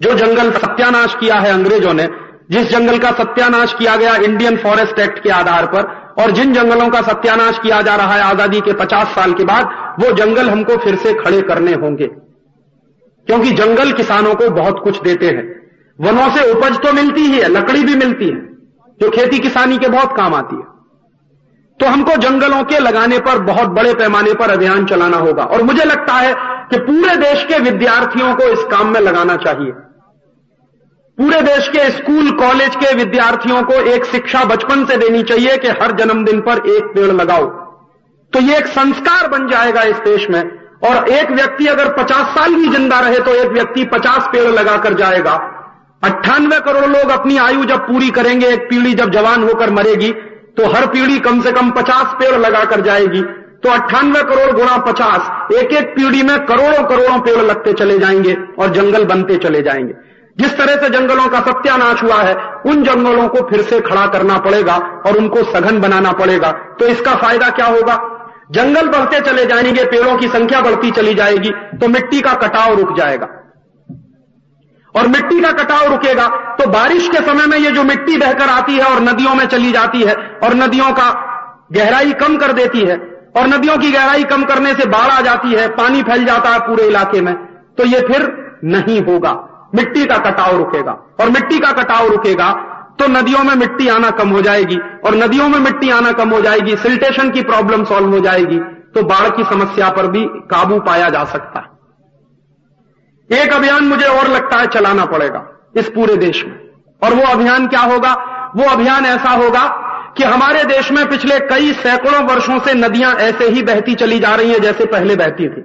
जो जंगल सत्यानाश किया है अंग्रेज़ों ने, जिस जंगल का सत्यानाश किया गया इंडियन फॉरेस्ट एक्ट के आधार पर, और जिन जंगलों का सत्यानाश किया जा रहा है आज़ादी के 50 साल के बाद, वो जंगल हमको फिर से खड़े करने होंगे। क्योंकि जंगल किसानों को बहुत कुछ देते हैं। वनों से उपज तो मिलती ही है, लकड़ी भी मिलती है। जो खेती किसानी के बहुत काम आती है। तो हमको जंगलों के लगाने पर, बहुत बड़े पैमाने पर अभियान चलाना होगा। और मुझे लगता है कि पूरे देश के विद्यार्थियों को इस काम में लगाना चाहिए। पूरे देश के स्कूल, कॉलेज के विद्यार्थियों को एक शिक्षा बचपन से देनी चाहिए कि हर जन्मदिन पर एक पेड़ लगाओ। तो ये एक संस्कार बन जाएगा इस देश में। और एक व्यक्ति अगर 50 साल भी ज़िंदा रहे तो एक व्यक्ति 50 पेड़ लगाकर जाएगा। अट्ठानवे करोड़ लोग अपनी आयु जब पूरी करेंगे, एक पीढ़ी जब जवान होकर मरेगी तो हर पीढ़ी कम से कम 50 पेड़ लगाकर जाएगी। तो अट्ठानवे करोड़ गुणा पचास एक एक पीढ़ी में करोड़ों करोड़ों पेड़ लगते चले जाएँगे और जंगल बनते चले जाएँगे। जिस तरह से जंगलों का सत्यानाश हुआ है, उन जंगलों को फिर से खड़ा करना पड़ेगा और उनको सघन बनाना पड़ेगा। तो इसका फ़ायदा क्या होगा? जंगल बढ़ते चले जाएँगे, पेड़ों की संख्या बढ़ती चली जाएगी तो मिट्टी का कटाव रुक जाएगा। और मिट्टी का कटाव रुकेगा। तो बारिश के समय में ये जो मिट्टी बहकर आती है और नदियों में चली जाती है और नदियों का गहराई कम कर देती है और नदियों की गहराई कम करने से बाढ़ आ जाती है, पानी फैल जाता है पूरे इलाके में तो ये फिर नहीं होगा। मिट्टी का कटाव रुकेगा। और मिट्टी का कटाव रुकेगा तो नदियों में मिट्टी आना कम हो जाएगी और नदियों में मिट्टी आना कम हो जाएगी, सिल्टेशन की प्रॉब्लम सॉल्व हो जाएगी तो बाढ़ की समस्या पर भी काबू पाया जा सकता है। एक अभियान मुझे और लगता है चलाना पड़ेगा इस पूरे देश में। और वो अभियान क्या होगा? वो अभियान ऐसा होगा कि हमारे देश में पिछले कई सैकड़ों वर्षों से नदियाँ ऐसे ही बहती चली जा रही हैं जैसे पहले बहती थी।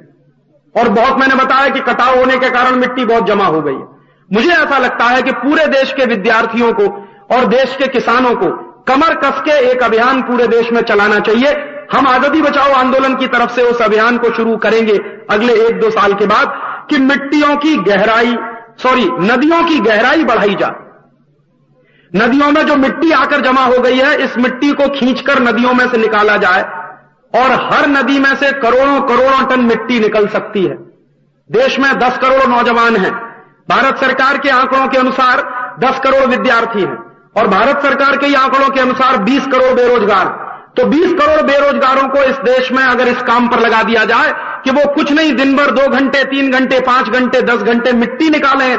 और बहुत मैंने बताया कि कटाव होने के कारण मिट्टी बहुत जमा हो गई है। मुझे ऐसा लगता है कि पूरे देश के विद्यार्थियों को और देश के किसानों को कमर कस के एक अभियान पूरे देश में चलाना चाहिए। हम आज़ादी बचाओ आंदोलन की तरफ़ से उस अभियान को शुरू करेंगे अगले एक दो साल के बाद। कि मिट्टियों की गहराई सॉरी नदियों की गहराई बढ़ाई जाए नदियों में जो मिट्टी आकर जमा हो गई है, इस मिट्टी को खींचकर नदियों में से निकाला जाए और हर नदी में से करोड़ों करोड़ों टन मिट्टी निकल सकती है। देश में 10 करोड़ नौजवान हैं। भारत सरकार के आंकड़ों के अनुसार 10 करोड़ विद्यार्थी हैं और भारत सरकार के आंकड़ों के अनुसार 20 करोड़ बेरोजगार। तो 20 करोड़ बेरोजगारों को इस देश में अगर इस काम पर लगा दिया जाए कि वो कुछ नहीं, दिन भर दो घंटे, तीन घंटे, पाँच घंटे, दस घंटे मिट्टी निकालें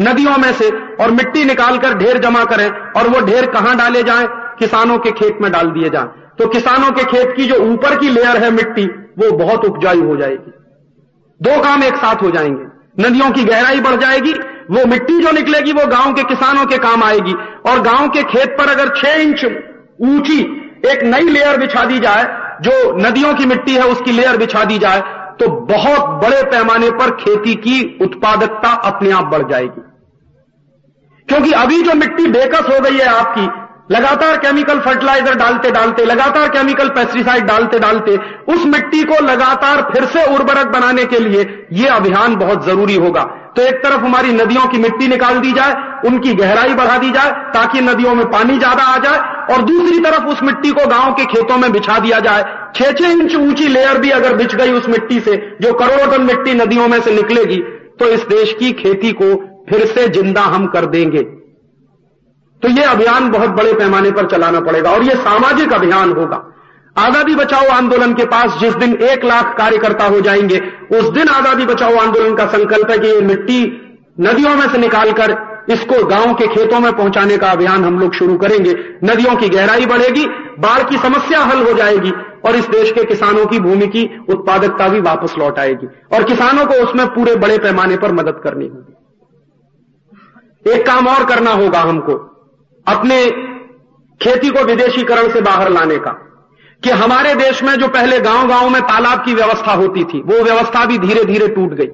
नदियों में से और मिट्टी निकालकर ढेर जमा करें और वो ढेर कहाँ डाले जाएँ? किसानों के खेत में डाल दिए जाएँ। तो किसानों के खेत की जो ऊपर की लेयर है मिट्टी, वो बहुत उपजाऊ हो जाएगी। दो काम एक साथ हो जाएँगे। नदियों की गहराई बढ़ जाएगी, वो मिट्टी जो निकलेगी, वो गाँव के किसानों के काम आएगी। और गाँव के खेत पर अगर छह इंच ऊँची एक नई लेयर बिछा दी जाए, जो नदियों की मिट्टी है, उसकी लेयर बिछा दी जाए तो बहुत बड़े पैमाने पर खेती की उत्पादकता अपने आप बढ़ जाएगी। क्योंकि अभी जो मिट्टी बेकस हो गई है आपकी लगातार केमिकल फर्टिलाइज़र डालते डालते, लगातार केमिकल पेस्टिसाइड डालते डालते, उस मिट्टी को लगातार फिर से उर्वरक बनाने के लिए यह अभियान बहुत ज़रूरी होगा। तो एक तरफ़ हमारी नदियों की मिट्टी निकाल दी जाए, उनकी गहराई बढ़ा दी जाए, ताकि नदियों में पानी ज़्यादा आ जाए, और दूसरी तरफ़ उस मिट्टी को गाँव के खेतों में बिछा दिया जाए। छह छह इंच ऊँची लेयर भी अगर बिछ गई उस मिट्टी से, जो करोड़ों टन मिट्टी नदियों में से निकलेगी तो इस देश की खेती को फिर से ज़िंदा हम कर देंगे। तो यह अभियान बहुत बड़े पैमाने पर चलाना पड़ेगा और यह सामाजिक अभियान होगा। आज़ादी बचाओ आंदोलन के पास जिस दिन एक लाख कार्यकर्ता हो जाएँगे, उस दिन आज़ादी बचाओ आंदोलन का संकल्प है कि ये मिट्टी नदियों में से निकालकर इसको गाँव के खेतों में पहुँचाने का अभियान हम लोग शुरू करेंगे। नदियों की गहराई बढ़ेगी, बाढ़ की समस्या हल हो जाएगी और इस देश के किसानों की भूमि की उत्पादकता भी वापस लौट आएगी और किसानों को उसमें पूरे बड़े पैमाने पर मदद करनी होगी। एक काम और करना होगा हमको। अपने खेती को विदेशीकरण से बाहर लाने का, कि हमारे देश में जो पहले गाँव गाँव में तालाब की व्यवस्था होती थी, वो व्यवस्था भी धीरे धीरे टूट गई।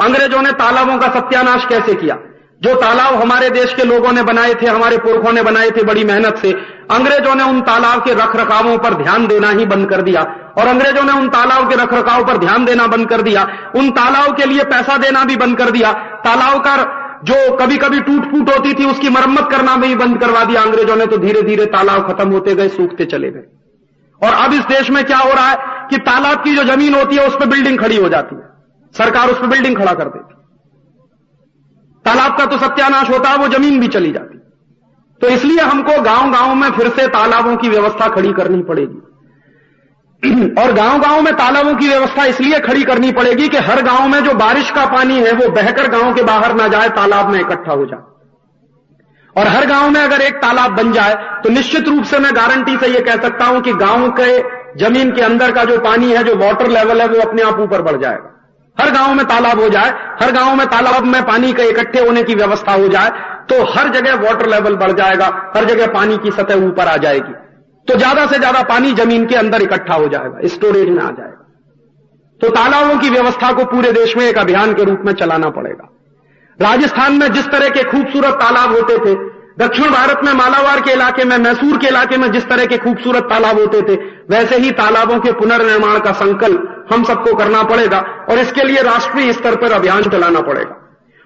अंग्रेज़ों ने तालाबों का सत्यानाश कैसे किया? जो तालाब हमारे देश के लोगों ने बनाए थे, हमारे पुरखों ने बनाए थे, बड़ी मेहनत से, अंग्रेज़ों ने उन तालाब के रख रखावों पर ध्यान देना ही बंद कर दिया, और अंग्रेज़ों ने उन तालाब के रख रखाव पर ध्यान देना बंद कर दिया, उन तालाब के लिए पैसा देना भी बंद कर दिया। तालाब का जो कभी कभी टूट फूट होती थी, उसकी मरम्मत करना भी बंद करवा दिया अंग्रेज़ों ने तो धीरे धीरे तालाब खत्म होते गए, सूखते चले गए। और अब इस देश में क्या हो रहा है कि तालाब की जो ज़मीन होती है, उस पर बिल्डिंग खड़ी हो जाती है। सरकार उस पर बिल्डिंग खड़ा कर देती तालाब का तो सत्यानाश होता है, वो ज़मीन भी चली जाती तो इसलिए हमको गाँव गाँव में फिर से तालाबों की व्यवस्था खड़ी करनी पड़ेगी। और गाँव गाँव में तालाबों की व्यवस्था इसलिए खड़ी करनी पड़ेगी कि हर गाँव में जो बारिश का पानी है, वो बहकर गाँव के बाहर ना जाए, तालाब में इकट्ठा हो जाए। और हर गाँव में अगर एक तालाब बन जाए तो निश्चित रूप से मैं गारंटी से यह कह सकता हूँ कि गाँव के ज़मीन के अंदर का जो पानी है, जो वाटर लेवल है, वो अपने आप ऊपर बढ़ जाएगा। हर गाँव में तालाब हो जाए, हर गाँव में तालाब में पानी के इकट्ठे होने की व्यवस्था हो जाए तो हर जगह वाटर लेवल बढ़ जाएगा, हर जगह पानी की सतह ऊपर आ जाएगी। तो ज़्यादा से ज़्यादा पानी ज़मीन के अंदर इकट्ठा हो जाएगा स्टोरेज में आ जाएगा। तो तालाबों की व्यवस्था को पूरे देश में एक अभियान के रूप में चलाना पड़ेगा। राजस्थान में जिस तरह के खूबसूरत तालाब होते थे, दक्षिण भारत में मालावार के इलाके में, मैसूर के इलाके में जिस तरह के खूबसूरत तालाब होते थे, वैसे ही तालाबों के पुनर्निर्माण का संकल्प हम सबको करना पड़ेगा और इसके लिए राष्ट्रीय स्तर पर अभियान चलाना पड़ेगा।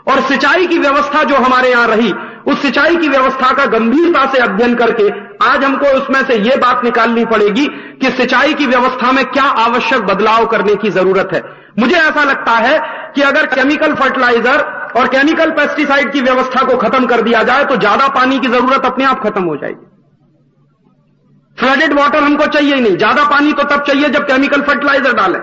और सिंचाई की व्यवस्था जो हमारे यहाँ रही, उस सिंचाई की व्यवस्था का गंभीरता से अध्ययन करके आज हमको उसमें से यह बात निकालनी पड़ेगी कि सिंचाई की व्यवस्था में क्या आवश्यक बदलाव करने की ज़रूरत है। मुझे ऐसा लगता है कि अगर केमिकल फर्टिलाइज़र और केमिकल पेस्टिसाइड की व्यवस्था को खत्म कर दिया जाए तो ज़्यादा पानी की ज़रूरत अपने आप खत्म हो जाएगी। फ्लडेड वाटर हमको चाहिए ही नहीं। ज़्यादा पानी तो तब चाहिए जब केमिकल फर्टिलाइज़र डालें,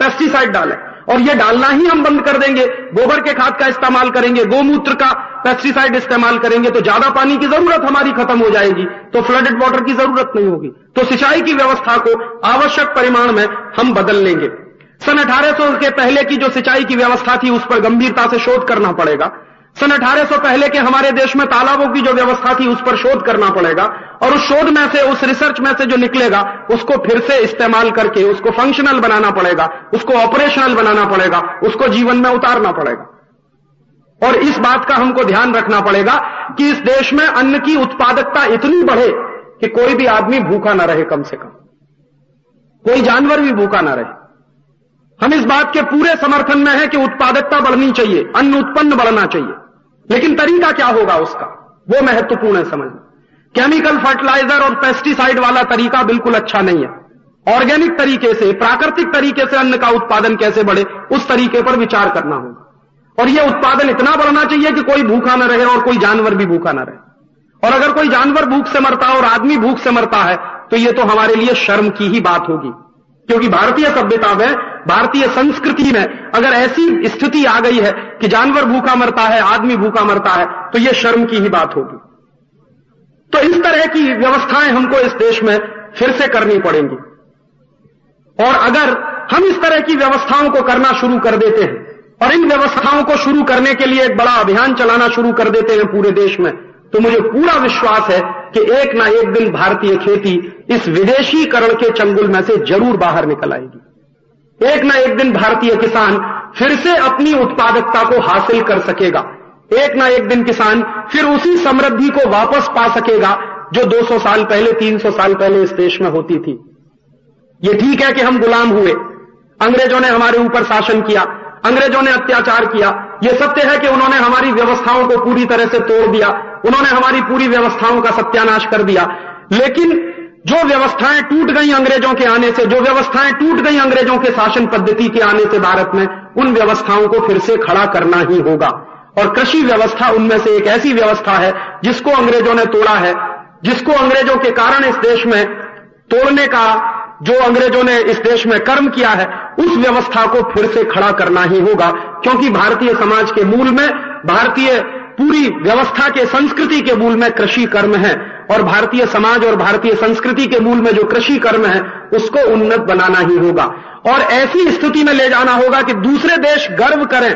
पेस्टिसाइड डालें। और ये डालना ही हम बंद कर देंगे। गोबर के खाद का इस्तेमाल करेंगे, गोमूत्र का पेस्टिसाइड इस्तेमाल करेंगे तो ज़्यादा पानी की ज़रूरत हमारी खत्म हो जाएगी तो फ्लडेड वाटर की ज़रूरत नहीं होगी। तो सिंचाई की व्यवस्था को आवश्यक परिमाण में हम बदल लेंगे। सन 1800 के पहले की जो सिंचाई की व्यवस्था थी, उस पर गंभीरता से शोध करना पड़ेगा। सन 1800 पहले के हमारे देश में तालाबों की जो व्यवस्था थी, उस पर शोध करना पड़ेगा। और उस शोध में से, उस रिसर्च में से जो निकलेगा, उसको फिर से इस्तेमाल करके, उसको फंक्शनल बनाना पड़ेगा, उसको ऑपरेशनल बनाना पड़ेगा, उसको जीवन में उतारना पड़ेगा। और इस बात का हमको ध्यान रखना पड़ेगा कि इस देश में अन्न की उत्पादकता इतनी बढ़े कि कोई भी आदमी भूखा ना रहे कम से कम। कोई जानवर भी भूखा ना रहे। हम इस बात के पूरे समर्थन में हैं कि उत्पादकता बढ़नी चाहिए, अन्न उत्पन्न बढ़ना चाहिए। लेकिन तरीका क्या होगा उसका? वो महत्वपूर्ण है समझ केमिकल फर्टिलाइज़र और पेस्टिसाइड वाला तरीका बिल्कुल अच्छा नहीं है। ऑर्गेनिक तरीके से, प्राकृतिक तरीके से अन्न का उत्पादन कैसे बढ़े, उस तरीके पर विचार करना होगा। और यह उत्पादन इतना बढ़ना चाहिए कि कोई भूखा न रहे और कोई जानवर भी भूखा न रहे। और अगर कोई जानवर भूख से मरता है और आदमी भूख से मरता है तो यह तो हमारे लिए शर्म की ही बात होगी। क्योंकि भारतीय सभ्यता में भारतीय संस्कृति में अगर ऐसी स्थिति आ गई है कि जानवर भूखा मरता है, आदमी भूखा मरता है तो यह शर्म की ही बात होगी। तो इस तरह की व्यवस्थाएँ हमको इस देश में फिर से करनी पड़ेंगी। और अगर हम इस तरह की व्यवस्थाओं को करना शुरू कर देते हैं, और इन व्यवस्थाओं को शुरू करने के लिए एक बड़ा अभियान चलाना शुरू कर देते हैं पूरे देश में तो मुझे पूरा विश्वास है कि एक ना एक दिन भारतीय खेती इस विदेशीकरण के चंगुल में से ज़रूर बाहर निकल आएगी। एक ना एक दिन भारतीय किसान फिर से अपनी उत्पादकता को हासिल कर सकेगा। एक ना एक दिन किसान फिर उसी समृद्धि को वापस पा सकेगा, जो 200 साल पहले 300 साल पहले इस देश में होती थी। ये ठीक है कि हम गुलाम हुए। अंग्रेज़ों ने हमारे ऊपर शासन किया, अंग्रेज़ों ने अत्याचार किया। यह सत्य है कि उन्होंने हमारी व्यवस्थाओं को पूरी तरह से तोड़ दिया, उन्होंने हमारी पूरी व्यवस्थाओं का सत्यानाश कर दिया। लेकिन जो व्यवस्थाएँ टूट गई अंग्रेज़ों के आने से, जो व्यवस्थाएँ टूट गई अंग्रेज़ों के शासन पद्धति के आने से भारत में, उन व्यवस्थाओं को फिर से खड़ा करना ही होगा। और कृषि व्यवस्था उनमें से एक ऐसी व्यवस्था है, जिसको अंग्रेज़ों ने तोड़ा है, जिसको अंग्रेज़ों के कारण इस देश में तोड़ने का, जो अंग्रेज़ों ने इस देश में कर्म किया है, उस व्यवस्था को फिर से खड़ा करना ही होगा। क्योंकि भारतीय समाज के मूल में, भारतीय पूरी व्यवस्था के, संस्कृति के मूल में कृषि कर्म है। और भारतीय समाज और भारतीय संस्कृति के मूल में जो कृषि कर्म है, उसको उन्नत बनाना ही होगा। और ऐसी स्थिति में ले जाना होगा कि दूसरे देश गर्व करें,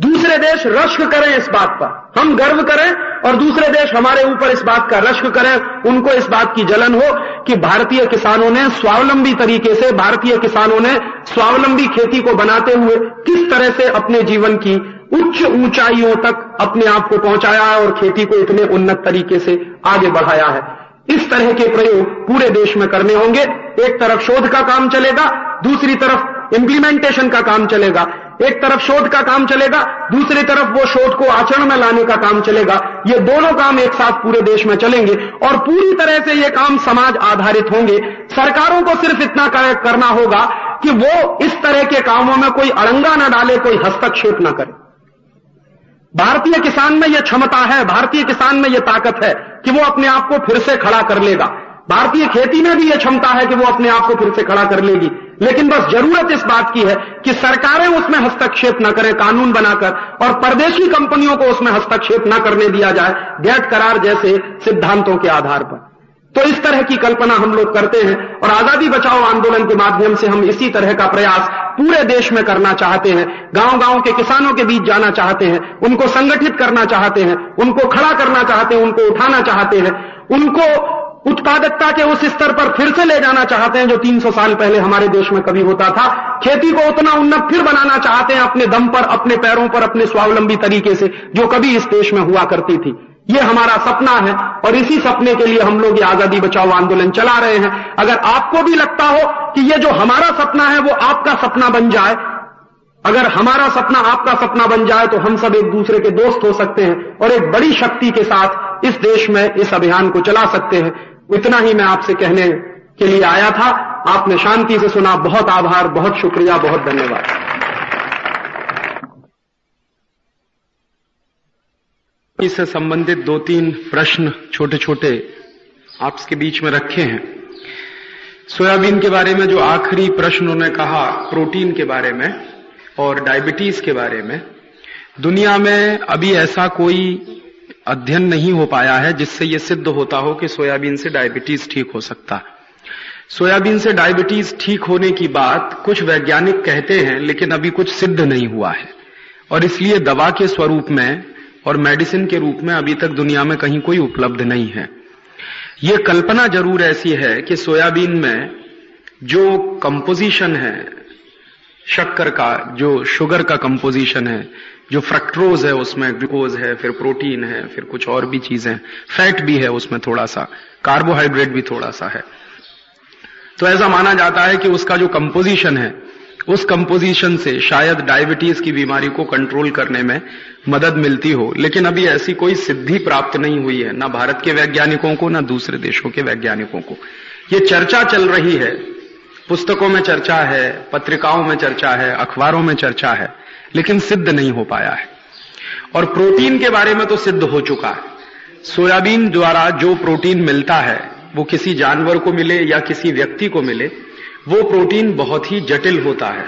दूसरे देश रश्क करें इस बात पर। हम गर्व करें और दूसरे देश हमारे ऊपर इस बात का रश्क करें, उनको इस बात की जलन हो कि भारतीय किसानों ने स्वावलंबी तरीके से, भारतीय किसानों ने स्वावलंबी खेती को बनाते हुए किस तरह से अपने जीवन की उच्च ऊंचाइयों तक अपने आप को पहुँचाया है और खेती को इतने उन्नत तरीके से आगे बढ़ाया है। इस तरह के प्रयोग पूरे देश में करने होंगे। एक तरफ़ शोध का काम चलेगा, दूसरी तरफ़ इंप्लीमेंटेशन का काम चलेगा। एक तरफ़ शोध का काम चलेगा, दूसरी तरफ़ वो शोध को आचरण में लाने का काम चलेगा। ये दोनों काम एक साथ पूरे देश में चलेंगे और पूरी तरह से ये काम समाज आधारित होंगे। सरकारों को सिर्फ़ इतना करना होगा कि वो इस तरह के कामों में कोई अड़ंगा न डाले, कोई हस्तक्षेप न करे। भारतीय किसान में यह क्षमता है, भारतीय किसान में यह ताकत है कि वो अपने आप को फिर से खड़ा कर लेगा। भारतीय खेती में भी यह क्षमता है कि वो अपने आप को फिर से खड़ा कर लेगी। लेकिन बस ज़रूरत इस बात की है कि सरकारें उसमें हस्तक्षेप न करें, कानून बनाकर, और परदेशी कंपनियों को उसमें हस्तक्षेप न करने दिया जाए गैट करार जैसे सिद्धांतों के आधार पर। तो इस तरह की कल्पना हम लोग करते हैं और आज़ादी बचाओ आंदोलन के माध्यम से हम इसी तरह का प्रयास पूरे देश में करना चाहते हैं गाँव गाँव के किसानों के बीच जाना चाहते हैं, उनको संगठित करना चाहते हैं, उनको खड़ा करना चाहते हैं, उनको उठाना चाहते हैं, उनको उत्पादकता के उस स्तर पर फिर से ले जाना चाहते हैं जो 300 साल पहले हमारे देश में कभी होता था। खेती को उतना उन्नत फिर बनाना चाहते हैं अपने दम पर, अपने पैरों पर, अपने स्वावलंबी तरीके से, जो कभी इस देश में हुआ करती थी। ये हमारा सपना है और इसी सपने के लिए हम लोग ये आज़ादी बचाओ आंदोलन चला रहे हैं। अगर आपको भी लगता हो कि ये जो हमारा सपना है, वो आपका सपना बन जाए, अगर हमारा सपना आपका सपना बन जाए तो हम सब एक दूसरे के दोस्त हो सकते हैं और एक बड़ी शक्ति के साथ इस देश में इस अभियान को चला सकते हैं। इतना ही मैं आपसे कहने के लिए आया था। आपने शांति से सुना। बहुत आभार, बहुत शुक्रिया, बहुत धन्यवाद। इससे संबंधित दो तीन प्रश्न छोटे छोटे आपके बीच में रखे हैं। सोयाबीन के बारे में जो आखिरी प्रश्न उन्होंने कहा, प्रोटीन के बारे में और डायबिटीज़ के बारे में, दुनिया में अभी ऐसा कोई अध्ययन नहीं हो पाया है जिससे यह सिद्ध होता हो कि सोयाबीन से डायबिटीज़ ठीक हो सकता है। सोयाबीन से डायबिटीज़ ठीक होने की बात कुछ वैज्ञानिक कहते हैं, लेकिन अभी कुछ सिद्ध नहीं हुआ है। और इसलिए दवा के स्वरूप में और मेडिसिन के रूप में अभी तक दुनिया में कहीं कोई उपलब्ध नहीं है। ये कल्पना ज़रूर ऐसी है कि सोयाबीन में जो कंपोजिशन है, शक्कर का, जो शुगर का कंपोजिशन है, जो फ्रक्ट्रोज है, उसमें ग्लूकोज है, फिर प्रोटीन है, फिर कुछ और भी चीज़ें फैट भी है उसमें थोड़ा सा कार्बोहाइड्रेट भी थोड़ा सा है। तो ऐसा माना जाता है कि उसका जो कंपोजिशन है, उस कंपोजिशन से शायद डायबिटीज़ की बीमारी को कंट्रोल करने में मदद मिलती हो, लेकिन अभी ऐसी कोई सिद्धि प्राप्त नहीं हुई है, ना भारत के वैज्ञानिकों को, ना दूसरे देशों के वैज्ञानिकों को। ये चर्चा चल रही है, पुस्तकों में चर्चा है, पत्रिकाओं में चर्चा है, अखबारों में चर्चा है, लेकिन सिद्ध नहीं हो पाया है। और प्रोटीन के बारे में तो सिद्ध हो चुका है। सोयाबीन द्वारा जो प्रोटीन मिलता है, वो किसी जानवर को मिले या किसी व्यक्ति को मिले, वो प्रोटीन बहुत ही जटिल होता है।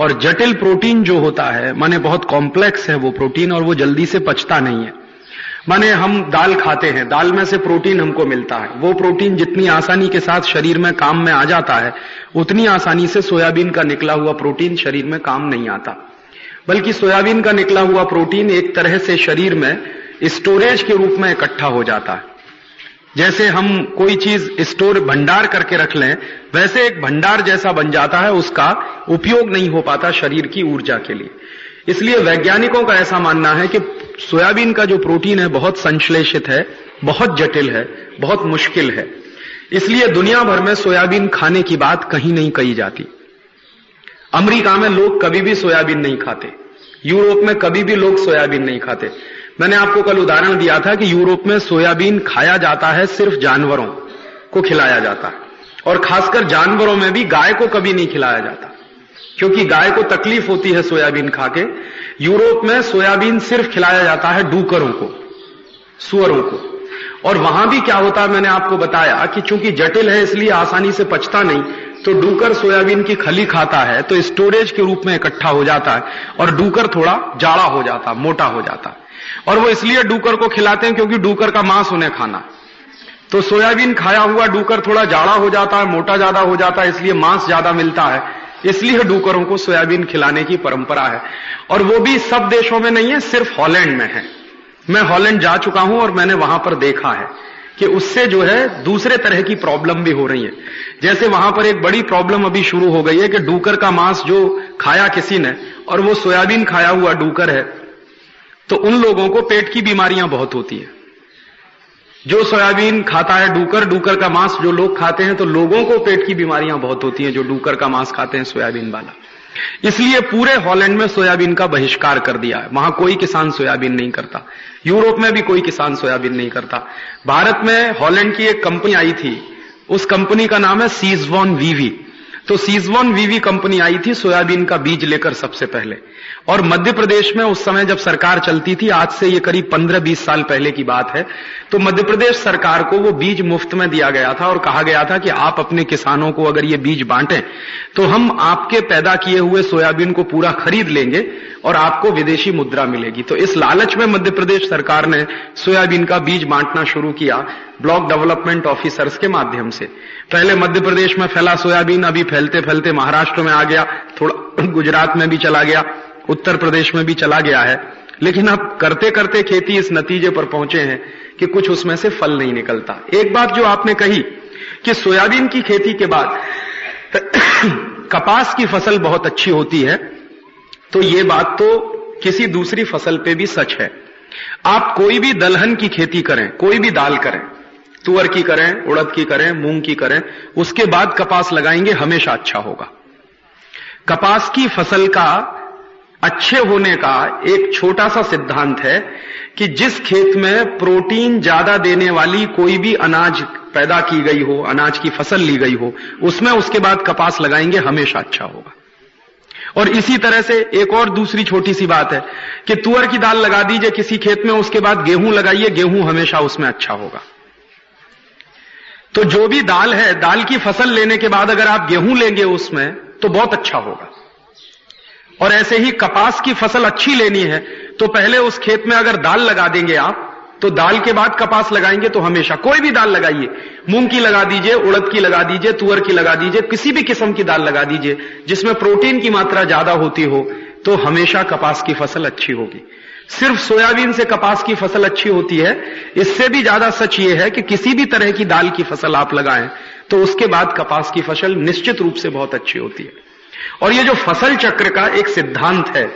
और जटिल प्रोटीन जो होता है, माने बहुत कॉम्प्लेक्स है वो प्रोटीन और वो जल्दी से पचता नहीं है। माने हम दाल खाते हैं, दाल में से प्रोटीन हमको मिलता है। वो प्रोटीन जितनी आसानी के साथ शरीर में काम में आ जाता है, उतनी आसानी से सोयाबीन का निकला हुआ प्रोटीन शरीर में काम नहीं आता। बल्कि सोयाबीन का निकला हुआ प्रोटीन एक तरह से शरीर में स्टोरेज के रूप में इकट्ठा हो जाता है। जैसे हम कोई चीज़ स्टोर भंडार करके रख लें, वैसे एक भंडार जैसा बन जाता है, उसका उपयोग नहीं हो पाता शरीर की ऊर्जा के लिए। इसलिए वैज्ञानिकों का ऐसा मानना है कि सोयाबीन का जो प्रोटीन है, बहुत संश्लेषित है, बहुत जटिल है, बहुत मुश्किल है। इसलिए दुनिया भर में सोयाबीन खाने की बात कहीं नहीं कही जाती। अमेरिका में लोग कभी भी सोयाबीन नहीं खाते। यूरोप में कभी भी लोग सोयाबीन नहीं खाते। मैंने आपको कल उदाहरण दिया था कि यूरोप में सोयाबीन खाया जाता है सिर्फ़ जानवरों को खिलाया जाता है। और खासकर जानवरों में भी गाय को कभी नहीं खिलाया जाता। क्योंकि गाय को तकलीफ़ होती है सोयाबीन खा के। यूरोप में सोयाबीन सिर्फ़ खिलाया जाता है डूकरों को, सुअरों को। और वहाँ भी क्या होता है मैंने आपको बताया कि चूँकि जटिल है इसलिए आसानी से पचता नहीं तो डूकर सोयाबीन की खली खाता है तो स्टोरेज के रूप में इकट्ठा हो जाता है और डूकर थोड़ा जाड़ा हो जाता, मोटा हो जाता। और वो इसलिए डूकर को खिलाते हैं क्योंकि डूकर का मांस उन्हें खाना। तो सोयाबीन खाया हुआ डूकर थोड़ा जाड़ा हो जाता है, मोटा ज़्यादा हो जाता है, इसलिए मांस ज़्यादा मिलता है। इसलिए डूकरों को सोयाबीन खिलाने की परंपरा है। और वो भी सब देशों में नहीं है, सिर्फ़ हॉलैंड में है। मैं हॉलैंड जा चुका हूँ और मैंने वहाँ पर देखा है कि उससे जो है दूसरे तरह की प्रॉब्लम भी हो रही है। जैसे वहाँ पर एक बड़ी प्रॉब्लम अभी शुरू हो गई है कि डूकर का मांस जो खाया किसी ने, और वो सोयाबीन खाया हुआ डूकर है तो उन लोगों को पेट की बीमारियाँ बहुत होती है। जो सोयाबीन खाता है, डूकर डूकर का मांस जो लोग खाते हैं तो लोगों को पेट की बीमारियाँ बहुत होती हैं जो डूकर का मांस खाते हैं, सोयाबीन वाला। इसलिए पूरे हॉलैंड में सोयाबीन का बहिष्कार कर दिया है। वहाँ कोई किसान सोयाबीन नहीं करता। यूरोप में भी कोई किसान सोयाबीन नहीं करता। भारत में हॉलैंड की एक कंपनी आई थी। उस कंपनी का नाम है सीजवॉन वीवी। तो सीजवॉन वीवी कंपनी आई थी, सोयाबीन का बीज लेकर सबसे पहले। और मध्य प्रदेश में उस समय जब सरकार चलती थी, आज से ये करीब 15-20 साल पहले की बात है तो मध्य प्रदेश सरकार को वो बीज मुफ़्त में दिया गया था और कहा गया था कि आप अपने किसानों को अगर ये बीज बांटें तो हम आपके पैदा किए हुए सोयाबीन को पूरा खरीद लेंगे और आपको विदेशी मुद्रा मिलेगी। तो इस लालच में मध्य प्रदेश सरकार ने सोयाबीन का बीज बांटना शुरू किया ब्लॉक डेवलपमेंट ऑफिसर्स के माध्यम से। पहले मध्य प्रदेश में फैला सोयाबीन, अभी फैलते फैलते महाराष्ट्र में आ गया, थोड़ा गुजरात में भी चला गया, उत्तर प्रदेश में भी चला गया है। लेकिन अब करते करते खेती इस नतीजे पर पहुँचे हैं कि कुछ उसमें से फल नहीं निकलता। एक बात जो आपने कही कि सोयाबीन की खेती के बाद कपास की फ़सल बहुत अच्छी होती है तो ये बात तो किसी दूसरी फ़सल पे भी सच है। आप कोई भी दलहन की खेती करें, कोई भी दाल करें तुअर की करें, उड़द की करें, मूंग की करें, उसके बाद कपास लगाएँगे, हमेशा अच्छा होगा। कपास की फ़सल का अच्छे होने का एक छोटा सा सिद्धांत है कि जिस खेत में प्रोटीन ज़्यादा देने वाली कोई भी अनाज पैदा की गई हो, अनाज की फ़सल ली गई हो, उसमें उसके बाद कपास लगाएँगे, हमेशा अच्छा होगा। और इसी तरह से एक और दूसरी छोटी सी बात है कि तुअर की दाल लगा दीजिए किसी खेत में, उसके बाद गेहूँ लगाइए, गेहूँ हमेशा उसमें अच्छा होगा। तो जो भी दाल है, दाल की फ़सल लेने के बाद अगर आप गेहूँ लेंगे उसमें तो बहुत अच्छा होगा। और ऐसे ही कपास की फ़सल अच्छी लेनी है तो पहले उस खेत में अगर दाल लगा देंगे आप तो दाल के बाद कपास लगाएँगे तो हमेशा, कोई भी दाल लगाइए, मूंग की लगा दीजिए, उड़द की लगा दीजिए, तुअर की लगा दीजिए, किसी भी किस्म की दाल लगा दीजिए, जिसमें प्रोटीन की मात्रा ज़्यादा होती हो तो हमेशा कपास की फ़सल अच्छी होगी। सिर्फ़ सोयाबीन से कपास की फ़सल अच्छी होती है, इससे भी ज़्यादा सच ये है कि किसी भी तरह की दाल की फ़सल आप लगाएँ तो उसके बाद कपास की फ़सल निश्चित रूप से बहुत अच्छी होती है। और ये जो फ़सल चक्र का एक सिद्धांत है,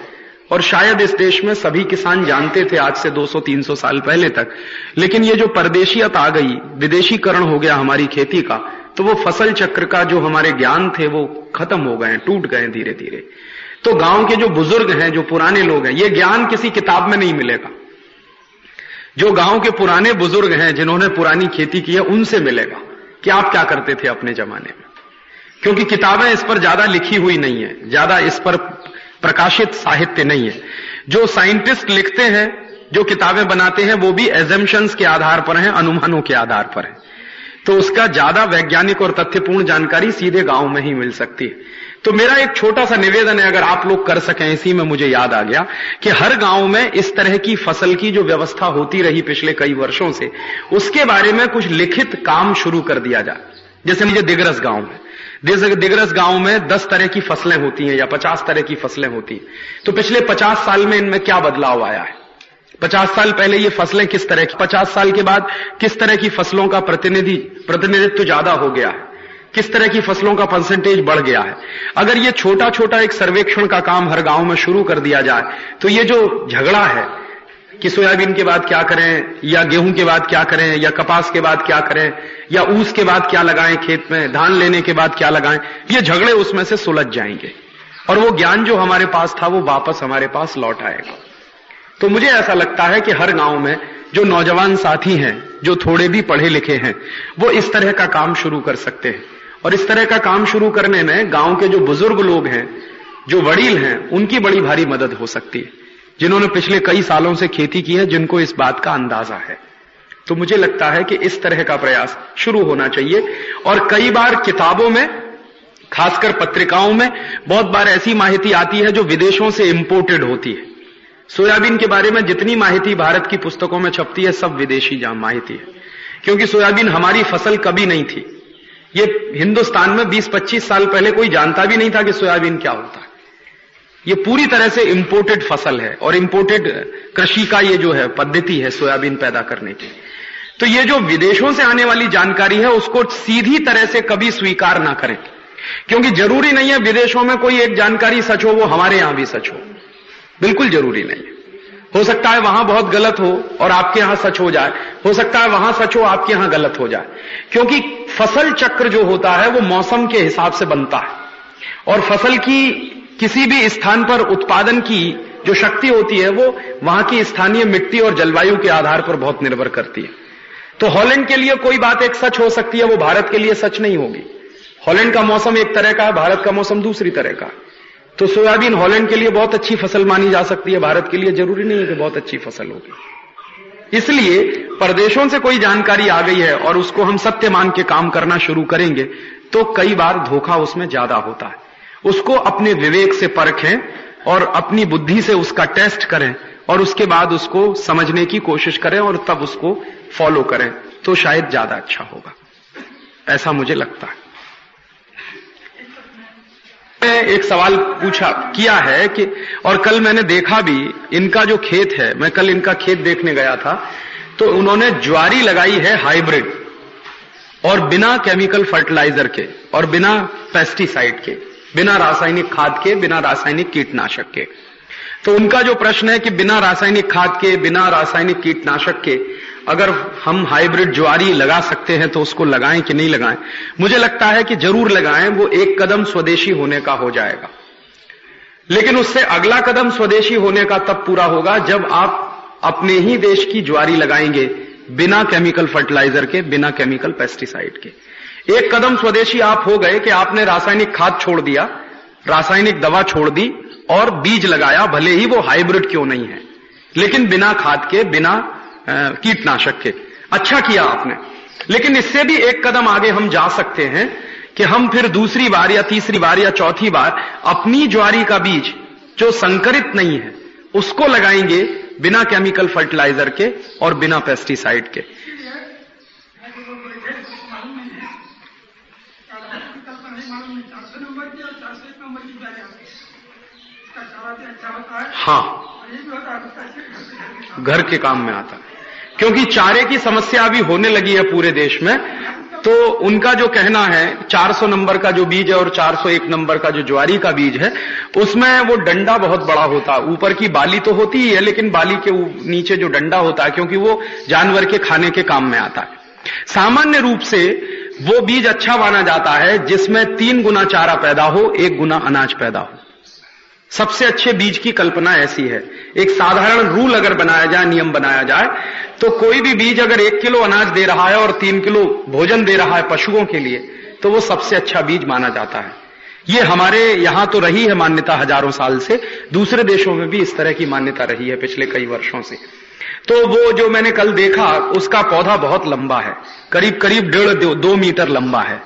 और शायद इस देश में सभी किसान जानते थे आज से 200-300 साल पहले तक, लेकिन ये जो परदेशियत आ गई, विदेशीकरण हो गया हमारी खेती का तो वो फ़सल चक्र का जो हमारे ज्ञान थे वो खत्म हो गए, टूट गए धीरे धीरे तो गाँव के जो बुज़ुर्ग हैं, जो पुराने लोग हैं, ये ज्ञान किसी किताब में नहीं मिलेगा। जो गाँव के पुराने बुज़ुर्ग हैं, जिन्होंने पुरानी खेती की है, उनसे मिलेगा। कि आप क्या करते थे अपने जमाने में? क्योंकि किताबें इस पर ज़्यादा लिखी हुई नहीं है, ज़्यादा इस पर प्रकाशित साहित्य नहीं है। जो साइंटिस्ट लिखते हैं, जो किताबें बनाते हैं, वो भी एजम्पन्स के आधार पर हैं, अनुमानों के आधार पर है। तो उसका ज़्यादा वैज्ञानिक और तथ्यपूर्ण जानकारी सीधे गाँव में ही मिल सकती है। तो मेरा एक छोटा सा निवेदन है, अगर आप लोग कर सकें, इसी में मुझे याद आ गया कि हर गाँव में इस तरह की फ़सल की जो व्यवस्था होती रही पिछले कई वर्षों से, उसके बारे में कुछ लिखित काम शुरू कर दिया जाए। जैसे मुझे दिग्रस गाँव में, दिग्रस गाँव में दस तरह की फ़सलें होती हैं या पचास तरह की फ़सलें होती हैं। तो पिछले पचास साल में इनमें क्या बदलाव आया है? पचास साल पहले ये फ़सलें किस तरह की, पचास साल के बाद किस तरह की फ़सलों का प्रतिनिधि, प्रतिनिधित्व ज़्यादा हो गया है? किस तरह की फ़सलों का परसेंटेज बढ़ गया है। अगर ये छोटा छोटा एक सर्वेक्षण का काम हर गाँव में शुरू कर दिया जाए तो ये जो झगड़ा है, कि सोयाबीन के बाद क्या करें, या गेहूँ के बाद क्या करें, या कपास के बाद क्या करें, या ऊस के बाद क्या लगाएँ खेत में, धान लेने के बाद क्या लगाएँ, ये झगड़े उसमें से सुलझ जाएँगे। और वो ज्ञान जो हमारे पास था, वो वापस हमारे पास लौट आएगा। तो मुझे ऐसा लगता है कि हर गाँव में जो नौजवान साथी हैं, जो थोड़े भी पढ़े लिखे हैं, वो इस तरह का काम शुरू कर सकते हैं। और इस तरह का काम शुरू करने में गाँव के जो बुज़ुर्ग लोग हैं, जो वडील हैं, उनकी बड़ी भारी मदद हो सकती है। जिन्होंने पिछले कई सालों से खेती की है, जिनको इस बात का अंदाज़ा है। तो मुझे लगता है कि इस तरह का प्रयास शुरू होना चाहिए। और कई बार किताबों में, खासकर पत्रिकाओं में, बहुत बार ऐसी माहिती आती है जो विदेशों से इंपोर्टेड होती है। सोयाबीन के बारे में जितनी माहिती भारत की पुस्तकों में छपती है, सब विदेशी माहिती है। क्योंकि सोयाबीन हमारी फ़सल कभी नहीं थी। ये हिंदुस्तान में 20-25 साल पहले कोई जानता भी नहीं था कि सोयाबीन क्या होता है। ये पूरी तरह से इंपोर्टेड फ़सल है और इंपोर्टेड कृषि का ये जो है पद्धति है सोयाबीन पैदा करने की। तो ये जो विदेशों से आने वाली जानकारी है, उसको सीधी तरह से कभी स्वीकार ना करें। क्योंकि ज़रूरी नहीं है विदेशों में कोई एक जानकारी सच हो, वो हमारे यहाँ भी सच हो। बिल्कुल ज़रूरी नहीं है। हो सकता है वहाँ बहुत गलत हो और आपके यहाँ सच हो जाए। हो सकता है वहाँ सच हो, आपके यहाँ गलत हो जाए। क्योंकि फ़सल चक्र जो होता है, वो मौसम के हिसाब से बनता है। और फ़सल की किसी भी स्थान पर उत्पादन की जो शक्ति होती है, वो वहाँ की स्थानीय मिट्टी और जलवायु के आधार पर बहुत निर्भर करती है। तो हॉलैंड के लिए कोई बात एक सच हो सकती है, वो भारत के लिए सच नहीं होगी। हॉलैंड का मौसम एक तरह का है, भारत का मौसम दूसरी तरह का तो सोयाबीन हॉलैंड के लिए बहुत अच्छी फ़सल मानी जा सकती है, भारत के लिए ज़रूरी नहीं है कि बहुत अच्छी फ़सल होगी। इसलिए परदेशों से कोई जानकारी आ गई है और उसको हम सत्य मान के काम करना शुरू करेंगे तो कई बार धोखा उसमें ज़्यादा होता है। उसको अपने विवेक से परखें और अपनी बुद्धि से उसका टेस्ट करें और उसके बाद उसको समझने की कोशिश करें और तब उसको फॉलो करें तो शायद ज़्यादा अच्छा होगा। ऐसा मुझे लगता है। एक सवाल पूछा, किया है कि, और कल मैंने देखा भी, इनका जो खेत है, मैं कल इनका खेत देखने गया था तो उन्होंने ज्वारी लगाई है हाइब्रिड, और बिना केमिकल फर्टिलाइज़र के, और बिना पेस्टिसाइड के, बिना रासायनिक खाद के, बिना रासायनिक कीटनाशक के। तो उनका जो प्रश्न है कि बिना रासायनिक खाद के, बिना रासायनिक कीटनाशक के अगर हम हाइब्रिड ज्वारी लगा सकते हैं तो उसको लगाएँ कि नहीं लगाएँ? मुझे लगता है कि ज़रूर लगाएँ, वो एक कदम स्वदेशी होने का हो जाएगा। लेकिन उससे अगला कदम स्वदेशी होने का तब पूरा होगा जब आप अपने ही देश की ज्वारी लगाएँगे बिना केमिकल फर्टिलाइज़र के, बिना केमिकल पेस्टिसाइड के। एक कदम स्वदेशी आप हो गए कि आपने रासायनिक खाद छोड़ दिया, रासायनिक दवा छोड़ दी और बीज लगाया, भले ही वो हाइब्रिड क्यों नहीं है। लेकिन बिना खाद के, बिना कीटनाशक के। अच्छा किया आपने। लेकिन इससे भी एक कदम आगे हम जा सकते हैं कि हम फिर दूसरी बार या तीसरी बार या चौथी बार अपनी ज्वारी का बीज जो संकरित नहीं है, उसको लगाएँगे बिना केमिकल फर्टिलाइज़र के और बिना पेस्टिसाइड के। हाँ। घर के काम में आता है। क्योंकि चारे की समस्या अभी होने लगी है पूरे देश में तो उनका जो कहना है 400 नंबर का जो बीज है और 401 नंबर का जो ज्वारी का बीज है, उसमें वो डंडा बहुत बड़ा होता। है ऊपर की बाली तो होती ही है, लेकिन बाली के नीचे जो डंडा होता है, क्योंकि वो जानवर के खाने के काम में आता है। सामान्य रूप से वो बीज अच्छा माना जाता है, जिसमें तीन गुना चारा पैदा हो, एक गुना अनाज पैदा हो। सबसे अच्छे बीज की कल्पना ऐसी है। एक साधारण रूल अगर बनाया जाए नियम बनाया जाए तो कोई भी बीज अगर एक किलो अनाज दे रहा है और तीन किलो भोजन दे रहा है पशुओं के लिए तो वो सबसे अच्छा बीज माना जाता है। ये हमारे यहाँ तो रही है मान्यता हज़ारों साल से दूसरे देशों में भी इस तरह की मान्यता रही है पिछले कई वर्षों से। तो वो जो मैंने कल देखा उसका पौधा बहुत लंबा है करीब करीब डेढ़ दो, दो मीटर लंबा है।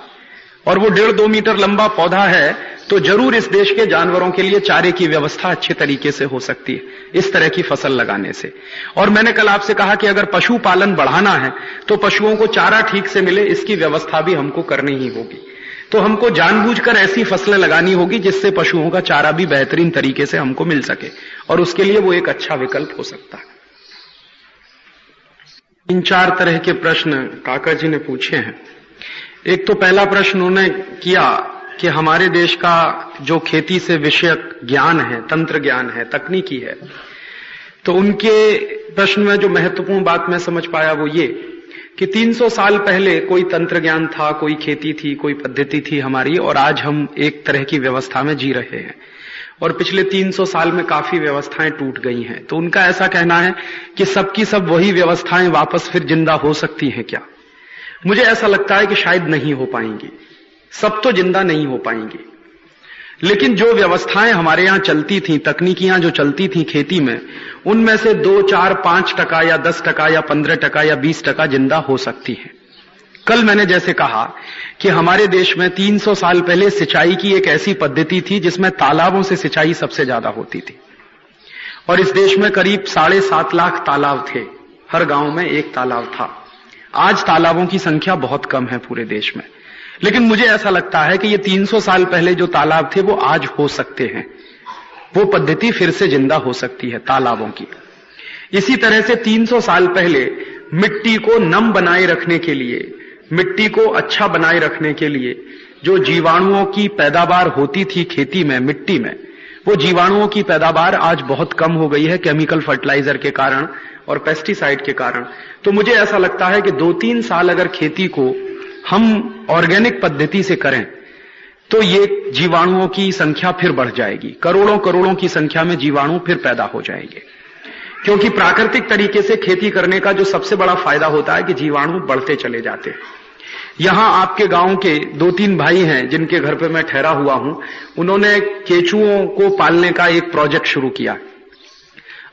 और वो डेढ़ दो मीटर लंबा पौधा है तो ज़रूर इस देश के जानवरों के लिए चारे की व्यवस्था अच्छे तरीके से हो सकती है, इस तरह की फ़सल लगाने से। और मैंने कल आपसे कहा कि अगर पशुपालन बढ़ाना है तो पशुओं को चारा ठीक से मिले, इसकी व्यवस्था भी हमको करनी ही होगी। तो हमको जानबूझकर ऐसी फ़सलें लगानी होगी, जिससे पशुओं का चारा भी बेहतरीन तरीके से हमको मिल सके, और उसके लिए वो एक अच्छा विकल्प हो सकता है। इन चार तरह के प्रश्न काका जी ने पूछे हैं। एक तो पहला प्रश्न उन्होंने किया कि हमारे देश का जो खेती से विषयक ज्ञान है, तंत्र ज्ञान है, तकनीकी है तो उनके प्रश्न में जो महत्वपूर्ण बात मैं समझ पाया वो ये कि 300 साल पहले कोई तंत्र ज्ञान था, कोई खेती थी, कोई पद्धति थी हमारी और आज हम एक तरह की व्यवस्था में जी रहे हैं। और पिछले 300 साल में काफ़ी व्यवस्थाएँ टूट गई हैं। तो उनका ऐसा कहना है कि सबकी सब वही व्यवस्थाएँ वापस फिर ज़िंदा हो सकती हैं क्या? मुझे ऐसा लगता है कि शायद नहीं हो पाएँगे। सब तो ज़िंदा नहीं हो पाएँगी। लेकिन जो व्यवस्थाएँ हमारे यहाँ चलती थी, तकनीकियाँ जो चलती थी खेती में, उनमें से दो, चार, पाँच टका या दस टका या पंद्रह टका या बीस टका ज़िंदा हो सकती है। कल मैंने जैसे कहा कि हमारे देश में 300 साल पहले सिंचाई की एक ऐसी पद्धति थी जिसमें तालाबों से सिंचाई सबसे ज़्यादा होती थी। और इस देश में करीब साढ़े सात लाख तालाब थे। हर गाँव में एक तालाब था। आज तालाबों की संख्या बहुत कम है पूरे देश में। लेकिन मुझे ऐसा लगता है कि ये 300 साल पहले जो तालाब थे, वो आज हो सकते हैं। वो पद्धति फिर से ज़िंदा हो सकती है तालाबों की। इसी तरह से 300 साल पहले मिट्टी को नम बनाए रखने के लिए, मिट्टी को अच्छा बनाए रखने के लिए जो जीवाणुओं की पैदावार होती थी खेती में, मिट्टी में, वो जीवाणुओं की पैदावार आज बहुत कम हो गई है केमिकल फर्टिलाइज़र के कारण। और पेस्टिसाइड के कारण। तो मुझे ऐसा लगता है कि दो तीन साल अगर खेती को हम ऑर्गेनिक पद्धति से करें तो ये जीवाणुओं की संख्या फिर बढ़ जाएगी। करोड़ों करोड़ों की संख्या में जीवाणु फिर पैदा हो जाएँगे। क्योंकि प्राकृतिक तरीके से खेती करने का जो सबसे बड़ा फ़ायदा होता है कि जीवाणु बढ़ते चले जाते हैं। यहाँ आपके गाँव के दो तीन भाई हैं, जिनके घर पे मैं ठहरा हुआ हूँ। उन्होंने केचुओं को पालने का एक प्रोजेक्ट शुरू किया।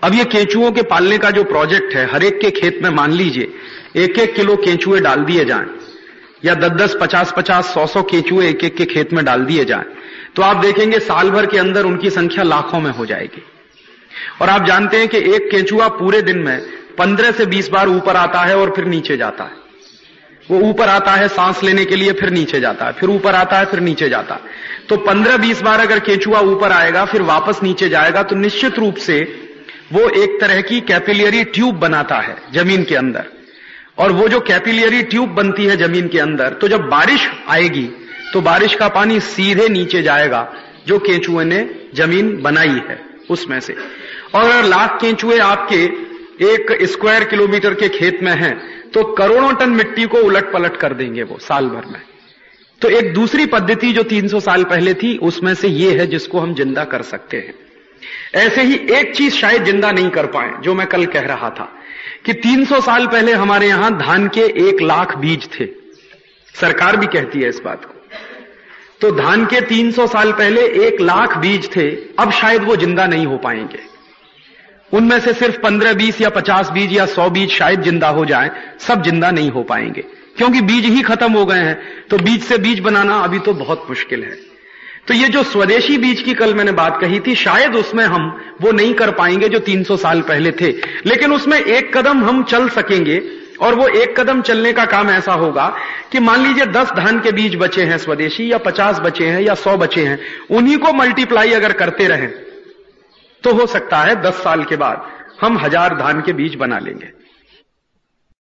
अब ये केंचुओं के पालने का जो प्रोजेक्ट है, हर एक के खेत में मान लीजिए एक एक किलो केंचुए डाल दिए जाएँ, या दस दस पचास पचास सौ सौ केंचुए एक एक के खेत में डाल दिए जाएँ तो आप देखेंगे साल भर के अंदर उनकी संख्या लाखों में हो जाएगी। और आप जानते हैं कि एक केंचुआ पूरे दिन में पंद्रह से बीस बार ऊपर आता है और फिर नीचे जाता है। वो ऊपर आता है सांस लेने के लिए, फिर नीचे जाता है, फिर ऊपर आता है, फिर नीचे जाता है। तो पंद्रह बीस बार अगर केंचुआ ऊपर आएगा, फिर वापस नीचे जाएगा तो निश्चित रूप से वो एक तरह की कैपिलियरी ट्यूब बनाता है ज़मीन के अंदर। और वो जो कैपिलियरी ट्यूब बनती है ज़मीन के अंदर तो जब बारिश आएगी तो बारिश का पानी सीधे नीचे जाएगा, जो केंचुए ने ज़मीन बनाई है उसमें से। और अगर लाख केंचुए आपके एक स्क्वायर किलोमीटर के खेत में हैं तो करोड़ों टन मिट्टी को उलट पलट कर देंगे वो साल भर में। तो एक दूसरी पद्धति जो 300 साल पहले थी, उसमें से ये है जिसको हम ज़िंदा कर सकते हैं। ऐसे ही एक चीज़ शायद ज़िंदा नहीं कर पाए, जो मैं कल कह रहा था, कि 300 साल पहले हमारे यहाँ धान के एक लाख बीज थे। सरकार भी कहती है इस बात को। तो धान के 300 साल पहले एक लाख बीज थे, अब शायद वो ज़िंदा नहीं हो पाएँगे। उनमें से सिर्फ़ 15 20 या 50 बीज या 100 बीज शायद ज़िंदा हो जाए, सब ज़िंदा नहीं हो पाएँगे। क्योंकि बीज ही खत्म हो गए हैं तो बीज से बीज बनाना अभी तो बहुत मुश्किल है। तो ये जो स्वदेशी बीज की कल मैंने बात कही थी, शायद उसमें हम वो नहीं कर पाएँगे जो 300 साल पहले थे। लेकिन उसमें एक कदम हम चल सकेंगे और वो एक कदम चलने का काम ऐसा होगा कि मान लीजिए 10 धान के बीज बचे हैं स्वदेशी, या 50 बचे हैं, या 100 बचे हैं, उन्हीं को मल्टीप्लाई अगर करते रहें तो हो सकता है दस साल के बाद हम हज़ार धान के बीज बना लेंगे।